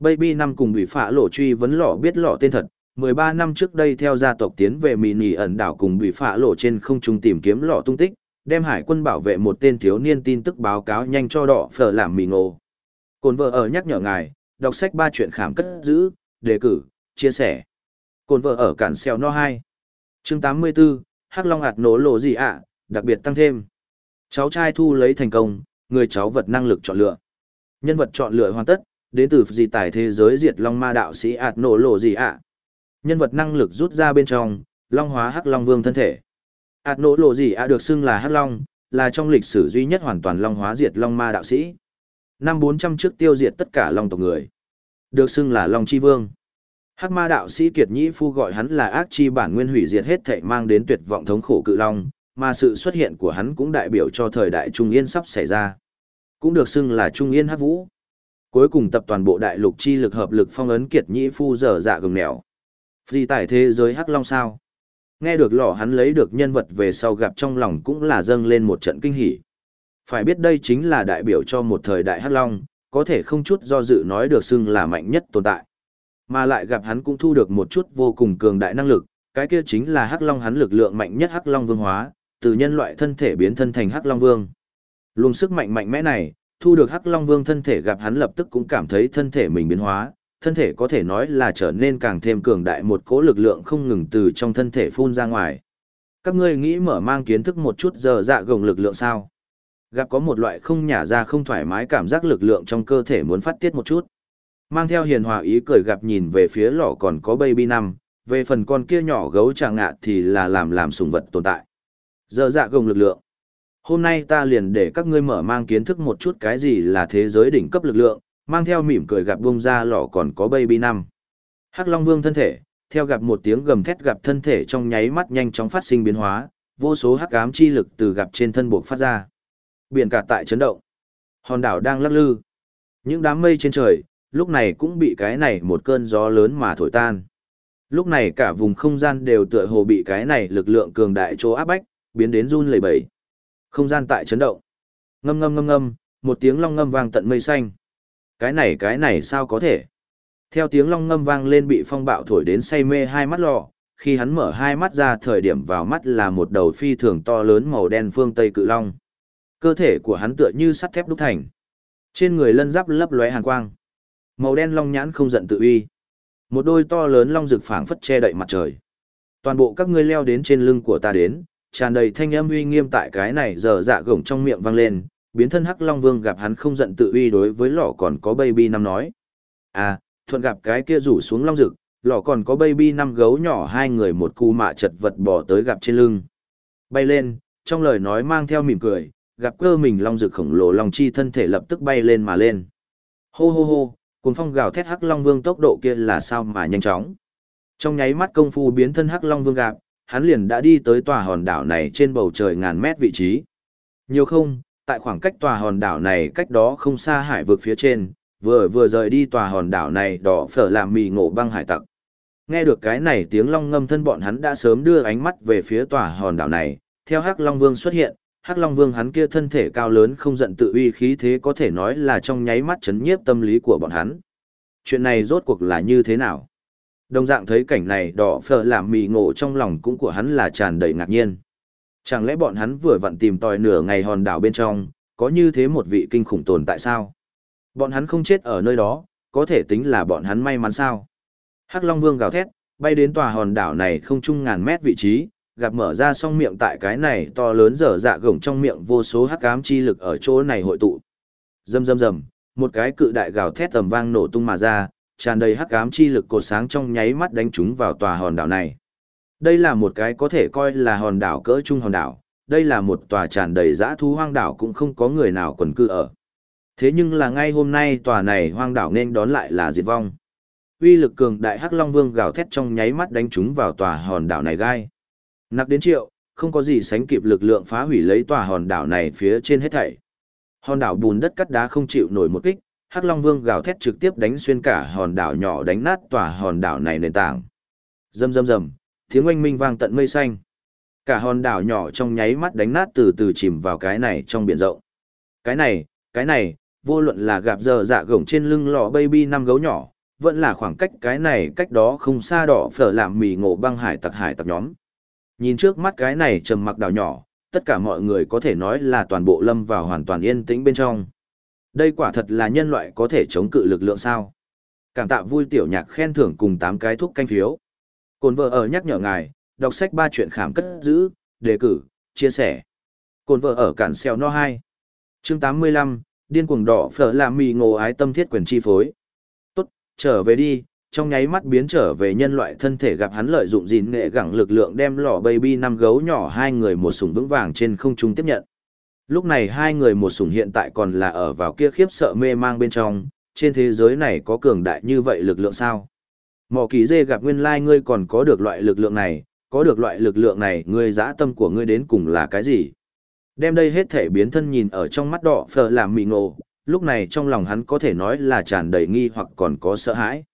Baby năm cùng bị phạ lộ truy vấn lọ biết lọ tên thật, 13 năm trước đây theo gia tộc tiến về mì nỉ ẩn đảo cùng bị phạ lộ trên không trung tìm kiếm lọ tung tích, đem hải quân bảo vệ một tên thiếu niên tin tức báo cáo nhanh cho đỏ phở làm mì ngộ. Cồn vợ ở nhắc nhở ngài, đọc sách ba chuyện khám cất giữ, đề cử, chia sẻ. Cồn vợ ở cản xeo no 2. chương 84, Hắc Long hạt nổ lộ gì ạ, đặc biệt tăng thêm. Cháu trai thu lấy thành công, người cháu vật năng lực chọn lựa. Nhân vật chọn lựa hoàn tất, đến từ gì tài thế giới diệt Long ma đạo sĩ ạt nổ lộ gì ạ. Nhân vật năng lực rút ra bên trong, Long hóa Hắc Long Vương thân thể. ạt nổ lộ gì ạ được xưng là Hắc Long, là trong lịch sử duy nhất hoàn toàn Long hóa diệt Long ma đạo sĩ. Năm 400 trước tiêu diệt tất cả Long tộc người. Được xưng là Long Chi Vương. Hắc ma đạo sĩ Kiệt Nhĩ Phu gọi hắn là ác chi bản nguyên hủy diệt hết thảy mang đến tuyệt vọng thống khổ cự long, mà sự xuất hiện của hắn cũng đại biểu cho thời đại Trung Yên sắp xảy ra. Cũng được xưng là Trung Yên Hắc Vũ. Cuối cùng tập toàn bộ đại lục chi lực hợp lực phong ấn Kiệt Nhĩ Phu dở dạ gừng nẻo. Phi tải thế giới Hắc Long sao? Nghe được lọ hắn lấy được nhân vật về sau gặp trong lòng cũng là dâng lên một trận kinh hỉ. Phải biết đây chính là đại biểu cho một thời đại Hắc Long, có thể không chút do dự nói được xưng là mạnh nhất tồn tại. Mà lại gặp hắn cũng thu được một chút vô cùng cường đại năng lực, cái kia chính là Hắc Long hắn lực lượng mạnh nhất Hắc Long Vương hóa, từ nhân loại thân thể biến thân thành Hắc Long Vương. Luồng sức mạnh mạnh mẽ này, thu được Hắc Long Vương thân thể gặp hắn lập tức cũng cảm thấy thân thể mình biến hóa, thân thể có thể nói là trở nên càng thêm cường đại một cỗ lực lượng không ngừng từ trong thân thể phun ra ngoài. Các ngươi nghĩ mở mang kiến thức một chút giờ dạ gồng lực lượng sao? Gặp có một loại không nhả ra không thoải mái cảm giác lực lượng trong cơ thể muốn phát tiết một chút. Mang theo hiền hòa ý cười gặp nhìn về phía lọ còn có baby năm, về phần con kia nhỏ gấu trà ngạ thì là làm làm sùng vật tồn tại. Giờ dạ gồng lực lượng. Hôm nay ta liền để các ngươi mở mang kiến thức một chút cái gì là thế giới đỉnh cấp lực lượng, mang theo mỉm cười gặp bông ra lọ còn có baby năm. Hắc Long Vương thân thể, theo gặp một tiếng gầm thét gặp thân thể trong nháy mắt nhanh chóng phát sinh biến hóa, vô số hắc ám chi lực từ gặp trên thân buộc phát ra. Biển cả tại chấn động. Hòn đảo đang lắc lư. Những đám mây trên trời, lúc này cũng bị cái này một cơn gió lớn mà thổi tan. Lúc này cả vùng không gian đều tựa hồ bị cái này lực lượng cường đại chỗ áp bách, biến đến run lẩy bẩy. Không gian tại chấn động. Ngâm ngâm ngâm ngâm, một tiếng long ngâm vang tận mây xanh. Cái này cái này sao có thể? Theo tiếng long ngâm vang lên bị phong bạo thổi đến say mê hai mắt lò. khi hắn mở hai mắt ra thời điểm vào mắt là một đầu phi thường to lớn màu đen phương Tây cự long. Cơ thể của hắn tựa như sắt thép đúc thành. Trên người lân giáp lấp lóe hàn quang. Màu đen long nhãn không giận tự uy. Một đôi to lớn long rực phảng phất che đậy mặt trời. Toàn bộ các ngươi leo đến trên lưng của ta đến, tràn đầy thanh âm uy nghiêm tại cái này giờ dạ gổng trong miệng vang lên, biến thân Hắc Long Vương gặp hắn không giận tự uy đối với lọ còn có baby năm nói. À, thuận gặp cái kia rủ xuống long rực, lọ còn có baby năm gấu nhỏ hai người một cu mạ chật vật bỏ tới gặp trên lưng. Bay lên, trong lời nói mang theo mỉm cười, gặp cơ mình long rực khổng lồ long chi thân thể lập tức bay lên mà lên. Hô hô hô, cuồng phong gào thét hắc long vương tốc độ kia là sao mà nhanh chóng trong nháy mắt công phu biến thân hắc long vương gặp hắn liền đã đi tới tòa hòn đảo này trên bầu trời ngàn mét vị trí nhiều không, tại khoảng cách tòa hòn đảo này cách đó không xa hải vực phía trên, vừa vừa rời đi tòa hòn đảo này đỏ phở làm mì ngộ băng hải tặc nghe được cái này tiếng long ngâm thân bọn hắn đã sớm đưa ánh mắt về phía tòa hòn đảo này, theo hắc long vương xuất hiện, Hắc Long Vương hắn kia thân thể cao lớn không giận tự uy khí thế có thể nói là trong nháy mắt chấn nhiếp tâm lý của bọn hắn. Chuyện này rốt cuộc là như thế nào? Đồng dạng thấy cảnh này đỏ phở làm mì ngộ trong lòng cũng của hắn là tràn đầy ngạc nhiên. Chẳng lẽ bọn hắn vừa vặn tìm tòi nửa ngày hòn đảo bên trong, có như thế một vị kinh khủng tồn tại sao? Bọn hắn không chết ở nơi đó, có thể tính là bọn hắn may mắn sao? Hắc Long Vương gào thét, bay đến tòa hòn đảo này không chung ngàn mét vị trí, gặp mở ra song miệng tại cái này to lớn dở dạ gồng trong miệng vô số hắc ám chi lực ở chỗ này hội tụ. Rầm rầm rầm, một cái cự đại gào thét tầm vang nổ tung mà ra, tràn đầy hắc ám chi lực cột sáng trong nháy mắt đánh trúng vào tòa hòn đảo này. Đây là một cái có thể coi là hòn đảo cỡ trung hòn đảo, đây là một tòa tràn đầy dã thú hoang đảo cũng không có người nào quần cư ở. Thế nhưng là ngay hôm nay tòa này hoang đảo nên đón lại là diệt vong. Uy lực cường đại hắc long vương gào thét trong nháy mắt đánh trúng vào tòa hòn đảo này gai. Nặc đến triệu, không có gì sánh kịp lực lượng phá hủy lấy tòa hòn đảo này phía trên hết thảy. Hòn đảo bùn đất cắt đá không chịu nổi một kích, Hắc Long Vương gào thét trực tiếp đánh xuyên cả hòn đảo nhỏ đánh nát tòa hòn đảo này nền tảng. Rầm rầm rầm, tiếng oanh minh vang tận mây xanh. Cả hòn đảo nhỏ trong nháy mắt đánh nát từ từ chìm vào cái này trong biển rộng. Cái này, cái này, vô luận là gặp giờ dạ gồng trên lưng lò baby năm gấu nhỏ, vẫn là khoảng cách cái này cách đó không xa đỏ phở làm mì ngộ băng hải tặc hải tặc nhóm. Nhìn trước mắt cái này trầm mặc đảo nhỏ, tất cả mọi người có thể nói là toàn bộ lâm vào hoàn toàn yên tĩnh bên trong. Đây quả thật là nhân loại có thể chống cự lực lượng sao. Cảm tạ vui tiểu nhạc khen thưởng cùng tám cái thuốc canh phiếu. Cồn vợ ở nhắc nhở ngài, đọc sách ba chuyện khảm cất giữ, đề cử, chia sẻ. Cồn vợ ở cản xeo no 2. Chương 85, điên cuồng đỏ phở là mì ngộ ái tâm thiết quyền chi phối. Tốt, trở về đi, trong nháy mắt biến trở về nhân loại thân thể gặp hắn lợi dụng gìn nghệ gẳng lực lượng đem lọ baby năm gấu nhỏ hai người một súng vững vàng trên không trung tiếp nhận. Lúc này hai người một sủng hiện tại còn là ở vào kia khiếp sợ mê mang bên trong, trên thế giới này có cường đại như vậy lực lượng sao? Mỏ kỳ dê gặp nguyên lai like ngươi còn có được loại lực lượng này, có được loại lực lượng này ngươi dã tâm của ngươi đến cùng là cái gì? Đem đây hết thể biến thân nhìn ở trong mắt đỏ phở làm mị ngộ, lúc này trong lòng hắn có thể nói là tràn đầy nghi hoặc còn có sợ hãi.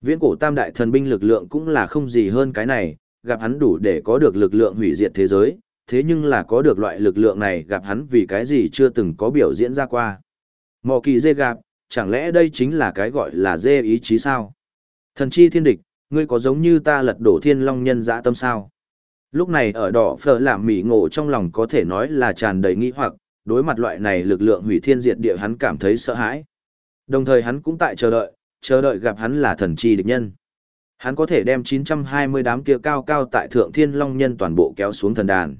Viễn cổ tam đại thần binh lực lượng cũng là không gì hơn cái này, gặp hắn đủ để có được lực lượng hủy diệt thế giới, thế nhưng là có được loại lực lượng này gặp hắn vì cái gì chưa từng có biểu diễn ra qua. Mò kỳ dê gặp, chẳng lẽ đây chính là cái gọi là dê ý chí sao? Thần chi thiên địch, ngươi có giống như ta lật đổ thiên long nhân dã tâm sao? Lúc này ở đỏ phở làm mỉ ngộ trong lòng có thể nói là tràn đầy nghi hoặc, đối mặt loại này lực lượng hủy thiên diệt địa hắn cảm thấy sợ hãi. Đồng thời hắn cũng tại chờ đợi, chờ đợi gặp hắn là thần chi địch nhân. Hắn có thể đem 920 đám kia cao cao tại thượng thiên long nhân toàn bộ kéo xuống thần đàn.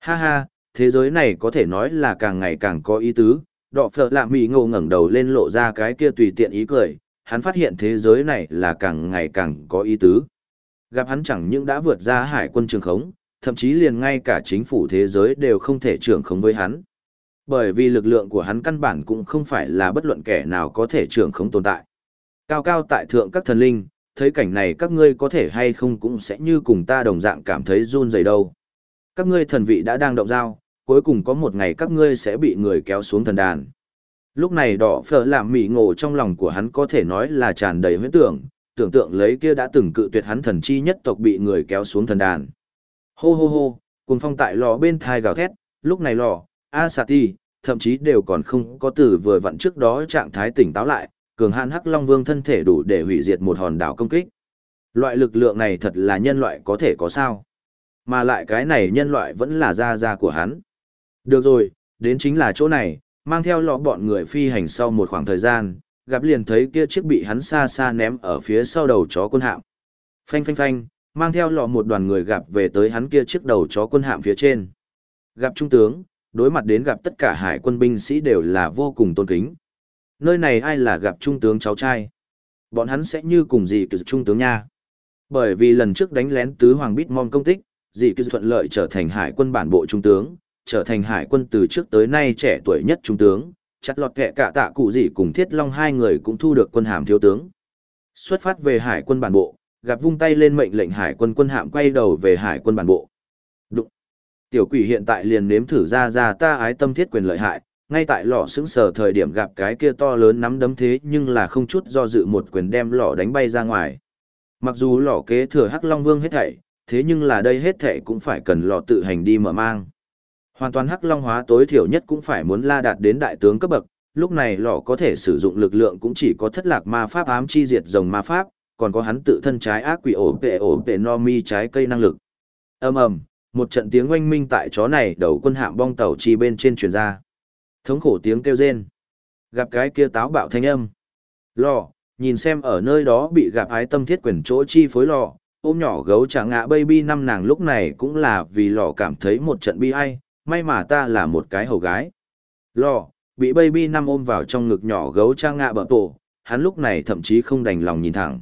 Ha ha, thế giới này có thể nói là càng ngày càng có ý tứ, đọ phở lạ mì ngô ngẩng đầu lên lộ ra cái kia tùy tiện ý cười, hắn phát hiện thế giới này là càng ngày càng có ý tứ. Gặp hắn chẳng những đã vượt ra hải quân trường khống, thậm chí liền ngay cả chính phủ thế giới đều không thể trường khống với hắn. Bởi vì lực lượng của hắn căn bản cũng không phải là bất luận kẻ nào có thể trường khống tồn tại. Cao cao tại thượng các thần linh, thấy cảnh này các ngươi có thể hay không cũng sẽ như cùng ta đồng dạng cảm thấy run rẩy đâu. Các ngươi thần vị đã đang động dao, cuối cùng có một ngày các ngươi sẽ bị người kéo xuống thần đàn. Lúc này đỏ phở làm mỉ ngộ trong lòng của hắn có thể nói là tràn đầy huyễn tưởng, tưởng tượng lấy kia đã từng cự tuyệt hắn thần chi nhất tộc bị người kéo xuống thần đàn. Hô hô hô, cùng phong tại lò bên thai gào thét, lúc này lò, Asati, thậm chí đều còn không có từ vừa vặn trước đó trạng thái tỉnh táo lại, cường hãn hắc long vương thân thể đủ để hủy diệt một hòn đảo công kích. Loại lực lượng này thật là nhân loại có thể có sao? Mà lại cái này nhân loại vẫn là gia gia của hắn. Được rồi, đến chính là chỗ này, mang theo lọ bọn người phi hành sau một khoảng thời gian, gặp liền thấy kia chiếc bị hắn xa xa ném ở phía sau đầu chó quân hạm. Phanh phanh phanh, mang theo lọ một đoàn người gặp về tới hắn kia chiếc đầu chó quân hạm phía trên. Gặp trung tướng, đối mặt đến gặp tất cả hải quân binh sĩ đều là vô cùng tôn kính. Nơi này ai là gặp trung tướng cháu trai? Bọn hắn sẽ như cùng gì từ trung tướng nha. Bởi vì lần trước đánh lén tứ hoàng bít mong công tích, dị kỳ thuận lợi trở thành hải quân bản bộ trung tướng, trở thành hải quân từ trước tới nay trẻ tuổi nhất trung tướng, chặt lọt kẹ cả tạ cụ dị cùng thiết long hai người cũng thu được quân hàm thiếu tướng. Xuất phát về hải quân bản bộ, gặp vung tay lên mệnh lệnh hải quân quân hạm quay đầu về hải quân bản bộ. Đụng. Tiểu quỷ hiện tại liền nếm thử ra ra ta ái tâm thiết quyền lợi hại, ngay tại lò sững sờ thời điểm gặp cái kia to lớn nắm đấm thế nhưng là không chút do dự một quyền đem lò đánh bay ra ngoài. Mặc dù lò kế thừa Hắc Long Vương hết thảy, thế nhưng là đây hết thảy cũng phải cần lò tự hành đi mở mang. Hoàn toàn hắc long hóa tối thiểu nhất cũng phải muốn la đạt đến đại tướng cấp bậc, lúc này lò có thể sử dụng lực lượng cũng chỉ có thất lạc ma pháp ám chi diệt rồng ma pháp, còn có hắn tự thân trái ác quỷ ổ vệ ổ vệ no mi trái cây năng lực. ầm ầm, một trận tiếng oanh minh tại chó này đầu quân hạm bong tàu chi bên trên truyền ra. Thống khổ tiếng kêu rên. Gặp cái kia táo bạo thanh âm. lò nhìn xem ở nơi đó bị gặp ái tâm thiết quyền chỗ chi phối lò ôm nhỏ gấu trả ngã baby năm nàng lúc này cũng là vì lò cảm thấy một trận bi ai, may mà ta là một cái hầu gái. Lò, bị baby năm ôm vào trong ngực nhỏ gấu trả ngạ bở tổ, hắn lúc này thậm chí không đành lòng nhìn thẳng.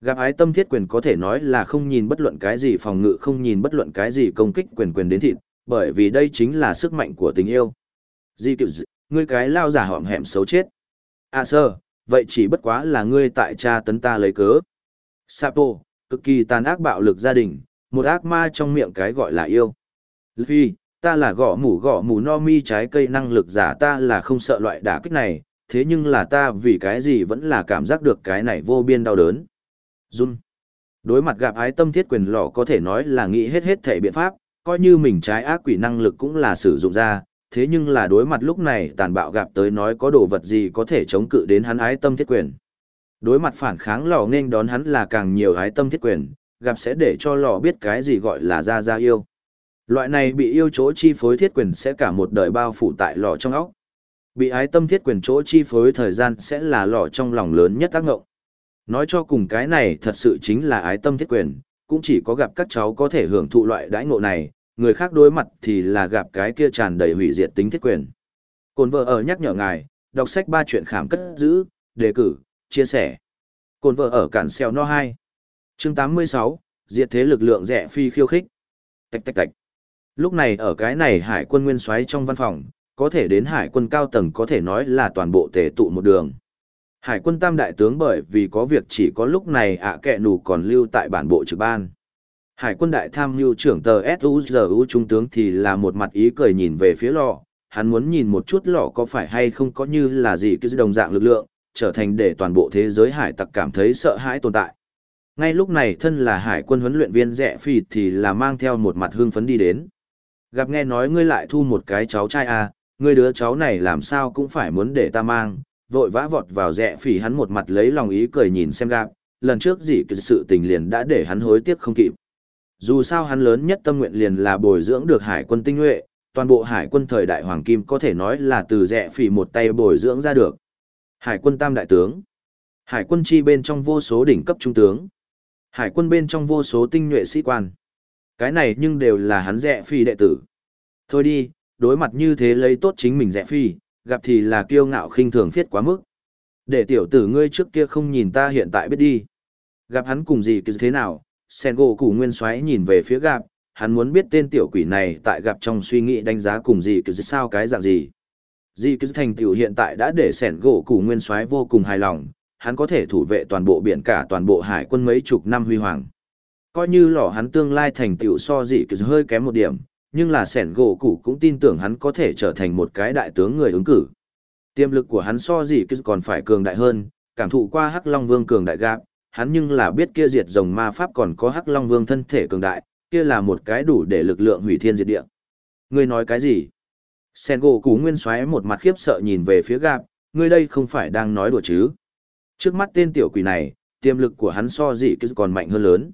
Gặp ái tâm thiết quyền có thể nói là không nhìn bất luận cái gì phòng ngự không nhìn bất luận cái gì công kích quyền quyền đến thịt, bởi vì đây chính là sức mạnh của tình yêu. Di kiểu dị, ngươi cái lao giả họm hẻm xấu chết. À sơ, vậy chỉ bất quá là ngươi tại cha tấn ta lấy cớ. Sapo, cực kỳ tàn ác bạo lực gia đình, một ác ma trong miệng cái gọi là yêu. Luffy, Ta là gõ mủ gõ mủ no mi trái cây năng lực giả ta là không sợ loại đả kích này, thế nhưng là ta vì cái gì vẫn là cảm giác được cái này vô biên đau đớn. Jun. Đối mặt gặp ái tâm thiết quyền lọ có thể nói là nghĩ hết hết thể biện pháp, coi như mình trái ác quỷ năng lực cũng là sử dụng ra, thế nhưng là đối mặt lúc này tàn bạo gặp tới nói có đồ vật gì có thể chống cự đến hắn ái tâm thiết quyền. Đối mặt phản kháng lò nên đón hắn là càng nhiều ái tâm thiết quyền, gặp sẽ để cho lò biết cái gì gọi là ra ra yêu. Loại này bị yêu chỗ chi phối thiết quyền sẽ cả một đời bao phủ tại lò trong óc. Bị ái tâm thiết quyền chỗ chi phối thời gian sẽ là lò trong lòng lớn nhất tác ngộng. Nói cho cùng cái này thật sự chính là ái tâm thiết quyền, cũng chỉ có gặp các cháu có thể hưởng thụ loại đãi ngộ này, người khác đối mặt thì là gặp cái kia tràn đầy hủy diệt tính thiết quyền. Cồn vợ ở nhắc nhở ngài, đọc sách ba chuyện khảm cất giữ, đề cử, chia sẻ. Cồn vợ ở cản xeo no 2. chương 86, diệt thế lực lượng rẻ phi khiêu khích. Tạch tạch tạch. Lúc này ở cái này hải quân nguyên soái trong văn phòng, có thể đến hải quân cao tầng có thể nói là toàn bộ tề tụ một đường. Hải quân tam đại tướng bởi vì có việc chỉ có lúc này ạ kẹ nù còn lưu tại bản bộ trực ban. Hải quân đại tham mưu trưởng tờ SUZU trung tướng thì là một mặt ý cười nhìn về phía lọ, hắn muốn nhìn một chút lọ có phải hay không có như là gì cái đồng dạng lực lượng, trở thành để toàn bộ thế giới hải tặc cảm thấy sợ hãi tồn tại. Ngay lúc này thân là hải quân huấn luyện viên rẻ phi thì là mang theo một mặt hương phấn đi đến. Gặp nghe nói ngươi lại thu một cái cháu trai à, ngươi đứa cháu này làm sao cũng phải muốn để ta mang, vội vã vọt vào rẽ phỉ hắn một mặt lấy lòng ý cười nhìn xem gặp, lần trước gì cái sự tình liền đã để hắn hối tiếc không kịp. Dù sao hắn lớn nhất tâm nguyện liền là bồi dưỡng được hải quân tinh nhuệ, toàn bộ hải quân thời đại hoàng kim có thể nói là từ rẽ phỉ một tay bồi dưỡng ra được. Hải quân tam đại tướng, hải quân chi bên trong vô số đỉnh cấp trung tướng, hải quân bên trong vô số tinh nhuệ sĩ quan. Cái này nhưng đều là hắn rẽ phi đệ tử. Thôi đi, đối mặt như thế lấy tốt chính mình rẽ phi, gặp thì là kiêu ngạo khinh thường phiết quá mức. Để tiểu tử ngươi trước kia không nhìn ta hiện tại biết đi. Gặp hắn cùng gì cứ thế nào, sen gỗ củ nguyên xoáy nhìn về phía gặp, hắn muốn biết tên tiểu quỷ này tại gặp trong suy nghĩ đánh giá cùng gì cứ sao cái dạng gì. Di cứ thành tựu hiện tại đã để sẻn gỗ củ nguyên soái vô cùng hài lòng, hắn có thể thủ vệ toàn bộ biển cả toàn bộ hải quân mấy chục năm huy hoàng. Coi như lò hắn tương lai thành tựu so dị cứ hơi kém một điểm, nhưng là sẻn gỗ cụ cũng tin tưởng hắn có thể trở thành một cái đại tướng người ứng cử. Tiềm lực của hắn so Di cứ còn phải cường đại hơn, cảm thụ qua Hắc Long Vương cường đại gạp, hắn nhưng là biết kia diệt rồng ma pháp còn có Hắc Long Vương thân thể cường đại, kia là một cái đủ để lực lượng hủy thiên diệt địa. Ngươi nói cái gì? Sen gỗ cú nguyên xoáy một mặt khiếp sợ nhìn về phía gạp, ngươi đây không phải đang nói đùa chứ? Trước mắt tên tiểu quỷ này, tiềm lực của hắn so gì cứ còn mạnh hơn lớn.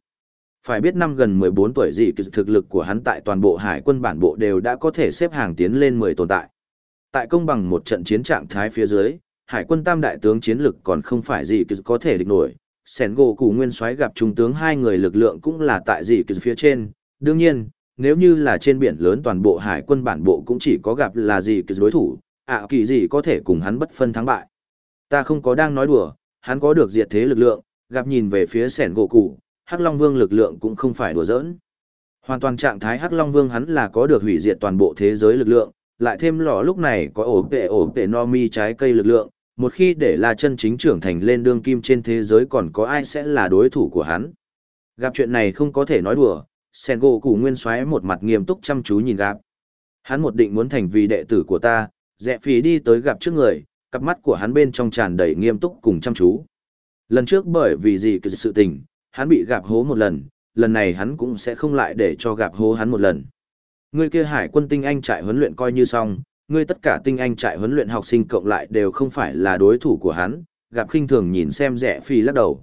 Phải biết năm gần 14 tuổi gì thực lực của hắn tại toàn bộ hải quân bản bộ đều đã có thể xếp hàng tiến lên 10 tồn tại. Tại công bằng một trận chiến trạng thái phía dưới, hải quân tam đại tướng chiến lực còn không phải gì có thể địch nổi. Sẻn gỗ củ nguyên soái gặp trung tướng hai người lực lượng cũng là tại gì phía trên. Đương nhiên, nếu như là trên biển lớn toàn bộ hải quân bản bộ cũng chỉ có gặp là gì đối thủ, ạ kỳ gì có thể cùng hắn bất phân thắng bại. Ta không có đang nói đùa, hắn có được diệt thế lực lượng, gặp nhìn về phía sẻn gỗ cụ, Hắc Long Vương lực lượng cũng không phải đùa giỡn. Hoàn toàn trạng thái Hắc Long Vương hắn là có được hủy diệt toàn bộ thế giới lực lượng, lại thêm lò lúc này có ổ tệ ổ tệ no mi trái cây lực lượng, một khi để là chân chính trưởng thành lên đương kim trên thế giới còn có ai sẽ là đối thủ của hắn. Gặp chuyện này không có thể nói đùa, sen gỗ cụ nguyên xoáy một mặt nghiêm túc chăm chú nhìn gạp Hắn một định muốn thành vì đệ tử của ta, Rẽ phí đi tới gặp trước người, cặp mắt của hắn bên trong tràn đầy nghiêm túc cùng chăm chú. Lần trước bởi vì gì cứ sự tình, hắn bị gạp hố một lần, lần này hắn cũng sẽ không lại để cho gạp hố hắn một lần. Ngươi kia hải quân tinh anh trại huấn luyện coi như xong, ngươi tất cả tinh anh trại huấn luyện học sinh cộng lại đều không phải là đối thủ của hắn, gặp khinh thường nhìn xem rẻ phi lắc đầu.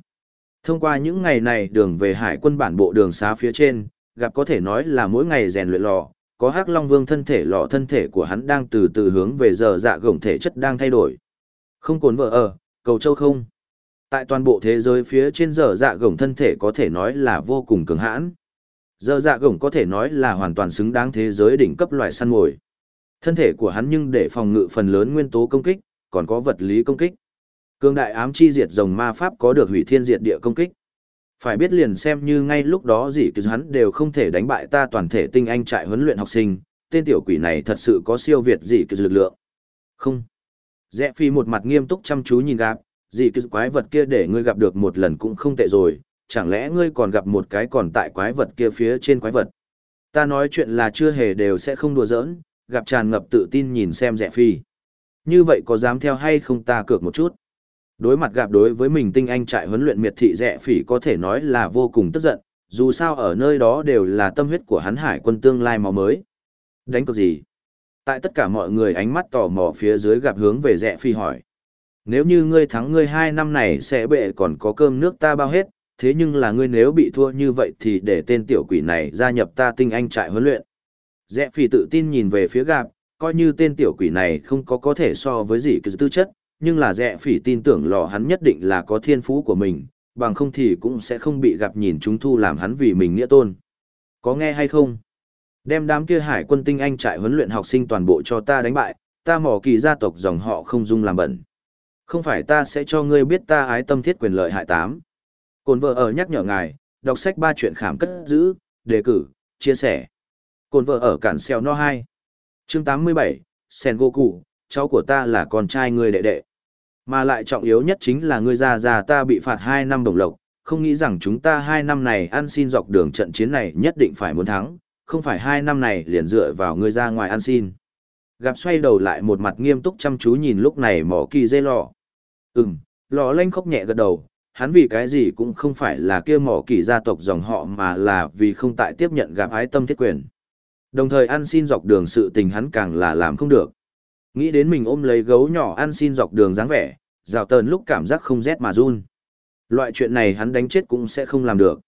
Thông qua những ngày này đường về hải quân bản bộ đường xá phía trên, gặp có thể nói là mỗi ngày rèn luyện lò, có hắc long vương thân thể lò thân thể của hắn đang từ từ hướng về giờ dạ gồng thể chất đang thay đổi. Không cồn vợ ở, cầu châu không. Tại toàn bộ thế giới phía trên giờ dạ gồng thân thể có thể nói là vô cùng cường hãn. Giờ dạ gồng có thể nói là hoàn toàn xứng đáng thế giới đỉnh cấp loài săn mồi. Thân thể của hắn nhưng để phòng ngự phần lớn nguyên tố công kích, còn có vật lý công kích. Cương đại ám chi diệt rồng ma pháp có được hủy thiên diệt địa công kích. Phải biết liền xem như ngay lúc đó gì cứ hắn đều không thể đánh bại ta toàn thể tinh anh trại huấn luyện học sinh, tên tiểu quỷ này thật sự có siêu việt gì cứ lực lượng. Không. Rẽ phi một mặt nghiêm túc chăm chú nhìn gặp, gì cứ quái vật kia để ngươi gặp được một lần cũng không tệ rồi, chẳng lẽ ngươi còn gặp một cái còn tại quái vật kia phía trên quái vật. Ta nói chuyện là chưa hề đều sẽ không đùa giỡn, gặp tràn ngập tự tin nhìn xem rẽ phi. Như vậy có dám theo hay không ta cược một chút? Đối mặt gặp đối với mình tinh anh trại huấn luyện miệt thị rẻ phỉ có thể nói là vô cùng tức giận, dù sao ở nơi đó đều là tâm huyết của hắn hải quân tương lai máu mới. Đánh cược gì? Tại tất cả mọi người ánh mắt tò mò phía dưới gặp hướng về rẻ Phỉ hỏi. Nếu như ngươi thắng ngươi hai năm này sẽ bệ còn có cơm nước ta bao hết, thế nhưng là ngươi nếu bị thua như vậy thì để tên tiểu quỷ này gia nhập ta tinh anh trại huấn luyện. Rẽ phỉ tự tin nhìn về phía gạp, coi như tên tiểu quỷ này không có có thể so với gì cái tư chất, nhưng là rẽ phỉ tin tưởng lò hắn nhất định là có thiên phú của mình, bằng không thì cũng sẽ không bị gặp nhìn chúng thu làm hắn vì mình nghĩa tôn. Có nghe hay không? Đem đám kia hải quân tinh anh trại huấn luyện học sinh toàn bộ cho ta đánh bại, ta mỏ kỳ gia tộc dòng họ không dung làm bẩn. Không phải ta sẽ cho ngươi biết ta ái tâm thiết quyền lợi hại tám. Cồn vợ ở nhắc nhở ngài, đọc sách ba chuyện khảm cất giữ, đề cử, chia sẻ. Cồn vợ ở cản xeo no 2. Chương 87, Sen Goku, cháu của ta là con trai ngươi đệ đệ. Mà lại trọng yếu nhất chính là ngươi già già ta bị phạt 2 năm đồng lộc, không nghĩ rằng chúng ta 2 năm này ăn xin dọc đường trận chiến này nhất định phải muốn thắng, không phải 2 năm này liền dựa vào ngươi ra ngoài ăn xin. Gặp xoay đầu lại một mặt nghiêm túc chăm chú nhìn lúc này mỏ kỳ dây lọ. Ừm, lọ lanh khóc nhẹ gật đầu, hắn vì cái gì cũng không phải là kia mỏ kỳ gia tộc dòng họ mà là vì không tại tiếp nhận gặp ái tâm thiết quyền. Đồng thời ăn xin dọc đường sự tình hắn càng là làm không được. Nghĩ đến mình ôm lấy gấu nhỏ ăn xin dọc đường dáng vẻ, rào tờn lúc cảm giác không rét mà run. Loại chuyện này hắn đánh chết cũng sẽ không làm được.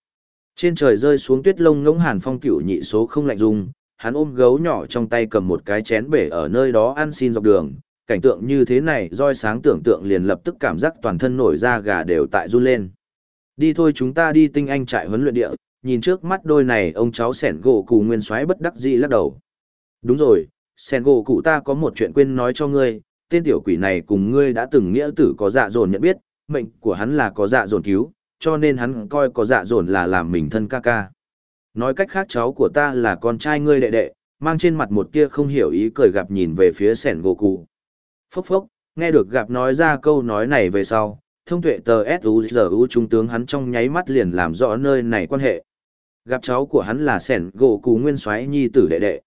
Trên trời rơi xuống tuyết lông ngỗng hàn phong cửu nhị số không lạnh dung, hắn ôm gấu nhỏ trong tay cầm một cái chén bể ở nơi đó ăn xin dọc đường, cảnh tượng như thế này roi sáng tưởng tượng liền lập tức cảm giác toàn thân nổi da gà đều tại run lên. Đi thôi chúng ta đi tinh anh trại huấn luyện địa, nhìn trước mắt đôi này ông cháu sẻn gỗ cù nguyên soái bất đắc dĩ lắc đầu. Đúng rồi, sẻn gỗ cụ ta có một chuyện quên nói cho ngươi, tên tiểu quỷ này cùng ngươi đã từng nghĩa tử có dạ dồn nhận biết, mệnh của hắn là có dạ dồn cứu, cho nên hắn coi có dạ dồn là làm mình thân ca ca. Nói cách khác cháu của ta là con trai ngươi đệ đệ, mang trên mặt một tia không hiểu ý cười gặp nhìn về phía sẻn gỗ cụ. Phốc phốc, nghe được gặp nói ra câu nói này về sau, thông tuệ tờ suzu trung tướng hắn trong nháy mắt liền làm rõ nơi này quan hệ. Gặp cháu của hắn là sẻn gỗ Cụ nguyên soái nhi tử đệ đệ.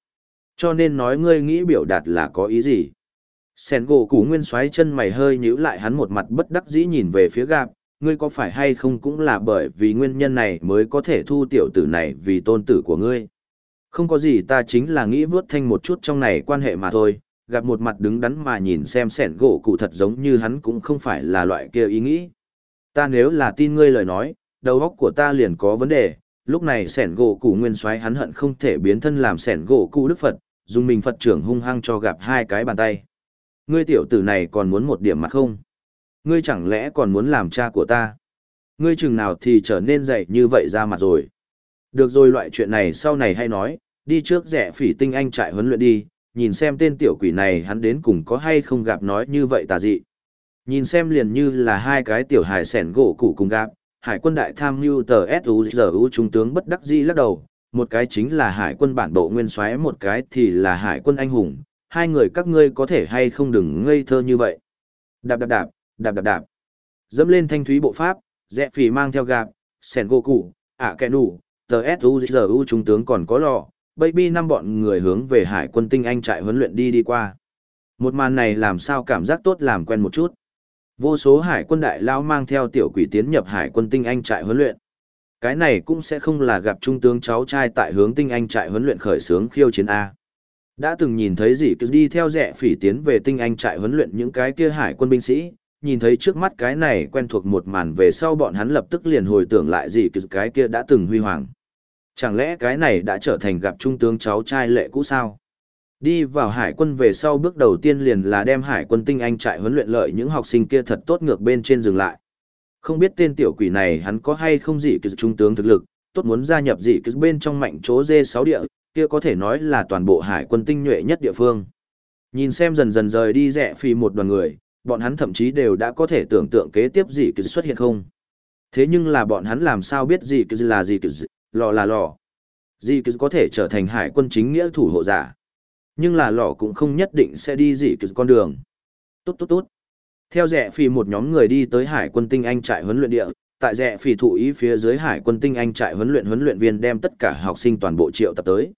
Cho nên nói ngươi nghĩ biểu đạt là có ý gì. Sẻn gỗ cù nguyên xoáy chân mày hơi nhíu lại hắn một mặt bất đắc dĩ nhìn về phía gạp, ngươi có phải hay không cũng là bởi vì nguyên nhân này mới có thể thu tiểu tử này vì tôn tử của ngươi. Không có gì ta chính là nghĩ vớt thanh một chút trong này quan hệ mà thôi, gặp một mặt đứng đắn mà nhìn xem sẻn gỗ cụ thật giống như hắn cũng không phải là loại kia ý nghĩ. Ta nếu là tin ngươi lời nói, đầu óc của ta liền có vấn đề, lúc này sẻn gỗ cụ nguyên soái hắn hận không thể biến thân làm sẻn gỗ cụ đức Phật, dùng mình Phật trưởng hung hăng cho gặp hai cái bàn tay. Ngươi tiểu tử này còn muốn một điểm mặt không? Ngươi chẳng lẽ còn muốn làm cha của ta? Ngươi chừng nào thì trở nên dậy như vậy ra mặt rồi. Được rồi loại chuyện này sau này hay nói, đi trước rẻ phỉ tinh anh trại huấn luyện đi, nhìn xem tên tiểu quỷ này hắn đến cùng có hay không gặp nói như vậy tà dị. Nhìn xem liền như là hai cái tiểu hài sẻn gỗ cụ cùng gặp, hải quân đại tham mưu tờ S.U.G.U. trung tướng bất đắc dĩ lắc đầu, một cái chính là hải quân bản bộ nguyên soái một cái thì là hải quân anh hùng, hai người các ngươi có thể hay không đừng ngây thơ như vậy. Đạp đạp đạp, đạp đạp đạp. Dẫm lên thanh thúy bộ pháp, rẽ phì mang theo gạp, sẻn gỗ cụ, ạ kẻ nủ, tờ S.U.G.U. trung tướng còn có lò, Baby năm bọn người hướng về hải quân tinh anh trại huấn luyện đi đi qua. Một màn này làm sao cảm giác tốt làm quen một chút. Vô số hải quân đại lao mang theo tiểu quỷ tiến nhập hải quân tinh anh trại huấn luyện. Cái này cũng sẽ không là gặp trung tướng cháu trai tại hướng tinh anh trại huấn luyện khởi xướng khiêu chiến A. Đã từng nhìn thấy gì cứ đi theo rẻ phỉ tiến về tinh anh trại huấn luyện những cái kia hải quân binh sĩ, nhìn thấy trước mắt cái này quen thuộc một màn về sau bọn hắn lập tức liền hồi tưởng lại gì cứ cái kia đã từng huy hoàng. Chẳng lẽ cái này đã trở thành gặp trung tướng cháu trai lệ cũ sao? Đi vào hải quân về sau bước đầu tiên liền là đem hải quân tinh anh trại huấn luyện lợi những học sinh kia thật tốt ngược bên trên dừng lại. Không biết tên tiểu quỷ này hắn có hay không gì cứ trung tướng thực lực, tốt muốn gia nhập gì cứ bên trong mạnh chỗ dê sáu địa, kia có thể nói là toàn bộ hải quân tinh nhuệ nhất địa phương. Nhìn xem dần dần rời đi rẻ phi một đoàn người, bọn hắn thậm chí đều đã có thể tưởng tượng kế tiếp gì cứ xuất hiện không. Thế nhưng là bọn hắn làm sao biết gì cứ là gì cứ, lò là lò. gì cứ có thể trở thành hải quân chính nghĩa thủ hộ giả. Nhưng là lò cũng không nhất định sẽ đi gì cứ con đường. Tốt tốt tốt. Theo rẻ phì một nhóm người đi tới hải quân tinh anh trại huấn luyện địa, tại rẻ phì thụ ý phía dưới hải quân tinh anh trại huấn luyện huấn luyện viên đem tất cả học sinh toàn bộ triệu tập tới.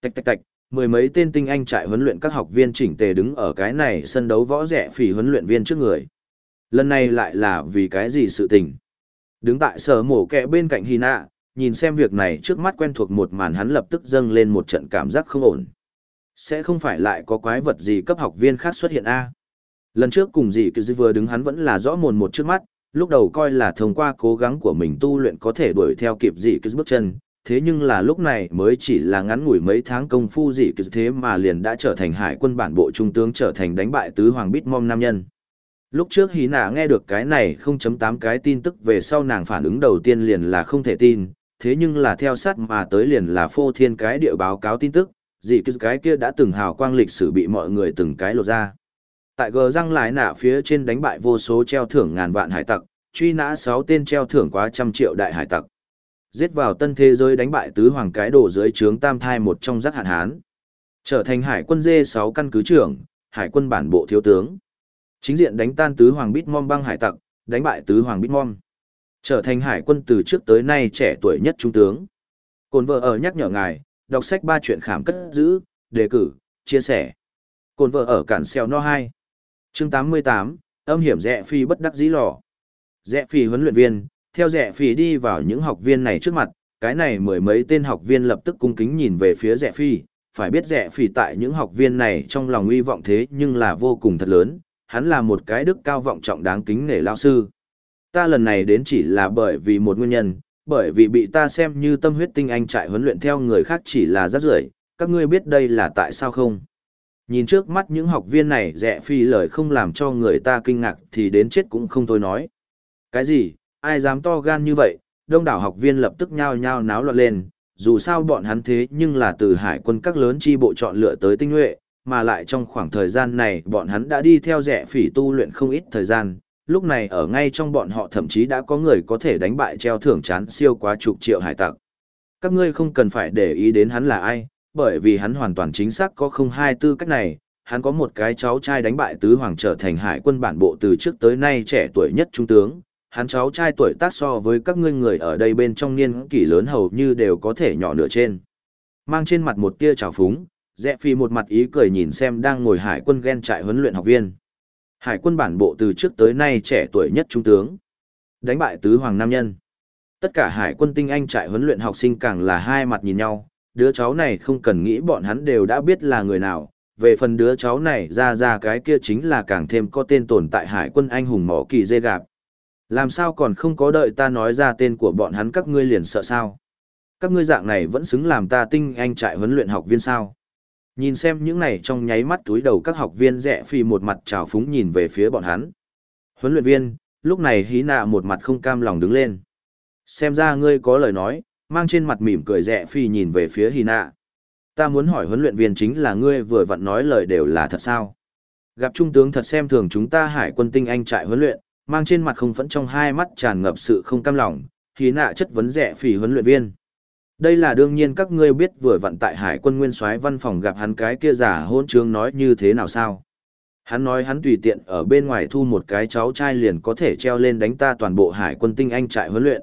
Tạch tạch tạch, mười mấy tên tinh anh trại huấn luyện các học viên chỉnh tề đứng ở cái này sân đấu võ rẻ phì huấn luyện viên trước người. Lần này lại là vì cái gì sự tình? Đứng tại sở mổ kẹ bên cạnh Hina, nhìn xem việc này trước mắt quen thuộc một màn hắn lập tức dâng lên một trận cảm giác không ổn. Sẽ không phải lại có quái vật gì cấp học viên khác xuất hiện a Lần trước cùng gì cứ vừa đứng hắn vẫn là rõ mồn một trước mắt, lúc đầu coi là thông qua cố gắng của mình tu luyện có thể đuổi theo kịp gì cứ bước chân, thế nhưng là lúc này mới chỉ là ngắn ngủi mấy tháng công phu gì cứ thế mà liền đã trở thành hải quân bản bộ trung tướng trở thành đánh bại tứ hoàng bít mom nam nhân. Lúc trước hí nạ nghe được cái này 0.8 cái tin tức về sau nàng phản ứng đầu tiên liền là không thể tin, thế nhưng là theo sát mà tới liền là phô thiên cái địa báo cáo tin tức, gì cứ cái kia đã từng hào quang lịch sử bị mọi người từng cái lột ra. Tại gờ răng lại nạ phía trên đánh bại vô số treo thưởng ngàn vạn hải tặc, truy nã 6 tên treo thưởng quá trăm triệu đại hải tặc. Giết vào tân thế giới đánh bại tứ hoàng cái đổ dưới trướng tam thai một trong giác hạn hán. Trở thành hải quân dê 6 căn cứ trưởng, hải quân bản bộ thiếu tướng. Chính diện đánh tan tứ hoàng bít mom băng hải tặc, đánh bại tứ hoàng bít mom. Trở thành hải quân từ trước tới nay trẻ tuổi nhất trung tướng. Cồn vợ ở nhắc nhở ngài, đọc sách ba chuyện khảm cất giữ, đề cử, chia sẻ. Cồn vợ ở cản xeo no 2 chương 88, âm hiểm rẽ phi bất đắc dĩ lò. Rẽ phi huấn luyện viên, theo rẽ phi đi vào những học viên này trước mặt, cái này mười mấy tên học viên lập tức cung kính nhìn về phía rẽ phi. Phải biết rẽ phi tại những học viên này trong lòng uy vọng thế nhưng là vô cùng thật lớn, hắn là một cái đức cao vọng trọng đáng kính nể lao sư. Ta lần này đến chỉ là bởi vì một nguyên nhân, bởi vì bị ta xem như tâm huyết tinh anh trại huấn luyện theo người khác chỉ là rất rưởi các ngươi biết đây là tại sao không? Nhìn trước mắt những học viên này rẻ phi lời không làm cho người ta kinh ngạc thì đến chết cũng không thôi nói. Cái gì, ai dám to gan như vậy, đông đảo học viên lập tức nhao nhao náo loạn lên, dù sao bọn hắn thế nhưng là từ hải quân các lớn chi bộ chọn lựa tới tinh nhuệ, mà lại trong khoảng thời gian này bọn hắn đã đi theo rẻ phỉ tu luyện không ít thời gian, lúc này ở ngay trong bọn họ thậm chí đã có người có thể đánh bại treo thưởng chán siêu quá chục triệu hải tặc. Các ngươi không cần phải để ý đến hắn là ai, bởi vì hắn hoàn toàn chính xác có không hai tư cách này, hắn có một cái cháu trai đánh bại tứ hoàng trở thành hải quân bản bộ từ trước tới nay trẻ tuổi nhất trung tướng, hắn cháu trai tuổi tác so với các ngươi người ở đây bên trong niên kỷ lớn hầu như đều có thể nhỏ nửa trên. Mang trên mặt một tia trào phúng, Rẽ phi một mặt ý cười nhìn xem đang ngồi hải quân ghen trại huấn luyện học viên. Hải quân bản bộ từ trước tới nay trẻ tuổi nhất trung tướng. Đánh bại tứ hoàng nam nhân. Tất cả hải quân tinh anh trại huấn luyện học sinh càng là hai mặt nhìn nhau, đứa cháu này không cần nghĩ bọn hắn đều đã biết là người nào. Về phần đứa cháu này ra ra cái kia chính là càng thêm có tên tồn tại hải quân anh hùng mỏ kỳ dê gạp. Làm sao còn không có đợi ta nói ra tên của bọn hắn các ngươi liền sợ sao? Các ngươi dạng này vẫn xứng làm ta tinh anh trại huấn luyện học viên sao? Nhìn xem những này trong nháy mắt túi đầu các học viên rẽ phi một mặt trào phúng nhìn về phía bọn hắn. Huấn luyện viên, lúc này hí nạ một mặt không cam lòng đứng lên. Xem ra ngươi có lời nói, mang trên mặt mỉm cười rẽ phi nhìn về phía hy nạ. Ta muốn hỏi huấn luyện viên chính là ngươi vừa vặn nói lời đều là thật sao. Gặp trung tướng thật xem thường chúng ta hải quân tinh anh trại huấn luyện, mang trên mặt không phẫn trong hai mắt tràn ngập sự không cam lòng, hy nạ chất vấn rẽ phi huấn luyện viên. Đây là đương nhiên các ngươi biết vừa vặn tại hải quân nguyên soái văn phòng gặp hắn cái kia giả hôn trương nói như thế nào sao. Hắn nói hắn tùy tiện ở bên ngoài thu một cái cháu trai liền có thể treo lên đánh ta toàn bộ hải quân tinh anh trại huấn luyện.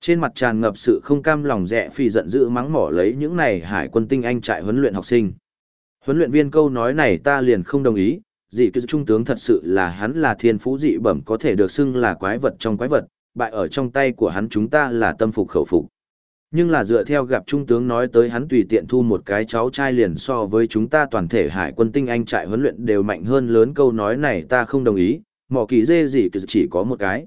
Trên mặt tràn ngập sự không cam lòng rẻ phi giận dữ mắng mỏ lấy những này hải quân tinh anh trại huấn luyện học sinh. Huấn luyện viên câu nói này ta liền không đồng ý, dị cứ trung tướng thật sự là hắn là thiên phú dị bẩm có thể được xưng là quái vật trong quái vật, bại ở trong tay của hắn chúng ta là tâm phục khẩu phục. Nhưng là dựa theo gặp trung tướng nói tới hắn tùy tiện thu một cái cháu trai liền so với chúng ta toàn thể hải quân tinh anh trại huấn luyện đều mạnh hơn lớn câu nói này ta không đồng ý, mỏ kỳ dê gì chỉ có một cái.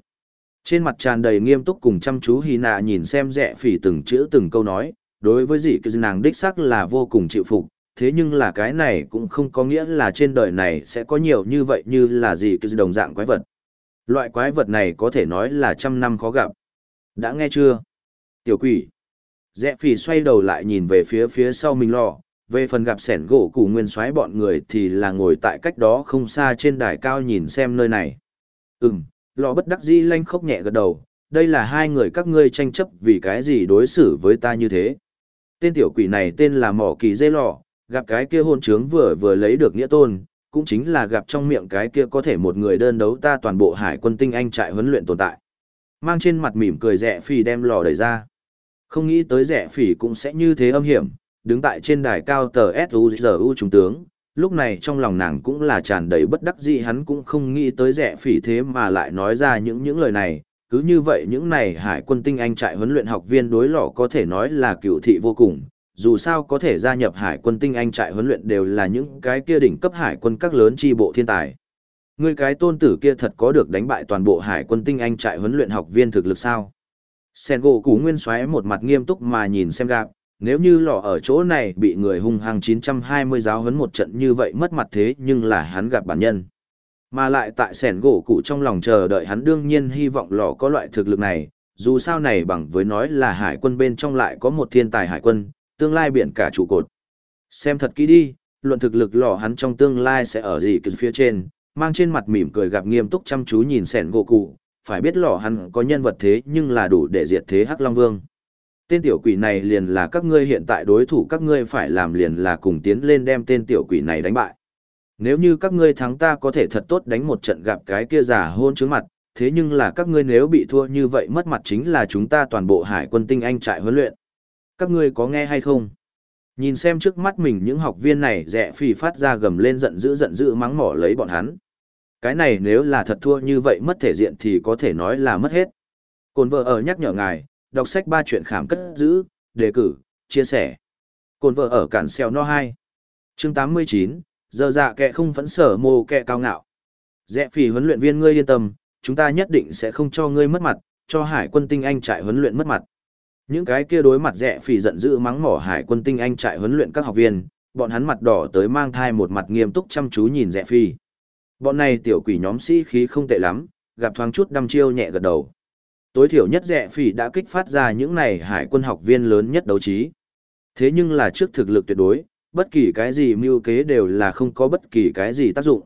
Trên mặt tràn đầy nghiêm túc cùng chăm chú hy nạ nhìn xem rẻ phỉ từng chữ từng câu nói, đối với dị kỳ nàng đích sắc là vô cùng chịu phục, thế nhưng là cái này cũng không có nghĩa là trên đời này sẽ có nhiều như vậy như là dị kỳ đồng dạng quái vật. Loại quái vật này có thể nói là trăm năm khó gặp. Đã nghe chưa? Tiểu quỷ. Rẽ phỉ xoay đầu lại nhìn về phía phía sau mình lò, về phần gặp sẻn gỗ củ nguyên xoáy bọn người thì là ngồi tại cách đó không xa trên đài cao nhìn xem nơi này. Ừm, lò bất đắc dĩ lanh khóc nhẹ gật đầu, đây là hai người các ngươi tranh chấp vì cái gì đối xử với ta như thế. Tên tiểu quỷ này tên là mỏ kỳ dây lò, gặp cái kia hôn trướng vừa vừa lấy được nghĩa tôn, cũng chính là gặp trong miệng cái kia có thể một người đơn đấu ta toàn bộ hải quân tinh anh trại huấn luyện tồn tại. Mang trên mặt mỉm cười rẻ phì đem lò đẩy ra. Không nghĩ tới rẻ phỉ cũng sẽ như thế âm hiểm, đứng tại trên đài cao tờ suzu trung tướng lúc này trong lòng nàng cũng là tràn đầy bất đắc dĩ hắn cũng không nghĩ tới rẻ phỉ thế mà lại nói ra những những lời này. Cứ như vậy những này hải quân tinh anh trại huấn luyện học viên đối lọ có thể nói là cựu thị vô cùng. Dù sao có thể gia nhập hải quân tinh anh trại huấn luyện đều là những cái kia đỉnh cấp hải quân các lớn tri bộ thiên tài. Người cái tôn tử kia thật có được đánh bại toàn bộ hải quân tinh anh trại huấn luyện học viên thực lực sao? Sen gỗ cú nguyên xoáy một mặt nghiêm túc mà nhìn xem gạp, nếu như lọ ở chỗ này bị người hung hăng 920 giáo huấn một trận như vậy mất mặt thế nhưng là hắn gặp bản nhân. Mà lại tại sẻn gỗ cụ trong lòng chờ đợi hắn đương nhiên hy vọng lọ có loại thực lực này, dù sao này bằng với nói là hải quân bên trong lại có một thiên tài hải quân, tương lai biển cả trụ cột. Xem thật kỹ đi, luận thực lực lọ hắn trong tương lai sẽ ở gì cực phía trên, mang trên mặt mỉm cười gặp nghiêm túc chăm chú nhìn sẻn gỗ cụ, phải biết lọ hắn có nhân vật thế nhưng là đủ để diệt thế Hắc Long Vương. Tên tiểu quỷ này liền là các ngươi hiện tại đối thủ các ngươi phải làm liền là cùng tiến lên đem tên tiểu quỷ này đánh bại. Nếu như các ngươi thắng ta có thể thật tốt đánh một trận gặp cái kia giả hôn trướng mặt, thế nhưng là các ngươi nếu bị thua như vậy mất mặt chính là chúng ta toàn bộ hải quân tinh anh trại huấn luyện. Các ngươi có nghe hay không? Nhìn xem trước mắt mình những học viên này rẻ phì phát ra gầm lên giận dữ giận dữ mắng mỏ lấy bọn hắn. Cái này nếu là thật thua như vậy mất thể diện thì có thể nói là mất hết. Cồn vợ ở nhắc nhở ngài, đọc sách ba chuyện khảm cất giữ, đề cử, chia sẻ. Cồn vợ ở cản xeo no 2. chương 89, giờ dạ kệ không phẫn sở mô kệ cao ngạo. Rẽ phì huấn luyện viên ngươi yên tâm, chúng ta nhất định sẽ không cho ngươi mất mặt, cho hải quân tinh anh trại huấn luyện mất mặt. Những cái kia đối mặt rẻ phì giận dữ mắng mỏ hải quân tinh anh trại huấn luyện các học viên, bọn hắn mặt đỏ tới mang thai một mặt nghiêm túc chăm chú nhìn rẻ phì Bọn này tiểu quỷ nhóm sĩ khí không tệ lắm, gặp thoáng chút đăm chiêu nhẹ gật đầu. Tối thiểu nhất rẻ phỉ đã kích phát ra những này hải quân học viên lớn nhất đấu trí. Thế nhưng là trước thực lực tuyệt đối, bất kỳ cái gì mưu kế đều là không có bất kỳ cái gì tác dụng.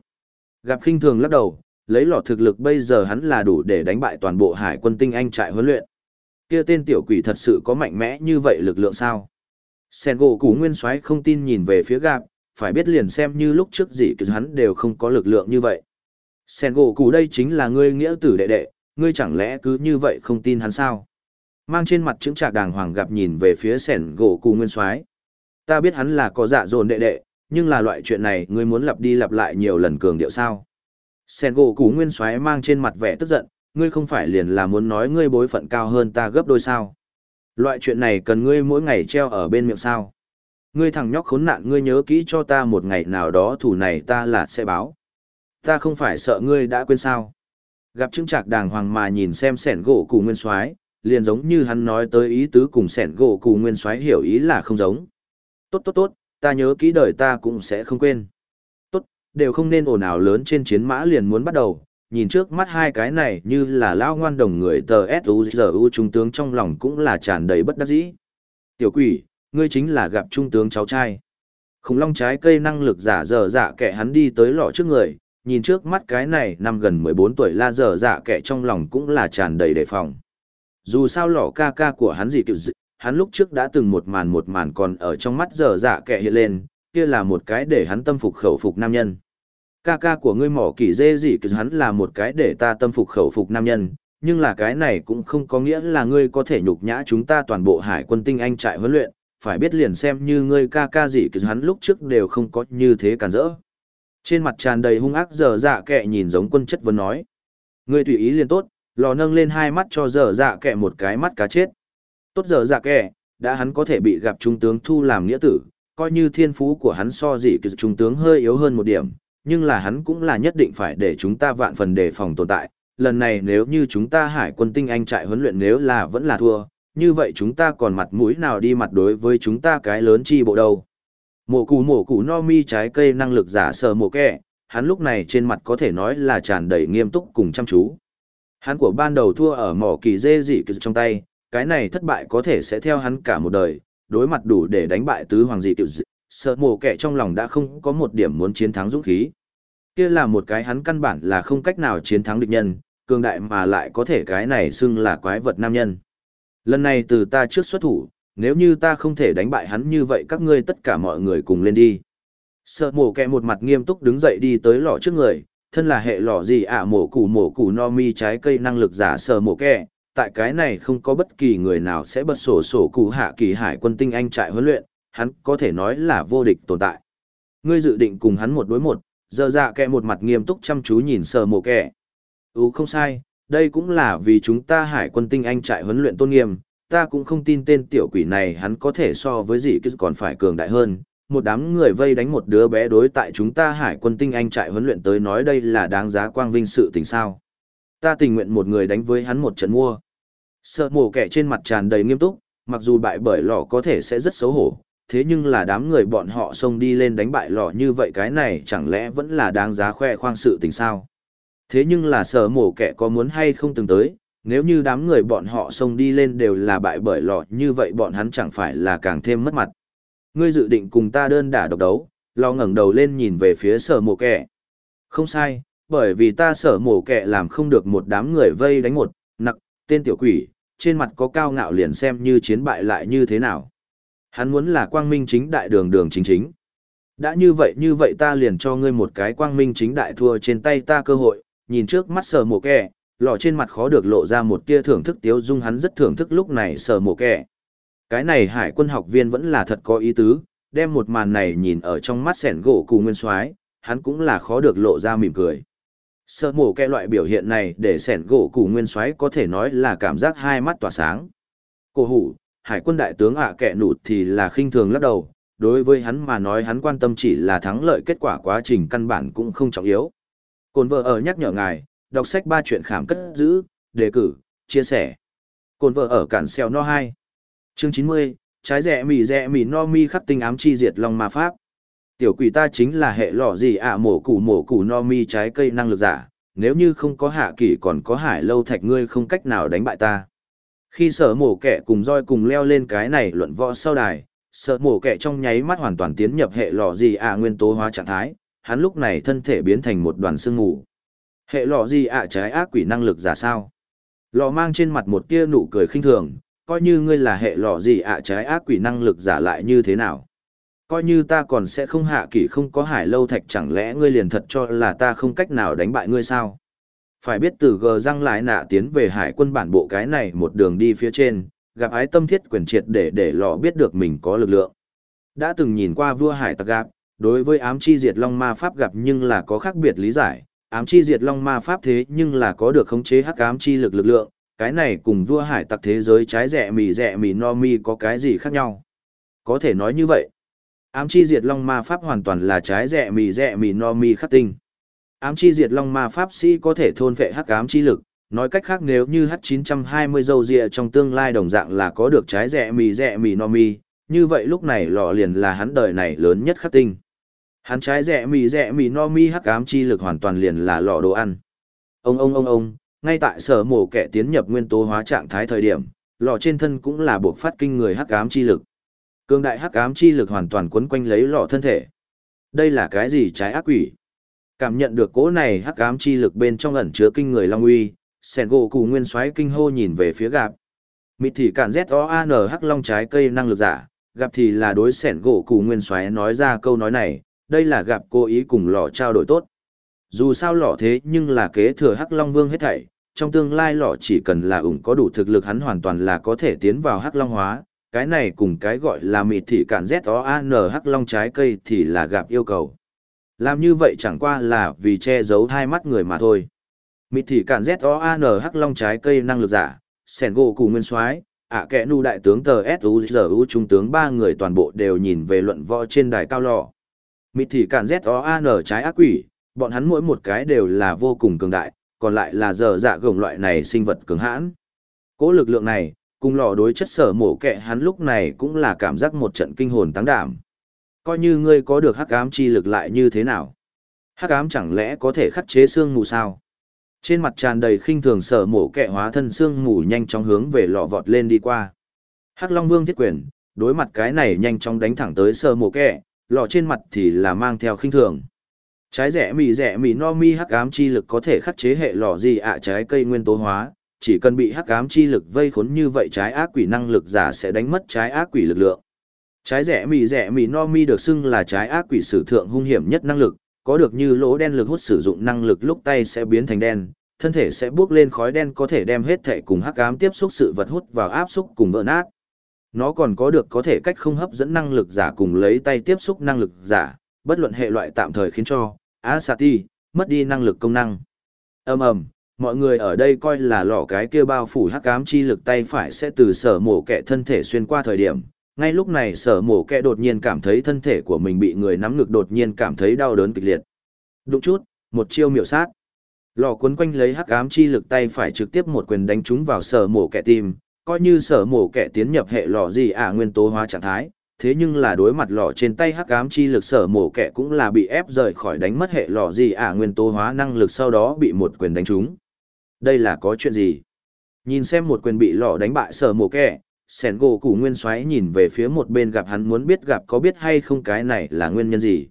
Gặp khinh thường lắc đầu, lấy lọ thực lực bây giờ hắn là đủ để đánh bại toàn bộ hải quân tinh anh trại huấn luyện. Kia tên tiểu quỷ thật sự có mạnh mẽ như vậy lực lượng sao? Sen gỗ củ nguyên soái không tin nhìn về phía gạp, phải biết liền xem như lúc trước gì cứ hắn đều không có lực lượng như vậy. Sen gỗ củ đây chính là ngươi nghĩa tử đệ đệ, ngươi chẳng lẽ cứ như vậy không tin hắn sao? Mang trên mặt chứng trạc đàng hoàng gặp nhìn về phía sẻn gỗ cù nguyên soái Ta biết hắn là có dạ dồn đệ đệ, nhưng là loại chuyện này ngươi muốn lặp đi lặp lại nhiều lần cường điệu sao? Sen gỗ cù nguyên soái mang trên mặt vẻ tức giận, ngươi không phải liền là muốn nói ngươi bối phận cao hơn ta gấp đôi sao? Loại chuyện này cần ngươi mỗi ngày treo ở bên miệng sao? Ngươi thằng nhóc khốn nạn ngươi nhớ kỹ cho ta một ngày nào đó thủ này ta là sẽ báo. Ta không phải sợ ngươi đã quên sao? Gặp chứng trạc đàng hoàng mà nhìn xem sẻn gỗ cù nguyên soái liền giống như hắn nói tới ý tứ cùng sẻn gỗ cù nguyên soái hiểu ý là không giống. Tốt tốt tốt, ta nhớ kỹ đời ta cũng sẽ không quên. Tốt, đều không nên ồn ào lớn trên chiến mã liền muốn bắt đầu, nhìn trước mắt hai cái này như là lao ngoan đồng người tờ S.U.G.U. trung tướng trong lòng cũng là tràn đầy bất đắc dĩ. Tiểu quỷ, ngươi chính là gặp trung tướng cháu trai. Khủng long trái cây năng lực giả dở dạ kẻ hắn đi tới lọ trước người, nhìn trước mắt cái này năm gần 14 tuổi la dở dạ kẻ trong lòng cũng là tràn đầy đề phòng. Dù sao lọ ca ca của hắn gì kiểu dị, hắn lúc trước đã từng một màn một màn còn ở trong mắt dở dạ kẻ hiện lên, kia là một cái để hắn tâm phục khẩu phục nam nhân ca ca của ngươi mỏ kỳ dê gì kiểu hắn là một cái để ta tâm phục khẩu phục nam nhân, nhưng là cái này cũng không có nghĩa là ngươi có thể nhục nhã chúng ta toàn bộ hải quân tinh anh trại huấn luyện, phải biết liền xem như ngươi ca ca gì cứ hắn lúc trước đều không có như thế cản rỡ. Trên mặt tràn đầy hung ác dở dạ kệ nhìn giống quân chất vấn nói. Ngươi tùy ý liền tốt, lò nâng lên hai mắt cho dở dạ kệ một cái mắt cá chết. Tốt dở dạ kệ đã hắn có thể bị gặp trung tướng thu làm nghĩa tử, coi như thiên phú của hắn so dị cứ trung tướng hơi yếu hơn một điểm, nhưng là hắn cũng là nhất định phải để chúng ta vạn phần đề phòng tồn tại. Lần này nếu như chúng ta hải quân tinh anh trại huấn luyện nếu là vẫn là thua, như vậy chúng ta còn mặt mũi nào đi mặt đối với chúng ta cái lớn chi bộ đâu. Mộ củ mộ củ no mi trái cây năng lực giả sờ mộ kẹ, hắn lúc này trên mặt có thể nói là tràn đầy nghiêm túc cùng chăm chú. Hắn của ban đầu thua ở mỏ kỳ dê dị trong tay, cái này thất bại có thể sẽ theo hắn cả một đời, đối mặt đủ để đánh bại tứ hoàng dị kỳ dị, sợ mổ kẻ trong lòng đã không có một điểm muốn chiến thắng dũng khí kia là một cái hắn căn bản là không cách nào chiến thắng địch nhân, cường đại mà lại có thể cái này xưng là quái vật nam nhân. Lần này từ ta trước xuất thủ, nếu như ta không thể đánh bại hắn như vậy các ngươi tất cả mọi người cùng lên đi. Sợ mổ kẹ một mặt nghiêm túc đứng dậy đi tới lò trước người, thân là hệ lò gì ạ à, mổ củ mổ củ no mi trái cây năng lực giả sợ mổ kẹ, tại cái này không có bất kỳ người nào sẽ bật sổ sổ cụ hạ kỳ hải quân tinh anh trại huấn luyện, hắn có thể nói là vô địch tồn tại. Ngươi dự định cùng hắn một đối một, giờ dạ kẹ một mặt nghiêm túc chăm chú nhìn sợ mổ kẹ. ú không sai, đây cũng là vì chúng ta hải quân tinh anh trại huấn luyện tôn nghiêm, ta cũng không tin tên tiểu quỷ này hắn có thể so với gì cứ còn phải cường đại hơn. Một đám người vây đánh một đứa bé đối tại chúng ta hải quân tinh anh trại huấn luyện tới nói đây là đáng giá quang vinh sự tình sao. Ta tình nguyện một người đánh với hắn một trận mua. Sợ mổ kẻ trên mặt tràn đầy nghiêm túc, mặc dù bại bởi lọ có thể sẽ rất xấu hổ, thế nhưng là đám người bọn họ xông đi lên đánh bại lọ như vậy cái này chẳng lẽ vẫn là đáng giá khoe khoang sự tình sao. Thế nhưng là sở mổ kẻ có muốn hay không từng tới, nếu như đám người bọn họ xông đi lên đều là bại bởi lọ như vậy bọn hắn chẳng phải là càng thêm mất mặt. Ngươi dự định cùng ta đơn đả độc đấu, lo ngẩng đầu lên nhìn về phía sở mổ kẻ. Không sai, bởi vì ta sở mổ kẻ làm không được một đám người vây đánh một, nặc, tên tiểu quỷ, trên mặt có cao ngạo liền xem như chiến bại lại như thế nào. Hắn muốn là quang minh chính đại đường đường chính chính. Đã như vậy như vậy ta liền cho ngươi một cái quang minh chính đại thua trên tay ta cơ hội, nhìn trước mắt sờ mổ kẻ, lò trên mặt khó được lộ ra một tia thưởng thức tiếu dung hắn rất thưởng thức lúc này sờ mổ kẻ. Cái này hải quân học viên vẫn là thật có ý tứ, đem một màn này nhìn ở trong mắt sẻn gỗ cù nguyên soái hắn cũng là khó được lộ ra mỉm cười. Sơ mổ kẻ loại biểu hiện này để sẻn gỗ cù nguyên soái có thể nói là cảm giác hai mắt tỏa sáng. Cổ hủ, hải quân đại tướng ạ à kẹ nụt thì là khinh thường lắc đầu, đối với hắn mà nói hắn quan tâm chỉ là thắng lợi kết quả quá trình căn bản cũng không trọng yếu. Cồn vợ ở nhắc nhở ngài, đọc sách ba chuyện khám cất giữ, đề cử, chia sẻ. Cồn vợ ở cản xeo no 2. Chương 90, trái rẻ mì rẻ mì no mi khắc tinh ám chi diệt long ma pháp. Tiểu quỷ ta chính là hệ lọ gì ạ mổ củ mổ củ no mi trái cây năng lực giả, nếu như không có hạ kỷ còn có hải lâu thạch ngươi không cách nào đánh bại ta. Khi sở mổ kẻ cùng roi cùng leo lên cái này luận võ sau đài, sở mổ kẻ trong nháy mắt hoàn toàn tiến nhập hệ lọ gì ạ nguyên tố hóa trạng thái, hắn lúc này thân thể biến thành một đoàn sương mù. Hệ lọ gì ạ trái ác quỷ năng lực giả sao? Lọ mang trên mặt một tia nụ cười khinh thường, coi như ngươi là hệ lọ gì ạ trái ác quỷ năng lực giả lại như thế nào? Coi như ta còn sẽ không hạ kỷ không có hải lâu thạch chẳng lẽ ngươi liền thật cho là ta không cách nào đánh bại ngươi sao? Phải biết từ gờ răng lại nạ tiến về hải quân bản bộ cái này một đường đi phía trên, gặp ái tâm thiết quyền triệt để để lọ biết được mình có lực lượng. Đã từng nhìn qua vua hải tặc gặp, đối với ám chi diệt long ma pháp gặp nhưng là có khác biệt lý giải, ám chi diệt long ma pháp thế nhưng là có được khống chế hắc ám chi lực lực lượng, cái này cùng vua hải tặc thế giới trái rẻ mì rẻ mì no mi có cái gì khác nhau. Có thể nói như vậy, ám chi diệt long ma pháp hoàn toàn là trái rẻ mì rẻ mì no mi khắc tinh. Ám chi diệt long ma pháp sĩ có thể thôn vệ hắc ám chi lực, nói cách khác nếu như H920 dâu dịa trong tương lai đồng dạng là có được trái rẻ mì rẻ mì no mi, như vậy lúc này lọ liền là hắn đời này lớn nhất khắc tinh. Hắn trái rẻ mì rẻ mì no mi hắc ám chi lực hoàn toàn liền là lọ đồ ăn. Ông ông ông ông, ngay tại sở mổ kẻ tiến nhập nguyên tố hóa trạng thái thời điểm, lọ trên thân cũng là buộc phát kinh người hắc ám chi lực. Cương đại hắc ám chi lực hoàn toàn quấn quanh lấy lọ thân thể. Đây là cái gì trái ác quỷ? Cảm nhận được cỗ này hắc ám chi lực bên trong ẩn chứa kinh người long uy, sẹn gỗ cụ nguyên soái kinh hô nhìn về phía gạp. Mịt thì cản Z-O-A-N hắc long trái cây năng lực giả, gặp thì là đối sẻn gỗ cụ nguyên soái nói ra câu nói này, đây là gặp cố ý cùng lọ trao đổi tốt. Dù sao lọ thế nhưng là kế thừa Hắc Long Vương hết thảy, trong tương lai lọ chỉ cần là ủng có đủ thực lực hắn hoàn toàn là có thể tiến vào Hắc Long hóa, cái này cùng cái gọi là mịt thị cản Z-O-A-N Hắc Long trái cây thì là gặp yêu cầu. Làm như vậy chẳng qua là vì che giấu hai mắt người mà thôi. Mịt thị cản Z-O-A-N Hắc Long trái cây năng lực giả, sẻn gỗ cùng nguyên soái ạ kẻ nu đại tướng tờ S.U.G.U. trung tướng ba người toàn bộ đều nhìn về luận võ trên đài cao lọ mịt thì cạn Z-O-A-N trái ác quỷ, bọn hắn mỗi một cái đều là vô cùng cường đại, còn lại là giờ dạ gồng loại này sinh vật cường hãn. Cố lực lượng này, cùng lò đối chất sở mổ kẹ hắn lúc này cũng là cảm giác một trận kinh hồn tăng đảm. Coi như ngươi có được hắc ám chi lực lại như thế nào? Hắc ám chẳng lẽ có thể khắc chế xương mù sao? Trên mặt tràn đầy khinh thường sở mổ kẹ hóa thân xương mù nhanh chóng hướng về lò vọt lên đi qua. Hắc Long Vương thiết quyền, đối mặt cái này nhanh chóng đánh thẳng tới sở mổ kẹ, lò trên mặt thì là mang theo khinh thường. Trái rẻ mì rẻ mì no mi hắc ám chi lực có thể khắc chế hệ lò gì ạ trái cây nguyên tố hóa, chỉ cần bị hắc ám chi lực vây khốn như vậy trái ác quỷ năng lực giả sẽ đánh mất trái ác quỷ lực lượng. Trái rẻ mì rẻ mì no mi được xưng là trái ác quỷ sử thượng hung hiểm nhất năng lực, có được như lỗ đen lực hút sử dụng năng lực lúc tay sẽ biến thành đen, thân thể sẽ bước lên khói đen có thể đem hết thể cùng hắc ám tiếp xúc sự vật hút vào áp xúc cùng vỡ nát. Nó còn có được có thể cách không hấp dẫn năng lực giả cùng lấy tay tiếp xúc năng lực giả, bất luận hệ loại tạm thời khiến cho Asati mất đi năng lực công năng. Ầm ầm, mọi người ở đây coi là lọ cái kia bao phủ hắc ám chi lực tay phải sẽ từ sở mổ kẻ thân thể xuyên qua thời điểm. Ngay lúc này sở mổ kẻ đột nhiên cảm thấy thân thể của mình bị người nắm ngực đột nhiên cảm thấy đau đớn kịch liệt. Đụng chút, một chiêu miểu sát. Lò cuốn quanh lấy hắc ám chi lực tay phải trực tiếp một quyền đánh trúng vào sở mổ kẻ tim, coi như sở mổ kẻ tiến nhập hệ lò gì ạ nguyên tố hóa trạng thái, thế nhưng là đối mặt lò trên tay hắc ám chi lực sở mổ kẻ cũng là bị ép rời khỏi đánh mất hệ lò gì ạ nguyên tố hóa năng lực sau đó bị một quyền đánh trúng. Đây là có chuyện gì? Nhìn xem một quyền bị lò đánh bại sở mổ kẻ, sẻn gỗ củ nguyên xoáy nhìn về phía một bên gặp hắn muốn biết gặp có biết hay không cái này là nguyên nhân gì.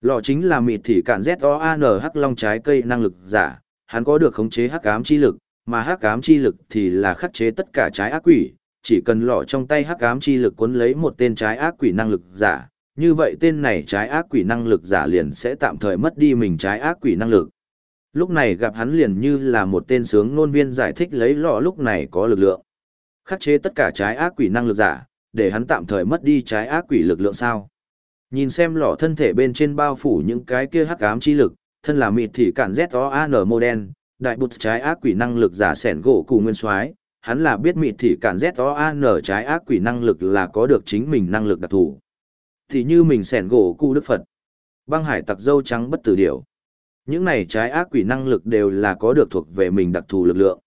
Lò chính là mịt thì cạn Z-O-A-N h long trái cây năng lực giả, hắn có được khống chế hắc ám chi lực, mà hắc ám chi lực thì là khắc chế tất cả trái ác quỷ, chỉ cần lọ trong tay hắc ám chi lực cuốn lấy một tên trái ác quỷ năng lực giả, như vậy tên này trái ác quỷ năng lực giả liền sẽ tạm thời mất đi mình trái ác quỷ năng lực. Lúc này gặp hắn liền như là một tên sướng nôn viên giải thích lấy lọ lúc này có lực lượng. Khắc chế tất cả trái ác quỷ năng lực giả, để hắn tạm thời mất đi trái ác quỷ lực lượng sao. Nhìn xem lọ thân thể bên trên bao phủ những cái kia hắc ám chi lực, thân là mịt thì cản Z-O-A-N mô đen, đại bụt trái ác quỷ năng lực giả sẻn gỗ cụ nguyên soái hắn là biết mịt thì cản Z-O-A-N trái ác quỷ năng lực là có được chính mình năng lực đặc thù. Thì như mình sẻn gỗ cụ đức Phật, băng hải tặc dâu trắng bất tử điểu. Những này trái ác quỷ năng lực đều là có được thuộc về mình đặc thù lực lượng.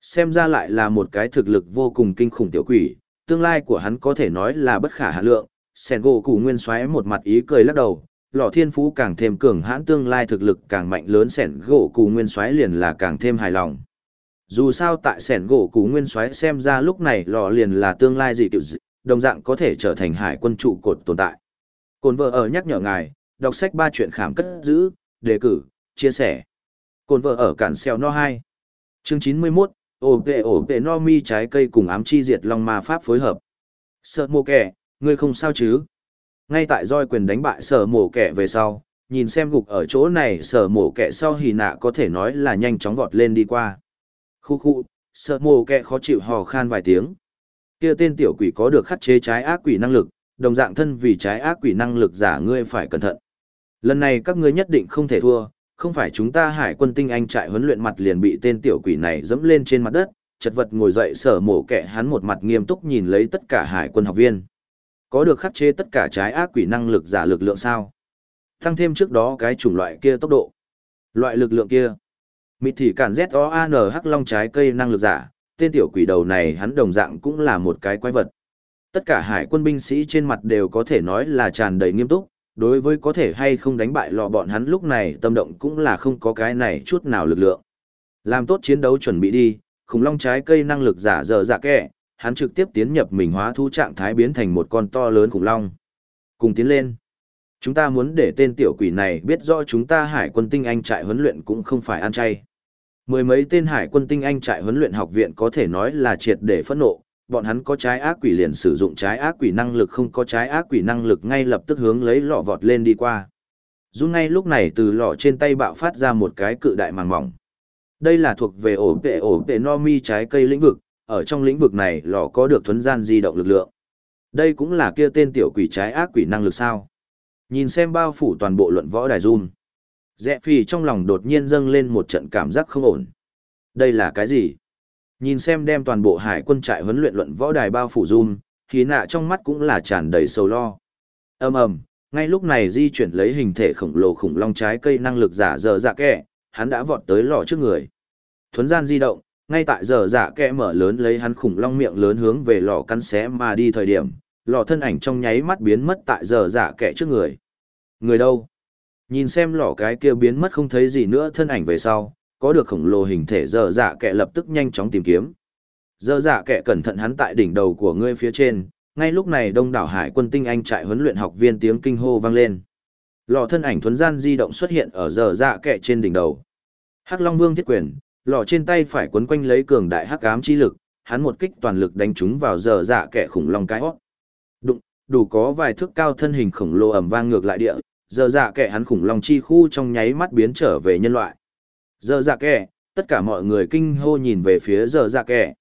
Xem ra lại là một cái thực lực vô cùng kinh khủng tiểu quỷ, tương lai của hắn có thể nói là bất khả hạ lượng. Sẻn gỗ cụ nguyên xoáy một mặt ý cười lắc đầu, lò thiên phú càng thêm cường hãn tương lai thực lực càng mạnh lớn sẻn gỗ cù nguyên xoáy liền là càng thêm hài lòng. Dù sao tại sẻn gỗ cù nguyên xoáy xem ra lúc này lò liền là tương lai dị tiểu dị, đồng dạng có thể trở thành hải quân trụ cột tồn tại. Cồn vợ ở nhắc nhở ngài, đọc sách ba chuyện khảm cất giữ, đề cử, chia sẻ. Cồn vợ ở cản xeo no hai. Chương chín mươi mốt, ổ vệ ổ vệ no mi trái cây cùng ám chi diệt long ma pháp phối hợp. Sợ mô kẻ, ngươi không sao chứ? Ngay tại roi quyền đánh bại sở mổ kẻ về sau, nhìn xem gục ở chỗ này sở mổ kẻ sau hì nạ có thể nói là nhanh chóng vọt lên đi qua. Khu khu, sở mổ kẻ khó chịu hò khan vài tiếng. kia tên tiểu quỷ có được khắc chế trái ác quỷ năng lực, đồng dạng thân vì trái ác quỷ năng lực giả ngươi phải cẩn thận. Lần này các ngươi nhất định không thể thua, không phải chúng ta hải quân tinh anh trại huấn luyện mặt liền bị tên tiểu quỷ này dẫm lên trên mặt đất, chật vật ngồi dậy sở mổ kẻ hắn một mặt nghiêm túc nhìn lấy tất cả hải quân học viên có được khắc chế tất cả trái ác quỷ năng lực giả lực lượng sao? Tăng thêm trước đó cái chủng loại kia tốc độ. Loại lực lượng kia. Mịt thì cản z o a n hắc long trái cây năng lực giả, tên tiểu quỷ đầu này hắn đồng dạng cũng là một cái quái vật. Tất cả hải quân binh sĩ trên mặt đều có thể nói là tràn đầy nghiêm túc, đối với có thể hay không đánh bại lọ bọn hắn lúc này tâm động cũng là không có cái này chút nào lực lượng. Làm tốt chiến đấu chuẩn bị đi, khủng long trái cây năng lực giả dở dạ kẻ hắn trực tiếp tiến nhập mình hóa thu trạng thái biến thành một con to lớn khủng long. Cùng tiến lên. Chúng ta muốn để tên tiểu quỷ này biết rõ chúng ta hải quân tinh anh trại huấn luyện cũng không phải ăn chay. Mười mấy tên hải quân tinh anh trại huấn luyện học viện có thể nói là triệt để phẫn nộ, bọn hắn có trái ác quỷ liền sử dụng trái ác quỷ năng lực không có trái ác quỷ năng lực ngay lập tức hướng lấy lọ vọt lên đi qua. Dù ngay lúc này từ lọ trên tay bạo phát ra một cái cự đại màng mỏng. Đây là thuộc về ổ vệ ổ vệ no mi trái cây lĩnh vực, ở trong lĩnh vực này lò có được thuấn gian di động lực lượng. Đây cũng là kia tên tiểu quỷ trái ác quỷ năng lực sao. Nhìn xem bao phủ toàn bộ luận võ đài run. Dẹ phì trong lòng đột nhiên dâng lên một trận cảm giác không ổn. Đây là cái gì? Nhìn xem đem toàn bộ hải quân trại huấn luyện luận võ đài bao phủ run, khí nạ trong mắt cũng là tràn đầy sầu lo. ầm ầm, ngay lúc này di chuyển lấy hình thể khổng lồ khủng long trái cây năng lực giả dở dạ kẹ, hắn đã vọt tới lò trước người. Thuấn gian di động, ngay tại giờ dạ kẽ mở lớn lấy hắn khủng long miệng lớn hướng về lò cắn xé mà đi thời điểm, lò thân ảnh trong nháy mắt biến mất tại giờ dạ kẽ trước người. Người đâu? Nhìn xem lò cái kia biến mất không thấy gì nữa thân ảnh về sau, có được khổng lồ hình thể giờ dạ kẽ lập tức nhanh chóng tìm kiếm. Giờ dạ kẽ cẩn thận hắn tại đỉnh đầu của ngươi phía trên, ngay lúc này đông đảo hải quân tinh anh trại huấn luyện học viên tiếng kinh hô vang lên. Lò thân ảnh thuấn gian di động xuất hiện ở giờ dạ kẽ trên đỉnh đầu. Hắc long vương thiết quyền lò trên tay phải quấn quanh lấy cường đại hắc ám chi lực, hắn một kích toàn lực đánh trúng vào giờ dạ kẻ khủng long cái hót. Đụng, đủ có vài thước cao thân hình khổng lồ ầm vang ngược lại địa, giờ dạ kẻ hắn khủng long chi khu trong nháy mắt biến trở về nhân loại. Giờ dạ kẻ, tất cả mọi người kinh hô nhìn về phía giờ dạ kẻ.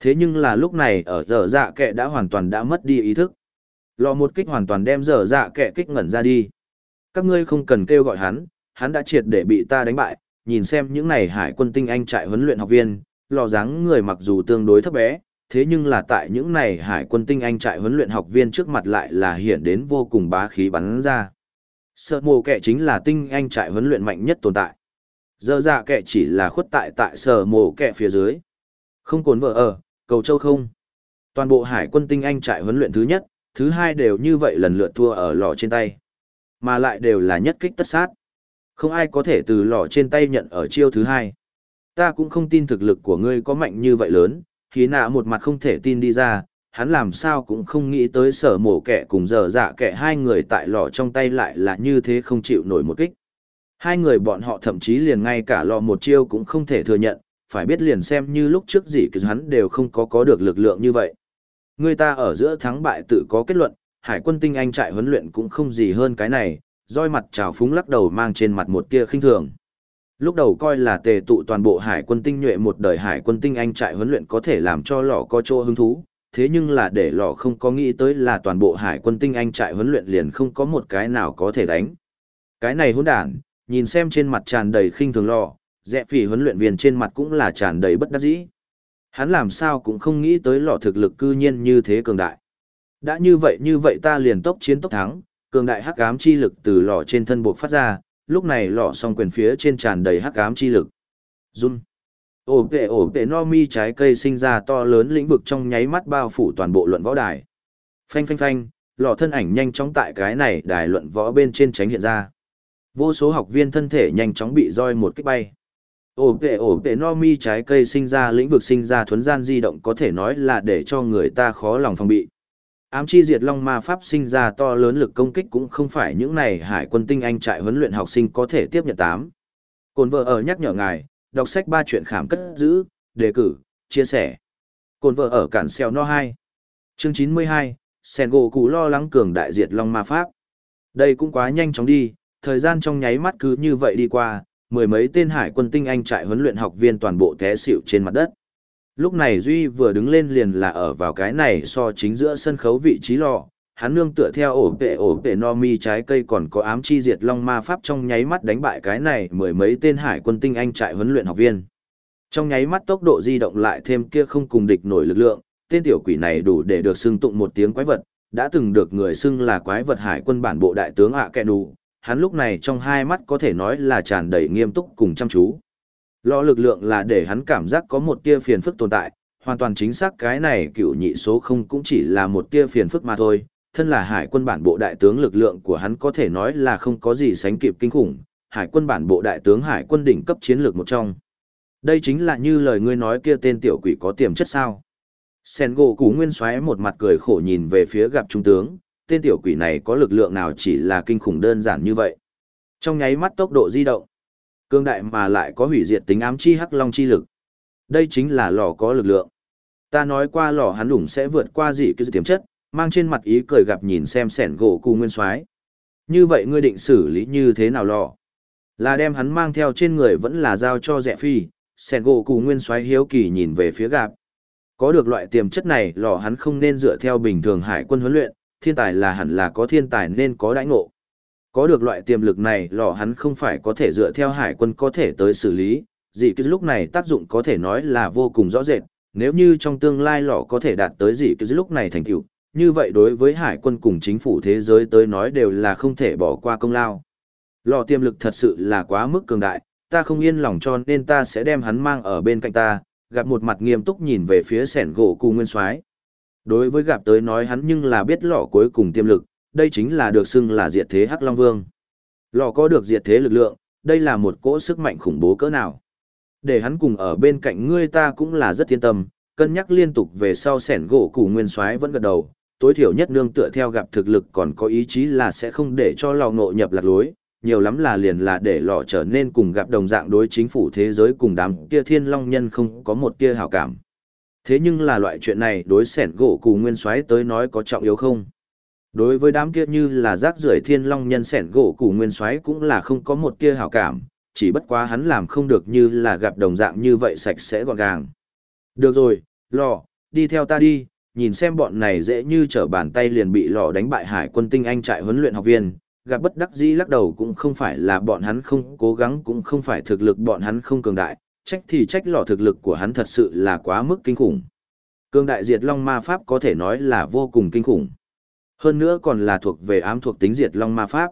Thế nhưng là lúc này ở giờ dạ kẻ đã hoàn toàn đã mất đi ý thức. Lò một kích hoàn toàn đem giờ dạ kẻ kích ngẩn ra đi. Các ngươi không cần kêu gọi hắn, hắn đã triệt để bị ta đánh bại, nhìn xem những này hải quân tinh anh trại huấn luyện học viên, lò dáng người mặc dù tương đối thấp bé, thế nhưng là tại những này hải quân tinh anh trại huấn luyện học viên trước mặt lại là hiện đến vô cùng bá khí bắn ra. Sợ mồ kẻ chính là tinh anh trại huấn luyện mạnh nhất tồn tại. Giờ dạ kẻ chỉ là khuất tại tại sở mồ kẻ phía dưới. Không cồn vợ ở, cầu châu không. Toàn bộ hải quân tinh anh trại huấn luyện thứ nhất, thứ hai đều như vậy lần lượt thua ở lò trên tay. Mà lại đều là nhất kích tất sát. Không ai có thể từ lò trên tay nhận ở chiêu thứ hai. Ta cũng không tin thực lực của ngươi có mạnh như vậy lớn, khí nạ một mặt không thể tin đi ra, hắn làm sao cũng không nghĩ tới sở mổ kẻ cùng dở dạ kẻ hai người tại lò trong tay lại là như thế không chịu nổi một kích. Hai người bọn họ thậm chí liền ngay cả lò một chiêu cũng không thể thừa nhận, phải biết liền xem như lúc trước gì cứ hắn đều không có có được lực lượng như vậy. Người ta ở giữa thắng bại tự có kết luận, hải quân tinh anh trại huấn luyện cũng không gì hơn cái này, roi mặt trào phúng lắc đầu mang trên mặt một tia khinh thường. Lúc đầu coi là tề tụ toàn bộ hải quân tinh nhuệ một đời hải quân tinh anh trại huấn luyện có thể làm cho lọ có chỗ hứng thú, thế nhưng là để lọ không có nghĩ tới là toàn bộ hải quân tinh anh trại huấn luyện liền không có một cái nào có thể đánh. Cái này hỗn đản, nhìn xem trên mặt tràn đầy khinh thường lọ, dẹ phỉ huấn luyện viên trên mặt cũng là tràn đầy bất đắc dĩ. Hắn làm sao cũng không nghĩ tới lọ thực lực cư nhiên như thế cường đại. Đã như vậy như vậy ta liền tốc chiến tốc thắng, cường đại hắc ám chi lực từ lò trên thân buộc phát ra, lúc này lò song quyền phía trên tràn đầy hắc ám chi lực. Run. Ổ tệ ổ tệ no mi trái cây sinh ra to lớn lĩnh vực trong nháy mắt bao phủ toàn bộ luận võ đài. Phanh phanh phanh, lò thân ảnh nhanh chóng tại cái này đài luận võ bên trên tránh hiện ra. Vô số học viên thân thể nhanh chóng bị roi một kích bay. Ổ tệ ổ tệ no mi trái cây sinh ra lĩnh vực sinh ra thuấn gian di động có thể nói là để cho người ta khó lòng phòng bị. Ám chi diệt long ma pháp sinh ra to lớn lực công kích cũng không phải những này hải quân tinh anh trại huấn luyện học sinh có thể tiếp nhận tám. Cồn vợ ở nhắc nhở ngài, đọc sách ba chuyện khảm cất giữ, đề cử, chia sẻ. Cồn vợ ở cản xeo no 2. Chương 92, Sen gỗ cụ lo lắng cường đại diệt long ma pháp. Đây cũng quá nhanh chóng đi, thời gian trong nháy mắt cứ như vậy đi qua, mười mấy tên hải quân tinh anh trại huấn luyện học viên toàn bộ té xỉu trên mặt đất. Lúc này Duy vừa đứng lên liền là ở vào cái này so chính giữa sân khấu vị trí lò, hắn nương tựa theo ổ vệ ổ vệ no mi trái cây còn có ám chi diệt long ma pháp trong nháy mắt đánh bại cái này mười mấy tên hải quân tinh anh trại huấn luyện học viên. Trong nháy mắt tốc độ di động lại thêm kia không cùng địch nổi lực lượng, tên tiểu quỷ này đủ để được xưng tụng một tiếng quái vật, đã từng được người xưng là quái vật hải quân bản bộ đại tướng ạ à kẹ đủ, hắn lúc này trong hai mắt có thể nói là tràn đầy nghiêm túc cùng chăm chú. Lo lực lượng là để hắn cảm giác có một tia phiền phức tồn tại, hoàn toàn chính xác cái này cựu nhị số không cũng chỉ là một tia phiền phức mà thôi. Thân là hải quân bản bộ đại tướng lực lượng của hắn có thể nói là không có gì sánh kịp kinh khủng, hải quân bản bộ đại tướng hải quân đỉnh cấp chiến lược một trong. Đây chính là như lời ngươi nói kia tên tiểu quỷ có tiềm chất sao. Sen gỗ cú nguyên xoáy một mặt cười khổ nhìn về phía gặp trung tướng, tên tiểu quỷ này có lực lượng nào chỉ là kinh khủng đơn giản như vậy. Trong nháy mắt tốc độ di động, Cương đại mà lại có hủy diệt tính ám chi hắc long chi lực. Đây chính là lò có lực lượng. Ta nói qua lò hắn đủng sẽ vượt qua dị cái tiềm chất, mang trên mặt ý cười gặp nhìn xem sẻn gỗ cù nguyên soái Như vậy ngươi định xử lý như thế nào lò? Là đem hắn mang theo trên người vẫn là giao cho rẻ phi, sẻn gỗ cù nguyên soái hiếu kỳ nhìn về phía gặp. Có được loại tiềm chất này lò hắn không nên dựa theo bình thường hải quân huấn luyện, thiên tài là hẳn là có thiên tài nên có đãi ngộ. Có được loại tiềm lực này lò hắn không phải có thể dựa theo hải quân có thể tới xử lý, dị cứ lúc này tác dụng có thể nói là vô cùng rõ rệt, nếu như trong tương lai lò có thể đạt tới dị cứ lúc này thành tựu, như vậy đối với hải quân cùng chính phủ thế giới tới nói đều là không thể bỏ qua công lao. Lò tiềm lực thật sự là quá mức cường đại, ta không yên lòng cho nên ta sẽ đem hắn mang ở bên cạnh ta, gặp một mặt nghiêm túc nhìn về phía sẻn gỗ cù nguyên soái Đối với gặp tới nói hắn nhưng là biết lọ cuối cùng tiềm lực, đây chính là được xưng là diệt thế Hắc Long Vương. Lò có được diệt thế lực lượng, đây là một cỗ sức mạnh khủng bố cỡ nào. Để hắn cùng ở bên cạnh ngươi ta cũng là rất yên tâm, cân nhắc liên tục về sau sẻn gỗ củ nguyên soái vẫn gật đầu, tối thiểu nhất nương tựa theo gặp thực lực còn có ý chí là sẽ không để cho lò ngộ nhập lạc lối, nhiều lắm là liền là để lò trở nên cùng gặp đồng dạng đối chính phủ thế giới cùng đám kia thiên long nhân không có một tia hảo cảm. Thế nhưng là loại chuyện này đối sẻn gỗ cù nguyên soái tới nói có trọng yếu không? Đối với đám kia như là rác rưởi thiên long nhân sẻn gỗ củ nguyên soái cũng là không có một tia hảo cảm, chỉ bất quá hắn làm không được như là gặp đồng dạng như vậy sạch sẽ gọn gàng. Được rồi, lò, đi theo ta đi, nhìn xem bọn này dễ như trở bàn tay liền bị lò đánh bại hải quân tinh anh trại huấn luyện học viên, gặp bất đắc dĩ lắc đầu cũng không phải là bọn hắn không cố gắng cũng không phải thực lực bọn hắn không cường đại, trách thì trách lò thực lực của hắn thật sự là quá mức kinh khủng. Cường đại diệt long ma pháp có thể nói là vô cùng kinh khủng. Hơn nữa còn là thuộc về ám thuộc tính diệt long ma pháp.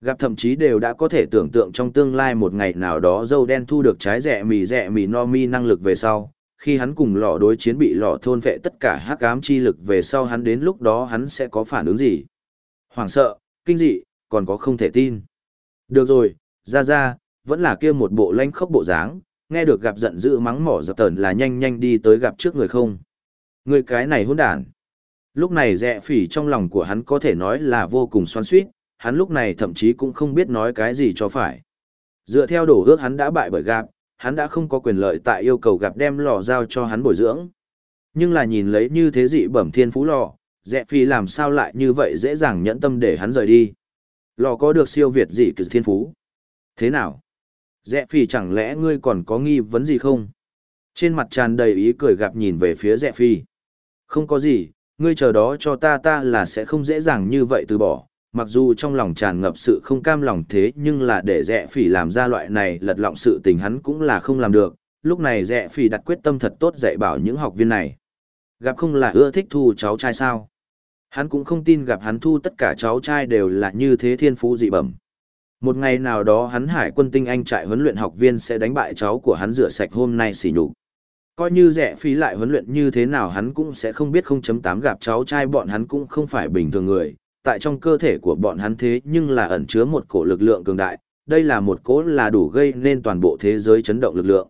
Gặp thậm chí đều đã có thể tưởng tượng trong tương lai một ngày nào đó dâu đen thu được trái rẻ mì rẻ mì no mi năng lực về sau, khi hắn cùng lọ đối chiến bị lọ thôn vệ tất cả hắc ám chi lực về sau hắn đến lúc đó hắn sẽ có phản ứng gì? Hoảng sợ, kinh dị, còn có không thể tin. Được rồi, ra ra, vẫn là kia một bộ lanh khốc bộ dáng, nghe được gặp giận dữ mắng mỏ dập tờn là nhanh nhanh đi tới gặp trước người không. Người cái này hỗn đản. Lúc này rẽ phỉ trong lòng của hắn có thể nói là vô cùng xoan suýt, hắn lúc này thậm chí cũng không biết nói cái gì cho phải. Dựa theo đổ ước hắn đã bại bởi gạp, hắn đã không có quyền lợi tại yêu cầu gặp đem lò giao cho hắn bồi dưỡng. Nhưng là nhìn lấy như thế dị bẩm thiên phú lò, dẹ phi làm sao lại như vậy dễ dàng nhẫn tâm để hắn rời đi. Lò có được siêu việt dị cực thiên phú. Thế nào? Dẹ phi chẳng lẽ ngươi còn có nghi vấn gì không? Trên mặt tràn đầy ý cười gặp nhìn về phía dẹ phi. Không có gì, ngươi chờ đó cho ta ta là sẽ không dễ dàng như vậy từ bỏ, mặc dù trong lòng tràn ngập sự không cam lòng thế nhưng là để rẽ phỉ làm ra loại này lật lọng sự tình hắn cũng là không làm được, lúc này rẽ phỉ đặt quyết tâm thật tốt dạy bảo những học viên này. Gặp không là ưa thích thu cháu trai sao? Hắn cũng không tin gặp hắn thu tất cả cháu trai đều là như thế thiên phú dị bẩm. Một ngày nào đó hắn hải quân tinh anh trại huấn luyện học viên sẽ đánh bại cháu của hắn rửa sạch hôm nay xỉ nhục coi như rẻ phí lại huấn luyện như thế nào hắn cũng sẽ không biết 0.8 gặp cháu trai bọn hắn cũng không phải bình thường người, tại trong cơ thể của bọn hắn thế nhưng là ẩn chứa một cổ lực lượng cường đại, đây là một cỗ là đủ gây nên toàn bộ thế giới chấn động lực lượng.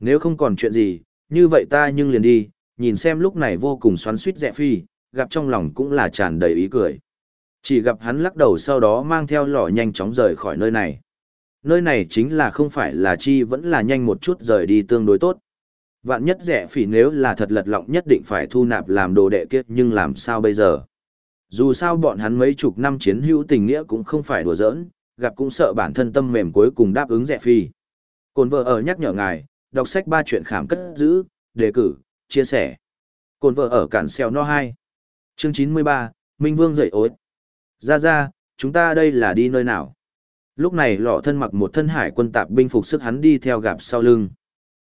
Nếu không còn chuyện gì, như vậy ta nhưng liền đi, nhìn xem lúc này vô cùng xoắn suýt rẻ phi, gặp trong lòng cũng là tràn đầy ý cười. Chỉ gặp hắn lắc đầu sau đó mang theo lọ nhanh chóng rời khỏi nơi này. Nơi này chính là không phải là chi vẫn là nhanh một chút rời đi tương đối tốt. Vạn nhất rẻ phỉ nếu là thật lật lọng nhất định phải thu nạp làm đồ đệ kiếp nhưng làm sao bây giờ? Dù sao bọn hắn mấy chục năm chiến hữu tình nghĩa cũng không phải đùa giỡn, gặp cũng sợ bản thân tâm mềm cuối cùng đáp ứng rẻ phi. Cồn vợ ở nhắc nhở ngài, đọc sách ba chuyện khám cất giữ, đề cử, chia sẻ. Cồn vợ ở cản xeo no 2. Chương 93, Minh Vương dậy ối. Ra ra, chúng ta đây là đi nơi nào? Lúc này lọ thân mặc một thân hải quân tạp binh phục sức hắn đi theo gặp sau lưng.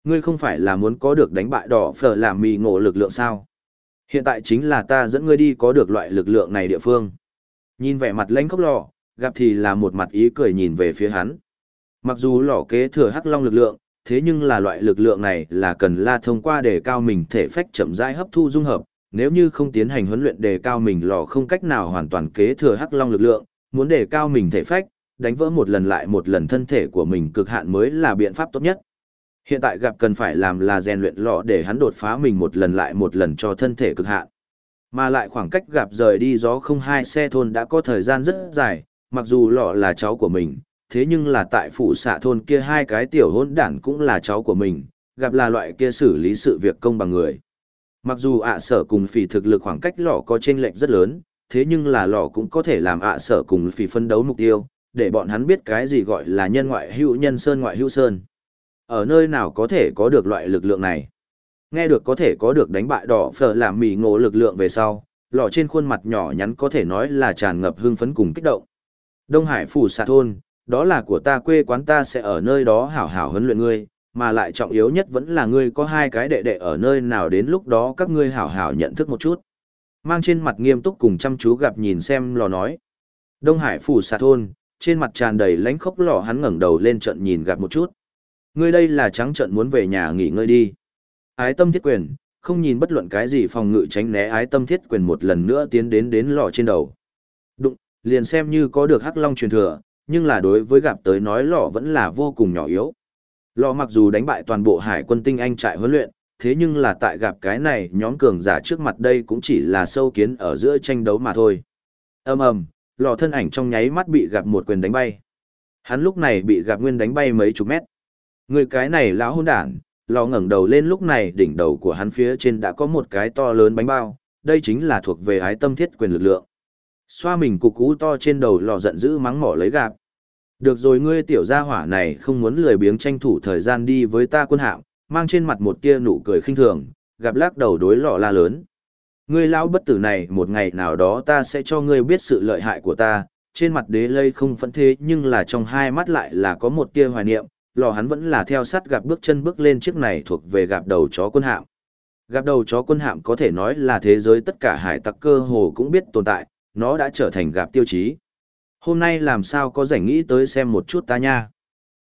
Ngươi không phải là muốn có được đánh bại đỏ phở làm mì ngộ lực lượng sao? Hiện tại chính là ta dẫn ngươi đi có được loại lực lượng này địa phương. Nhìn vẻ mặt lãnh khốc lọ, gặp thì là một mặt ý cười nhìn về phía hắn. Mặc dù lọ kế thừa hắc long lực lượng, thế nhưng là loại lực lượng này là cần la thông qua để cao mình thể phách chậm rãi hấp thu dung hợp, nếu như không tiến hành huấn luyện đề cao mình lò không cách nào hoàn toàn kế thừa hắc long lực lượng, muốn đề cao mình thể phách, đánh vỡ một lần lại một lần thân thể của mình cực hạn mới là biện pháp tốt nhất. Hiện tại gặp cần phải làm là rèn luyện lọ để hắn đột phá mình một lần lại một lần cho thân thể cực hạn. Mà lại khoảng cách gặp rời đi gió không hai xe thôn đã có thời gian rất dài, mặc dù lọ là cháu của mình, thế nhưng là tại phủ xạ thôn kia hai cái tiểu hôn đản cũng là cháu của mình, gặp là loại kia xử lý sự việc công bằng người. Mặc dù ạ sở cùng phỉ thực lực khoảng cách lọ có chênh lệch rất lớn, thế nhưng là lọ cũng có thể làm ạ sở cùng phỉ phân đấu mục tiêu, để bọn hắn biết cái gì gọi là nhân ngoại hữu nhân sơn ngoại hữu sơn. Ở nơi nào có thể có được loại lực lượng này? Nghe được có thể có được đánh bại đỏ phở làm mì ngộ lực lượng về sau, lọ trên khuôn mặt nhỏ nhắn có thể nói là tràn ngập hưng phấn cùng kích động. Đông Hải phủ xạ thôn, đó là của ta quê quán ta sẽ ở nơi đó hảo hảo huấn luyện ngươi, mà lại trọng yếu nhất vẫn là ngươi có hai cái đệ đệ ở nơi nào đến lúc đó các ngươi hảo hảo nhận thức một chút. Mang trên mặt nghiêm túc cùng chăm chú gặp nhìn xem lò nói. Đông Hải phủ xạ thôn, trên mặt tràn đầy lánh khốc lò hắn ngẩng đầu lên trận nhìn gặp một chút. Ngươi đây là trắng trận muốn về nhà nghỉ ngơi đi. Ái tâm thiết quyền, không nhìn bất luận cái gì phòng ngự tránh né ái tâm thiết quyền một lần nữa tiến đến đến lò trên đầu. Đụng, liền xem như có được hắc long truyền thừa, nhưng là đối với gặp tới nói lò vẫn là vô cùng nhỏ yếu. Lò mặc dù đánh bại toàn bộ hải quân tinh anh trại huấn luyện, thế nhưng là tại gặp cái này nhóm cường giả trước mặt đây cũng chỉ là sâu kiến ở giữa tranh đấu mà thôi. ầm ầm, lò thân ảnh trong nháy mắt bị gặp một quyền đánh bay. Hắn lúc này bị gặp nguyên đánh bay mấy chục mét. Người cái này lão hôn đản, lò ngẩng đầu lên lúc này đỉnh đầu của hắn phía trên đã có một cái to lớn bánh bao, đây chính là thuộc về ái tâm thiết quyền lực lượng. Xoa mình cục cú to trên đầu lò giận dữ mắng mỏ lấy gạp. Được rồi ngươi tiểu gia hỏa này không muốn lười biếng tranh thủ thời gian đi với ta quân hạm, mang trên mặt một tia nụ cười khinh thường, gặp lắc đầu đối lọ la lớn. Ngươi lão bất tử này một ngày nào đó ta sẽ cho ngươi biết sự lợi hại của ta, trên mặt đế lây không phẫn thế nhưng là trong hai mắt lại là có một tia hoài niệm, lò hắn vẫn là theo sát gặp bước chân bước lên chiếc này thuộc về gặp đầu chó quân hạm. Gặp đầu chó quân hạm có thể nói là thế giới tất cả hải tặc cơ hồ cũng biết tồn tại, nó đã trở thành gặp tiêu chí. Hôm nay làm sao có rảnh nghĩ tới xem một chút ta nha.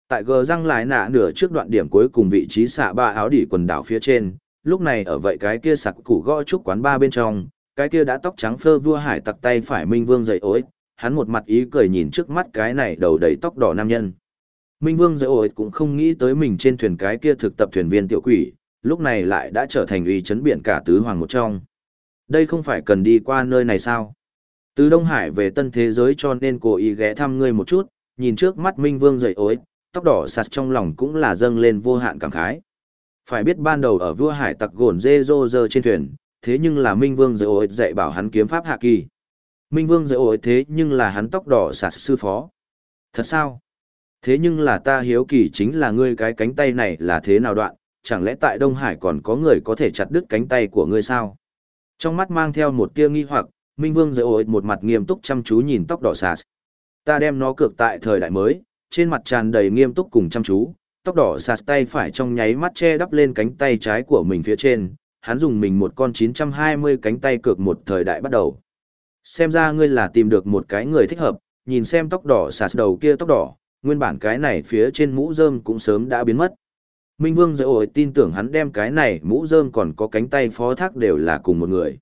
Tại gờ răng lại nạ nửa trước đoạn điểm cuối cùng vị trí xạ ba áo đỉ quần đảo phía trên, lúc này ở vậy cái kia sặc củ gõ trúc quán ba bên trong, cái kia đã tóc trắng phơ vua hải tặc tay phải Minh Vương dậy ối, hắn một mặt ý cười nhìn trước mắt cái này đầu đầy tóc đỏ nam nhân. Minh Vương dậy Ổi cũng không nghĩ tới mình trên thuyền cái kia thực tập thuyền viên tiểu quỷ, lúc này lại đã trở thành uy chấn biển cả tứ hoàng một trong. Đây không phải cần đi qua nơi này sao? Từ Đông Hải về tân thế giới cho nên cô ý ghé thăm ngươi một chút, nhìn trước mắt Minh Vương dậy Ổi, tóc đỏ sạt trong lòng cũng là dâng lên vô hạn cảm khái. Phải biết ban đầu ở vua hải tặc gồn dê dô dơ trên thuyền, thế nhưng là Minh Vương dạy ổi dạy bảo hắn kiếm pháp hạ kỳ. Minh Vương dạy ổi thế nhưng là hắn tóc đỏ sạt sư phó. Thật sao? Thế nhưng là ta hiếu kỳ chính là ngươi cái cánh tay này là thế nào đoạn, chẳng lẽ tại Đông Hải còn có người có thể chặt đứt cánh tay của ngươi sao? Trong mắt mang theo một tia nghi hoặc, Minh Vương dạy ổi một mặt nghiêm túc chăm chú nhìn tóc đỏ sạt. Ta đem nó cược tại thời đại mới, trên mặt tràn đầy nghiêm túc cùng chăm chú, tóc đỏ sạt tay phải trong nháy mắt che đắp lên cánh tay trái của mình phía trên, hắn dùng mình một con 920 cánh tay cược một thời đại bắt đầu. Xem ra ngươi là tìm được một cái người thích hợp, nhìn xem tóc đỏ sạt đầu kia tóc đỏ, nguyên bản cái này phía trên mũ rơm cũng sớm đã biến mất. Minh Vương dễ ổi tin tưởng hắn đem cái này mũ rơm còn có cánh tay phó thác đều là cùng một người.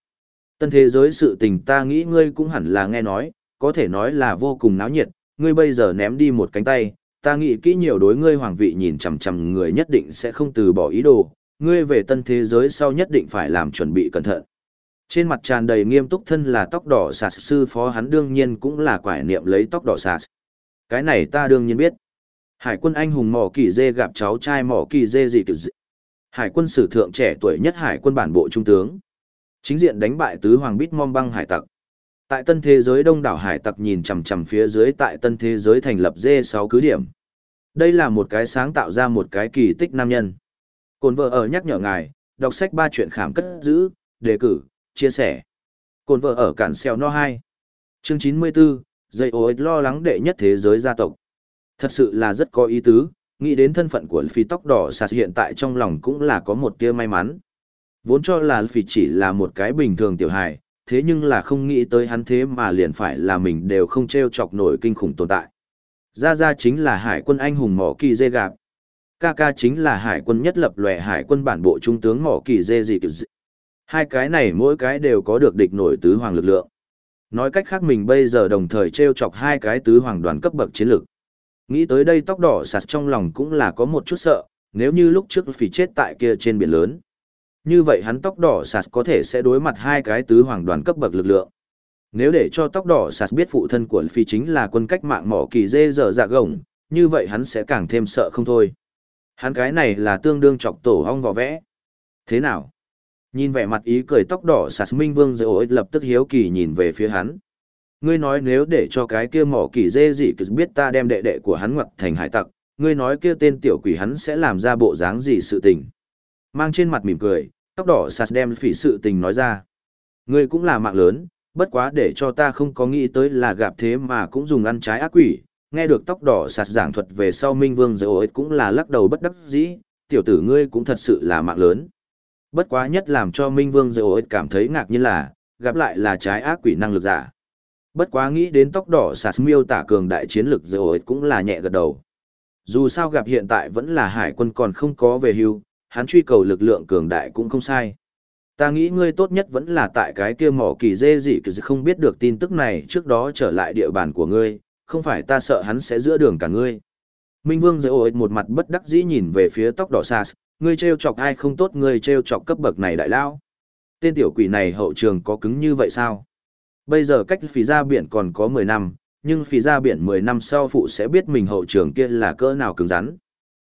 Tân thế giới sự tình ta nghĩ ngươi cũng hẳn là nghe nói, có thể nói là vô cùng náo nhiệt, ngươi bây giờ ném đi một cánh tay, ta nghĩ kỹ nhiều đối ngươi hoàng vị nhìn chằm chằm người nhất định sẽ không từ bỏ ý đồ, ngươi về tân thế giới sau nhất định phải làm chuẩn bị cẩn thận. Trên mặt tràn đầy nghiêm túc thân là tóc đỏ sạt sư phó hắn đương nhiên cũng là quải niệm lấy tóc đỏ sạt. Cái này ta đương nhiên biết. Hải quân anh hùng mỏ kỳ dê gặp cháu trai mỏ kỳ dê gì kỳ dị. Hải quân sử thượng trẻ tuổi nhất hải quân bản bộ trung tướng. Chính diện đánh bại tứ hoàng bít mom băng hải tặc. Tại tân thế giới đông đảo hải tặc nhìn chằm chằm phía dưới tại tân thế giới thành lập dê sáu cứ điểm. Đây là một cái sáng tạo ra một cái kỳ tích nam nhân. Cồn vợ ở nhắc nhở ngài, đọc sách ba chuyện khám cất giữ, đề cử, chia sẻ. Cồn vợ ở cản xeo no hai Chương 94, dây ối lo lắng đệ nhất thế giới gia tộc. Thật sự là rất có ý tứ, nghĩ đến thân phận của phi tóc đỏ sạt hiện tại trong lòng cũng là có một tia may mắn. Vốn cho là phi chỉ là một cái bình thường tiểu hài, thế nhưng là không nghĩ tới hắn thế mà liền phải là mình đều không t r e o chọc nổi kinh khủng tồn tại ra ra chính là hải quân anh hùng mỏ kỳ dê gạp ca ca chính là hải quân nhất lập lòe hải quân bản bộ trung tướng mỏ kỳ dê dị dị hai cái này mỗi cái đều có được địch nổi tứ hoàng lực lượng nói cách khác mình bây giờ đồng thời t r e o chọc hai cái tứ hoàng đoàn cấp bậc chiến lược nghĩ tới đây tóc đỏ sạt trong lòng cũng là có một chút sợ nếu như lúc trước phì chết tại kia trên biển lớn như vậy hắn tóc đỏ sạt có thể sẽ đối mặt hai cái tứ hoàng đoàn cấp bậc lực lượng. Nếu để cho tóc đỏ sạt biết phụ thân của phi chính là quân cách mạng mỏ kỳ dê dở dạ gồng, như vậy hắn sẽ càng thêm sợ không thôi. Hắn cái này là tương đương chọc tổ hong vỏ vẽ. Thế nào? Nhìn vẻ mặt ý cười tóc đỏ sạt minh vương dễ ổi lập tức hiếu kỳ nhìn về phía hắn. Ngươi nói nếu để cho cái kia mỏ kỳ dê gì cứ biết ta đem đệ đệ của hắn ngoặt thành hải tặc, ngươi nói kia tên tiểu quỷ hắn sẽ làm ra bộ dáng gì sự tình. Mang trên mặt mỉm cười, tóc đỏ sạt đem phỉ sự tình nói ra. Ngươi cũng là mạng lớn, bất quá để cho ta không có nghĩ tới là gặp thế mà cũng dùng ăn trái ác quỷ. Nghe được tóc đỏ sạt giảng thuật về sau Minh Vương dễ ổi cũng là lắc đầu bất đắc dĩ, tiểu tử ngươi cũng thật sự là mạng lớn. Bất quá nhất làm cho Minh Vương dễ ổi cảm thấy ngạc nhiên là, gặp lại là trái ác quỷ năng lực giả. Bất quá nghĩ đến tóc đỏ sạt miêu tả cường đại chiến lực dễ ổi cũng là nhẹ gật đầu. Dù sao gặp hiện tại vẫn là hải quân còn không có về hưu, hắn truy cầu lực lượng cường đại cũng không sai. Ta nghĩ ngươi tốt nhất vẫn là tại cái kia mỏ kỳ dê gì cứ không biết được tin tức này trước đó trở lại địa bàn của ngươi, không phải ta sợ hắn sẽ giữa đường cả ngươi. Minh Vương dễ ổi một mặt bất đắc dĩ nhìn về phía tóc đỏ sas, ngươi treo chọc ai không tốt ngươi treo chọc cấp bậc này đại lao. Tên tiểu quỷ này hậu trường có cứng như vậy sao? Bây giờ cách phí ra biển còn có 10 năm, nhưng phí ra biển 10 năm sau phụ sẽ biết mình hậu trường kia là cỡ nào cứng rắn.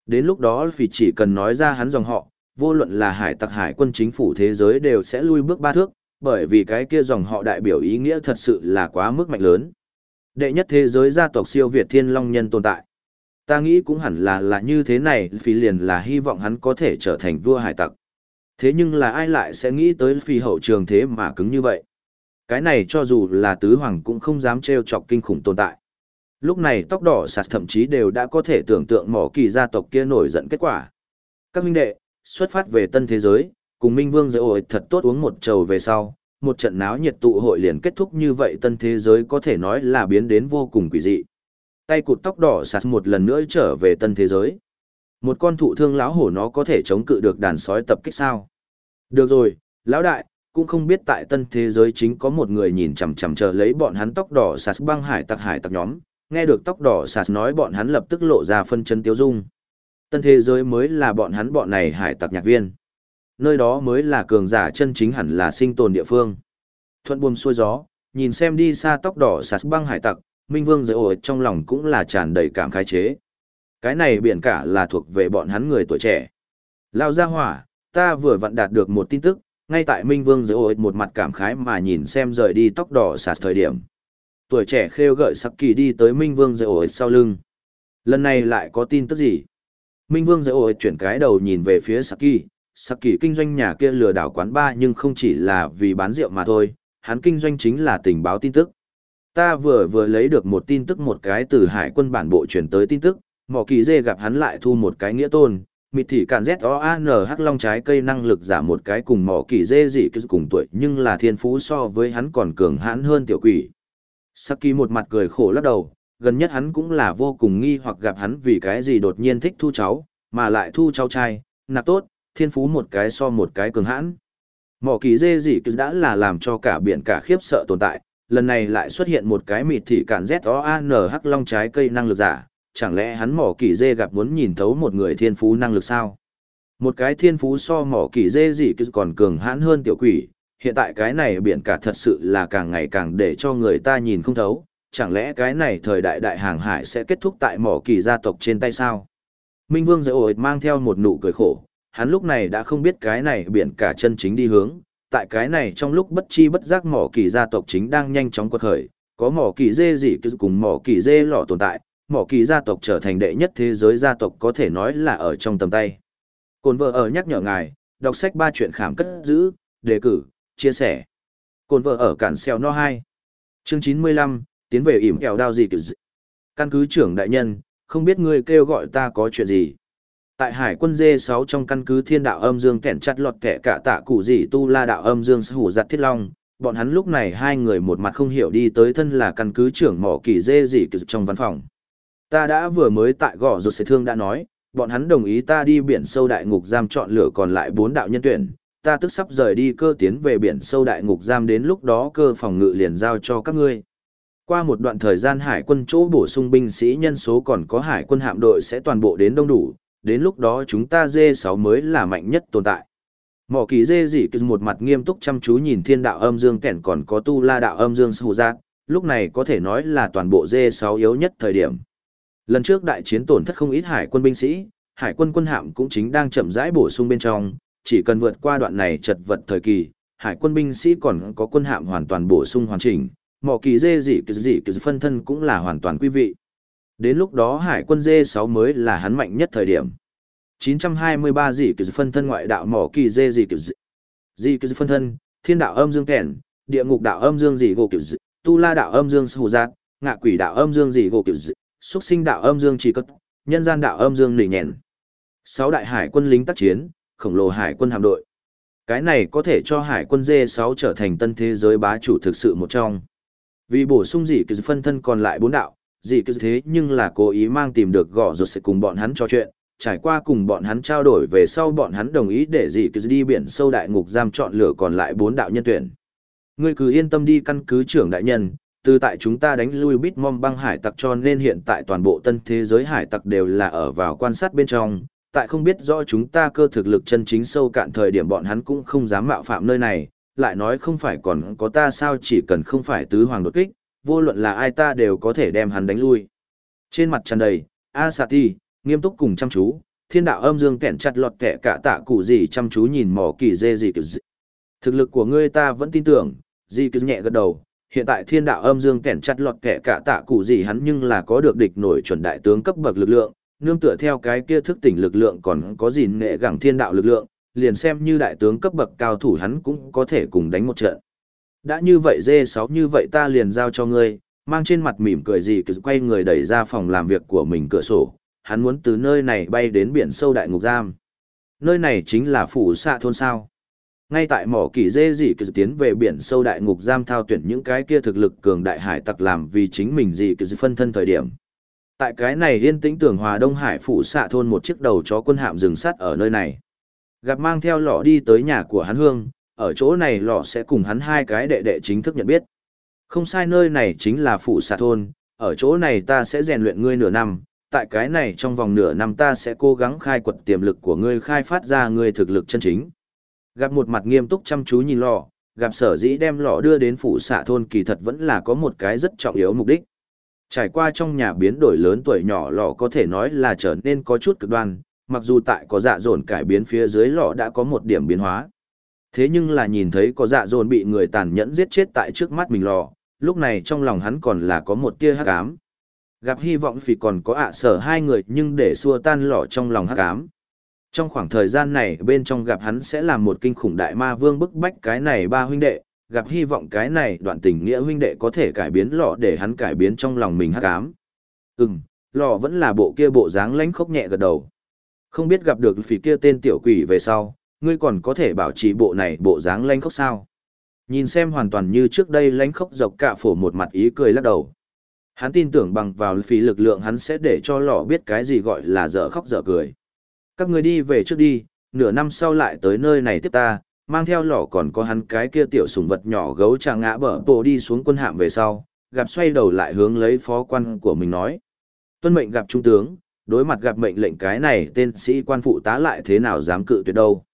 Đến lúc đó vì chỉ cần nói ra hắn dòng họ, vô luận là hải tặc hải quân chính phủ thế giới đều sẽ lui bước ba thước, bởi vì cái kia dòng họ đại biểu ý nghĩa thật sự là quá mức mạnh lớn. Đệ nhất thế giới gia tộc siêu Việt Thiên Long Nhân tồn tại. Ta nghĩ cũng hẳn là là như thế này, vì liền là hy vọng hắn có thể trở thành vua hải tặc. Thế nhưng là ai lại sẽ nghĩ tới phi hậu trường thế mà cứng như vậy? Cái này cho dù là tứ hoàng cũng không dám trêu chọc kinh khủng tồn tại. Lúc này tóc đỏ sạt thậm chí đều đã có thể tưởng tượng mỏ kỳ gia tộc kia nổi giận kết quả. Các minh đệ, xuất phát về tân thế giới, cùng Minh Vương giới ổi thật tốt uống một trầu về sau, một trận náo nhiệt tụ hội liền kết thúc như vậy tân thế giới có thể nói là biến đến vô cùng quỷ dị. Tay cụt tóc đỏ sạt một lần nữa trở về tân thế giới. Một con thụ thương lão hổ nó có thể chống cự được đàn sói tập kích sao? Được rồi, lão đại, cũng không biết tại tân thế giới chính có một người nhìn chằm chằm chờ lấy bọn hắn tóc đỏ sạt băng hải tặc hải tặc nhóm, nghe được tóc đỏ sạt nói bọn hắn lập tức lộ ra phân chân tiêu dung. Tân thế giới mới là bọn hắn bọn này hải tặc nhạc viên. Nơi đó mới là cường giả chân chính hẳn là sinh tồn địa phương. Thuận buồm xuôi gió, nhìn xem đi xa tóc đỏ sạt băng hải tặc, Minh Vương giới ổi trong lòng cũng là tràn đầy cảm khái chế. Cái này biển cả là thuộc về bọn hắn người tuổi trẻ. Lao ra hỏa, ta vừa vặn đạt được một tin tức, ngay tại Minh Vương giới ổi một mặt cảm khái mà nhìn xem rời đi tóc đỏ sạt thời điểm. Tuổi trẻ khêu gợi sắc kỳ đi tới Minh Vương giới ổi sau lưng. Lần này lại có tin tức gì? Minh Vương giới ổi chuyển cái đầu nhìn về phía Saki, Saki kinh doanh nhà kia lừa đảo quán ba nhưng không chỉ là vì bán rượu mà thôi, hắn kinh doanh chính là tình báo tin tức. Ta vừa vừa lấy được một tin tức một cái từ hải quân bản bộ chuyển tới tin tức, mỏ kỳ dê gặp hắn lại thu một cái nghĩa tôn, mịt thị càn z o a n h long trái cây năng lực giảm một cái cùng mỏ kỳ dê dị cứ cùng tuổi nhưng là thiên phú so với hắn còn cường hãn hơn tiểu quỷ. Saki một mặt cười khổ lắc đầu, gần nhất hắn cũng là vô cùng nghi hoặc gặp hắn vì cái gì đột nhiên thích thu cháu, mà lại thu cháu trai, nạp tốt, thiên phú một cái so một cái cường hãn. Mỏ kỳ dê dị cứ đã là làm cho cả biển cả khiếp sợ tồn tại, lần này lại xuất hiện một cái mịt thị cản z o a n h long trái cây năng lực giả, chẳng lẽ hắn mỏ kỳ dê gặp muốn nhìn thấu một người thiên phú năng lực sao? Một cái thiên phú so mỏ kỳ dê gì còn cường hãn hơn tiểu quỷ, hiện tại cái này biển cả thật sự là càng ngày càng để cho người ta nhìn không thấu, chẳng lẽ cái này thời đại đại hàng hải sẽ kết thúc tại mỏ kỳ gia tộc trên tay sao? Minh vương dễ ổi mang theo một nụ cười khổ, hắn lúc này đã không biết cái này biển cả chân chính đi hướng tại cái này trong lúc bất chi bất giác mỏ kỳ gia tộc chính đang nhanh chóng quật khởi, có mỏ kỳ dê gì cùng mỏ kỳ dê lọ tồn tại, mỏ kỳ gia tộc trở thành đệ nhất thế giới gia tộc có thể nói là ở trong tầm tay. Cồn vợ ở nhắc nhở ngài, đọc sách ba chuyện khám cất giữ, đề cử, chia sẻ. Cồn vợ ở cản xeo no 2. Chương 95, tiến về ỉm kẹo đao gì kiểu dị. Căn cứ trưởng đại nhân, không biết ngươi kêu gọi ta có chuyện gì tại hải quân dê 6 trong căn cứ thiên đạo âm dương kẻn chặt lọt kẻ cả tạ cụ gì tu la đạo âm dương hủ giặt thiết long. Bọn hắn lúc này hai người một mặt không hiểu đi tới thân là căn cứ trưởng mỏ kỳ dê gì trong văn phòng. Ta đã vừa mới tại gõ rồi sẽ thương đã nói, bọn hắn đồng ý ta đi biển sâu đại ngục giam chọn lựa còn lại bốn đạo nhân tuyển. Ta tức sắp rời đi cơ tiến về biển sâu đại ngục giam đến lúc đó cơ phòng ngự liền giao cho các ngươi. Qua một đoạn thời gian hải quân chỗ bổ sung binh sĩ nhân số còn có hải quân hạm đội sẽ toàn bộ đến đông đủ đến lúc đó chúng ta dê sáu mới là mạnh nhất tồn tại. Mỏ kỳ dê dị cứ một mặt nghiêm túc chăm chú nhìn thiên đạo âm dương kẻn còn có tu la đạo âm dương sù giác, lúc này có thể nói là toàn bộ dê sáu yếu nhất thời điểm. Lần trước đại chiến tổn thất không ít hải quân binh sĩ, hải quân quân hạm cũng chính đang chậm rãi bổ sung bên trong, chỉ cần vượt qua đoạn này chật vật thời kỳ, hải quân binh sĩ còn có quân hạm hoàn toàn bổ sung hoàn chỉnh, mỏ kỳ dê dị cứ dị cứ phân thân cũng là hoàn toàn quý vị. Đến lúc đó hải quân D6 mới là hắn mạnh nhất thời điểm. 923 dị kỳ phân thân ngoại đạo mỏ kỳ dê dị kỳ dị kỳ phân thân, thiên đạo âm dương kèn, địa ngục đạo âm dương dị gỗ kỳ tu la đạo âm dương sù giác, ngạ quỷ đạo âm dương dị gỗ kỳ xuất sinh đạo âm dương chỉ cất, nhân gian đạo âm dương nỉ nhẹn. Sáu đại hải quân lính tác chiến, khổng lồ hải quân hạm đội. Cái này có thể cho hải quân D6 trở thành tân thế giới bá chủ thực sự một trong. Vì bổ sung dị kỳ phân thân còn lại bốn đạo, dì cứ thế nhưng là cố ý mang tìm được gõ rột sẽ cùng bọn hắn trò chuyện, trải qua cùng bọn hắn trao đổi về sau bọn hắn đồng ý để dì cứ đi biển sâu đại ngục giam chọn lựa còn lại bốn đạo nhân tuyển. Ngươi cứ yên tâm đi căn cứ trưởng đại nhân, từ tại chúng ta đánh lui bít mom băng hải tặc cho nên hiện tại toàn bộ tân thế giới hải tặc đều là ở vào quan sát bên trong, tại không biết rõ chúng ta cơ thực lực chân chính sâu cạn thời điểm bọn hắn cũng không dám mạo phạm nơi này, lại nói không phải còn có ta sao chỉ cần không phải tứ hoàng đột kích, vô luận là ai ta đều có thể đem hắn đánh lui. Trên mặt tràn đầy, Asati, nghiêm túc cùng chăm chú, thiên đạo âm dương kẹn chặt lọt kẻ cả tạ cụ gì chăm chú nhìn mỏ kỳ dê gì kỳ dị. Thực lực của ngươi ta vẫn tin tưởng, gì kỳ nhẹ gật đầu, hiện tại thiên đạo âm dương kẹn chặt lọt kẻ cả tạ cụ gì hắn nhưng là có được địch nổi chuẩn đại tướng cấp bậc lực lượng, nương tựa theo cái kia thức tỉnh lực lượng còn có gì nệ gẳng thiên đạo lực lượng, liền xem như đại tướng cấp bậc cao thủ hắn cũng có thể cùng đánh một trận. Đã như vậy dê sáu như vậy ta liền giao cho ngươi, mang trên mặt mỉm cười gì cứ quay người đẩy ra phòng làm việc của mình cửa sổ, hắn muốn từ nơi này bay đến biển sâu đại ngục giam. Nơi này chính là phủ xạ thôn sao. Ngay tại mỏ kỳ dê gì cứ tiến về biển sâu đại ngục giam thao tuyển những cái kia thực lực cường đại hải tặc làm vì chính mình gì cứ phân thân thời điểm. Tại cái này yên tĩnh tưởng hòa Đông Hải phủ xạ thôn một chiếc đầu chó quân hạm rừng sắt ở nơi này. Gặp mang theo lọ đi tới nhà của hắn hương, ở chỗ này lọ sẽ cùng hắn hai cái đệ đệ chính thức nhận biết. Không sai nơi này chính là phủ xạ thôn, ở chỗ này ta sẽ rèn luyện ngươi nửa năm, tại cái này trong vòng nửa năm ta sẽ cố gắng khai quật tiềm lực của ngươi khai phát ra ngươi thực lực chân chính. Gặp một mặt nghiêm túc chăm chú nhìn lọ, gặp sở dĩ đem lọ đưa đến phủ xạ thôn kỳ thật vẫn là có một cái rất trọng yếu mục đích. Trải qua trong nhà biến đổi lớn tuổi nhỏ lọ có thể nói là trở nên có chút cực đoan, mặc dù tại có dạ dồn cải biến phía dưới lọ đã có một điểm biến hóa. Thế nhưng là nhìn thấy có dạ dồn bị người tàn nhẫn giết chết tại trước mắt mình lọ, lúc này trong lòng hắn còn là có một tia hắc ám. Gặp hy vọng vì còn có ạ sở hai người nhưng để xua tan lọ trong lòng hắc ám. Trong khoảng thời gian này bên trong gặp hắn sẽ làm một kinh khủng đại ma vương bức bách cái này ba huynh đệ, gặp hy vọng cái này đoạn tình nghĩa huynh đệ có thể cải biến lọ để hắn cải biến trong lòng mình hắc ám. Ừm, lọ vẫn là bộ kia bộ dáng lánh khốc nhẹ gật đầu. Không biết gặp được phỉ kia tên tiểu quỷ về sau, ngươi còn có thể bảo trì bộ này bộ dáng lanh khóc sao? Nhìn xem hoàn toàn như trước đây lanh khóc dọc cả phổ một mặt ý cười lắc đầu. Hắn tin tưởng bằng vào phí lực lượng hắn sẽ để cho lọ biết cái gì gọi là dở khóc dở cười. Các người đi về trước đi, nửa năm sau lại tới nơi này tiếp ta, mang theo lọ còn có hắn cái kia tiểu sùng vật nhỏ gấu trà ngã bờ bộ đi xuống quân hạm về sau, gặp xoay đầu lại hướng lấy phó quan của mình nói. Tuân mệnh gặp trung tướng, đối mặt gặp mệnh lệnh cái này tên sĩ quan phụ tá lại thế nào dám cự tuyệt đâu.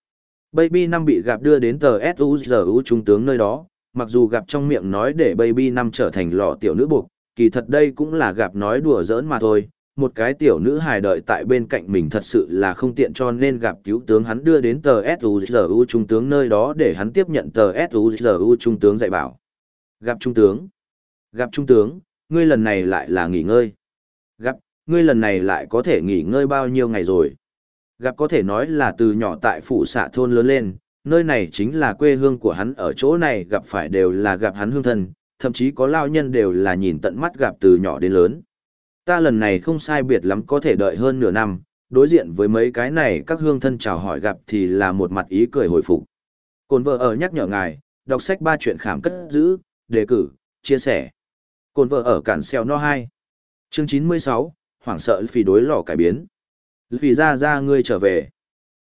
Baby năm bị gặp đưa đến tờ SUZU trung tướng nơi đó, mặc dù gặp trong miệng nói để Baby năm trở thành lọ tiểu nữ buộc, kỳ thật đây cũng là gặp nói đùa giỡn mà thôi. Một cái tiểu nữ hài đợi tại bên cạnh mình thật sự là không tiện cho nên gặp cứu tướng hắn đưa đến tờ SUZU trung tướng nơi đó để hắn tiếp nhận tờ SUZU trung tướng dạy bảo. Gặp trung tướng. Gặp trung tướng, ngươi lần này lại là nghỉ ngơi. Gặp, ngươi lần này lại có thể nghỉ ngơi bao nhiêu ngày rồi. Gặp có thể nói là từ nhỏ tại phủ xạ thôn lớn lên, nơi này chính là quê hương của hắn ở chỗ này gặp phải đều là gặp hắn hương thân, thậm chí có lao nhân đều là nhìn tận mắt gặp từ nhỏ đến lớn. Ta lần này không sai biệt lắm có thể đợi hơn nửa năm, đối diện với mấy cái này các hương thân chào hỏi gặp thì là một mặt ý cười hồi phục. Cồn vợ ở nhắc nhở ngài, đọc sách ba chuyện khám cất giữ, đề cử, chia sẻ. Cồn vợ ở cản xeo no 2. Chương 96, hoảng sợ vì đối lò cải biến. Vì ra ra ngươi trở về.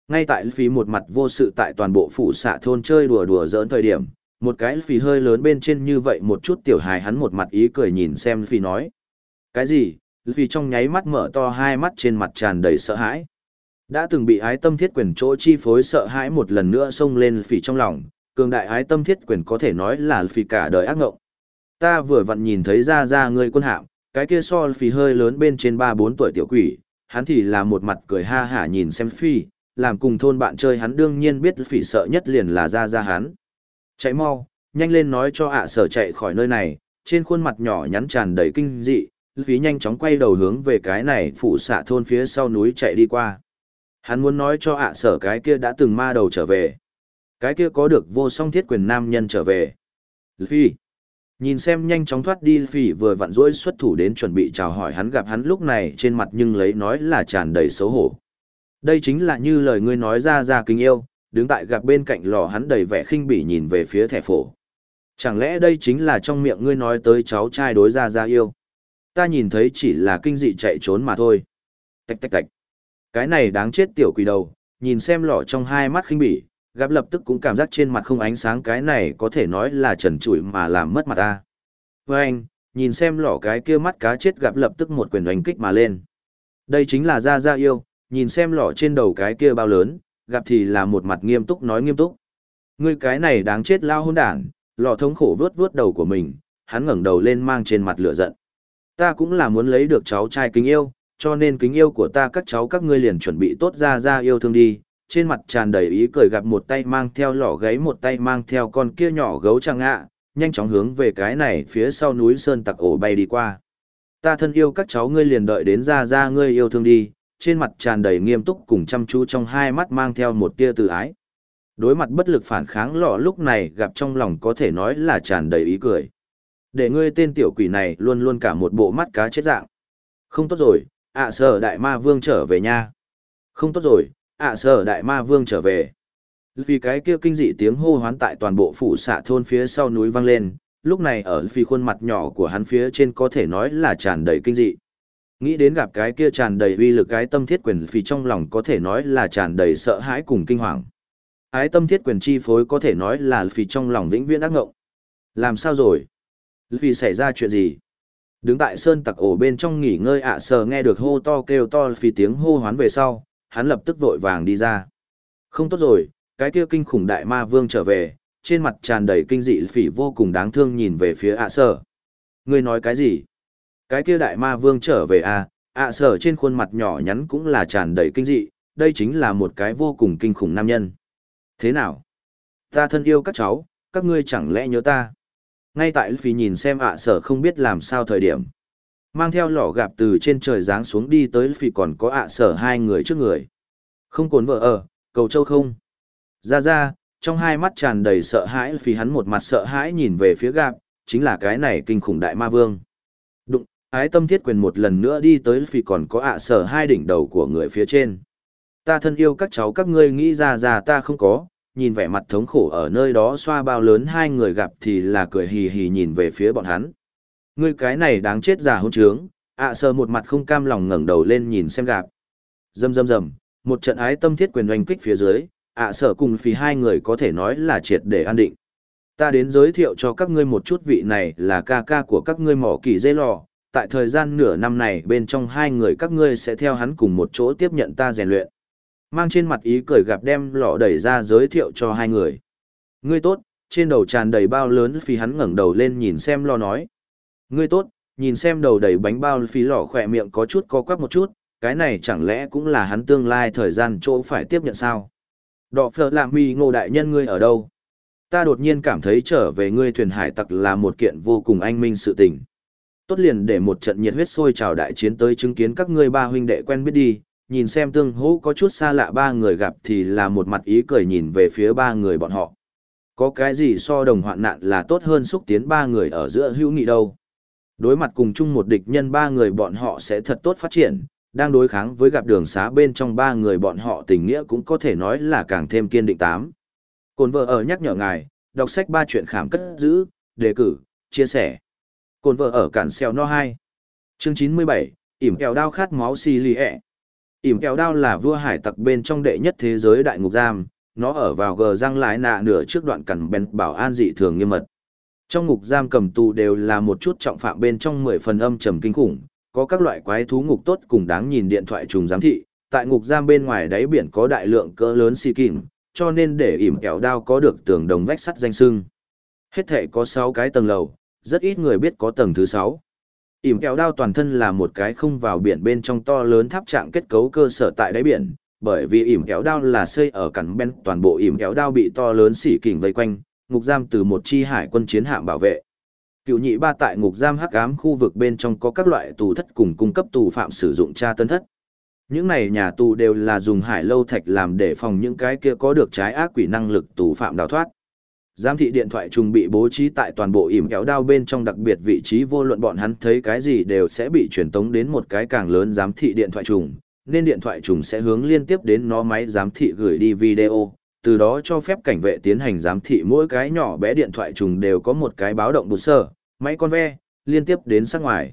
Ngay tại phí một mặt vô sự tại toàn bộ phủ xạ thôn chơi đùa đùa dỡn thời điểm, một cái phí hơi lớn bên trên như vậy một chút tiểu hài hắn một mặt ý cười nhìn xem phí nói. Cái gì? Phí trong nháy mắt mở to hai mắt trên mặt tràn đầy sợ hãi. Đã từng bị ái tâm thiết quyền chỗ chi phối sợ hãi một lần nữa xông lên phí trong lòng, cường đại ái tâm thiết quyền có thể nói là phí cả đời ác ngộng. Ta vừa vặn nhìn thấy ra ra ngươi quân hạm, cái kia so phí hơi lớn bên trên ba bốn tuổi tiểu quỷ, hắn thì là một mặt cười ha hả nhìn xem phi, làm cùng thôn bạn chơi hắn đương nhiên biết phỉ sợ nhất liền là ra ra hắn. Chạy mau, nhanh lên nói cho ạ sở chạy khỏi nơi này, trên khuôn mặt nhỏ nhắn tràn đầy kinh dị, phí nhanh chóng quay đầu hướng về cái này phủ xạ thôn phía sau núi chạy đi qua. Hắn muốn nói cho ạ sở cái kia đã từng ma đầu trở về. Cái kia có được vô song thiết quyền nam nhân trở về. Phi. Nhìn xem nhanh chóng thoát đi phỉ vừa vặn rỗi xuất thủ đến chuẩn bị chào hỏi hắn gặp hắn lúc này trên mặt nhưng lấy nói là tràn đầy xấu hổ. Đây chính là như lời ngươi nói ra ra kính yêu, đứng tại gặp bên cạnh lò hắn đầy vẻ khinh bỉ nhìn về phía thẻ phổ. Chẳng lẽ đây chính là trong miệng ngươi nói tới cháu trai đối ra ra yêu? Ta nhìn thấy chỉ là kinh dị chạy trốn mà thôi. Tạch tạch tạch. Cái này đáng chết tiểu quỷ đầu, nhìn xem lọ trong hai mắt khinh bỉ, gặp lập tức cũng cảm giác trên mặt không ánh sáng cái này có thể nói là trần trụi mà làm mất mặt ta. Với anh, nhìn xem lỏ cái kia mắt cá chết gặp lập tức một quyền đánh kích mà lên. Đây chính là Gia Gia yêu, nhìn xem lỏ trên đầu cái kia bao lớn, gặp thì là một mặt nghiêm túc nói nghiêm túc. Ngươi cái này đáng chết lao hôn đản, lọ thống khổ vớt vớt đầu của mình, hắn ngẩng đầu lên mang trên mặt lửa giận. Ta cũng là muốn lấy được cháu trai kính yêu, cho nên kính yêu của ta các cháu các ngươi liền chuẩn bị tốt ra ra yêu thương đi, trên mặt tràn đầy ý cười gặp một tay mang theo lọ gáy một tay mang theo con kia nhỏ gấu trăng ạ, nhanh chóng hướng về cái này phía sau núi sơn tặc ổ bay đi qua. Ta thân yêu các cháu ngươi liền đợi đến ra ra ngươi yêu thương đi, trên mặt tràn đầy nghiêm túc cùng chăm chú trong hai mắt mang theo một tia từ ái, Đối mặt bất lực phản kháng lọ lúc này gặp trong lòng có thể nói là tràn đầy ý cười. Để ngươi tên tiểu quỷ này luôn luôn cả một bộ mắt cá chết dạng. Không tốt rồi, ạ sở đại ma vương trở về nha. Không tốt rồi, ạ sở đại ma vương trở về. Vì cái kia kinh dị tiếng hô hoán tại toàn bộ phủ xạ thôn phía sau núi vang lên, lúc này ở vì khuôn mặt nhỏ của hắn phía trên có thể nói là tràn đầy kinh dị. Nghĩ đến gặp cái kia tràn đầy uy lực cái tâm thiết quyền vì trong lòng có thể nói là tràn đầy sợ hãi cùng kinh hoàng. Ái tâm thiết quyền chi phối có thể nói là vì trong lòng vĩnh viễn ác ngộng. Làm sao rồi? Vì xảy ra chuyện gì? Đứng tại sơn tặc ổ bên trong nghỉ ngơi ạ sờ nghe được hô to kêu to vì tiếng hô hoán về sau, hắn lập tức vội vàng đi ra. Không tốt rồi, cái kia kinh khủng đại ma vương trở về, trên mặt tràn đầy kinh dị phỉ vô cùng đáng thương nhìn về phía ạ sở. Ngươi nói cái gì? Cái kia đại ma vương trở về à, ạ sở trên khuôn mặt nhỏ nhắn cũng là tràn đầy kinh dị, đây chính là một cái vô cùng kinh khủng nam nhân. Thế nào? Ta thân yêu các cháu, các ngươi chẳng lẽ nhớ ta? Ngay tại phỉ nhìn xem ạ sở không biết làm sao thời điểm. Mang theo lò gạp từ trên trời giáng xuống đi tới phỉ còn có ạ sở hai người trước người. Không cồn vợ ở, cầu châu không? Ra ra, trong hai mắt tràn đầy sợ hãi vì hắn một mặt sợ hãi nhìn về phía gạp, chính là cái này kinh khủng đại ma vương. Đụng, ái tâm thiết quyền một lần nữa đi tới vì còn có ạ sở hai đỉnh đầu của người phía trên. Ta thân yêu các cháu các ngươi nghĩ ra ra ta không có, nhìn vẻ mặt thống khổ ở nơi đó xoa bao lớn hai người gặp thì là cười hì hì nhìn về phía bọn hắn. Ngươi cái này đáng chết già hôn trướng, ạ à, sờ một mặt không cam lòng ngẩng đầu lên nhìn xem gặp. Dầm dầm dầm, một trận ái tâm thiết quyền oanh kích phía dưới, ạ à, sờ cùng phí hai người có thể nói là triệt để an định. Ta đến giới thiệu cho các ngươi một chút vị này là ca ca của các ngươi mỏ kỳ dây lò, tại thời gian nửa năm này bên trong hai người các ngươi sẽ theo hắn cùng một chỗ tiếp nhận ta rèn luyện. Mang trên mặt ý cười gặp đem lọ đẩy ra giới thiệu cho hai người. Ngươi tốt, trên đầu tràn đầy bao lớn phi hắn ngẩng đầu lên nhìn xem lo nói. Ngươi tốt, nhìn xem đầu đầy bánh bao phí lỏ khỏe miệng có chút co quắp một chút, cái này chẳng lẽ cũng là hắn tương lai thời gian chỗ phải tiếp nhận sao? Đọ phở làm mì ngô đại nhân ngươi ở đâu? Ta đột nhiên cảm thấy trở về ngươi thuyền hải tặc là một kiện vô cùng anh minh sự tình. Tốt liền để một trận nhiệt huyết sôi trào đại chiến tới chứng kiến các ngươi ba huynh đệ quen biết đi, nhìn xem tương hỗ có chút xa lạ ba người gặp thì là một mặt ý cười nhìn về phía ba người bọn họ. Có cái gì so đồng hoạn nạn là tốt hơn xúc tiến ba người ở giữa hữu nghị đâu. Đối mặt cùng chung một địch nhân ba người bọn họ sẽ thật tốt phát triển, đang đối kháng với gặp đường xá bên trong ba người bọn họ tình nghĩa cũng có thể nói là càng thêm kiên định tám. Cồn vợ ở nhắc nhở ngài, đọc sách ba chuyện khảm cất giữ, đề cử, chia sẻ. Cồn vợ ở cản xeo no 2. Chương 97, ỉm kẹo đao khát máu xì lì ẹ. ỉm kẹo đao là vua hải tặc bên trong đệ nhất thế giới đại ngục giam, nó ở vào gờ răng lái nạ nửa trước đoạn cẩn bèn bảo an dị thường nghiêm mật. Trong ngục giam cầm tù đều là một chút trọng phạm bên trong 10 phần âm trầm kinh khủng, có các loại quái thú ngục tốt cùng đáng nhìn điện thoại trùng giám thị, tại ngục giam bên ngoài đáy biển có đại lượng cỡ lớn xì kìm, cho nên để ỉm kẹo đao có được tường đồng vách sắt danh sưng. Hết thể có 6 cái tầng lầu, rất ít người biết có tầng thứ 6. ỉm kẹo đao toàn thân là một cái không vào biển bên trong to lớn tháp trạng kết cấu cơ sở tại đáy biển, bởi vì ỉm kẹo đao là xây ở cắn bên toàn bộ ỉm kẹo đao bị to lớn xỉ kình vây quanh, ngục giam từ một chi hải quân chiến hạm bảo vệ cựu nhị ba tại ngục giam hắc ám khu vực bên trong có các loại tù thất cùng cung cấp tù phạm sử dụng tra tân thất. Những này nhà tù đều là dùng hải lâu thạch làm để phòng những cái kia có được trái ác quỷ năng lực tù phạm đào thoát. Giám thị điện thoại trùng bị bố trí tại toàn bộ ỉm kéo đao bên trong đặc biệt vị trí vô luận bọn hắn thấy cái gì đều sẽ bị truyền tống đến một cái càng lớn giám thị điện thoại trùng, nên điện thoại trùng sẽ hướng liên tiếp đến nó máy giám thị gửi đi video, từ đó cho phép cảnh vệ tiến hành giám thị mỗi cái nhỏ bé điện thoại trùng đều có một cái báo động bụt sở, máy con ve, liên tiếp đến sát ngoài.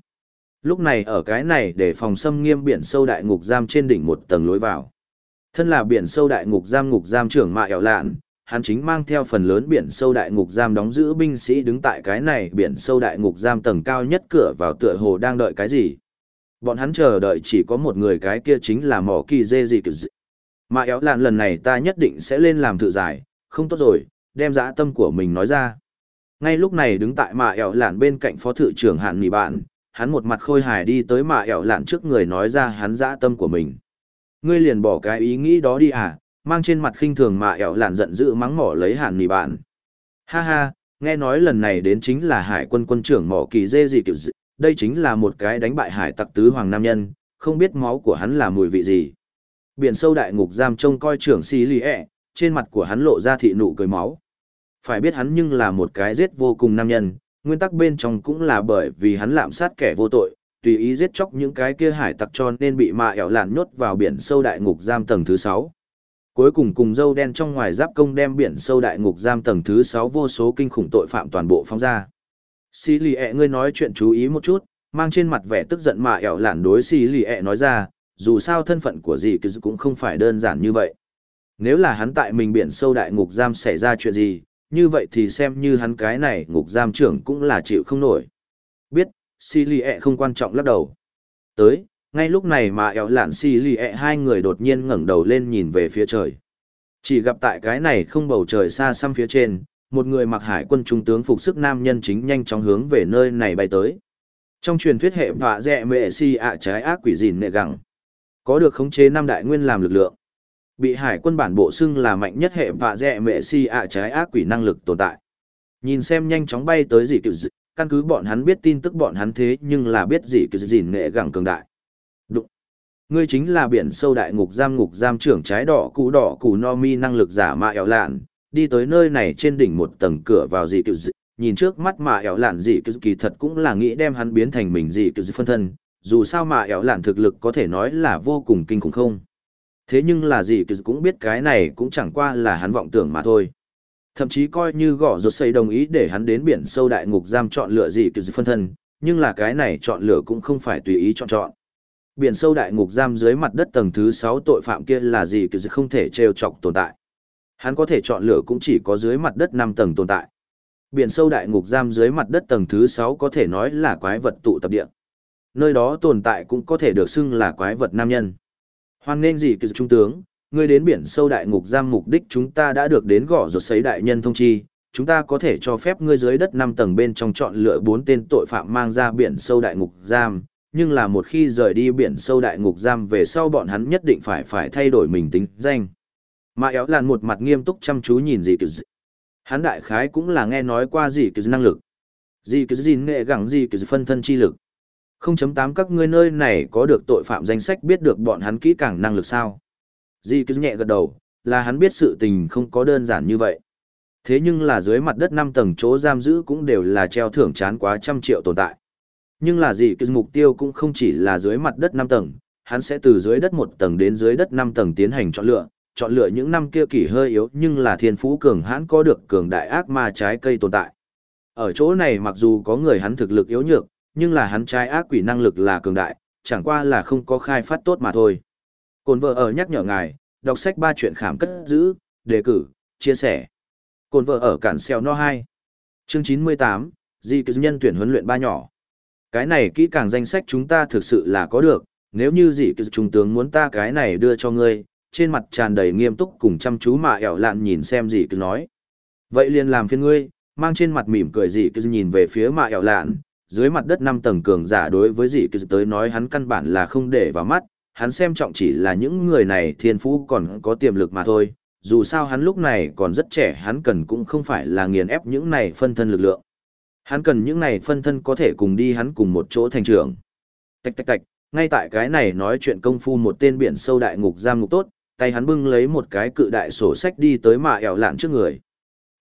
Lúc này ở cái này để phòng xâm nghiêm biển sâu đại ngục giam trên đỉnh một tầng lối vào. Thân là biển sâu đại ngục giam ngục giam trưởng mạ ẻo lạn, hắn chính mang theo phần lớn biển sâu đại ngục giam đóng giữ binh sĩ đứng tại cái này biển sâu đại ngục giam tầng cao nhất cửa vào tựa hồ đang đợi cái gì. Bọn hắn chờ đợi chỉ có một người cái kia chính là mỏ kỳ dê gì cực dị. Mà éo lạn lần này ta nhất định sẽ lên làm thự giải, không tốt rồi, đem dã tâm của mình nói ra. Ngay lúc này đứng tại mạ ẻo lạn bên cạnh phó thự trưởng hạn nỉ bạn, hắn một mặt khôi hài đi tới mạ ẻo lạn trước người nói ra hắn dã tâm của mình. Ngươi liền bỏ cái ý nghĩ đó đi à, mang trên mặt khinh thường mạ ẻo lạn giận dữ mắng mỏ lấy hạn nỉ bạn. Ha ha, nghe nói lần này đến chính là hải quân quân trưởng mỏ kỳ dê gì kiểu dị, đây chính là một cái đánh bại hải tặc tứ hoàng nam nhân, không biết máu của hắn là mùi vị gì. Biển sâu đại ngục giam trông coi trưởng xì lì ẹ, trên mặt của hắn lộ ra thị nụ cười máu. Phải biết hắn nhưng là một cái giết vô cùng nam nhân, nguyên tắc bên trong cũng là bởi vì hắn lạm sát kẻ vô tội, tùy ý giết chóc những cái kia hải tặc cho nên bị mạ ẻo lạn nhốt vào biển sâu đại ngục giam tầng thứ 6. Cuối cùng cùng dâu đen trong ngoài giáp công đem biển sâu đại ngục giam tầng thứ 6 vô số kinh khủng tội phạm toàn bộ phóng ra. Xì lì ẹ ngươi nói chuyện chú ý một chút, mang trên mặt vẻ tức giận mạ ẻo lạn đối xì lì ẹ nói ra, dù sao thân phận của dì cứ cũng không phải đơn giản như vậy. Nếu là hắn tại mình biển sâu đại ngục giam xảy ra chuyện gì, như vậy thì xem như hắn cái này ngục giam trưởng cũng là chịu không nổi. Biết, Si lì ẹ e không quan trọng lắc đầu. Tới, ngay lúc này mà ẻo lạn si lì ẹ e hai người đột nhiên ngẩng đầu lên nhìn về phía trời. Chỉ gặp tại cái này không bầu trời xa xăm phía trên, một người mặc hải quân trung tướng phục sức nam nhân chính nhanh chóng hướng về nơi này bay tới. Trong truyền thuyết hệ vạ dẹ mệ si ạ trái ác quỷ dìn nệ gẳng. Có được khống chế năm đại nguyên làm lực lượng. Bị hải quân bản bộ xưng là mạnh nhất hệ vạ dẹ mệ si ạ trái ác quỷ năng lực tồn tại. Nhìn xem nhanh chóng bay tới gì kiểu dị, căn cứ bọn hắn biết tin tức bọn hắn thế nhưng là biết gì kiểu gìn nghệ gẳng cường đại. Đụng. Ngươi chính là biển sâu đại ngục giam ngục giam trưởng trái đỏ cú đỏ cú no mi năng lực giả mạ ẻo lạn, đi tới nơi này trên đỉnh một tầng cửa vào dị kiểu dị, nhìn trước mắt mạ ẻo lạn dị kiểu kỳ thật cũng là nghĩ đem hắn biến thành mình dị kiểu phân thân, dù sao mà ẻo lạn thực lực có thể nói là vô cùng kinh khủng không. Thế nhưng là gì thì cũng biết cái này cũng chẳng qua là hắn vọng tưởng mà thôi. Thậm chí coi như gõ rột xây đồng ý để hắn đến biển sâu đại ngục giam chọn lựa gì thì phân thân, nhưng là cái này chọn lựa cũng không phải tùy ý chọn chọn biển sâu đại ngục giam dưới mặt đất tầng thứ sáu tội phạm kia là gì thì không thể trêu chọc tồn tại. Hắn có thể chọn lựa cũng chỉ có dưới mặt đất năm tầng tồn tại. Biển sâu đại ngục giam dưới mặt đất tầng thứ sáu có thể nói là quái vật tụ tập địa. Nơi đó tồn tại cũng có thể được xưng là quái vật nam nhân. Hoan nên gì kỳ trung tướng, ngươi đến biển sâu đại ngục giam mục đích chúng ta đã được đến gõ rột sấy đại nhân thông chi, chúng ta có thể cho phép ngươi dưới đất năm tầng bên trong chọn lựa bốn tên tội phạm mang ra biển sâu đại ngục giam, nhưng là một khi rời đi biển sâu đại ngục giam về sau bọn hắn nhất định phải phải thay đổi mình tính danh. Mà éo làn một mặt nghiêm túc chăm chú nhìn gì kỳ Hắn đại khái cũng là nghe nói qua gì kỳ năng lực. Gì kỳ gì nghệ gẳng gì kỳ phân thân chi lực. 0.8 các ngươi nơi này có được tội phạm danh sách biết được bọn hắn kỹ càng năng lực sao. Di cứ nhẹ gật đầu, là hắn biết sự tình không có đơn giản như vậy. Thế nhưng là dưới mặt đất 5 tầng chỗ giam giữ cũng đều là treo thưởng chán quá trăm triệu tồn tại. Nhưng là gì cứ mục tiêu cũng không chỉ là dưới mặt đất 5 tầng, hắn sẽ từ dưới đất 1 tầng đến dưới đất 5 tầng tiến hành chọn lựa, chọn lựa những năm kia kỳ hơi yếu nhưng là thiên phú cường hãn có được cường đại ác ma trái cây tồn tại. Ở chỗ này mặc dù có người hắn thực lực yếu nhược, nhưng là hắn trái ác quỷ năng lực là cường đại, chẳng qua là không có khai phát tốt mà thôi. Cồn vợ ở nhắc nhở ngài, đọc sách ba chuyện khám cất giữ, đề cử, chia sẻ. Cồn vợ ở cản xeo no 2. Chương 98, Di cư nhân tuyển huấn luyện ba nhỏ. Cái này kỹ càng danh sách chúng ta thực sự là có được, nếu như dị kỳ trung tướng muốn ta cái này đưa cho ngươi, trên mặt tràn đầy nghiêm túc cùng chăm chú mà ẻo lạn nhìn xem dị kỳ nói. Vậy liền làm phiên ngươi, mang trên mặt mỉm cười dị kỳ nhìn về phía mà ẻo lạn, dưới mặt đất năm tầng cường giả đối với dị kỳ tới nói hắn căn bản là không để vào mắt, hắn xem trọng chỉ là những người này thiên phú còn có tiềm lực mà thôi. Dù sao hắn lúc này còn rất trẻ hắn cần cũng không phải là nghiền ép những này phân thân lực lượng. Hắn cần những này phân thân có thể cùng đi hắn cùng một chỗ thành trưởng. Tạch tạch tạch, ngay tại cái này nói chuyện công phu một tên biển sâu đại ngục giam ngục tốt, tay hắn bưng lấy một cái cự đại sổ sách đi tới mạ ẻo lạn trước người.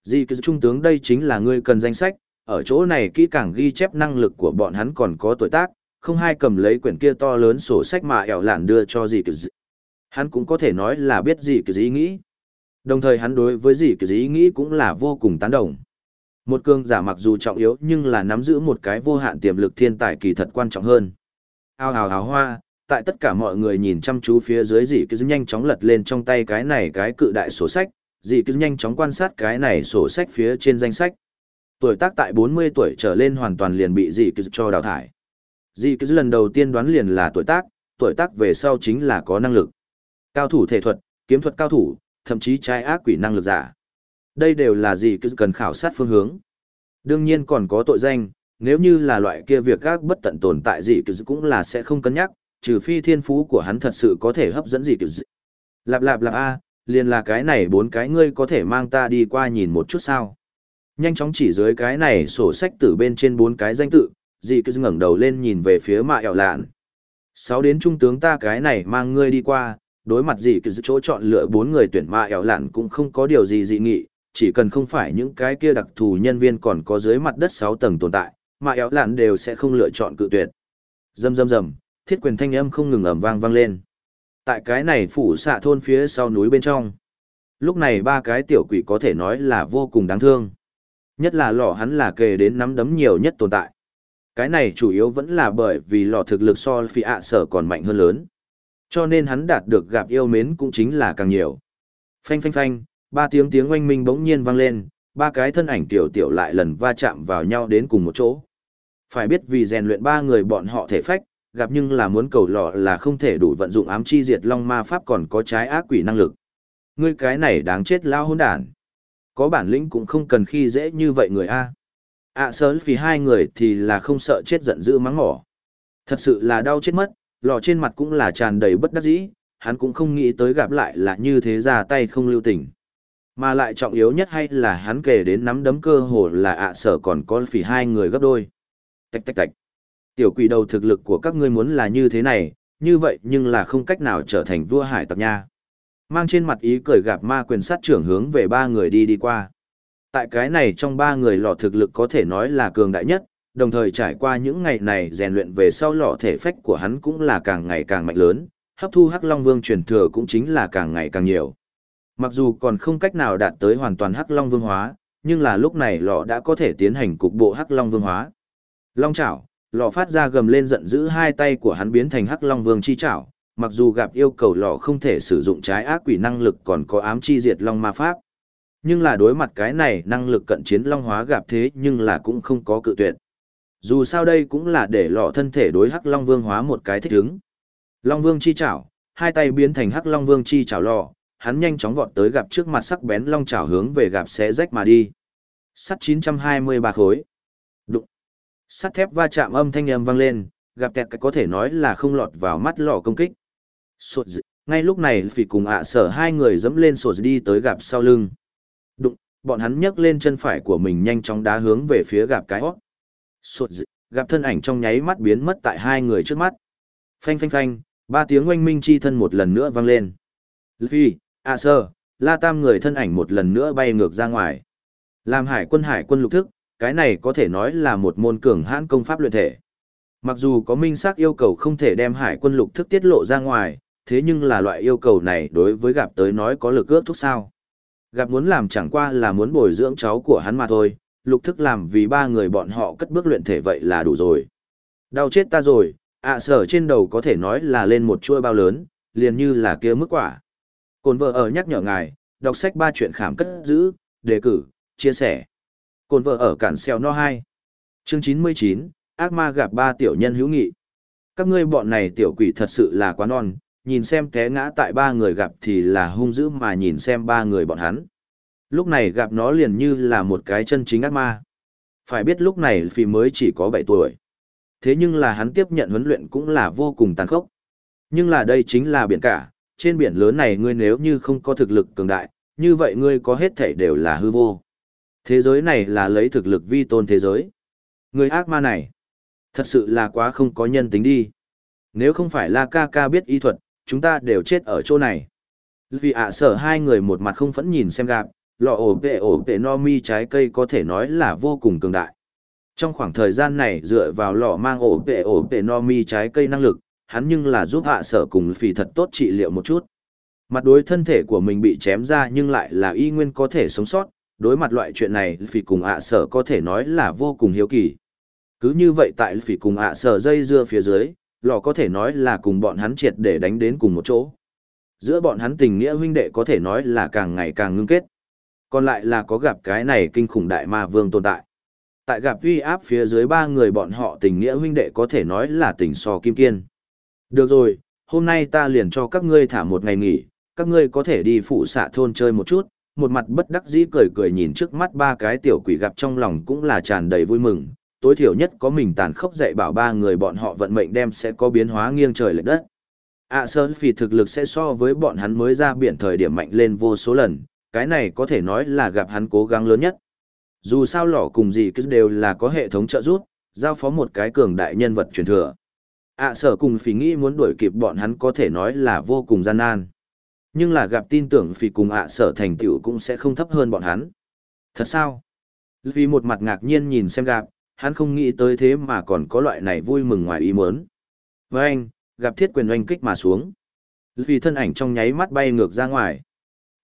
Di cứ trung tướng đây chính là ngươi cần danh sách, ở chỗ này kỹ càng ghi chép năng lực của bọn hắn còn có tuổi tác, không hai cầm lấy quyển kia to lớn sổ sách mà ẻo lạn đưa cho gì cứ Hắn cũng có thể nói là biết gì cứ gì nghĩ. Đồng thời hắn đối với gì cứ gì nghĩ cũng là vô cùng tán đồng. Một cường giả mặc dù trọng yếu nhưng là nắm giữ một cái vô hạn tiềm lực thiên tài kỳ thật quan trọng hơn. Ao hào hào hoa, tại tất cả mọi người nhìn chăm chú phía dưới dị cứ nhanh chóng lật lên trong tay cái này cái cự đại sổ sách, gì cứ nhanh chóng quan sát cái này sổ sách phía trên danh sách. Tuổi tác tại 40 tuổi trở lên hoàn toàn liền bị dị cứ cho đào thải. Dị cứ lần đầu tiên đoán liền là tuổi tác, tuổi tác về sau chính là có năng lực. Cao thủ thể thuật, kiếm thuật cao thủ, thậm chí trai ác quỷ năng lực giả. Đây đều là dị cứ cần khảo sát phương hướng. Đương nhiên còn có tội danh, nếu như là loại kia việc gác bất tận tồn tại dị cứ cũng là sẽ không cân nhắc, trừ phi thiên phú của hắn thật sự có thể hấp dẫn dị cứ Lạp lạp lạp a, liền là cái này bốn cái ngươi có thể mang ta đi qua nhìn một chút sao. Nhanh chóng chỉ dưới cái này sổ sách từ bên trên bốn cái danh tự, dì cứ ngẩng đầu lên nhìn về phía mạ ẻo lạn. Sáu đến trung tướng ta cái này mang ngươi đi qua, đối mặt dì cứ chỗ chọn lựa bốn người tuyển mạ ẻo lạn cũng không có điều gì dị nghị, chỉ cần không phải những cái kia đặc thù nhân viên còn có dưới mặt đất 6 tầng tồn tại, mạ ẻo lạn đều sẽ không lựa chọn cự tuyệt. Rầm rầm rầm, thiết quyền thanh âm không ngừng ầm vang vang lên. Tại cái này phủ xạ thôn phía sau núi bên trong. Lúc này ba cái tiểu quỷ có thể nói là vô cùng đáng thương. Nhất là lọ hắn là kề đến nắm đấm nhiều nhất tồn tại. Cái này chủ yếu vẫn là bởi vì lọ thực lực so phi ạ sở còn mạnh hơn lớn. Cho nên hắn đạt được gặp yêu mến cũng chính là càng nhiều. Phanh phanh phanh, ba tiếng tiếng oanh minh bỗng nhiên vang lên, ba cái thân ảnh tiểu tiểu lại lần va chạm vào nhau đến cùng một chỗ. Phải biết vì rèn luyện ba người bọn họ thể phách, gặp nhưng là muốn cầu lọ là không thể đủ vận dụng ám chi diệt long ma pháp còn có trái ác quỷ năng lực. Ngươi cái này đáng chết lao hôn đản. Có bản lĩnh cũng không cần khi dễ như vậy người A. ạ à, sớm vì hai người thì là không sợ chết giận dữ mắng mỏ. Thật sự là đau chết mất, lò trên mặt cũng là tràn đầy bất đắc dĩ, hắn cũng không nghĩ tới gặp lại là như thế ra tay không lưu tình. Mà lại trọng yếu nhất hay là hắn kể đến nắm đấm cơ hồ là ạ sở còn có phỉ hai người gấp đôi. Tạch tạch tạch. Tiểu quỷ đầu thực lực của các ngươi muốn là như thế này, như vậy nhưng là không cách nào trở thành vua hải tặc nha. Mang trên mặt ý cười gặp ma quyền sát trưởng hướng về ba người đi đi qua. Tại cái này trong ba người lọ thực lực có thể nói là cường đại nhất, đồng thời trải qua những ngày này rèn luyện về sau lọ thể phách của hắn cũng là càng ngày càng mạnh lớn, hấp thu Hắc Long Vương truyền thừa cũng chính là càng ngày càng nhiều. Mặc dù còn không cách nào đạt tới hoàn toàn Hắc Long Vương hóa, nhưng là lúc này lọ đã có thể tiến hành cục bộ Hắc Long Vương hóa. Long chảo, lọ phát ra gầm lên giận dữ hai tay của hắn biến thành Hắc Long Vương chi chảo, mặc dù gặp yêu cầu lọ không thể sử dụng trái ác quỷ năng lực còn có ám chi diệt long ma pháp. Nhưng là đối mặt cái này năng lực cận chiến long hóa gặp thế nhưng là cũng không có cự tuyệt. Dù sao đây cũng là để lọ thân thể đối hắc long vương hóa một cái thích ứng. Long vương chi chảo, hai tay biến thành hắc long vương chi chảo lọ, hắn nhanh chóng vọt tới gặp trước mặt sắc bén long chảo hướng về gặp xé rách mà đi. Sắt 923 khối. Đụng. Sắt thép va chạm âm thanh âm vang lên, gặp kẹt có thể nói là không lọt vào mắt lọ công kích. Sột dị. Ngay lúc này phỉ cùng ạ sở hai người dẫm lên sột đi tới gặp sau lưng. Đụng, bọn hắn nhấc lên chân phải của mình nhanh chóng đá hướng về phía gặp cái hót. Sột dị. Gặp thân ảnh trong nháy mắt biến mất tại hai người trước mắt. Phanh phanh phanh, ba tiếng oanh minh chi thân một lần nữa vang lên. Phi, ạ sở, la tam người thân ảnh một lần nữa bay ngược ra ngoài. Làm hải quân hải quân lục thức, cái này có thể nói là một môn cường hãn công pháp luyện thể. Mặc dù có minh xác yêu cầu không thể đem hải quân lục thức tiết lộ ra ngoài, thế nhưng là loại yêu cầu này đối với gặp tới nói có lực ước thúc sao. Gặp muốn làm chẳng qua là muốn bồi dưỡng cháu của hắn mà thôi, lục thức làm vì ba người bọn họ cất bước luyện thể vậy là đủ rồi. Đau chết ta rồi, ạ à, sở trên đầu có thể nói là lên một chuôi bao lớn, liền như là kia mức quả. Cồn vợ ở nhắc nhở ngài, đọc sách ba chuyện khảm cất giữ, đề cử, chia sẻ. Cồn vợ ở cản xeo no 2. Chương 99, ác ma gặp ba tiểu nhân hữu nghị. Các ngươi bọn này tiểu quỷ thật sự là quá non, nhìn xem té ngã tại ba người gặp thì là hung dữ mà nhìn xem ba người bọn hắn. Lúc này gặp nó liền như là một cái chân chính ác ma. Phải biết lúc này phi mới chỉ có 7 tuổi. Thế nhưng là hắn tiếp nhận huấn luyện cũng là vô cùng tàn khốc. Nhưng là đây chính là biển cả, trên biển lớn này ngươi nếu như không có thực lực cường đại, như vậy ngươi có hết thể đều là hư vô. Thế giới này là lấy thực lực vi tôn thế giới. Người ác ma này, thật sự là quá không có nhân tính đi. Nếu không phải là ca ca biết y thuật, chúng ta đều chết ở chỗ này. Vì ạ sở hai người một mặt không phẫn nhìn xem gặp, lọ ổ vệ ổ vệ no mi trái cây có thể nói là vô cùng cường đại. Trong khoảng thời gian này dựa vào lọ mang ổ vệ ổ vệ no mi trái cây năng lực, hắn nhưng là giúp hạ sở cùng phì thật tốt trị liệu một chút. Mặt đối thân thể của mình bị chém ra nhưng lại là y nguyên có thể sống sót, đối mặt loại chuyện này phì cùng ạ sở có thể nói là vô cùng hiếu kỳ. Cứ như vậy tại phì cùng ạ sở dây dưa phía dưới, lò có thể nói là cùng bọn hắn triệt để đánh đến cùng một chỗ. Giữa bọn hắn tình nghĩa huynh đệ có thể nói là càng ngày càng ngưng kết. Còn lại là có gặp cái này kinh khủng đại ma vương tồn tại. Tại gặp uy áp phía dưới ba người bọn họ tình nghĩa huynh đệ có thể nói là tình so kim kiên. Được rồi, hôm nay ta liền cho các ngươi thả một ngày nghỉ, các ngươi có thể đi phụ xạ thôn chơi một chút, một mặt bất đắc dĩ cười cười nhìn trước mắt ba cái tiểu quỷ gặp trong lòng cũng là tràn đầy vui mừng, tối thiểu nhất có mình tàn khốc dạy bảo ba người bọn họ vận mệnh đem sẽ có biến hóa nghiêng trời lệch đất. ạ à, sơ phì thực lực sẽ so với bọn hắn mới ra biển thời điểm mạnh lên vô số lần, cái này có thể nói là gặp hắn cố gắng lớn nhất. Dù sao lỏ cùng gì cứ đều là có hệ thống trợ giúp, giao phó một cái cường đại nhân vật truyền thừa. ạ à, sở cùng phì nghĩ muốn đuổi kịp bọn hắn có thể nói là vô cùng gian nan. Nhưng là gặp tin tưởng phì cùng à, ạ sở thành tựu cũng sẽ không thấp hơn bọn hắn. Thật sao? Vì một mặt ngạc nhiên nhìn xem gặp, hắn không nghĩ tới thế mà còn có loại này vui mừng ngoài ý muốn. Với anh, gặp thiết quyền oanh kích mà xuống. Vì thân ảnh trong nháy mắt bay ngược ra ngoài.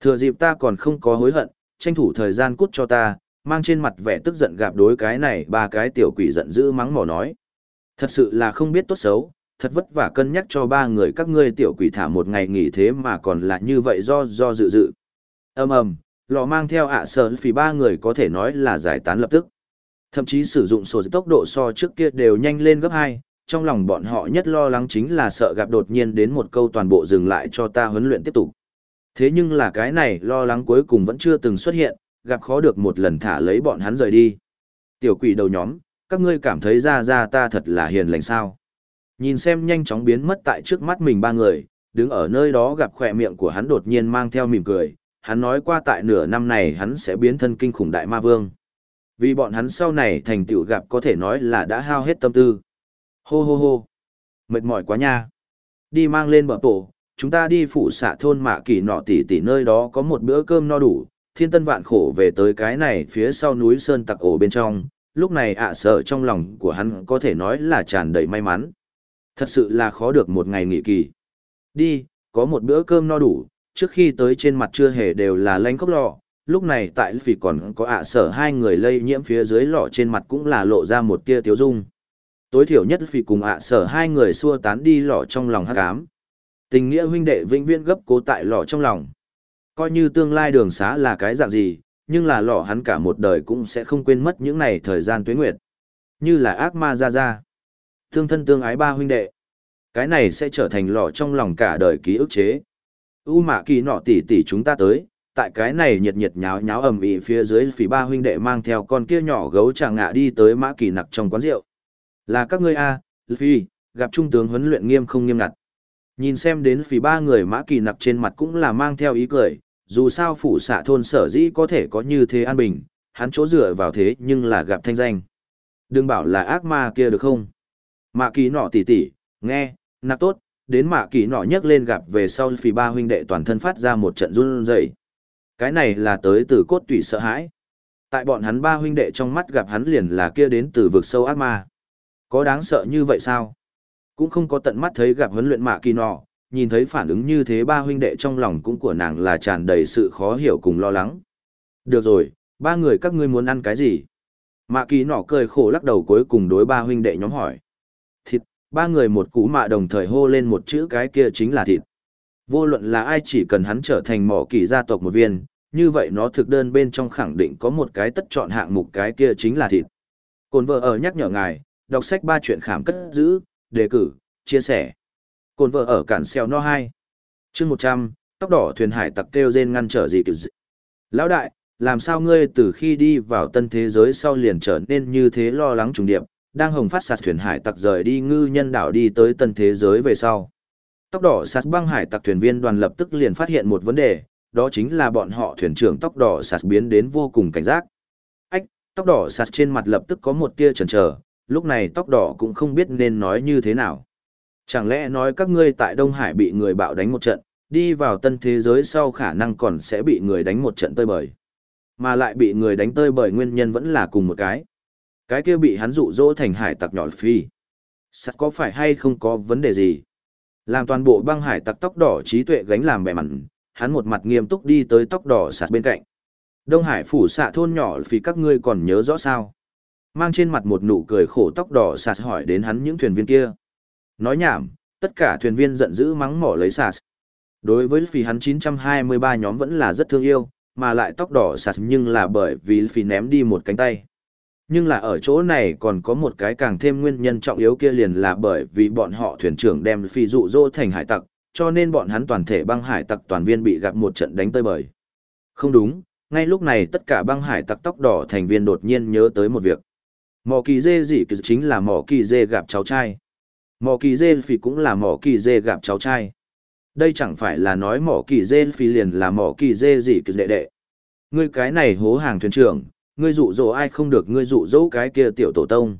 Thừa dịp ta còn không có hối hận, tranh thủ thời gian cút cho ta, mang trên mặt vẻ tức giận gặp đối cái này ba cái tiểu quỷ giận dữ mắng mỏ nói. Thật sự là không biết tốt xấu, thật vất vả cân nhắc cho ba người các ngươi tiểu quỷ thả một ngày nghỉ thế mà còn là như vậy do do dự dự. ầm ầm, lọ mang theo ạ sợ phì ba người có thể nói là giải tán lập tức. Thậm chí sử dụng sổ tốc độ so trước kia đều nhanh lên gấp hai. trong lòng bọn họ nhất lo lắng chính là sợ gặp đột nhiên đến một câu toàn bộ dừng lại cho ta huấn luyện tiếp tục. Thế nhưng là cái này lo lắng cuối cùng vẫn chưa từng xuất hiện, gặp khó được một lần thả lấy bọn hắn rời đi. Tiểu quỷ đầu nhóm, các ngươi cảm thấy ra ra ta thật là hiền lành sao. Nhìn xem nhanh chóng biến mất tại trước mắt mình ba người, đứng ở nơi đó gặp khỏe miệng của hắn đột nhiên mang theo mỉm cười, hắn nói qua tại nửa năm này hắn sẽ biến thân kinh khủng đại ma vương. Vì bọn hắn sau này thành tựu gặp có thể nói là đã hao hết tâm tư. Hô hô hô. Mệt mỏi quá nha. Đi mang lên bờ tổ, chúng ta đi phụ xạ thôn mạ kỳ nọ tỷ tỷ nơi đó có một bữa cơm no đủ, thiên tân vạn khổ về tới cái này phía sau núi sơn tặc ổ bên trong, lúc này ạ sợ trong lòng của hắn có thể nói là tràn đầy may mắn. Thật sự là khó được một ngày nghỉ kỳ. Đi, có một bữa cơm no đủ, trước khi tới trên mặt chưa hề đều là lanh cốc lọ, lúc này tại vì còn có ạ sở hai người lây nhiễm phía dưới lọ trên mặt cũng là lộ ra một tia tiếu dung. Tối thiểu nhất vì cùng ạ sở hai người xua tán đi lọ trong lòng hắc ám. Tình nghĩa huynh đệ vĩnh viễn gấp cố tại lọ trong lòng. Coi như tương lai đường xá là cái dạng gì, nhưng là lọ hắn cả một đời cũng sẽ không quên mất những này thời gian tuế nguyệt. Như là ác ma ra ra. Thương thân tương ái ba huynh đệ. Cái này sẽ trở thành lọ trong lòng cả đời ký ức chế. U mạ kỳ nọ tỷ tỷ chúng ta tới, tại cái này nhiệt nhiệt nháo nháo ầm ĩ phía dưới phỉ ba huynh đệ mang theo con kia nhỏ gấu trà ngạ đi tới mã kỳ nặc trong quán rượu. Là các ngươi a, Phi, gặp trung tướng huấn luyện nghiêm không nghiêm ngặt. Nhìn xem đến phỉ ba người mã kỳ nặc trên mặt cũng là mang theo ý cười, dù sao phủ xạ thôn sở dĩ có thể có như thế an bình, hắn chỗ dựa vào thế nhưng là gặp thanh danh. Đừng bảo là ác ma kia được không? Mạ kỳ nọ tỉ tỉ, nghe, nặc tốt, đến mạ kỳ nọ nhấc lên gặp về sau phỉ ba huynh đệ toàn thân phát ra một trận run rẩy. Cái này là tới từ cốt tủy sợ hãi. Tại bọn hắn ba huynh đệ trong mắt gặp hắn liền là kia đến từ vực sâu ác ma. Có đáng sợ như vậy sao? Cũng không có tận mắt thấy gặp huấn luyện mạ kỳ nọ, nhìn thấy phản ứng như thế ba huynh đệ trong lòng cũng của nàng là tràn đầy sự khó hiểu cùng lo lắng. Được rồi, ba người các ngươi muốn ăn cái gì? Mạ kỳ nọ cười khổ lắc đầu cuối cùng đối ba huynh đệ nhóm hỏi. Thịt, ba người một cú mạ đồng thời hô lên một chữ cái kia chính là thịt. Vô luận là ai chỉ cần hắn trở thành mỏ kỳ gia tộc một viên, như vậy nó thực đơn bên trong khẳng định có một cái tất chọn hạng mục cái kia chính là thịt. Cồn vợ ở nhắc nhở ngài, đọc sách ba chuyện khảm cất giữ, đề cử, chia sẻ. Cồn vợ ở cản xeo no 2. chương 100, tóc đỏ thuyền hải tặc kêu rên ngăn trở gì kiểu gì. Lão đại, làm sao ngươi từ khi đi vào tân thế giới sau liền trở nên như thế lo lắng trùng điệp, đang hồng phát sạt thuyền hải tặc rời đi ngư nhân đảo đi tới tân thế giới về sau. Tóc đỏ sạt băng hải tặc thuyền viên đoàn lập tức liền phát hiện một vấn đề, đó chính là bọn họ thuyền trưởng tóc đỏ sạt biến đến vô cùng cảnh giác. Ách, tóc đỏ sạt trên mặt lập tức có một tia chần chờ, lúc này tóc đỏ cũng không biết nên nói như thế nào. Chẳng lẽ nói các ngươi tại Đông Hải bị người bạo đánh một trận, đi vào tân thế giới sau khả năng còn sẽ bị người đánh một trận tơi bời. Mà lại bị người đánh tơi bời nguyên nhân vẫn là cùng một cái. Cái kia bị hắn dụ dỗ thành hải tặc nhỏ phi. Sắt có phải hay không có vấn đề gì? Làm toàn bộ băng hải tặc tóc đỏ trí tuệ gánh làm bẻ mặn, hắn một mặt nghiêm túc đi tới tóc đỏ sạt bên cạnh. Đông Hải phủ xạ thôn nhỏ vì các ngươi còn nhớ rõ sao? Mang trên mặt một nụ cười khổ tóc đỏ sạt hỏi đến hắn những thuyền viên kia. Nói nhảm, tất cả thuyền viên giận dữ mắng mỏ lấy sạt. Đối với phì hắn 923 nhóm vẫn là rất thương yêu, mà lại tóc đỏ sạt nhưng là bởi vì phì ném đi một cánh tay. Nhưng là ở chỗ này còn có một cái càng thêm nguyên nhân trọng yếu kia liền là bởi vì bọn họ thuyền trưởng đem phi dụ dỗ thành hải tặc, cho nên bọn hắn toàn thể băng hải tặc toàn viên bị gặp một trận đánh tơi bời. Không đúng, ngay lúc này tất cả băng hải tặc tóc đỏ thành viên đột nhiên nhớ tới một việc. Mỏ kỳ dê gì chính là mỏ kỳ dê gặp cháu trai. Mỏ kỳ dê phi cũng là mỏ kỳ dê gặp cháu trai. Đây chẳng phải là nói mỏ kỳ dê phi liền là mỏ kỳ dê gì kỳ đệ đệ. Ngươi cái này hố hàng thuyền trưởng, ngươi dụ dỗ ai không được ngươi dụ dỗ cái kia tiểu tổ tông.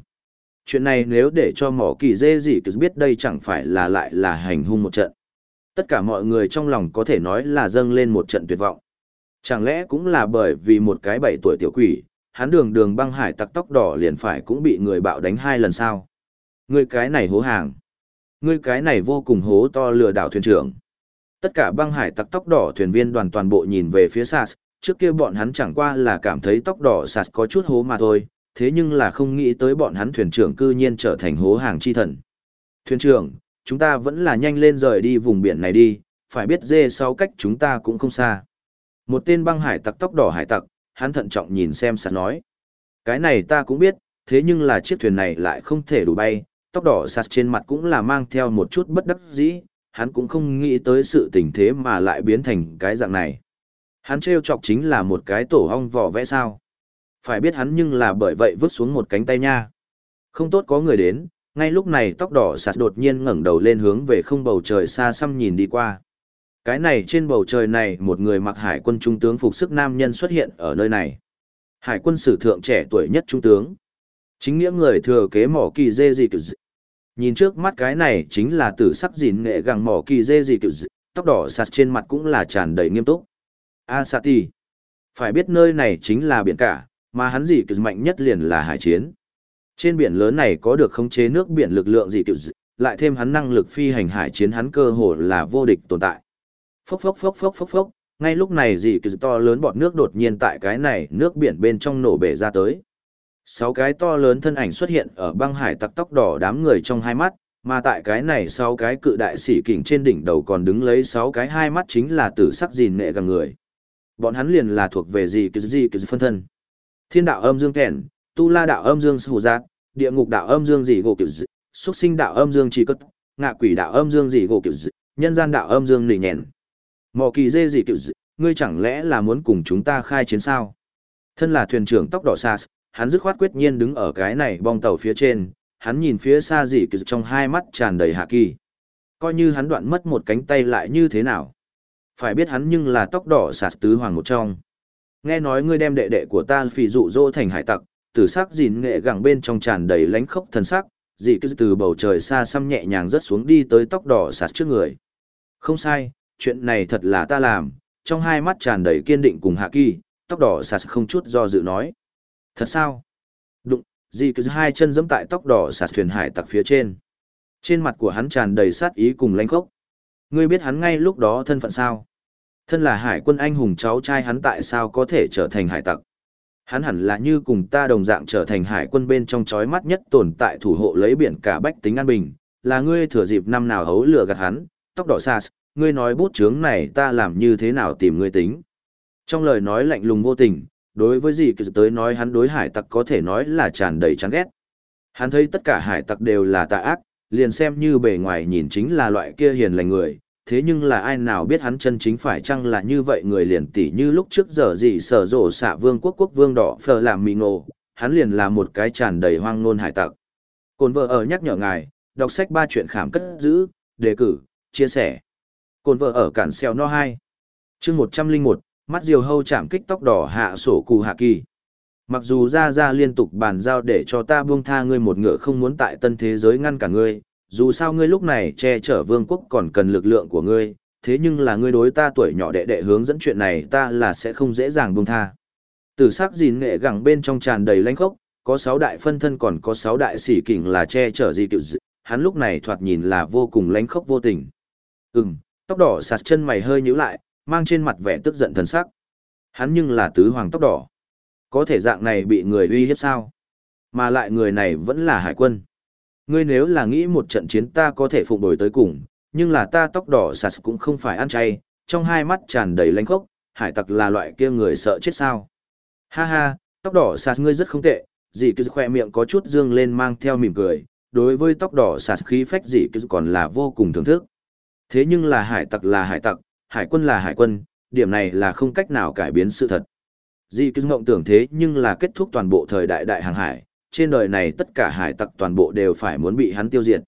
Chuyện này nếu để cho mỏ kỳ dê gì cứ biết đây chẳng phải là lại là hành hung một trận. Tất cả mọi người trong lòng có thể nói là dâng lên một trận tuyệt vọng. Chẳng lẽ cũng là bởi vì một cái bảy tuổi tiểu quỷ, hắn đường đường băng hải tặc tóc đỏ liền phải cũng bị người bạo đánh hai lần sao? Ngươi cái này hố hàng. Ngươi cái này vô cùng hố to lừa đảo thuyền trưởng. Tất cả băng hải tặc tóc đỏ thuyền viên đoàn toàn bộ nhìn về phía Sas, trước kia bọn hắn chẳng qua là cảm thấy tóc đỏ sạt có chút hố mà thôi, thế nhưng là không nghĩ tới bọn hắn thuyền trưởng cư nhiên trở thành hố hàng chi thần. Thuyền trưởng, chúng ta vẫn là nhanh lên rời đi vùng biển này đi, phải biết dê sau cách chúng ta cũng không xa. Một tên băng hải tặc tóc đỏ hải tặc, hắn thận trọng nhìn xem sạt nói. Cái này ta cũng biết, thế nhưng là chiếc thuyền này lại không thể đủ bay, tóc đỏ sạt trên mặt cũng là mang theo một chút bất đắc dĩ, hắn cũng không nghĩ tới sự tình thế mà lại biến thành cái dạng này. Hắn trêu chọc chính là một cái tổ hong vỏ vẽ sao. Phải biết hắn nhưng là bởi vậy vứt xuống một cánh tay nha. Không tốt có người đến, ngay lúc này tóc đỏ sạt đột nhiên ngẩng đầu lên hướng về không bầu trời xa xăm nhìn đi qua. Cái này trên bầu trời này một người mặc hải quân trung tướng phục sức nam nhân xuất hiện ở nơi này. Hải quân sử thượng trẻ tuổi nhất trung tướng. Chính nghĩa người thừa kế mỏ kỳ dê gì kiểu Nhìn trước mắt cái này chính là tử sắc dìn nghệ gàng mỏ kỳ dê gì kiểu tóc đỏ sạt trên mặt cũng là tràn đầy nghiêm túc. A Sati. Phải biết nơi này chính là biển cả, mà hắn gì cực mạnh nhất liền là hải chiến. Trên biển lớn này có được khống chế nước biển lực lượng gì kiểu lại thêm hắn năng lực phi hành hải chiến hắn cơ hồ là vô địch tồn tại. Phốc phốc phốc phốc phốc phốc, ngay lúc này gì cực to lớn bọt nước đột nhiên tại cái này nước biển bên trong nổ bể ra tới. Sáu cái to lớn thân ảnh xuất hiện ở băng hải tặc tóc đỏ đám người trong hai mắt, mà tại cái này sáu cái cự đại sĩ kình trên đỉnh đầu còn đứng lấy sáu cái hai mắt chính là tử sắc gìn nệ gần người. Bọn hắn liền là thuộc về gì cái gì cái phân thân. Thiên đạo âm dương kèn, tu la đạo âm dương sù giác, địa ngục đạo âm dương gì gỗ kiểu dị, xuất sinh đạo âm dương chỉ cất, ngạ quỷ đạo âm dương gì gỗ kiểu dị, nhân gian đạo âm dương nỉ nhẹn. Mò kỳ dê gì kiểu dị, ngươi chẳng lẽ là muốn cùng chúng ta khai chiến sao? Thân là thuyền trưởng tóc đỏ xa, hắn dứt khoát quyết nhiên đứng ở cái này bong tàu phía trên, hắn nhìn phía xa dị kiểu trong hai mắt tràn đầy hạ kỳ. Coi như hắn đoạn mất một cánh tay lại như thế nào? Phải biết hắn nhưng là tóc đỏ sạt tứ hoàng một trong. Nghe nói ngươi đem đệ đệ của ta phỉ dụ dỗ thành hải tặc, tử sắc gìn nghệ gẳng bên trong tràn đầy lánh khốc thần sắc, dị cứ từ bầu trời xa xăm nhẹ nhàng rớt xuống đi tới tóc đỏ sạt trước người. Không sai, chuyện này thật là ta làm, trong hai mắt tràn đầy kiên định cùng hạ kỳ, tóc đỏ sạt không chút do dự nói. Thật sao? Đụng, dị cứ hai chân giẫm tại tóc đỏ sạt thuyền hải tặc phía trên. Trên mặt của hắn tràn đầy sát ý cùng lánh khốc. Ngươi biết hắn ngay lúc đó thân phận sao? Thân là hải quân anh hùng cháu trai hắn tại sao có thể trở thành hải tặc? Hắn hẳn là như cùng ta đồng dạng trở thành hải quân bên trong chói mắt nhất tồn tại thủ hộ lấy biển cả bách tính an bình, là ngươi thừa dịp năm nào hấu lừa gạt hắn, tóc đỏ sas, ngươi nói bút chướng này ta làm như thế nào tìm ngươi tính. Trong lời nói lạnh lùng vô tình, đối với gì cứ tới nói hắn đối hải tặc có thể nói là tràn đầy chán ghét. Hắn thấy tất cả hải tặc đều là tà ác, liền xem như bề ngoài nhìn chính là loại kia hiền lành người, thế nhưng là ai nào biết hắn chân chính phải chăng là như vậy người liền tỷ như lúc trước giờ gì sở rộ xạ vương quốc quốc vương đỏ phờ làm mì ngộ, hắn liền là một cái tràn đầy hoang ngôn hải tặc. Cồn vợ ở nhắc nhở ngài, đọc sách ba chuyện khảm cất giữ, đề cử, chia sẻ. Cồn vợ ở cản xeo no 2. chương 101, mắt diều hâu chạm kích tóc đỏ hạ sổ cù hạ kỳ. Mặc dù ra ra liên tục bàn giao để cho ta buông tha ngươi một ngựa không muốn tại tân thế giới ngăn cả ngươi, dù sao ngươi lúc này che chở vương quốc còn cần lực lượng của ngươi, thế nhưng là ngươi đối ta tuổi nhỏ đệ đệ hướng dẫn chuyện này ta là sẽ không dễ dàng buông tha. Tử sắc gìn nghệ gẳng bên trong tràn đầy lãnh khốc, có sáu đại phân thân còn có sáu đại sĩ kình là che chở gì kiểu dị, hắn lúc này thoạt nhìn là vô cùng lãnh khốc vô tình. Ừm, tóc đỏ sạt chân mày hơi nhíu lại, mang trên mặt vẻ tức giận thần sắc. Hắn nhưng là tứ hoàng tóc đỏ. Có thể dạng này bị người uy hiếp sao? Mà lại người này vẫn là hải quân. Ngươi nếu là nghĩ một trận chiến ta có thể phục đổi tới cùng, nhưng là ta tóc đỏ sạt cũng không phải ăn chay, trong hai mắt tràn đầy lãnh khốc, hải tặc là loại kia người sợ chết sao. Ha ha, tóc đỏ sạt ngươi rất không tệ, dì cứ khỏe miệng có chút dương lên mang theo mỉm cười, đối với tóc đỏ sạt khí phách dì cứ còn là vô cùng thưởng thức. Thế nhưng là hải tặc là hải tặc, hải quân là hải quân, điểm này là không cách nào cải biến sự thật. Dì cứ ngộng tưởng thế nhưng là kết thúc toàn bộ thời đại đại hàng hải, trên đời này tất cả hải tặc toàn bộ đều phải muốn bị hắn tiêu diệt.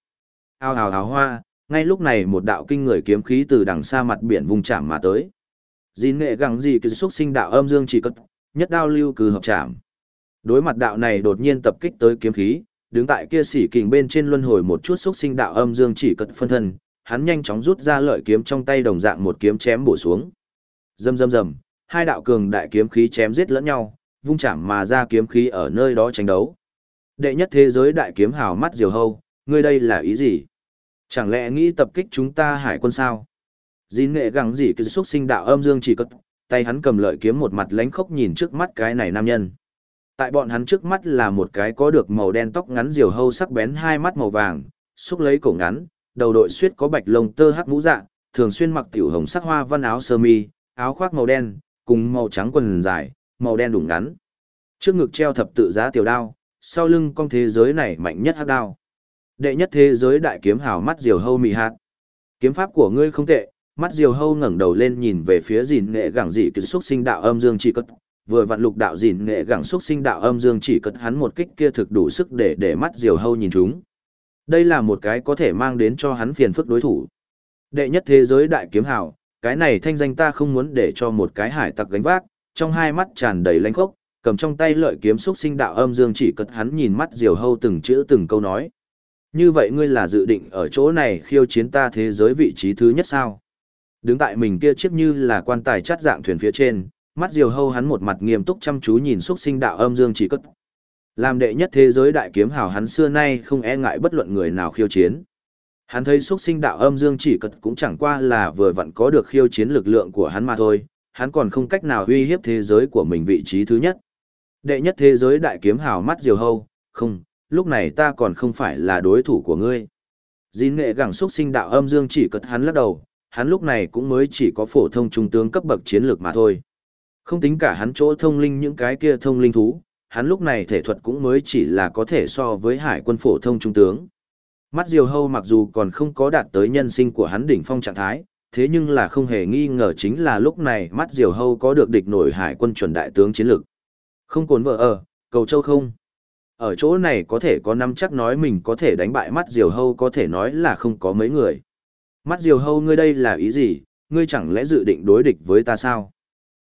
Ao hào hào hoa, ngay lúc này một đạo kinh người kiếm khí từ đằng xa mặt biển vùng chạm mà tới. Dìn nghệ gắng gì cứ xuất sinh đạo âm dương chỉ cất, nhất đao lưu cử hợp chạm. Đối mặt đạo này đột nhiên tập kích tới kiếm khí, đứng tại kia sỉ kình bên trên luân hồi một chút xuất sinh đạo âm dương chỉ cất phân thân, hắn nhanh chóng rút ra lợi kiếm trong tay đồng dạng một kiếm chém bổ xuống. Rầm rầm rầm, hai đạo cường đại kiếm khí chém giết lẫn nhau, vung chạm mà ra kiếm khí ở nơi đó tranh đấu. Đệ nhất thế giới đại kiếm hào mắt diều hâu, ngươi đây là ý gì? Chẳng lẽ nghĩ tập kích chúng ta hải quân sao? Dín nghệ gắng gì cứ xuất sinh đạo âm dương chỉ cất, tay hắn cầm lợi kiếm một mặt lánh khốc nhìn trước mắt cái này nam nhân. Tại bọn hắn trước mắt là một cái có được màu đen tóc ngắn diều hâu sắc bén hai mắt màu vàng, xúc lấy cổ ngắn, đầu đội suýt có bạch lông tơ hắc mũ dạ, thường xuyên mặc tiểu hồng sắc hoa văn áo sơ mi, áo khoác màu đen, cùng màu trắng quần dài, màu đen đủng ngắn. Trước ngực treo thập tự giá tiểu đao, sau lưng con thế giới này mạnh nhất hắc đao. Đệ nhất thế giới đại kiếm hào mắt diều hâu mị hạt. Kiếm pháp của ngươi không tệ, mắt diều hâu ngẩng đầu lên nhìn về phía dìn nghệ gẳng dị kỳ xúc sinh đạo âm dương chỉ cất. Vừa vặn lục đạo dìn nghệ gẳng xúc sinh đạo âm dương chỉ cất hắn một kích kia thực đủ sức để để mắt diều hâu nhìn chúng. Đây là một cái có thể mang đến cho hắn phiền phức đối thủ. Đệ nhất thế giới đại kiếm hào, cái này thanh danh ta không muốn để cho một cái hải tặc gánh vác, trong hai mắt tràn đầy lanh khốc, cầm trong tay lợi kiếm xúc sinh đạo âm dương chỉ cất hắn nhìn mắt diều hâu từng chữ từng câu nói. Như vậy ngươi là dự định ở chỗ này khiêu chiến ta thế giới vị trí thứ nhất sao? Đứng tại mình kia chiếc như là quan tài chắt dạng thuyền phía trên, mắt diều hâu hắn một mặt nghiêm túc chăm chú nhìn xúc sinh đạo âm dương chỉ cất. Làm đệ nhất thế giới đại kiếm hào hắn xưa nay không e ngại bất luận người nào khiêu chiến. Hắn thấy xúc sinh đạo âm dương chỉ cất cũng chẳng qua là vừa vặn có được khiêu chiến lực lượng của hắn mà thôi, hắn còn không cách nào uy hiếp thế giới của mình vị trí thứ nhất. Đệ nhất thế giới đại kiếm hào mắt diều hâu, không, lúc này ta còn không phải là đối thủ của ngươi. Dín nghệ gẳng xúc sinh đạo âm dương chỉ cất hắn lắc đầu, hắn lúc này cũng mới chỉ có phổ thông trung tướng cấp bậc chiến lược mà thôi. Không tính cả hắn chỗ thông linh những cái kia thông linh thú, hắn lúc này thể thuật cũng mới chỉ là có thể so với hải quân phổ thông trung tướng. Mắt diều hâu mặc dù còn không có đạt tới nhân sinh của hắn đỉnh phong trạng thái, thế nhưng là không hề nghi ngờ chính là lúc này mắt diều hâu có được địch nổi hải quân chuẩn đại tướng chiến lược. Không cồn vợ ở, cầu châu không. Ở chỗ này có thể có năm chắc nói mình có thể đánh bại mắt diều hâu có thể nói là không có mấy người. Mắt diều hâu ngươi đây là ý gì, ngươi chẳng lẽ dự định đối địch với ta sao?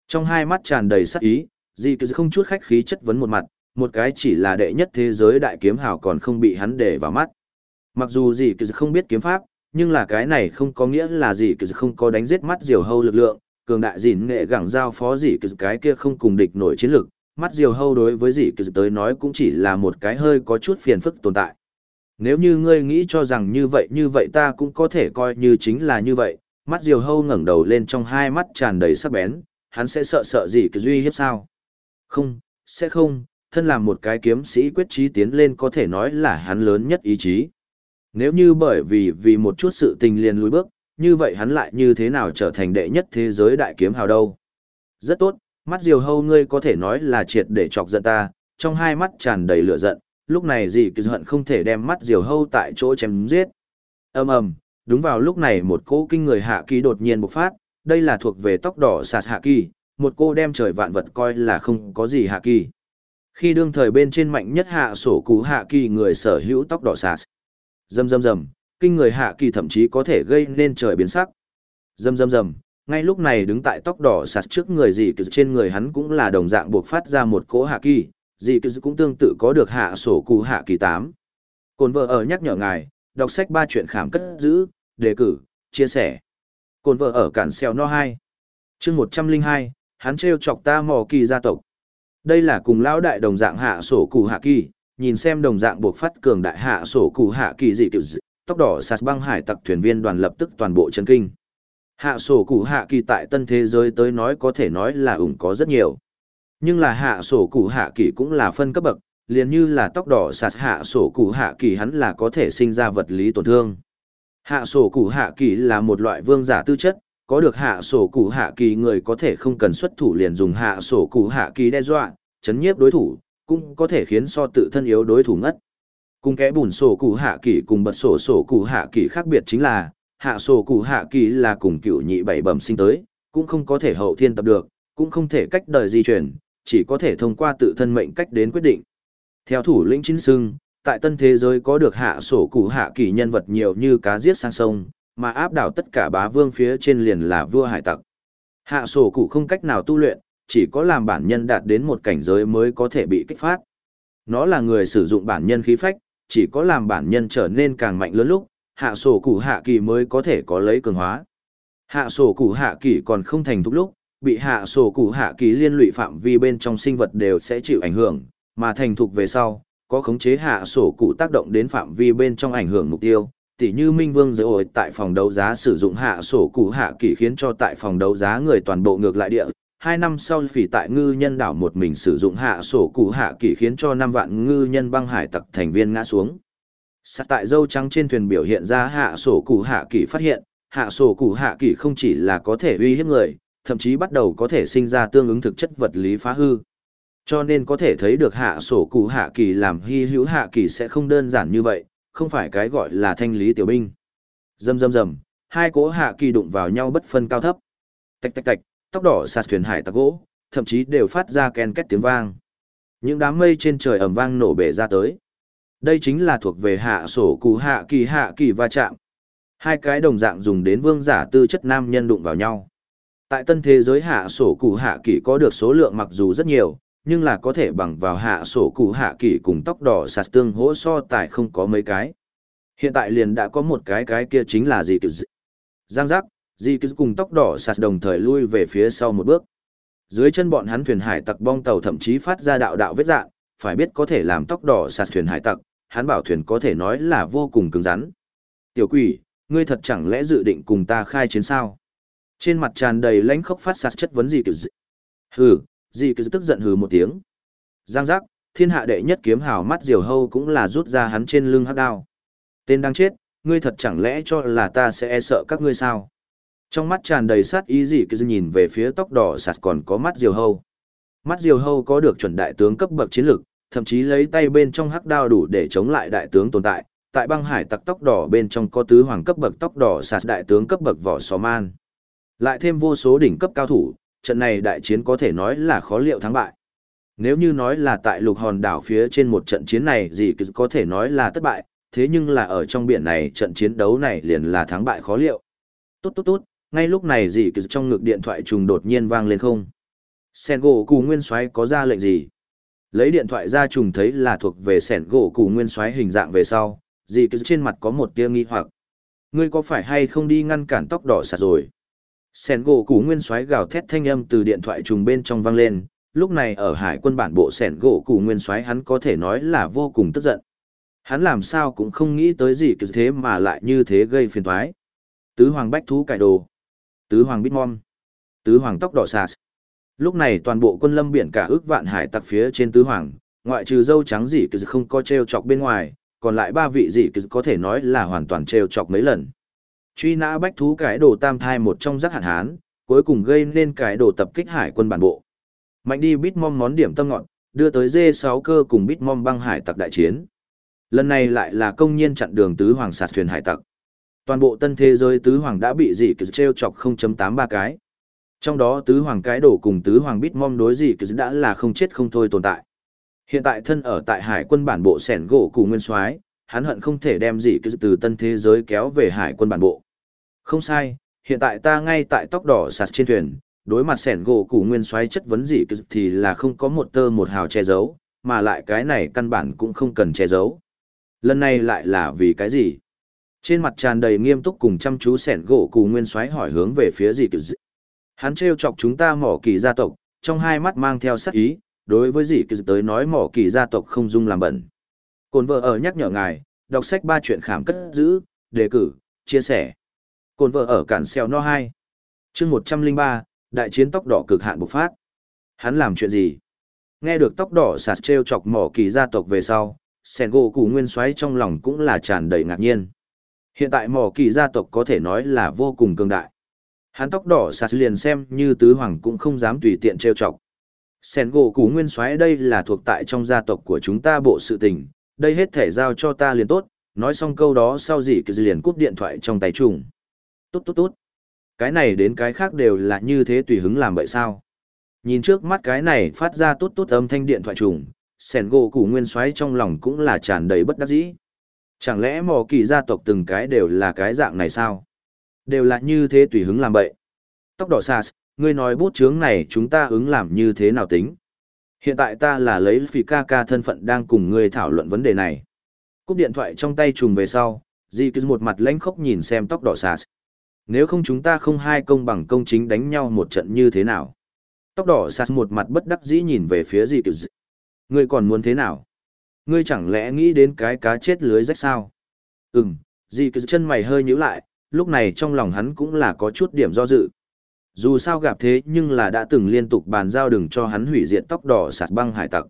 Trong hai mắt tràn đầy sắc ý, Di cứ không chút khách khí chất vấn một mặt, một cái chỉ là đệ nhất thế giới đại kiếm hào còn không bị hắn để vào mắt. Mặc dù Di cứ không biết kiếm pháp, nhưng là cái này không có nghĩa là Di cứ không có đánh giết mắt diều hâu lực lượng, cường đại dìn nghệ gẳng giao phó Di cứ cái kia không cùng địch nổi chiến lực, mắt diều hâu đối với dị kỳ tới nói cũng chỉ là một cái hơi có chút phiền phức tồn tại. Nếu như ngươi nghĩ cho rằng như vậy như vậy ta cũng có thể coi như chính là như vậy, mắt diều hâu ngẩng đầu lên trong hai mắt tràn đầy sắc bén, hắn sẽ sợ sợ gì cái duy hiếp sao? Không, sẽ không, thân làm một cái kiếm sĩ quyết trí tiến lên có thể nói là hắn lớn nhất ý chí. Nếu như bởi vì vì một chút sự tình liền lùi bước, như vậy hắn lại như thế nào trở thành đệ nhất thế giới đại kiếm hào đâu? Rất tốt, mắt diều hâu ngươi có thể nói là triệt để chọc giận ta, trong hai mắt tràn đầy lửa giận, lúc này gì cứ hận không thể đem mắt diều hâu tại chỗ chém giết. ầm ầm, đúng vào lúc này một cỗ kinh người hạ kỳ đột nhiên bộc phát, đây là thuộc về tóc đỏ sạt hạ kỳ, một cô đem trời vạn vật coi là không có gì hạ kỳ. Khi đương thời bên trên mạnh nhất hạ sổ cú hạ kỳ người sở hữu tóc đỏ sạt. Dầm dầm dầm, kinh người hạ kỳ thậm chí có thể gây nên trời biến sắc. Dầm dầm dầm, ngay lúc này đứng tại tóc đỏ sạt trước người gì cứ trên người hắn cũng là đồng dạng buộc phát ra một cỗ hạ kỳ, dị cứ cũng tương tự có được hạ sổ cụ hạ kỳ tám. Cồn vợ ở nhắc nhở ngài đọc sách ba chuyện khảm cất giữ đề cử chia sẻ. Cồn vợ ở cản xèo no hai. Chương một trăm linh hai hắn t chọc ta mò kỳ gia tộc. Đây là cùng lão đại đồng dạng hạ sổ cụ hạ kỳ nhìn xem đồng dạng buộc phát cường đại hạ sổ cụ hạ kỳ dị kiểu tóc đỏ sạt băng hải tặc thuyền viên đoàn lập tức toàn bộ chân kinh hạ sổ cụ hạ kỳ tại tân thế giới tới nói có thể nói là ủng có rất nhiều nhưng là hạ sổ cụ hạ kỳ cũng là phân cấp bậc, liền như là tóc đỏ sạt hạ sổ cụ hạ kỳ hắn là có thể sinh ra vật lý tổn thương. Hạ sổ cụ hạ kỳ là một loại vương giả tư chất, có được hạ sổ cụ hạ kỳ người có thể không cần xuất thủ liền dùng hạ sổ cụ hạ kỳ đe dọa, chấn nhiếp đối thủ, cũng có thể khiến so tự thân yếu đối thủ ngất. Cùng kẽ bùn sổ cụ hạ kỳ cùng bật sổ sổ cụ hạ kỳ khác biệt chính là, hạ sổ cụ hạ kỳ là cùng cựu nhị bảy bẩm sinh tới, cũng không có thể hậu thiên tập được, cũng không thể cách đời di chuyển, chỉ có thể thông qua tự thân mệnh cách đến quyết định. Theo thủ lĩnh chính sưng, tại tân thế giới có được hạ sổ cụ hạ kỳ nhân vật nhiều như cá giết sang sông, mà áp đảo tất cả bá vương phía trên liền là vua hải tặc. Hạ sổ cụ không cách nào tu luyện, chỉ có làm bản nhân đạt đến một cảnh giới mới có thể bị kích phát. Nó là người sử dụng bản nhân khí phách, chỉ có làm bản nhân trở nên càng mạnh lớn lúc, hạ sổ cụ hạ kỳ mới có thể có lấy cường hóa. Hạ sổ cụ hạ kỳ còn không thành thúc lúc, bị hạ sổ cụ hạ kỳ liên lụy phạm vi bên trong sinh vật đều sẽ chịu ảnh hưởng, mà thành thục về sau, có khống chế hạ sổ cụ tác động đến phạm vi bên trong ảnh hưởng mục tiêu. Tỷ như Minh Vương giới ổi tại phòng đấu giá sử dụng hạ sổ cụ hạ kỳ khiến cho tại phòng đấu giá người toàn bộ ngược lại địa, hai năm sau phỉ tại ngư nhân đảo một mình sử dụng hạ sổ cụ hạ kỳ khiến cho năm vạn ngư nhân băng hải tặc thành viên ngã xuống. Sạt tại dâu trắng trên thuyền biểu hiện ra hạ sổ cụ hạ kỳ phát hiện, hạ sổ cụ hạ kỳ không chỉ là có thể uy hiếp người, thậm chí bắt đầu có thể sinh ra tương ứng thực chất vật lý phá hư. Cho nên có thể thấy được hạ sổ cụ hạ kỳ làm hy hữu hạ kỳ sẽ không đơn giản như vậy, không phải cái gọi là thanh lý tiểu binh. Dầm dầm dầm, hai cỗ hạ kỳ đụng vào nhau bất phân cao thấp. Tạch tạch tạch, tóc đỏ sạt thuyền hải tặc gỗ, thậm chí đều phát ra ken két tiếng vang. Những đám mây trên trời ầm vang nổ bể ra tới. Đây chính là thuộc về hạ sổ cụ hạ kỳ hạ kỳ va chạm. Hai cái đồng dạng dùng đến vương giả tư chất nam nhân đụng vào nhau. Tại tân thế giới hạ sổ cụ hạ kỳ có được số lượng mặc dù rất nhiều, nhưng là có thể bằng vào hạ sổ cụ hạ kỳ cùng tóc đỏ sạt tương hỗ so tài không có mấy cái. Hiện tại liền đã có một cái cái kia chính là gì kiểu Giang giác, Di cứ cùng tóc đỏ sạt đồng thời lui về phía sau một bước. Dưới chân bọn hắn thuyền hải tặc bong tàu thậm chí phát ra đạo đạo vết dạng, phải biết có thể làm tóc đỏ sạt thuyền hải tặc, hắn bảo thuyền có thể nói là vô cùng cứng rắn. Tiểu quỷ, ngươi thật chẳng lẽ dự định cùng ta khai chiến sao? Trên mặt tràn đầy lãnh khốc phát sạt chất vấn gì kiểu gì? Hừ, gì kiểu tức giận hừ một tiếng. Giang giác, thiên hạ đệ nhất kiếm hào mắt diều hâu cũng là rút ra hắn trên lưng hắc đao. Tên đang chết, ngươi thật chẳng lẽ cho là ta sẽ e sợ các ngươi sao? Trong mắt tràn đầy sát ý gì kiểu nhìn về phía tóc đỏ sạt còn có mắt diều hâu. Mắt diều hâu có được chuẩn đại tướng cấp bậc chiến lực, thậm chí lấy tay bên trong hắc đao đủ để chống lại đại tướng tồn tại. Tại băng hải tặc tóc đỏ bên trong có tứ hoàng cấp bậc tóc đỏ sạt đại tướng cấp bậc vỏ sò man. Lại thêm vô số đỉnh cấp cao thủ, trận này đại chiến có thể nói là khó liệu thắng bại. Nếu như nói là tại lục hòn đảo phía trên một trận chiến này gì có thể nói là thất bại, thế nhưng là ở trong biển này trận chiến đấu này liền là thắng bại khó liệu. Tốt tốt tốt, ngay lúc này gì trong ngực điện thoại trùng đột nhiên vang lên không sen gỗ cù nguyên soái có ra lệnh gì lấy điện thoại ra trùng thấy là thuộc về sẻn gỗ củ nguyên soái hình dạng về sau, dì cứ trên mặt có một tia nghi hoặc. Ngươi có phải hay không đi ngăn cản tóc đỏ sạt rồi? Sẻn gỗ củ nguyên soái gào thét thanh âm từ điện thoại trùng bên trong vang lên, lúc này ở hải quân bản bộ sẻn gỗ củ nguyên soái hắn có thể nói là vô cùng tức giận. Hắn làm sao cũng không nghĩ tới gì cứ thế mà lại như thế gây phiền thoái tứ hoàng bách thú cải đồ. Tứ hoàng bitmom tứ hoàng tóc đỏ sạt lúc này toàn bộ quân lâm biển cả ước vạn hải tặc phía trên tứ hoàng, ngoại trừ dâu trắng gì cứ không có t r e o chọc bên ngoài, còn lại ba vị gì cứ có thể nói là hoàn toàn t r e o chọc mấy lần. Truy nã bách thú cái đồ tam thai một trong giác hạn hán, cuối cùng gây nên cái đồ tập kích hải quân bản bộ. Mạnh đi bitmom món điểm tâm ngọn, đưa tới dê sáu cơ cùng bitmom băng hải tặc đại chiến. Lần này lại là công nhiên chặn đường tứ hoàng sạt thuyền hải tặc. Toàn bộ tân thế giới tứ hoàng đã bị dị kỳ treo chọc 0.83 cái. Trong đó tứ hoàng cái đổ cùng tứ hoàng bít mong đối gì cứ đã là không chết không thôi tồn tại. Hiện tại thân ở tại hải quân bản bộ sẻn gỗ cùng nguyên soái hắn hận không thể đem gì cứ từ tân thế giới kéo về hải quân bản bộ. Không sai, hiện tại ta ngay tại tóc đỏ sạt trên thuyền, đối mặt sẻn gỗ củ nguyên xoáy chất vấn gì kỳ thì là không có một tơ một hào che giấu, mà lại cái này căn bản cũng không cần che giấu. Lần này lại là vì cái gì? Trên mặt tràn đầy nghiêm túc cùng chăm chú sẻn gỗ cù nguyên soái hỏi hướng về phía gì cứ. Hắn trêu chọc chúng ta mỏ kỳ gia tộc, trong hai mắt mang theo sắc ý, đối với dị kỳ tới nói mỏ kỳ gia tộc không dung làm bẩn. Cồn vợ ở nhắc nhở ngài, đọc sách ba chuyện khảm cất giữ, đề cử, chia sẻ. Cồn vợ ở cản xeo no 2. chương 103, đại chiến tóc đỏ cực hạn bộc phát. Hắn làm chuyện gì? Nghe được tóc đỏ sạt trêu chọc mỏ kỳ gia tộc về sau, sẻn gỗ cù nguyên xoáy trong lòng cũng là tràn đầy ngạc nhiên. Hiện tại mỏ kỳ gia tộc có thể nói là vô cùng cường đại. Hắn tóc đỏ sạt liền xem như tứ hoàng cũng không dám tùy tiện trêu chọc. Sen gỗ cú nguyên soái đây là thuộc tại trong gia tộc của chúng ta bộ sự tình, đây hết thể giao cho ta liền tốt, nói xong câu đó sau gì cứ liền cúp điện thoại trong tay trùng. Tốt tốt tốt. Cái này đến cái khác đều là như thế tùy hứng làm vậy sao? Nhìn trước mắt cái này phát ra tốt tốt âm thanh điện thoại trùng, Sen gỗ củ nguyên soái trong lòng cũng là tràn đầy bất đắc dĩ. Chẳng lẽ mò kỳ gia tộc từng cái đều là cái dạng này sao? Đều là như thế tùy hứng làm bậy. Tóc đỏ sas, ngươi nói bút chướng này chúng ta ứng làm như thế nào tính? Hiện tại ta là lấy phì ca ca thân phận đang cùng ngươi thảo luận vấn đề này. Cúp điện thoại trong tay trùng về sau, Di cứ một mặt lãnh khốc nhìn xem tóc đỏ sars. Nếu không chúng ta không hai công bằng công chính đánh nhau một trận như thế nào? Tóc đỏ sars một mặt bất đắc dĩ nhìn về phía Di cứ. Ngươi còn muốn thế nào? Ngươi chẳng lẽ nghĩ đến cái cá chết lưới rách sao? Ừm, Di cứ chân mày hơi nhíu lại, lúc này trong lòng hắn cũng là có chút điểm do dự. Dù sao gặp thế nhưng là đã từng liên tục bàn giao đừng cho hắn hủy diệt tóc đỏ sạt băng hải tặc.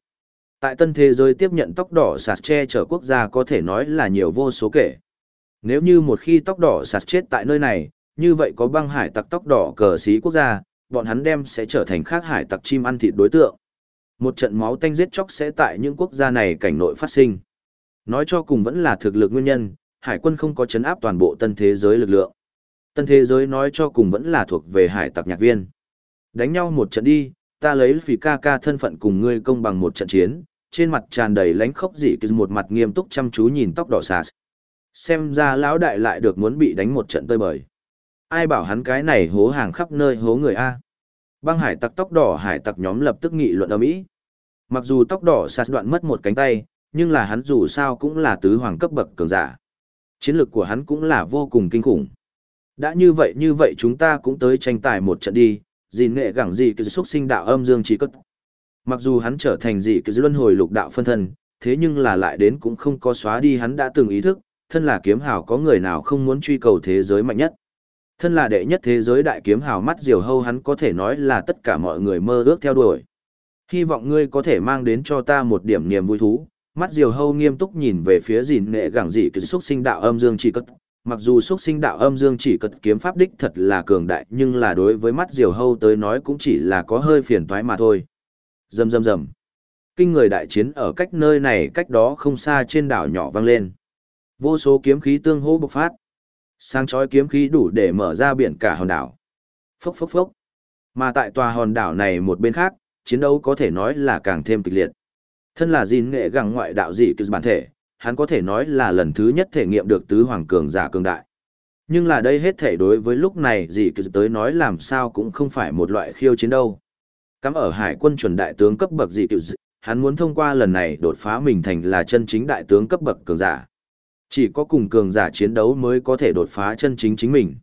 Tại tân thế giới tiếp nhận tóc đỏ sạt che chở quốc gia có thể nói là nhiều vô số kể. Nếu như một khi tóc đỏ sạt chết tại nơi này, như vậy có băng hải tặc tóc đỏ cờ xí quốc gia, bọn hắn đem sẽ trở thành khác hải tặc chim ăn thịt đối tượng. Một trận máu tanh giết chóc sẽ tại những quốc gia này cảnh nội phát sinh. Nói cho cùng vẫn là thực lực nguyên nhân, hải quân không có chấn áp toàn bộ tân thế giới lực lượng. Tân thế giới nói cho cùng vẫn là thuộc về hải tặc nhạc viên. Đánh nhau một trận đi, ta lấy phỉ ca ca thân phận cùng ngươi công bằng một trận chiến, trên mặt tràn đầy lánh khóc dị cứ một mặt nghiêm túc chăm chú nhìn tóc đỏ sạt. Xem ra lão đại lại được muốn bị đánh một trận tơi bời. Ai bảo hắn cái này hố hàng khắp nơi hố người A. Băng hải tặc tóc đỏ hải tặc nhóm lập tức nghị luận ở mỹ. Mặc dù tóc đỏ sạt đoạn mất một cánh tay, nhưng là hắn dù sao cũng là tứ hoàng cấp bậc cường giả. Chiến lược của hắn cũng là vô cùng kinh khủng. Đã như vậy như vậy chúng ta cũng tới tranh tài một trận đi, gì nghệ gẳng gì cứ xuất sinh đạo âm dương chỉ cất. Mặc dù hắn trở thành dị cứ luân hồi lục đạo phân thân, thế nhưng là lại đến cũng không có xóa đi hắn đã từng ý thức, thân là kiếm hào có người nào không muốn truy cầu thế giới mạnh nhất. Thân là đệ nhất thế giới đại kiếm hào mắt diều hâu hắn có thể nói là tất cả mọi người mơ ước theo đuổi. Hy vọng ngươi có thể mang đến cho ta một điểm niềm vui thú. Mắt diều hâu nghiêm túc nhìn về phía dìn nệ gẳng dị cứ xúc sinh đạo âm dương chỉ cất, mặc dù xúc sinh đạo âm dương chỉ cất kiếm pháp đích thật là cường đại nhưng là đối với mắt diều hâu tới nói cũng chỉ là có hơi phiền toái mà thôi. Rầm rầm rầm. Kinh người đại chiến ở cách nơi này cách đó không xa trên đảo nhỏ vang lên. Vô số kiếm khí tương hỗ bộc phát. Sáng chói kiếm khí đủ để mở ra biển cả hòn đảo. Phốc phốc phốc. Mà tại tòa hòn đảo này một bên khác, chiến đấu có thể nói là càng thêm kịch liệt. Thân là gìn nghệ gẳng ngoại đạo dị cứ bản thể, hắn có thể nói là lần thứ nhất thể nghiệm được tứ hoàng cường giả cường đại. Nhưng là đây hết thể đối với lúc này gì cứ tới nói làm sao cũng không phải một loại khiêu chiến đâu. Cắm ở hải quân chuẩn đại tướng cấp bậc gì cứ, hắn muốn thông qua lần này đột phá mình thành là chân chính đại tướng cấp bậc cường giả. Chỉ có cùng cường giả chiến đấu mới có thể đột phá chân chính chính mình.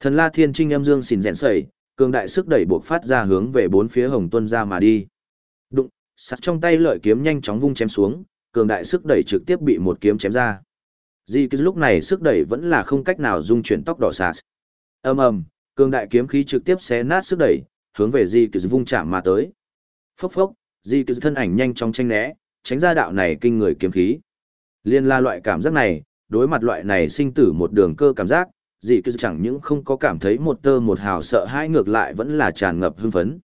Thần La Thiên Trinh âm dương xỉn rèn sẩy, cường đại sức đẩy buộc phát ra hướng về bốn phía Hồng Tuân ra mà đi. Sắt trong tay lợi kiếm nhanh chóng vung chém xuống, cường đại sức đẩy trực tiếp bị một kiếm chém ra. Di cứ lúc này sức đẩy vẫn là không cách nào dung chuyển tóc đỏ sạt. ầm ầm, cường đại kiếm khí trực tiếp xé nát sức đẩy, hướng về Di cứ vung chạm mà tới. Phốc phốc, Di cứ thân ảnh nhanh chóng tranh né, tránh ra đạo này kinh người kiếm khí. Liên la loại cảm giác này, đối mặt loại này sinh tử một đường cơ cảm giác, Di cứ chẳng những không có cảm thấy một tơ một hào sợ hãi ngược lại vẫn là tràn ngập hưng phấn.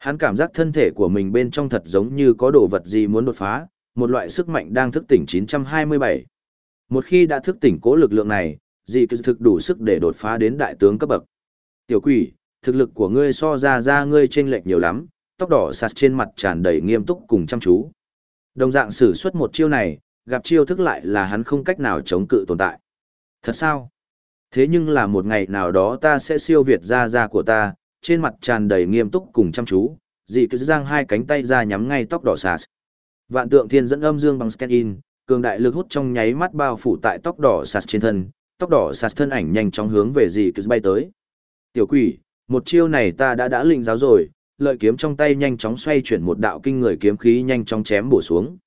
Hắn cảm giác thân thể của mình bên trong thật giống như có đồ vật gì muốn đột phá, một loại sức mạnh đang thức tỉnh 927. Một khi đã thức tỉnh cố lực lượng này, dị cứ thực đủ sức để đột phá đến đại tướng cấp bậc. Tiểu quỷ, thực lực của ngươi so ra ra ngươi chênh lệch nhiều lắm, tóc đỏ sạt trên mặt tràn đầy nghiêm túc cùng chăm chú. Đồng dạng sử xuất một chiêu này, gặp chiêu thức lại là hắn không cách nào chống cự tồn tại. Thật sao? Thế nhưng là một ngày nào đó ta sẽ siêu việt ra ra của ta, trên mặt tràn đầy nghiêm túc cùng chăm chú, dị cứ giang hai cánh tay ra nhắm ngay tóc đỏ sạt. Vạn tượng thiên dẫn âm dương bằng scan in, cường đại lực hút trong nháy mắt bao phủ tại tóc đỏ sạt trên thân, tóc đỏ sạt thân ảnh nhanh chóng hướng về dị cứ bay tới. Tiểu quỷ, một chiêu này ta đã đã linh giáo rồi, lợi kiếm trong tay nhanh chóng xoay chuyển một đạo kinh người kiếm khí nhanh chóng chém bổ xuống.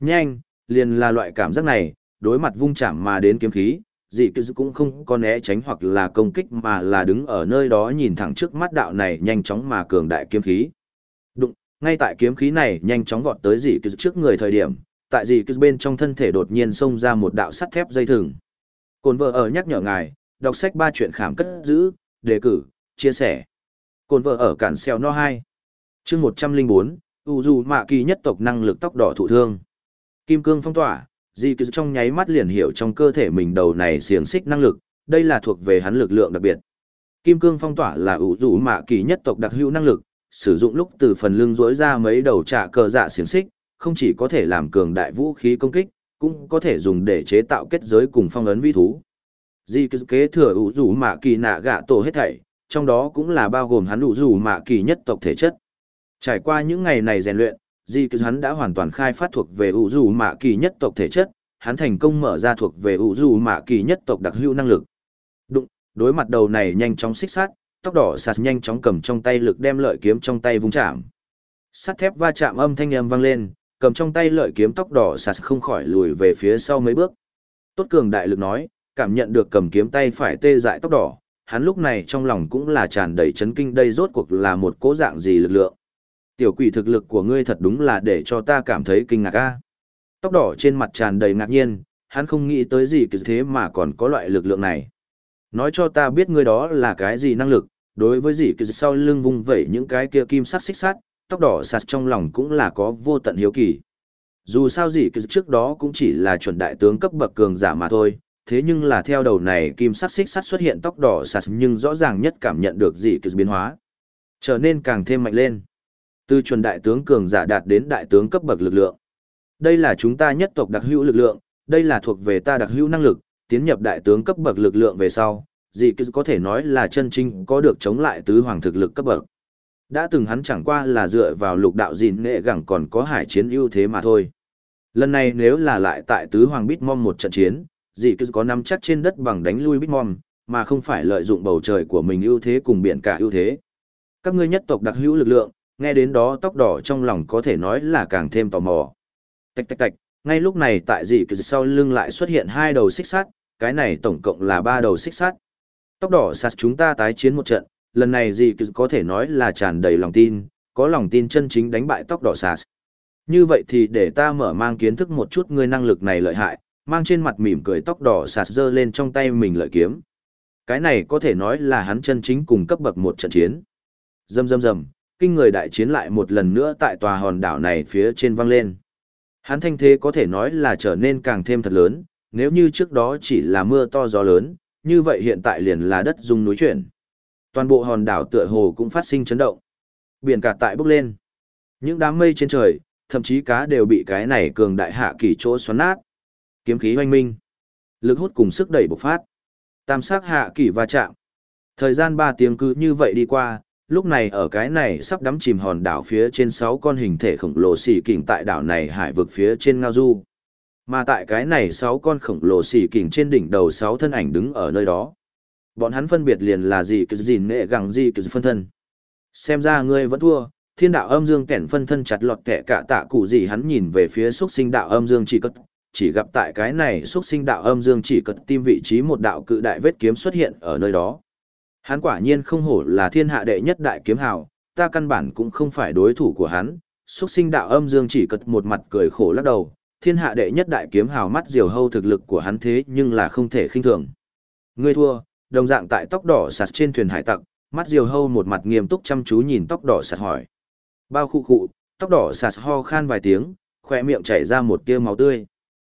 Nhanh, liền là loại cảm giác này, đối mặt vung chạm mà đến kiếm khí, dị cứ cũng không có né tránh hoặc là công kích mà là đứng ở nơi đó nhìn thẳng trước mắt đạo này nhanh chóng mà cường đại kiếm khí. Đụng, ngay tại kiếm khí này nhanh chóng vọt tới dị cứ trước người thời điểm tại dị cứ bên trong thân thể đột nhiên xông ra một đạo sắt thép dây thừng. Cồn vợ ở nhắc nhở ngài đọc sách ba chuyện khảm cất giữ đề cử chia sẻ. Cồn vợ ở cản xeo no hai. Chương một trăm linh bốn u dù mạ kỳ nhất tộc năng lực tóc đỏ thụ thương. Kim cương phong tỏa Di Cư trong nháy mắt liền hiểu trong cơ thể mình đầu này xiềng xích năng lực đây là thuộc về hắn lực lượng đặc biệt kim cương phong tỏa là ủ rủ mạ kỳ nhất tộc đặc hữu năng lực sử dụng lúc từ phần lưng rỗi ra mấy đầu trả cờ dạ xiềng xích, không chỉ có thể làm cường đại vũ khí công kích, cũng có thể dùng để chế tạo kết giới cùng phong ấn vi thú. Di kế thừa ủ rủ mạ kỳ nạ gạ tổ hết thảy, trong đó cũng là bao gồm hắn ủ rủ mạ kỳ nhất tộc thể chất. Trải qua những ngày này rèn luyện, Di hắn đã hoàn toàn khai phát thuộc về ủ dù mạ kỳ nhất tộc thể chất, hắn thành công mở ra thuộc về ủ dù mạ kỳ nhất tộc đặc hữu năng lực. Đụng, đối mặt đầu này nhanh chóng xích sát, tóc đỏ sạt nhanh chóng cầm trong tay lực đem lợi kiếm trong tay vung chạm. Sắt thép va chạm âm thanh âm vang lên, cầm trong tay lợi kiếm tóc đỏ sạt không khỏi lùi về phía sau mấy bước. Tốt cường đại lực nói, cảm nhận được cầm kiếm tay phải tê dại tóc đỏ, hắn lúc này trong lòng cũng là tràn đầy chấn kinh đây rốt cuộc là một cố dạng gì lực lượng. Tiểu quỷ thực lực của ngươi thật đúng là để cho ta cảm thấy kinh ngạc a. Tóc đỏ trên mặt tràn đầy ngạc nhiên, hắn không nghĩ tới gì cứ thế mà còn có loại lực lượng này. Nói cho ta biết ngươi đó là cái gì năng lực, đối với gì cứ sau lưng vung vẩy những cái kia kim sắc xích sắt, tóc đỏ sạt trong lòng cũng là có vô tận hiếu kỳ. Dù sao gì cứ trước đó cũng chỉ là chuẩn đại tướng cấp bậc cường giả mà thôi, thế nhưng là theo đầu này kim sắc xích sắt xuất hiện tóc đỏ sạt nhưng rõ ràng nhất cảm nhận được gì cứ biến hóa. Trở nên càng thêm mạnh lên. Từ chuẩn đại tướng cường giả đạt đến đại tướng cấp bậc lực lượng. Đây là chúng ta nhất tộc đặc hữu lực lượng, đây là thuộc về ta đặc hữu năng lực, tiến nhập đại tướng cấp bậc lực lượng về sau, dị cứ có thể nói là chân chính có được chống lại tứ hoàng thực lực cấp bậc. Đã từng hắn chẳng qua là dựa vào lục đạo gìn nghệ gẳng còn có hải chiến ưu thế mà thôi. Lần này nếu là lại tại tứ hoàng Bitmom một trận chiến, dị cứ có nắm chắc trên đất bằng đánh lui Bitmom, mà không phải lợi dụng bầu trời của mình ưu thế cùng biển cả ưu thế. Các ngươi nhất tộc đặc hữu lực lượng, nghe đến đó tóc đỏ trong lòng có thể nói là càng thêm tò mò. Tạch tạch tạch, ngay lúc này tại dị kỳ sau lưng lại xuất hiện hai đầu xích sắt, cái này tổng cộng là ba đầu xích sắt. Tóc đỏ sạt chúng ta tái chiến một trận, lần này gì có thể nói là tràn đầy lòng tin, có lòng tin chân chính đánh bại tóc đỏ sạt. Như vậy thì để ta mở mang kiến thức một chút ngươi năng lực này lợi hại, mang trên mặt mỉm cười tóc đỏ sạt giơ lên trong tay mình lợi kiếm. Cái này có thể nói là hắn chân chính cùng cấp bậc một trận chiến. Rầm rầm rầm, kinh người đại chiến lại một lần nữa tại tòa hòn đảo này phía trên vang lên. Hắn thanh thế có thể nói là trở nên càng thêm thật lớn, nếu như trước đó chỉ là mưa to gió lớn, như vậy hiện tại liền là đất rung núi chuyển. Toàn bộ hòn đảo tựa hồ cũng phát sinh chấn động. Biển cả tại bốc lên. Những đám mây trên trời, thậm chí cá đều bị cái này cường đại hạ kỳ chỗ xoắn nát. Kiếm khí hoanh minh. Lực hút cùng sức đẩy bộc phát. Tam sắc hạ kỳ va chạm. Thời gian 3 tiếng cứ như vậy đi qua, lúc này ở cái này sắp đắm chìm hòn đảo phía trên sáu con hình thể khổng lồ xỉ kình tại đảo này hải vực phía trên ngao du. Mà tại cái này sáu con khổng lồ xỉ kình trên đỉnh đầu sáu thân ảnh đứng ở nơi đó. Bọn hắn phân biệt liền là gì cứ gì nệ gẳng gì cứ phân thân. Xem ra ngươi vẫn thua, thiên đạo âm dương kẻn phân thân chặt lọt kẻ cả tạ cụ gì hắn nhìn về phía xuất sinh đạo âm dương chỉ cất, chỉ gặp tại cái này xuất sinh đạo âm dương chỉ cất tim vị trí một đạo cự đại vết kiếm xuất hiện ở nơi đó. Hắn quả nhiên không hổ là thiên hạ đệ nhất đại kiếm hào, ta căn bản cũng không phải đối thủ của hắn. Xuất sinh đạo âm dương chỉ cất một mặt cười khổ lắc đầu, thiên hạ đệ nhất đại kiếm hào mắt diều hâu thực lực của hắn thế nhưng là không thể khinh thường. Ngươi thua, đồng dạng tại tóc đỏ sạt trên thuyền hải tặc, mắt diều hâu một mặt nghiêm túc chăm chú nhìn tóc đỏ sạt hỏi. Bao khu cụ, tóc đỏ sạt ho khan vài tiếng, khỏe miệng chảy ra một tia máu tươi.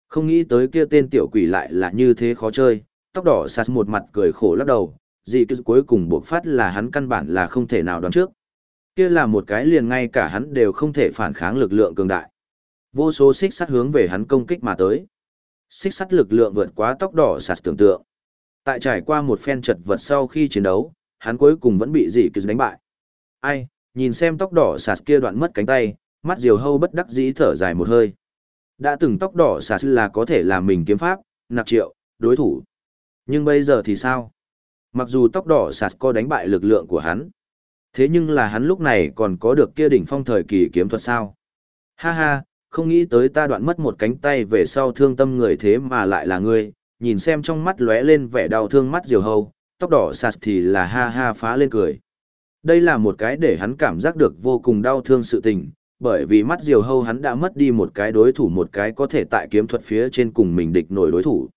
Không nghĩ tới kia tên tiểu quỷ lại là như thế khó chơi, tóc đỏ sạt một mặt cười khổ lắc đầu, gì cứ cuối cùng buộc phát là hắn căn bản là không thể nào đoán trước. Kia là một cái liền ngay cả hắn đều không thể phản kháng lực lượng cường đại. Vô số xích sắt hướng về hắn công kích mà tới. Xích sắt lực lượng vượt quá tốc độ sạt tưởng tượng. Tại trải qua một phen chật vật sau khi chiến đấu, hắn cuối cùng vẫn bị dị cứ đánh bại. Ai, nhìn xem tóc đỏ sạt kia đoạn mất cánh tay, mắt diều hâu bất đắc dĩ thở dài một hơi. Đã từng tóc đỏ sạt là có thể làm mình kiếm pháp, nạp triệu, đối thủ. Nhưng bây giờ thì sao? Mặc dù tóc đỏ sạt có đánh bại lực lượng của hắn. Thế nhưng là hắn lúc này còn có được kia đỉnh phong thời kỳ kiếm thuật sao? Ha ha, không nghĩ tới ta đoạn mất một cánh tay về sau thương tâm người thế mà lại là ngươi, nhìn xem trong mắt lóe lên vẻ đau thương mắt diều hâu, tóc đỏ sạt thì là ha ha phá lên cười. Đây là một cái để hắn cảm giác được vô cùng đau thương sự tình, bởi vì mắt diều hâu hắn đã mất đi một cái đối thủ một cái có thể tại kiếm thuật phía trên cùng mình địch nổi đối thủ.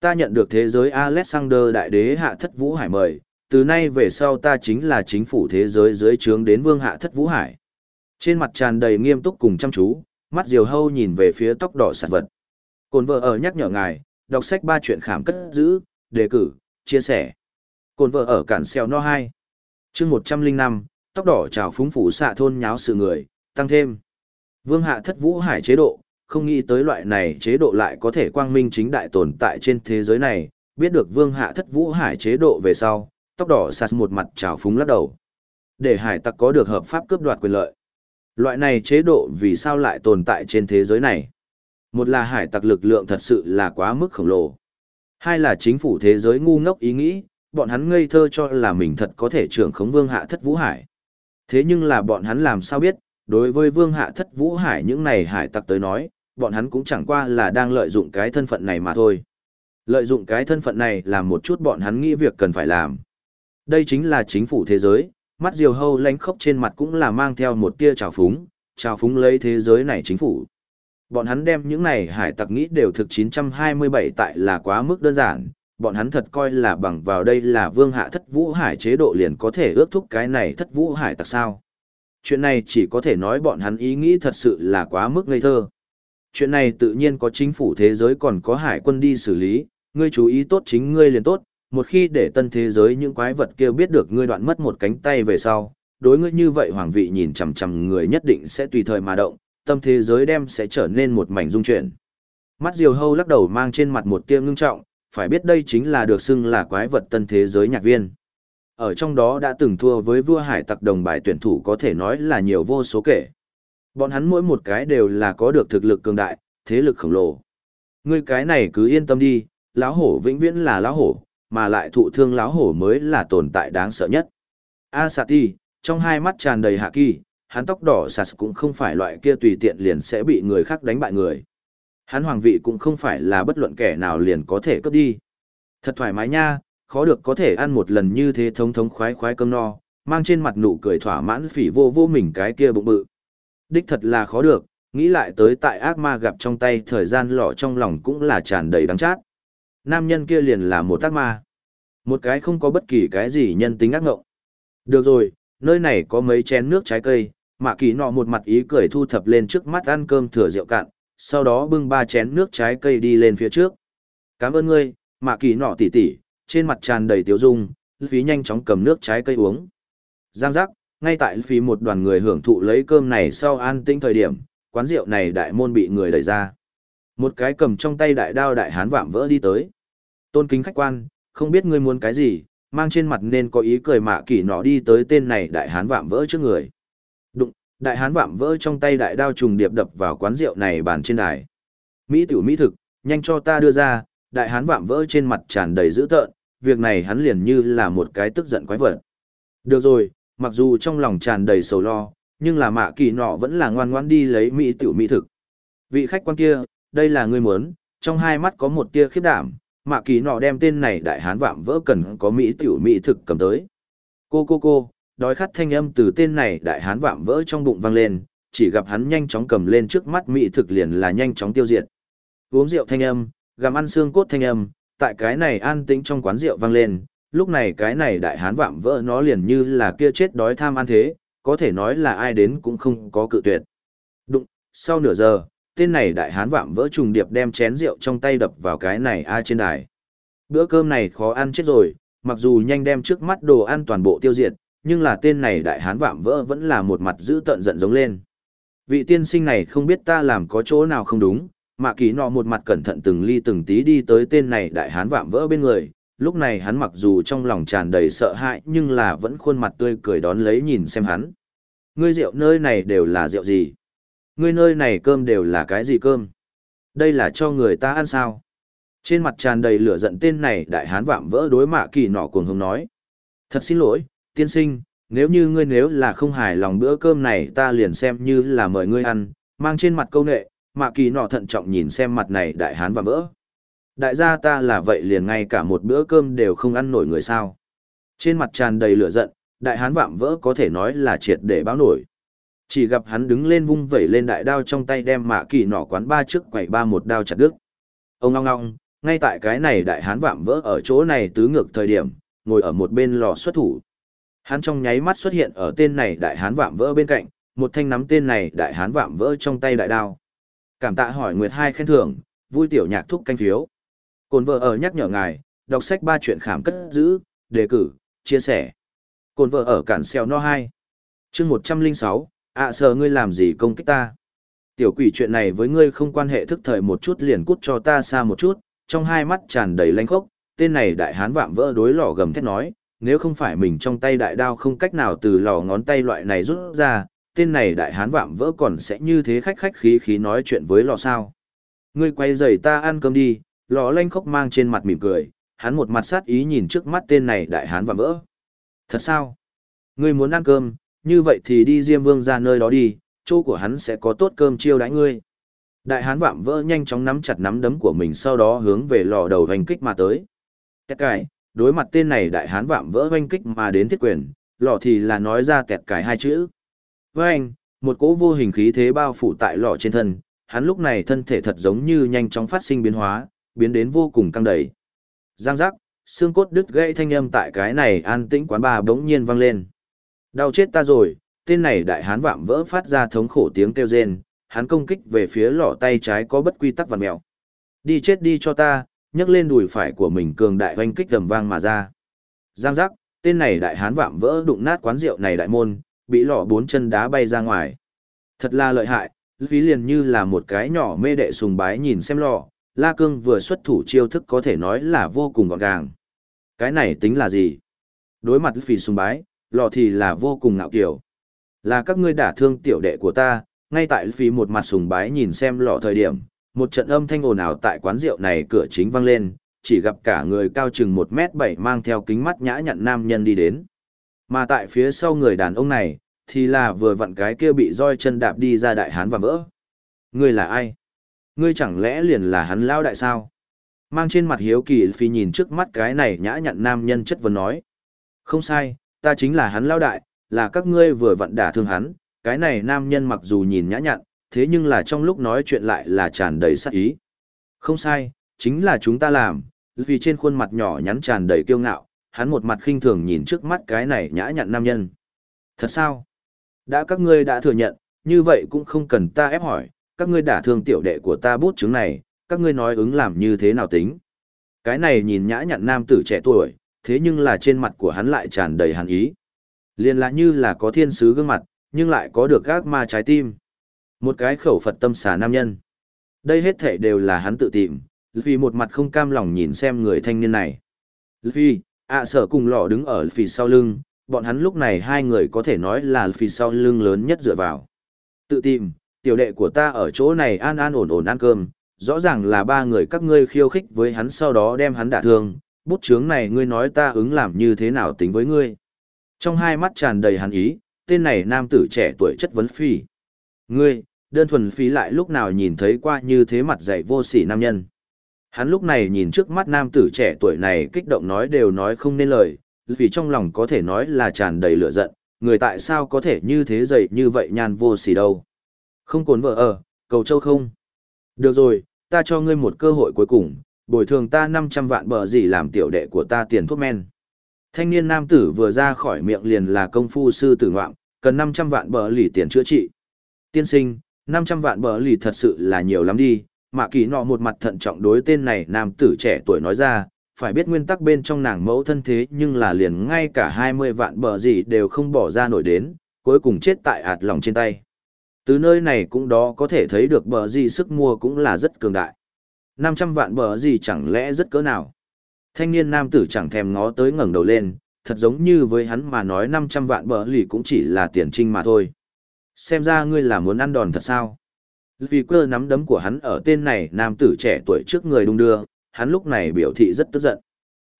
Ta nhận được thế giới Alexander đại đế hạ thất vũ hải mời, từ nay về sau ta chính là chính phủ thế giới dưới trướng đến vương hạ thất vũ hải. Trên mặt tràn đầy nghiêm túc cùng chăm chú, mắt diều hâu nhìn về phía tóc đỏ sạt vật. Cồn vợ ở nhắc nhở ngài, đọc sách ba chuyện khảm cất giữ, đề cử, chia sẻ. Cồn vợ ở cản xeo no 2. chương 105, tóc đỏ trào phúng phủ xạ thôn nháo sự người, tăng thêm. Vương hạ thất vũ hải chế độ, không nghĩ tới loại này chế độ lại có thể quang minh chính đại tồn tại trên thế giới này, biết được vương hạ thất vũ hải chế độ về sau, tóc đỏ sạt một mặt trào phúng lắc đầu. Để hải tặc có được hợp pháp cướp đoạt quyền lợi. Loại này chế độ vì sao lại tồn tại trên thế giới này? Một là hải tặc lực lượng thật sự là quá mức khổng lồ. Hai là chính phủ thế giới ngu ngốc ý nghĩ, bọn hắn ngây thơ cho là mình thật có thể trưởng khống vương hạ thất vũ hải. Thế nhưng là bọn hắn làm sao biết, đối với vương hạ thất vũ hải những này hải tặc tới nói, bọn hắn cũng chẳng qua là đang lợi dụng cái thân phận này mà thôi. Lợi dụng cái thân phận này làm một chút bọn hắn nghĩ việc cần phải làm. Đây chính là chính phủ thế giới, mắt diều hâu lánh khóc trên mặt cũng là mang theo một tia trào phúng, trào phúng lấy thế giới này chính phủ. Bọn hắn đem những này hải tặc nghĩ đều thực 927 tại là quá mức đơn giản, bọn hắn thật coi là bằng vào đây là vương hạ thất vũ hải chế độ liền có thể ước thúc cái này thất vũ hải tặc sao. Chuyện này chỉ có thể nói bọn hắn ý nghĩ thật sự là quá mức ngây thơ. Chuyện này tự nhiên có chính phủ thế giới còn có hải quân đi xử lý, ngươi chú ý tốt chính ngươi liền tốt, một khi để tân thế giới những quái vật kia biết được ngươi đoạn mất một cánh tay về sau, đối ngươi như vậy hoàng vị nhìn chằm chằm người nhất định sẽ tùy thời mà động, tâm thế giới đem sẽ trở nên một mảnh dung chuyển. Mắt Diều Hâu lắc đầu mang trên mặt một tia ngưng trọng, phải biết đây chính là được xưng là quái vật tân thế giới nhạc viên. Ở trong đó đã từng thua với vua hải tặc đồng bài tuyển thủ có thể nói là nhiều vô số kể. Bọn hắn mỗi một cái đều là có được thực lực cường đại, thế lực khổng lồ. Ngươi cái này cứ yên tâm đi, lão hổ vĩnh viễn là lão hổ, mà lại thụ thương lão hổ mới là tồn tại đáng sợ nhất. Asati, trong hai mắt tràn đầy hạ kỳ, hắn tóc đỏ sạt cũng không phải loại kia tùy tiện liền sẽ bị người khác đánh bại người. Hắn hoàng vị cũng không phải là bất luận kẻ nào liền có thể cướp đi. Thật thoải mái nha, khó được có thể ăn một lần như thế thống thống khoái khoái cơm no, mang trên mặt nụ cười thỏa mãn phỉ vô vô mình cái kia bụng bự. Đích thật là khó được, nghĩ lại tới tại ác ma gặp trong tay thời gian lọ trong lòng cũng là tràn đầy đắng chát. Nam nhân kia liền là một ác ma. Một cái không có bất kỳ cái gì nhân tính ác ngộng. Được rồi, nơi này có mấy chén nước trái cây, mạ kỳ nọ một mặt ý cười thu thập lên trước mắt ăn cơm thừa rượu cạn, sau đó bưng ba chén nước trái cây đi lên phía trước. Cảm ơn ngươi, mạ kỳ nọ tỉ tỉ, trên mặt tràn đầy tiếu dung, phí nhanh chóng cầm nước trái cây uống. Giang giác, ngay tại phí một đoàn người hưởng thụ lấy cơm này sau an tĩnh thời điểm, quán rượu này đại môn bị người đẩy ra. Một cái cầm trong tay đại đao đại hán vạm vỡ đi tới. Tôn kính khách quan, không biết ngươi muốn cái gì, mang trên mặt nên có ý cười mạ kỳ nọ đi tới tên này đại hán vạm vỡ trước người. Đụng, đại hán vạm vỡ trong tay đại đao trùng điệp đập vào quán rượu này bàn trên đài. Mỹ tiểu mỹ thực, nhanh cho ta đưa ra, đại hán vạm vỡ trên mặt tràn đầy dữ tợn, việc này hắn liền như là một cái tức giận quái vật. Được rồi, mặc dù trong lòng tràn đầy sầu lo, nhưng là mạ kỳ nọ vẫn là ngoan ngoãn đi lấy mỹ tiểu mỹ thực. Vị khách quan kia, đây là người muốn, trong hai mắt có một tia khiếp đảm, mạ kỳ nọ đem tên này đại hán vạm vỡ cần có mỹ tiểu mỹ thực cầm tới. Cô cô cô, đói khát thanh âm từ tên này đại hán vạm vỡ trong bụng vang lên, chỉ gặp hắn nhanh chóng cầm lên trước mắt mỹ thực liền là nhanh chóng tiêu diệt. Uống rượu thanh âm, gặm ăn xương cốt thanh âm, tại cái này an tĩnh trong quán rượu vang lên, lúc này cái này đại hán vạm vỡ nó liền như là kia chết đói tham ăn thế, có thể nói là ai đến cũng không có cự tuyệt. Đụng, sau nửa giờ, tên này đại hán vạm vỡ trùng điệp đem chén rượu trong tay đập vào cái này a trên đài. Bữa cơm này khó ăn chết rồi, mặc dù nhanh đem trước mắt đồ ăn toàn bộ tiêu diệt, nhưng là tên này đại hán vạm vỡ vẫn là một mặt giữ tận giận giống lên. Vị tiên sinh này không biết ta làm có chỗ nào không đúng, mạ kỳ nọ một mặt cẩn thận từng ly từng tí đi tới tên này đại hán vạm vỡ bên người, lúc này hắn mặc dù trong lòng tràn đầy sợ hãi nhưng là vẫn khuôn mặt tươi cười đón lấy nhìn xem hắn. Ngươi rượu nơi này đều là rượu gì? Ngươi nơi này cơm đều là cái gì cơm? Đây là cho người ta ăn sao? Trên mặt tràn đầy lửa giận tên này đại hán vạm vỡ đối mạ kỳ nọ cuồng hùng nói. Thật xin lỗi, tiên sinh, nếu như ngươi nếu là không hài lòng bữa cơm này ta liền xem như là mời ngươi ăn, mang trên mặt câu nệ, mạ kỳ nọ thận trọng nhìn xem mặt này đại hán vạm vỡ. Đại gia ta là vậy liền ngay cả một bữa cơm đều không ăn nổi người sao. Trên mặt tràn đầy lửa giận, đại hán vạm vỡ có thể nói là triệt để báo nổi. Chỉ gặp hắn đứng lên vung vẩy lên đại đao trong tay đem mạ kỳ nỏ quán ba trước quẩy ba một đao chặt đứt. Ông ngong ngong, ngay tại cái này đại hán vạm vỡ ở chỗ này tứ ngược thời điểm, ngồi ở một bên lò xuất thủ. Hắn trong nháy mắt xuất hiện ở tên này đại hán vạm vỡ bên cạnh, một thanh nắm tên này đại hán vạm vỡ trong tay đại đao. Cảm tạ hỏi Nguyệt hai khen thưởng, vui tiểu nhạc thúc canh phiếu. Cồn vợ ở nhắc nhở ngài, đọc sách ba chuyện khảm cất giữ, đề cử, chia sẻ. Cồn vợ ở cản xeo no 2. chương 106, ạ à, ngươi làm gì công kích ta. Tiểu quỷ chuyện này với ngươi không quan hệ thức thời một chút liền cút cho ta xa một chút, trong hai mắt tràn đầy lanh khốc, tên này đại hán vạm vỡ đối lò gầm thét nói, nếu không phải mình trong tay đại đao không cách nào từ lò ngón tay loại này rút ra, tên này đại hán vạm vỡ còn sẽ như thế khách khách khí khí nói chuyện với lò sao. Ngươi quay giày ta ăn cơm đi, lò lanh khóc mang trên mặt mỉm cười, hắn một mặt sát ý nhìn trước mắt tên này đại hán và vỡ. Thật sao? Ngươi muốn ăn cơm, như vậy thì đi Diêm Vương ra nơi đó đi, chỗ của hắn sẽ có tốt cơm chiêu đãi ngươi. Đại hán vạm vỡ nhanh chóng nắm chặt nắm đấm của mình sau đó hướng về lò đầu hành kích mà tới. Kẹt cải, đối mặt tên này đại hán vạm vỡ hành kích mà đến thiết quyền, lò thì là nói ra kẹt cải hai chữ. Với anh, một cỗ vô hình khí thế bao phủ tại lò trên thân, hắn lúc này thân thể thật giống như nhanh chóng phát sinh biến hóa, biến đến vô cùng căng đầy. Giang giác, xương cốt đứt gãy thanh âm tại cái này an tĩnh quán bà bỗng nhiên vang lên. Đau chết ta rồi, tên này đại hán vạm vỡ phát ra thống khổ tiếng kêu rên, hắn công kích về phía lọ tay trái có bất quy tắc vằn mèo. Đi chết đi cho ta, nhấc lên đùi phải của mình cường đại hoanh kích tầm vang mà ra. Giang giác, tên này đại hán vạm vỡ đụng nát quán rượu này đại môn, bị lọ bốn chân đá bay ra ngoài. Thật là lợi hại, phí liền như là một cái nhỏ mê đệ sùng bái nhìn xem lọ, La Cương vừa xuất thủ chiêu thức có thể nói là vô cùng gọn gàng. Cái này tính là gì? Đối mặt phì sùng bái, lọ thì là vô cùng ngạo kiểu. Là các ngươi đả thương tiểu đệ của ta, ngay tại phì một mặt sùng bái nhìn xem lọ thời điểm, một trận âm thanh ồn ào tại quán rượu này cửa chính vang lên, chỉ gặp cả người cao chừng một mét bảy mang theo kính mắt nhã nhặn nam nhân đi đến. Mà tại phía sau người đàn ông này, thì là vừa vặn cái kia bị roi chân đạp đi ra đại hán và vỡ. Người là ai? Ngươi chẳng lẽ liền là hắn lao đại sao? Mang trên mặt hiếu kỳ phi nhìn trước mắt cái này nhã nhặn nam nhân chất vấn nói. Không sai, ta chính là hắn lao đại, là các ngươi vừa vặn đả thương hắn, cái này nam nhân mặc dù nhìn nhã nhặn, thế nhưng là trong lúc nói chuyện lại là tràn đầy sát ý. Không sai, chính là chúng ta làm, vì trên khuôn mặt nhỏ nhắn tràn đầy kiêu ngạo, hắn một mặt khinh thường nhìn trước mắt cái này nhã nhặn nam nhân. Thật sao? Đã các ngươi đã thừa nhận, như vậy cũng không cần ta ép hỏi, các ngươi đả thương tiểu đệ của ta bút chứng này, các ngươi nói ứng làm như thế nào tính. Cái này nhìn nhã nhặn nam tử trẻ tuổi, thế nhưng là trên mặt của hắn lại tràn đầy hàn ý. Liên là như là có thiên sứ gương mặt, nhưng lại có được gác ma trái tim. Một cái khẩu Phật tâm xà nam nhân. Đây hết thể đều là hắn tự tìm, vì một mặt không cam lòng nhìn xem người thanh niên này. Luffy, ạ sở cùng lọ đứng ở phía sau lưng, bọn hắn lúc này hai người có thể nói là phía sau lưng lớn nhất dựa vào. Tự tìm, tiểu đệ của ta ở chỗ này an an ổn ổn ăn cơm, rõ ràng là ba người các ngươi khiêu khích với hắn sau đó đem hắn đả thương, bút chướng này ngươi nói ta ứng làm như thế nào tính với ngươi. Trong hai mắt tràn đầy hắn ý, tên này nam tử trẻ tuổi chất vấn phi. Ngươi, đơn thuần phi lại lúc nào nhìn thấy qua như thế mặt dạy vô sỉ nam nhân. Hắn lúc này nhìn trước mắt nam tử trẻ tuổi này kích động nói đều nói không nên lời, vì trong lòng có thể nói là tràn đầy lửa giận, người tại sao có thể như thế dậy như vậy nhan vô sỉ đâu. Không cồn vợ ở, cầu châu không. Được rồi, ta cho ngươi một cơ hội cuối cùng, bồi thường ta 500 vạn bờ gì làm tiểu đệ của ta tiền thuốc men. Thanh niên nam tử vừa ra khỏi miệng liền là công phu sư tử ngoạm, cần 500 vạn bờ lì tiền chữa trị. Tiên sinh, 500 vạn bờ lì thật sự là nhiều lắm đi, mạ kỳ nọ một mặt thận trọng đối tên này nam tử trẻ tuổi nói ra, phải biết nguyên tắc bên trong nàng mẫu thân thế nhưng là liền ngay cả 20 vạn bờ gì đều không bỏ ra nổi đến, cuối cùng chết tại ạt lòng trên tay. Từ nơi này cũng đó có thể thấy được bờ gì sức mua cũng là rất cường đại. 500 vạn bờ gì chẳng lẽ rất cỡ nào. Thanh niên nam tử chẳng thèm ngó tới ngẩng đầu lên, thật giống như với hắn mà nói 500 vạn bờ lì cũng chỉ là tiền trinh mà thôi. Xem ra ngươi là muốn ăn đòn thật sao? Vì cơ nắm đấm của hắn ở tên này nam tử trẻ tuổi trước người đung đưa, hắn lúc này biểu thị rất tức giận.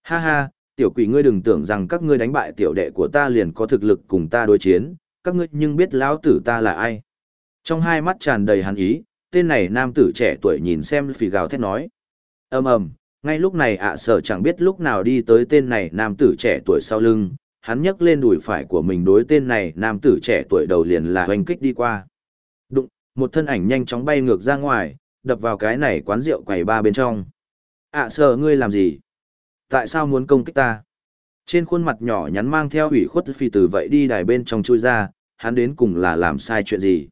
Ha ha, tiểu quỷ ngươi đừng tưởng rằng các ngươi đánh bại tiểu đệ của ta liền có thực lực cùng ta đối chiến, các ngươi nhưng biết lão tử ta là ai. Trong hai mắt tràn đầy hàn ý, tên này nam tử trẻ tuổi nhìn xem phì gào thét nói. ầm ầm, ngay lúc này ạ sở chẳng biết lúc nào đi tới tên này nam tử trẻ tuổi sau lưng, hắn nhấc lên đùi phải của mình đối tên này nam tử trẻ tuổi đầu liền là hoành kích đi qua. Đụng, một thân ảnh nhanh chóng bay ngược ra ngoài, đập vào cái này quán rượu quầy ba bên trong. ạ sở ngươi làm gì? Tại sao muốn công kích ta? Trên khuôn mặt nhỏ nhắn mang theo ủy khuất phi từ vậy đi đài bên trong chui ra, hắn đến cùng là làm sai chuyện gì?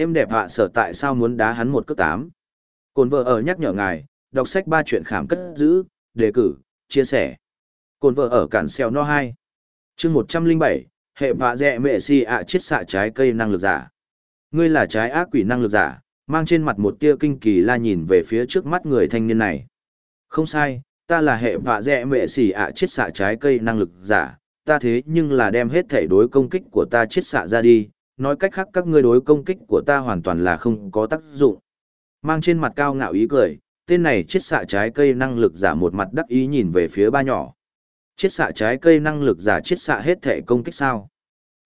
Em đẹp hạ sở tại sao muốn đá hắn một cước tám? Cồn vợ ở nhắc nhở ngài, đọc sách ba chuyện khảm cất giữ, đề cử, chia sẻ. Cồn vợ ở cản xeo no 2. chương 107, hệ vạ dẹ mẹ si ạ chiết xạ trái cây năng lực giả. Ngươi là trái ác quỷ năng lực giả, mang trên mặt một tia kinh kỳ la nhìn về phía trước mắt người thanh niên này. Không sai, ta là hệ vạ dẹ mẹ si ạ chiết xạ trái cây năng lực giả, ta thế nhưng là đem hết thể đối công kích của ta chiết xạ ra đi, nói cách khác các ngươi đối công kích của ta hoàn toàn là không có tác dụng. mang trên mặt cao ngạo ý cười, tên này chiết xạ trái cây năng lực giả một mặt đắc ý nhìn về phía ba nhỏ. Chiết xạ trái cây năng lực giả chiết xạ hết thể công kích sao?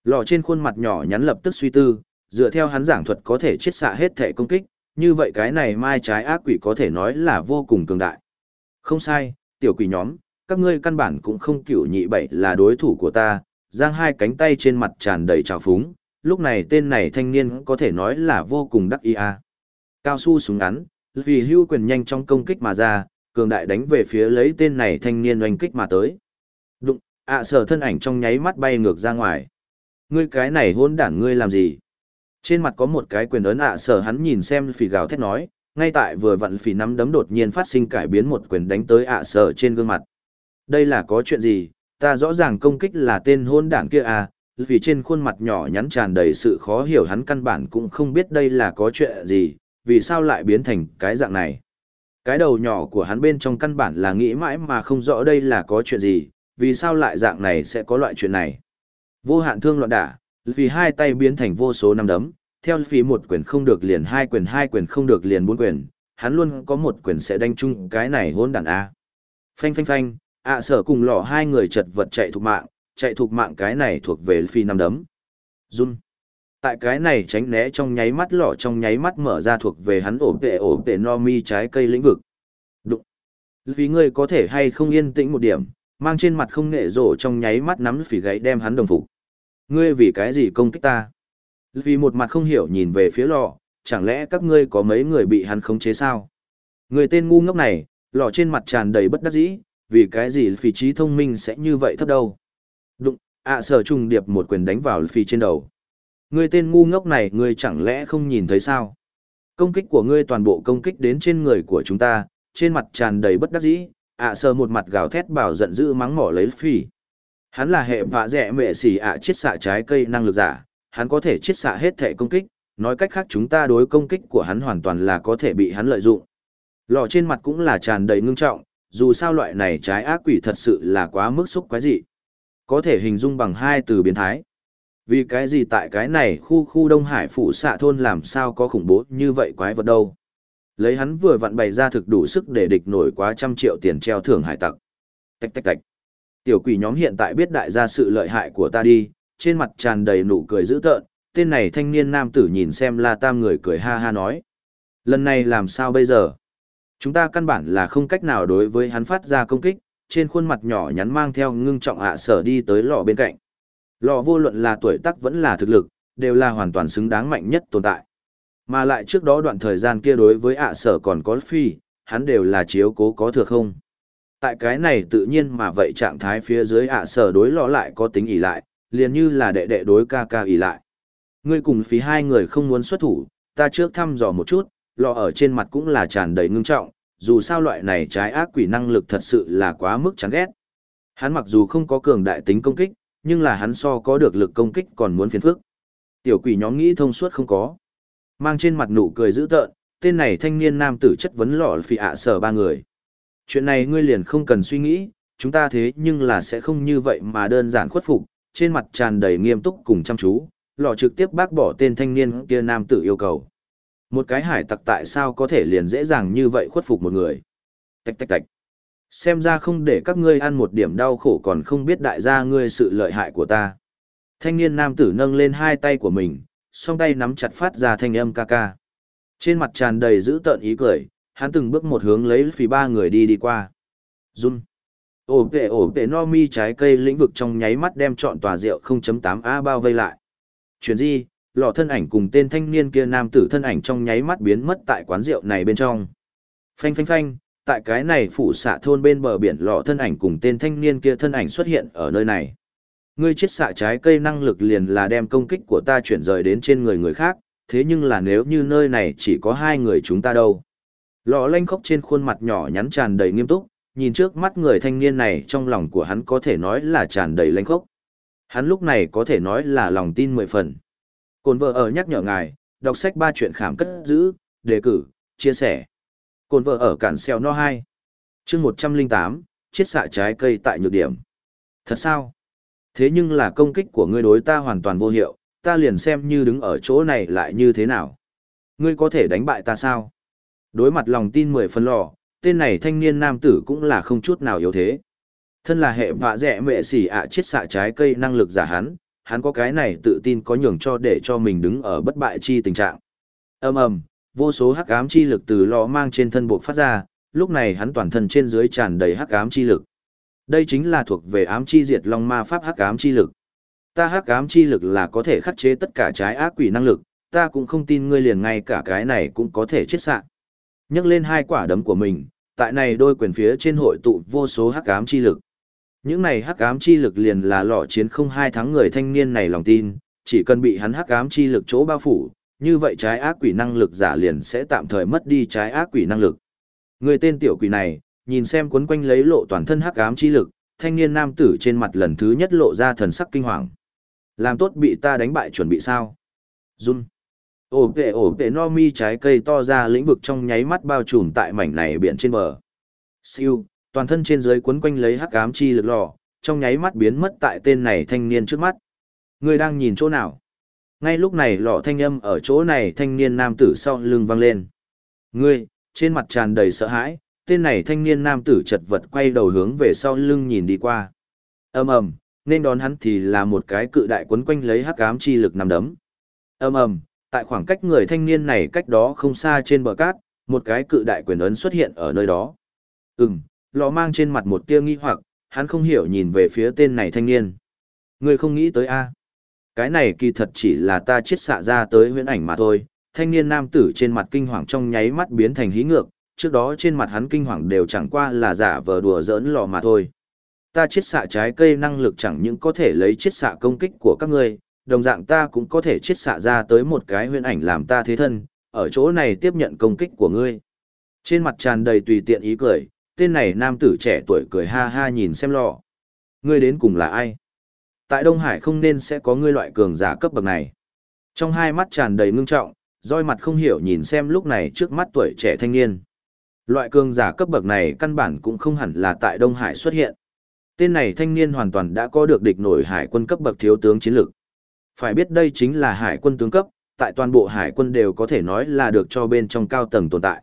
Lò trên khuôn mặt nhỏ nhắn lập tức suy tư, dựa theo hắn giảng thuật có thể chiết xạ hết thể công kích, như vậy cái này mai trái ác quỷ có thể nói là vô cùng cường đại. Không sai, tiểu quỷ nhóm, các ngươi căn bản cũng không cửu nhị bảy là đối thủ của ta, giang hai cánh tay trên mặt tràn đầy trào phúng, lúc này tên này thanh niên có thể nói là vô cùng đắc ý a. Cao su súng ngắn, vì hưu quyền nhanh trong công kích mà ra, cường đại đánh về phía lấy tên này thanh niên oanh kích mà tới. Đụng, ạ sở thân ảnh trong nháy mắt bay ngược ra ngoài. Ngươi cái này hôn đản ngươi làm gì? Trên mặt có một cái quyền ấn ạ sở hắn nhìn xem phì gào thét nói, ngay tại vừa vặn phì nắm đấm đột nhiên phát sinh cải biến một quyền đánh tới ạ sở trên gương mặt. Đây là có chuyện gì? Ta rõ ràng công kích là tên hôn đảng kia à, vì trên khuôn mặt nhỏ nhắn tràn đầy sự khó hiểu hắn căn bản cũng không biết đây là có chuyện gì, vì sao lại biến thành cái dạng này. Cái đầu nhỏ của hắn bên trong căn bản là nghĩ mãi mà không rõ đây là có chuyện gì, vì sao lại dạng này sẽ có loại chuyện này. Vô hạn thương loạn đả, vì hai tay biến thành vô số năm đấm, theo phí một quyền không được liền hai quyền hai quyền không được liền bốn quyền, hắn luôn có một quyền sẽ đánh chung cái này hôn đàn A. Phanh phanh phanh, ạ sở cùng lọ hai người chật vật chạy thục mạng, chạy thuộc mạng cái này thuộc về phi năm đấm. Run. Tại cái này tránh né trong nháy mắt lọ trong nháy mắt mở ra thuộc về hắn ổ tệ ổ tệ no mi trái cây lĩnh vực. Đụng. Vì ngươi có thể hay không yên tĩnh một điểm, mang trên mặt không nghệ rổ trong nháy mắt nắm phỉ gáy đem hắn đồng phục. Ngươi vì cái gì công kích ta? Vì một mặt không hiểu nhìn về phía lọ, chẳng lẽ các ngươi có mấy người bị hắn khống chế sao? Người tên ngu ngốc này, lọ trên mặt tràn đầy bất đắc dĩ, vì cái gì phỉ trí thông minh sẽ như vậy thấp đâu? Đụng, ạ à, sở trùng điệp một quyền đánh vào phi trên đầu. Ngươi tên ngu ngốc này ngươi chẳng lẽ không nhìn thấy sao? Công kích của ngươi toàn bộ công kích đến trên người của chúng ta, trên mặt tràn đầy bất đắc dĩ, ạ à, sở một mặt gào thét bảo giận dữ mắng mỏ lấy phi, Hắn là hệ vạ rẻ mệ xỉ ạ chiết xạ trái cây năng lực giả, hắn có thể chiết xạ hết thể công kích, nói cách khác chúng ta đối công kích của hắn hoàn toàn là có thể bị hắn lợi dụng. Lò trên mặt cũng là tràn đầy ngưng trọng, dù sao loại này trái ác quỷ thật sự là quá mức xúc quái dị. Có thể hình dung bằng hai từ biến thái. Vì cái gì tại cái này khu khu Đông Hải phủ xạ thôn làm sao có khủng bố như vậy quái vật đâu. Lấy hắn vừa vặn bày ra thực đủ sức để địch nổi quá trăm triệu tiền treo thưởng hải tặc. Tạch tạch tạch. Tiểu quỷ nhóm hiện tại biết đại gia sự lợi hại của ta đi, trên mặt tràn đầy nụ cười dữ tợn, tên này thanh niên nam tử nhìn xem La Tam người cười ha ha nói. Lần này làm sao bây giờ? Chúng ta căn bản là không cách nào đối với hắn phát ra công kích, trên khuôn mặt nhỏ nhắn mang theo ngưng trọng ạ sở đi tới lò bên cạnh. Lò vô luận là tuổi tác vẫn là thực lực, đều là hoàn toàn xứng đáng mạnh nhất tồn tại. Mà lại trước đó đoạn thời gian kia đối với ạ sở còn có phi, hắn đều là chiếu cố có thừa không. Tại cái này tự nhiên mà vậy trạng thái phía dưới ạ sở đối lò lại có tính ỉ lại, liền như là đệ đệ đối ca ca ỉ lại. Ngươi cùng phí hai người không muốn xuất thủ, ta trước thăm dò một chút, lò ở trên mặt cũng là tràn đầy ngưng trọng, dù sao loại này trái ác quỷ năng lực thật sự là quá mức chán ghét. Hắn mặc dù không có cường đại tính công kích, nhưng là hắn so có được lực công kích còn muốn phiền phức. Tiểu quỷ nhóm nghĩ thông suốt không có. Mang trên mặt nụ cười dữ tợn, tên này thanh niên nam tử chất vấn lọ phì ạ sở ba người. Chuyện này ngươi liền không cần suy nghĩ, chúng ta thế nhưng là sẽ không như vậy mà đơn giản khuất phục, trên mặt tràn đầy nghiêm túc cùng chăm chú, lọ trực tiếp bác bỏ tên thanh niên kia nam tử yêu cầu. Một cái hải tặc tại sao có thể liền dễ dàng như vậy khuất phục một người? Tạch tạch tạch. Xem ra không để các ngươi ăn một điểm đau khổ còn không biết đại gia ngươi sự lợi hại của ta. Thanh niên nam tử nâng lên hai tay của mình, song tay nắm chặt phát ra thanh âm ca ca. Trên mặt tràn đầy dữ tợn ý cười, hắn từng bước một hướng lấy phì ba người đi đi qua. Run. Ổ tệ ổ tệ no mi trái cây lĩnh vực trong nháy mắt đem chọn tòa rượu 0.8A bao vây lại. Chuyện gì, lọ thân ảnh cùng tên thanh niên kia nam tử thân ảnh trong nháy mắt biến mất tại quán rượu này bên trong. Phanh phanh phanh, tại cái này phủ xạ thôn bên bờ biển lọ thân ảnh cùng tên thanh niên kia thân ảnh xuất hiện ở nơi này. Ngươi chết xạ trái cây năng lực liền là đem công kích của ta chuyển rời đến trên người người khác, thế nhưng là nếu như nơi này chỉ có hai người chúng ta đâu. Lọ lanh khóc trên khuôn mặt nhỏ nhắn tràn đầy nghiêm túc, nhìn trước mắt người thanh niên này trong lòng của hắn có thể nói là tràn đầy lanh khóc. Hắn lúc này có thể nói là lòng tin mười phần. Cồn vợ ở nhắc nhở ngài, đọc sách ba chuyện khám cất giữ, đề cử, chia sẻ. Cồn vợ ở cản xeo no 2. chương 108, chiết xạ trái cây tại nhược điểm. Thật sao? Thế nhưng là công kích của ngươi đối ta hoàn toàn vô hiệu, ta liền xem như đứng ở chỗ này lại như thế nào. Ngươi có thể đánh bại ta sao? Đối mặt lòng tin mười phần lò, tên này thanh niên nam tử cũng là không chút nào yếu thế. Thân là hệ vạ rẻ mệ xỉ ạ chiết xạ trái cây năng lực giả hắn, hắn có cái này tự tin có nhường cho để cho mình đứng ở bất bại chi tình trạng. ầm ầm, vô số hắc ám chi lực từ lò mang trên thân buộc phát ra, lúc này hắn toàn thân trên dưới tràn đầy hắc ám chi lực. Đây chính là thuộc về ám chi diệt long ma pháp hắc ám chi lực. Ta hắc ám chi lực là có thể khắc chế tất cả trái ác quỷ năng lực, ta cũng không tin ngươi liền ngay cả cái này cũng có thể chết sạn. Nhấc lên hai quả đấm của mình, tại này đôi quyền phía trên hội tụ vô số hắc ám chi lực. Những này hắc ám chi lực liền là lọ chiến không hai tháng người thanh niên này lòng tin, chỉ cần bị hắn hắc ám chi lực chỗ bao phủ, như vậy trái ác quỷ năng lực giả liền sẽ tạm thời mất đi trái ác quỷ năng lực. Người tên tiểu quỷ này, nhìn xem cuốn quanh lấy lộ toàn thân hắc ám chi lực, thanh niên nam tử trên mặt lần thứ nhất lộ ra thần sắc kinh hoàng. Làm tốt bị ta đánh bại chuẩn bị sao? Run. Ổ tệ ổ tệ no mi trái cây to ra lĩnh vực trong nháy mắt bao trùm tại mảnh này biển trên bờ. Siêu, toàn thân trên dưới quấn quanh lấy hắc ám chi lực lò, trong nháy mắt biến mất tại tên này thanh niên trước mắt. Người đang nhìn chỗ nào? Ngay lúc này lọ thanh âm ở chỗ này thanh niên nam tử sau lưng vang lên. Ngươi, trên mặt tràn đầy sợ hãi, tên này thanh niên nam tử chật vật quay đầu hướng về sau lưng nhìn đi qua. ầm ầm, nên đón hắn thì là một cái cự đại quấn quanh lấy hắc ám chi lực nằm đấm. ầm ầm, tại khoảng cách người thanh niên này cách đó không xa trên bờ cát, một cái cự đại quyền ấn xuất hiện ở nơi đó. Ừm, lò mang trên mặt một tia nghi hoặc, hắn không hiểu nhìn về phía tên này thanh niên. Người không nghĩ tới a? Cái này kỳ thật chỉ là ta chết xạ ra tới huyễn ảnh mà thôi. Thanh niên nam tử trên mặt kinh hoàng trong nháy mắt biến thành hí ngược, trước đó trên mặt hắn kinh hoàng đều chẳng qua là giả vờ đùa giỡn lò mà thôi. Ta chết xạ trái cây năng lực chẳng những có thể lấy chết xạ công kích của các ngươi, đồng dạng ta cũng có thể chết xạ ra tới một cái huyễn ảnh làm ta thế thân, ở chỗ này tiếp nhận công kích của ngươi. Trên mặt tràn đầy tùy tiện ý cười, tên này nam tử trẻ tuổi cười ha ha nhìn xem lò. Ngươi đến cùng là ai? Tại Đông Hải không nên sẽ có ngươi loại cường giả cấp bậc này. Trong hai mắt tràn đầy ngưng trọng, roi mặt không hiểu nhìn xem lúc này trước mắt tuổi trẻ thanh niên. Loại cường giả cấp bậc này căn bản cũng không hẳn là tại Đông Hải xuất hiện. Tên này thanh niên hoàn toàn đã có được địch nổi hải quân cấp bậc thiếu tướng chiến lược. Phải biết đây chính là hải quân tướng cấp, tại toàn bộ hải quân đều có thể nói là được cho bên trong cao tầng tồn tại.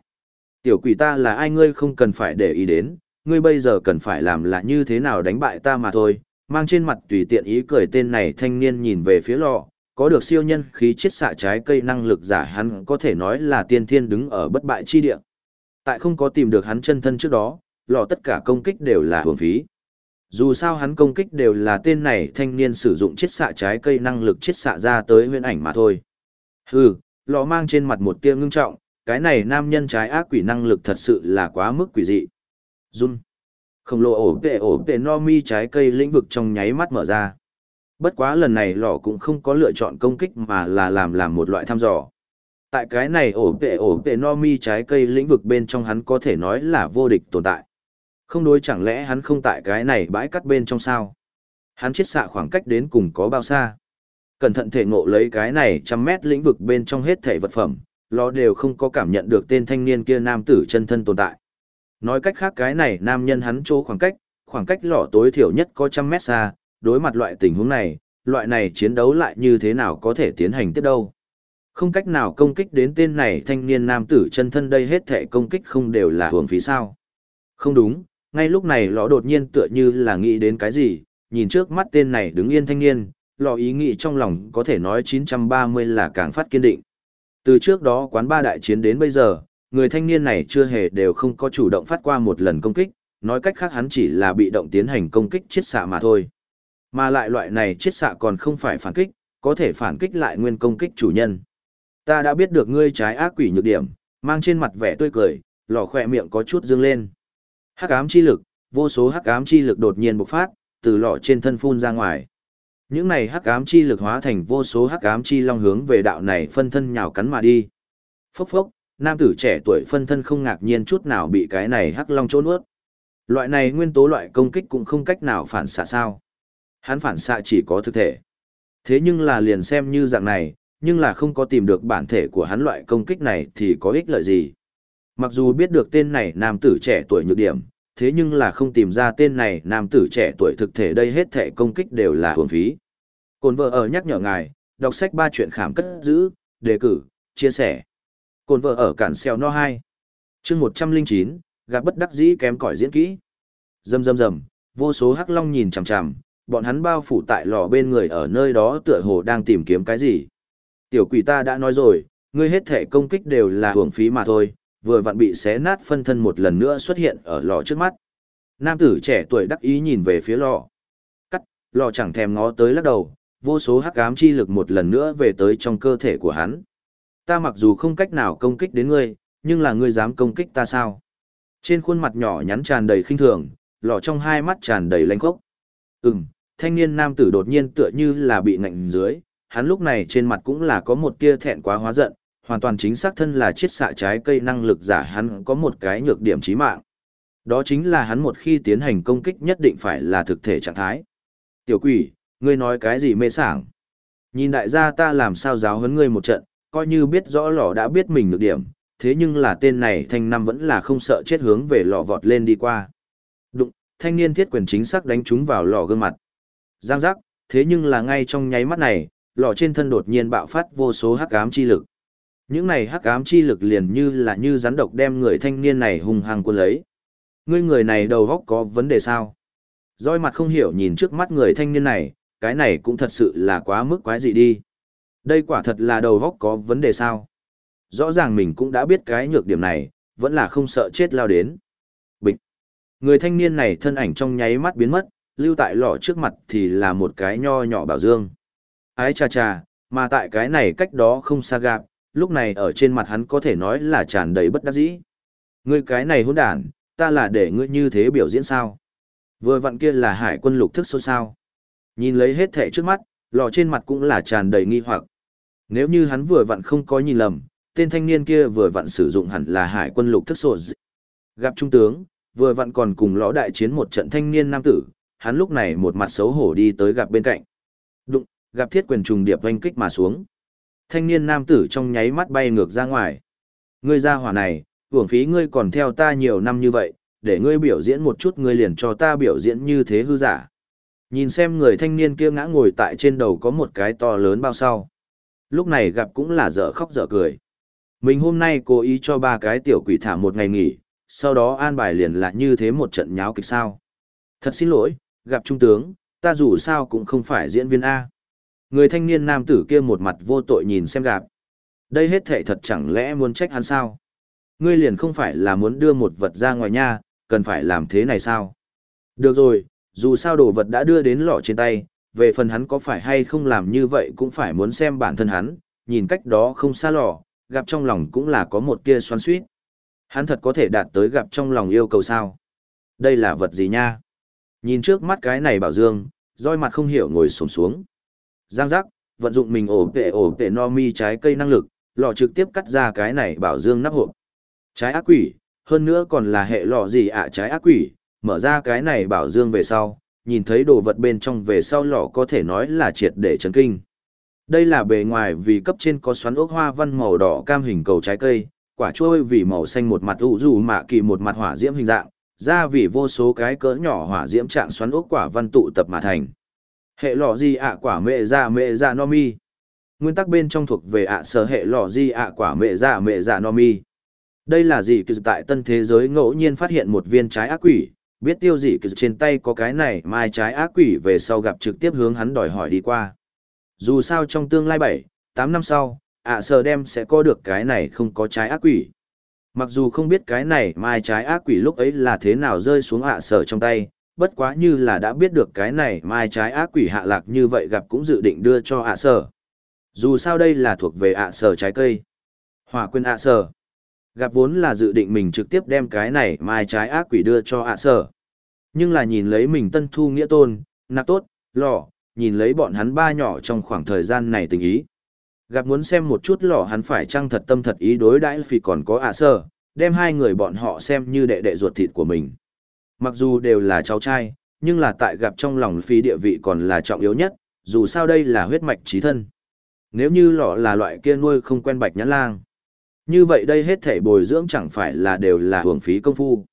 Tiểu quỷ ta là ai ngươi không cần phải để ý đến, ngươi bây giờ cần phải làm là như thế nào đánh bại ta mà thôi, mang trên mặt tùy tiện ý cười tên này thanh niên nhìn về phía lò, có được siêu nhân khí chiết xạ trái cây năng lực giả hắn có thể nói là tiên thiên đứng ở bất bại chi địa. Tại không có tìm được hắn chân thân trước đó, lò tất cả công kích đều là hưởng phí. Dù sao hắn công kích đều là tên này thanh niên sử dụng chiết xạ trái cây năng lực chiết xạ ra tới huyễn ảnh mà thôi. Hừ, lò mang trên mặt một tia ngưng trọng, cái này nam nhân trái ác quỷ năng lực thật sự là quá mức quỷ dị. Run. Khổng lồ ổ vệ ổ vệ no mi trái cây lĩnh vực trong nháy mắt mở ra. Bất quá lần này lò cũng không có lựa chọn công kích mà là làm làm một loại thăm dò. Tại cái này ổ vệ ổ vệ no mi trái cây lĩnh vực bên trong hắn có thể nói là vô địch tồn tại. Không đối chẳng lẽ hắn không tại cái này bãi cắt bên trong sao? Hắn chết xạ khoảng cách đến cùng có bao xa? Cẩn thận thể ngộ lấy cái này trăm mét lĩnh vực bên trong hết thể vật phẩm, lò đều không có cảm nhận được tên thanh niên kia nam tử chân thân tồn tại. Nói cách khác cái này nam nhân hắn chỗ khoảng cách, khoảng cách lò tối thiểu nhất có trăm mét xa, đối mặt loại tình huống này, loại này chiến đấu lại như thế nào có thể tiến hành tiếp đâu. Không cách nào công kích đến tên này thanh niên nam tử chân thân đây hết thể công kích không đều là hưởng phí sao. Không đúng, ngay lúc này lò đột nhiên tựa như là nghĩ đến cái gì, nhìn trước mắt tên này đứng yên thanh niên, lò ý nghĩ trong lòng có thể nói 930 là càng phát kiên định. Từ trước đó quán ba đại chiến đến bây giờ, người thanh niên này chưa hề đều không có chủ động phát qua một lần công kích, nói cách khác hắn chỉ là bị động tiến hành công kích chiết xạ mà thôi. Mà lại loại này chiết xạ còn không phải phản kích, có thể phản kích lại nguyên công kích chủ nhân. Ta đã biết được ngươi trái ác quỷ nhược điểm, mang trên mặt vẻ tươi cười, lò khỏe miệng có chút dương lên. Hắc ám chi lực, vô số hắc ám chi lực đột nhiên bộc phát, từ lọ trên thân phun ra ngoài. Những này hắc ám chi lực hóa thành vô số hắc ám chi long hướng về đạo này phân thân nhào cắn mà đi. Phốc phốc, nam tử trẻ tuổi phân thân không ngạc nhiên chút nào bị cái này hắc long trốn nuốt. Loại này nguyên tố loại công kích cũng không cách nào phản xạ sao. Hắn phản xạ chỉ có thực thể. Thế nhưng là liền xem như dạng này, nhưng là không có tìm được bản thể của hắn loại công kích này thì có ích lợi gì. Mặc dù biết được tên này nam tử trẻ tuổi nhược điểm, thế nhưng là không tìm ra tên này nam tử trẻ tuổi thực thể đây hết thể công kích đều là hưởng phí. Cồn vợ ở nhắc nhở ngài, đọc sách ba chuyện khám cất giữ, đề cử, chia sẻ. Cồn vợ ở cản xeo no 2. chương một trăm linh chín gặp bất đắc dĩ kém cỏi diễn kỹ dầm dầm dầm vô số hắc long nhìn chằm chằm bọn hắn bao phủ tại lò bên người ở nơi đó tựa hồ đang tìm kiếm cái gì tiểu quỷ ta đã nói rồi ngươi hết thể công kích đều là hưởng phí mà thôi vừa vặn bị xé nát phân thân một lần nữa xuất hiện ở lò trước mắt nam tử trẻ tuổi đắc ý nhìn về phía lò cắt lò chẳng thèm ngó tới lắc đầu vô số hắc ám chi lực một lần nữa về tới trong cơ thể của hắn ta mặc dù không cách nào công kích đến ngươi nhưng là ngươi dám công kích ta sao trên khuôn mặt nhỏ nhắn tràn đầy khinh thường, lọ trong hai mắt tràn đầy lanh khốc. Ừm, thanh niên nam tử đột nhiên tựa như là bị ngạnh dưới, hắn lúc này trên mặt cũng là có một tia thẹn quá hóa giận, hoàn toàn chính xác thân là chiết xạ trái cây năng lực giả hắn có một cái nhược điểm chí mạng. Đó chính là hắn một khi tiến hành công kích nhất định phải là thực thể trạng thái. Tiểu quỷ, ngươi nói cái gì mê sảng? Nhìn đại gia ta làm sao giáo huấn ngươi một trận, coi như biết rõ lò đã biết mình được điểm, thế nhưng là tên này thanh năm vẫn là không sợ chết hướng về lò vọt lên đi qua. Đụng, thanh niên thiết quyền chính xác đánh trúng vào lò gương mặt. Giang giác, thế nhưng là ngay trong nháy mắt này, lò trên thân đột nhiên bạo phát vô số hắc ám chi lực. Những này hắc ám chi lực liền như là như rắn độc đem người thanh niên này hung hăng cuốn lấy. Ngươi người này đầu góc có vấn đề sao? Roi mặt không hiểu nhìn trước mắt người thanh niên này, cái này cũng thật sự là quá mức quái dị đi. Đây quả thật là đầu góc có vấn đề sao? rõ ràng mình cũng đã biết cái nhược điểm này, vẫn là không sợ chết lao đến. Bịch. Người thanh niên này thân ảnh trong nháy mắt biến mất, lưu tại lọ trước mặt thì là một cái nho nhỏ bảo dương. Ái cha cha, mà tại cái này cách đó không xa gặp, lúc này ở trên mặt hắn có thể nói là tràn đầy bất đắc dĩ. Ngươi cái này hỗn đản, ta là để ngươi như thế biểu diễn sao? Vừa vặn kia là hải quân lục thức xôn sao. Nhìn lấy hết thẻ trước mắt, lò trên mặt cũng là tràn đầy nghi hoặc. Nếu như hắn vừa vặn không có nhìn lầm, tên thanh niên kia vừa vặn sử dụng hẳn là hải quân lục thức sổ dị. Gặp trung tướng, vừa vặn còn cùng lõ đại chiến một trận thanh niên nam tử, hắn lúc này một mặt xấu hổ đi tới gặp bên cạnh. Đụng, gặp thiết quyền trùng điệp oanh kích mà xuống. Thanh niên nam tử trong nháy mắt bay ngược ra ngoài. Ngươi ra hỏa này, uổng phí ngươi còn theo ta nhiều năm như vậy, để ngươi biểu diễn một chút ngươi liền cho ta biểu diễn như thế hư giả. Nhìn xem người thanh niên kia ngã ngồi tại trên đầu có một cái to lớn bao sau. Lúc này gặp cũng là dở khóc dở cười. Mình hôm nay cố ý cho ba cái tiểu quỷ thả một ngày nghỉ, sau đó an bài liền là như thế một trận nháo kịch sao. Thật xin lỗi, gặp trung tướng, ta dù sao cũng không phải diễn viên A. Người thanh niên nam tử kia một mặt vô tội nhìn xem gặp. Đây hết thệ thật chẳng lẽ muốn trách hắn sao? Ngươi liền không phải là muốn đưa một vật ra ngoài nha, cần phải làm thế này sao? Được rồi, dù sao đồ vật đã đưa đến lọ trên tay, về phần hắn có phải hay không làm như vậy cũng phải muốn xem bản thân hắn, nhìn cách đó không xa lọ, gặp trong lòng cũng là có một tia xoắn xuýt. Hắn thật có thể đạt tới gặp trong lòng yêu cầu sao? Đây là vật gì nha? Nhìn trước mắt cái này bảo dương, roi mặt không hiểu ngồi xổm xuống. Giang giác, vận dụng mình ổ tệ ổ tệ no mi trái cây năng lực, lọ trực tiếp cắt ra cái này bảo dương nắp hộp. Trái ác quỷ, hơn nữa còn là hệ lọ gì ạ trái ác quỷ, mở ra cái này bảo dương về sau, nhìn thấy đồ vật bên trong về sau lọ có thể nói là triệt để chấn kinh. Đây là bề ngoài vì cấp trên có xoắn ốc hoa văn màu đỏ cam hình cầu trái cây, quả chuôi vì màu xanh một mặt ủ rủ mạ kỳ một mặt hỏa diễm hình dạng, ra vì vô số cái cỡ nhỏ hỏa diễm trạng xoắn ốc quả văn tụ tập mà thành. Hệ lọ gì ạ quả mẹ ra mẹ ra no mi. Nguyên tắc bên trong thuộc về ạ sở hệ lọ gì ạ quả mẹ ra mẹ ra no mi. Đây là gì từ tại tân thế giới ngẫu nhiên phát hiện một viên trái ác quỷ, biết tiêu gì kỳ trên tay có cái này mai trái ác quỷ về sau gặp trực tiếp hướng hắn đòi hỏi đi qua. Dù sao trong tương lai 7, 8 năm sau, ạ à sờ đem sẽ có được cái này không có trái ác quỷ. Mặc dù không biết cái này mai trái ác quỷ lúc ấy là thế nào rơi xuống ạ à sở trong tay, bất quá như là đã biết được cái này mai trái ác quỷ hạ lạc như vậy gặp cũng dự định đưa cho ạ à sở. Dù sao đây là thuộc về ạ sở trái cây. Hỏa quên ạ sở. Gặp vốn là dự định mình trực tiếp đem cái này mai trái ác quỷ đưa cho ạ sở. Nhưng là nhìn lấy mình tân thu nghĩa tôn, nạc tốt, lò, nhìn lấy bọn hắn ba nhỏ trong khoảng thời gian này tình ý. Gặp muốn xem một chút lọ hắn phải chăng thật tâm thật ý đối đãi vì còn có ạ sở đem hai người bọn họ xem như đệ đệ ruột thịt của mình. Mặc dù đều là cháu trai, nhưng là tại gặp trong lòng phi địa vị còn là trọng yếu nhất, dù sao đây là huyết mạch trí thân. Nếu như lọ là loại kia nuôi không quen bạch nhãn lang. Như vậy đây hết thể bồi dưỡng chẳng phải là đều là hưởng phí công phu.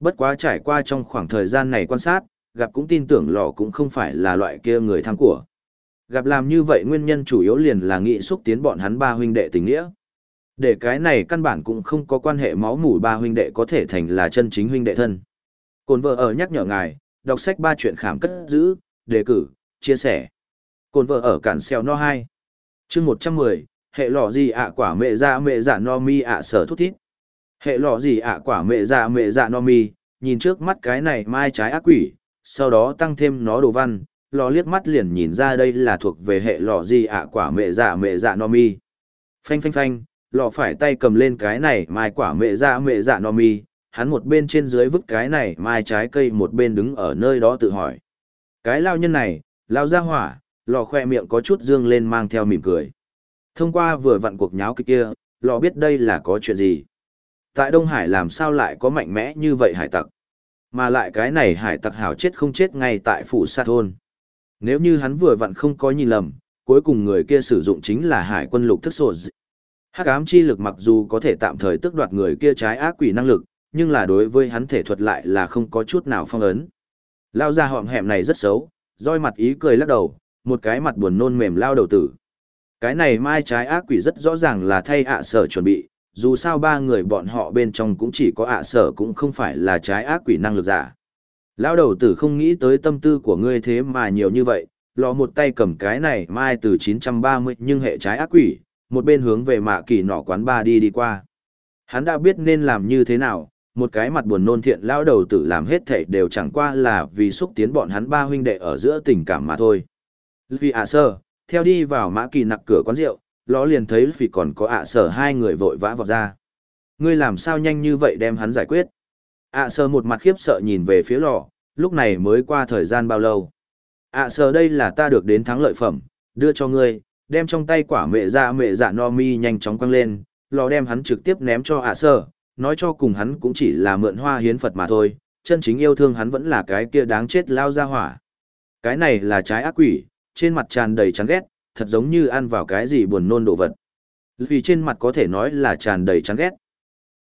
Bất quá trải qua trong khoảng thời gian này quan sát, gặp cũng tin tưởng lò cũng không phải là loại kia người tham của. Gặp làm như vậy nguyên nhân chủ yếu liền là nghị xúc tiến bọn hắn ba huynh đệ tình nghĩa. Để cái này căn bản cũng không có quan hệ máu mủ ba huynh đệ có thể thành là chân chính huynh đệ thân. Cồn vợ ở nhắc nhở ngài, đọc sách ba chuyện khảm cất giữ, đề cử, chia sẻ. Cồn vợ ở cản xeo no 2. chương 110, hệ lọ gì ạ quả mẹ dạ mẹ dạ no mi ạ sở thút thít. Hệ lọ gì ạ quả mẹ dạ mẹ dạ no mi, nhìn trước mắt cái này mai trái ác quỷ, sau đó tăng thêm nó đồ văn, lò liếc mắt liền nhìn ra đây là thuộc về hệ lọ gì ạ quả mẹ dạ mẹ dạ no mi. Phanh phanh phanh, lò phải tay cầm lên cái này mai quả mẹ dạ mẹ dạ no mi, hắn một bên trên dưới vứt cái này mai trái cây một bên đứng ở nơi đó tự hỏi. Cái lao nhân này, lao ra hỏa, lò khoe miệng có chút dương lên mang theo mỉm cười. Thông qua vừa vặn cuộc nháo kịch kia, lò biết đây là có chuyện gì. Tại Đông Hải làm sao lại có mạnh mẽ như vậy hải tặc? Mà lại cái này hải tặc hảo chết không chết ngay tại phủ sa thôn. Nếu như hắn vừa vặn không có nhìn lầm, cuối cùng người kia sử dụng chính là hải quân lục thức sổ Hắc ám chi lực mặc dù có thể tạm thời tước đoạt người kia trái ác quỷ năng lực, nhưng là đối với hắn thể thuật lại là không có chút nào phong ấn. Lao ra họng hẻm này rất xấu, roi mặt ý cười lắc đầu, một cái mặt buồn nôn mềm lao đầu tử. Cái này mai trái ác quỷ rất rõ ràng là thay ạ sở chuẩn bị, dù sao ba người bọn họ bên trong cũng chỉ có ạ sở cũng không phải là trái ác quỷ năng lực giả. lão đầu tử không nghĩ tới tâm tư của ngươi thế mà nhiều như vậy, lò một tay cầm cái này mai từ 930 nhưng hệ trái ác quỷ, một bên hướng về mạ kỳ nọ quán ba đi đi qua. Hắn đã biết nên làm như thế nào, một cái mặt buồn nôn thiện lão đầu tử làm hết thảy đều chẳng qua là vì xúc tiến bọn hắn ba huynh đệ ở giữa tình cảm mà thôi. Vì ạ sơ, theo đi vào mã kỳ nặc cửa quán rượu, ló liền thấy vì còn có ạ sở hai người vội vã vọt ra. Ngươi làm sao nhanh như vậy đem hắn giải quyết? ạ sở một mặt khiếp sợ nhìn về phía lò, lúc này mới qua thời gian bao lâu. ạ sở đây là ta được đến thắng lợi phẩm, đưa cho ngươi, đem trong tay quả mẹ dạ mẹ dạ no mi nhanh chóng quăng lên, lò đem hắn trực tiếp ném cho ạ sở, nói cho cùng hắn cũng chỉ là mượn hoa hiến Phật mà thôi, chân chính yêu thương hắn vẫn là cái kia đáng chết lao ra hỏa. Cái này là trái ác quỷ, trên mặt tràn đầy chán ghét, thật giống như ăn vào cái gì buồn nôn đồ vật. Vì trên mặt có thể nói là tràn đầy chán ghét.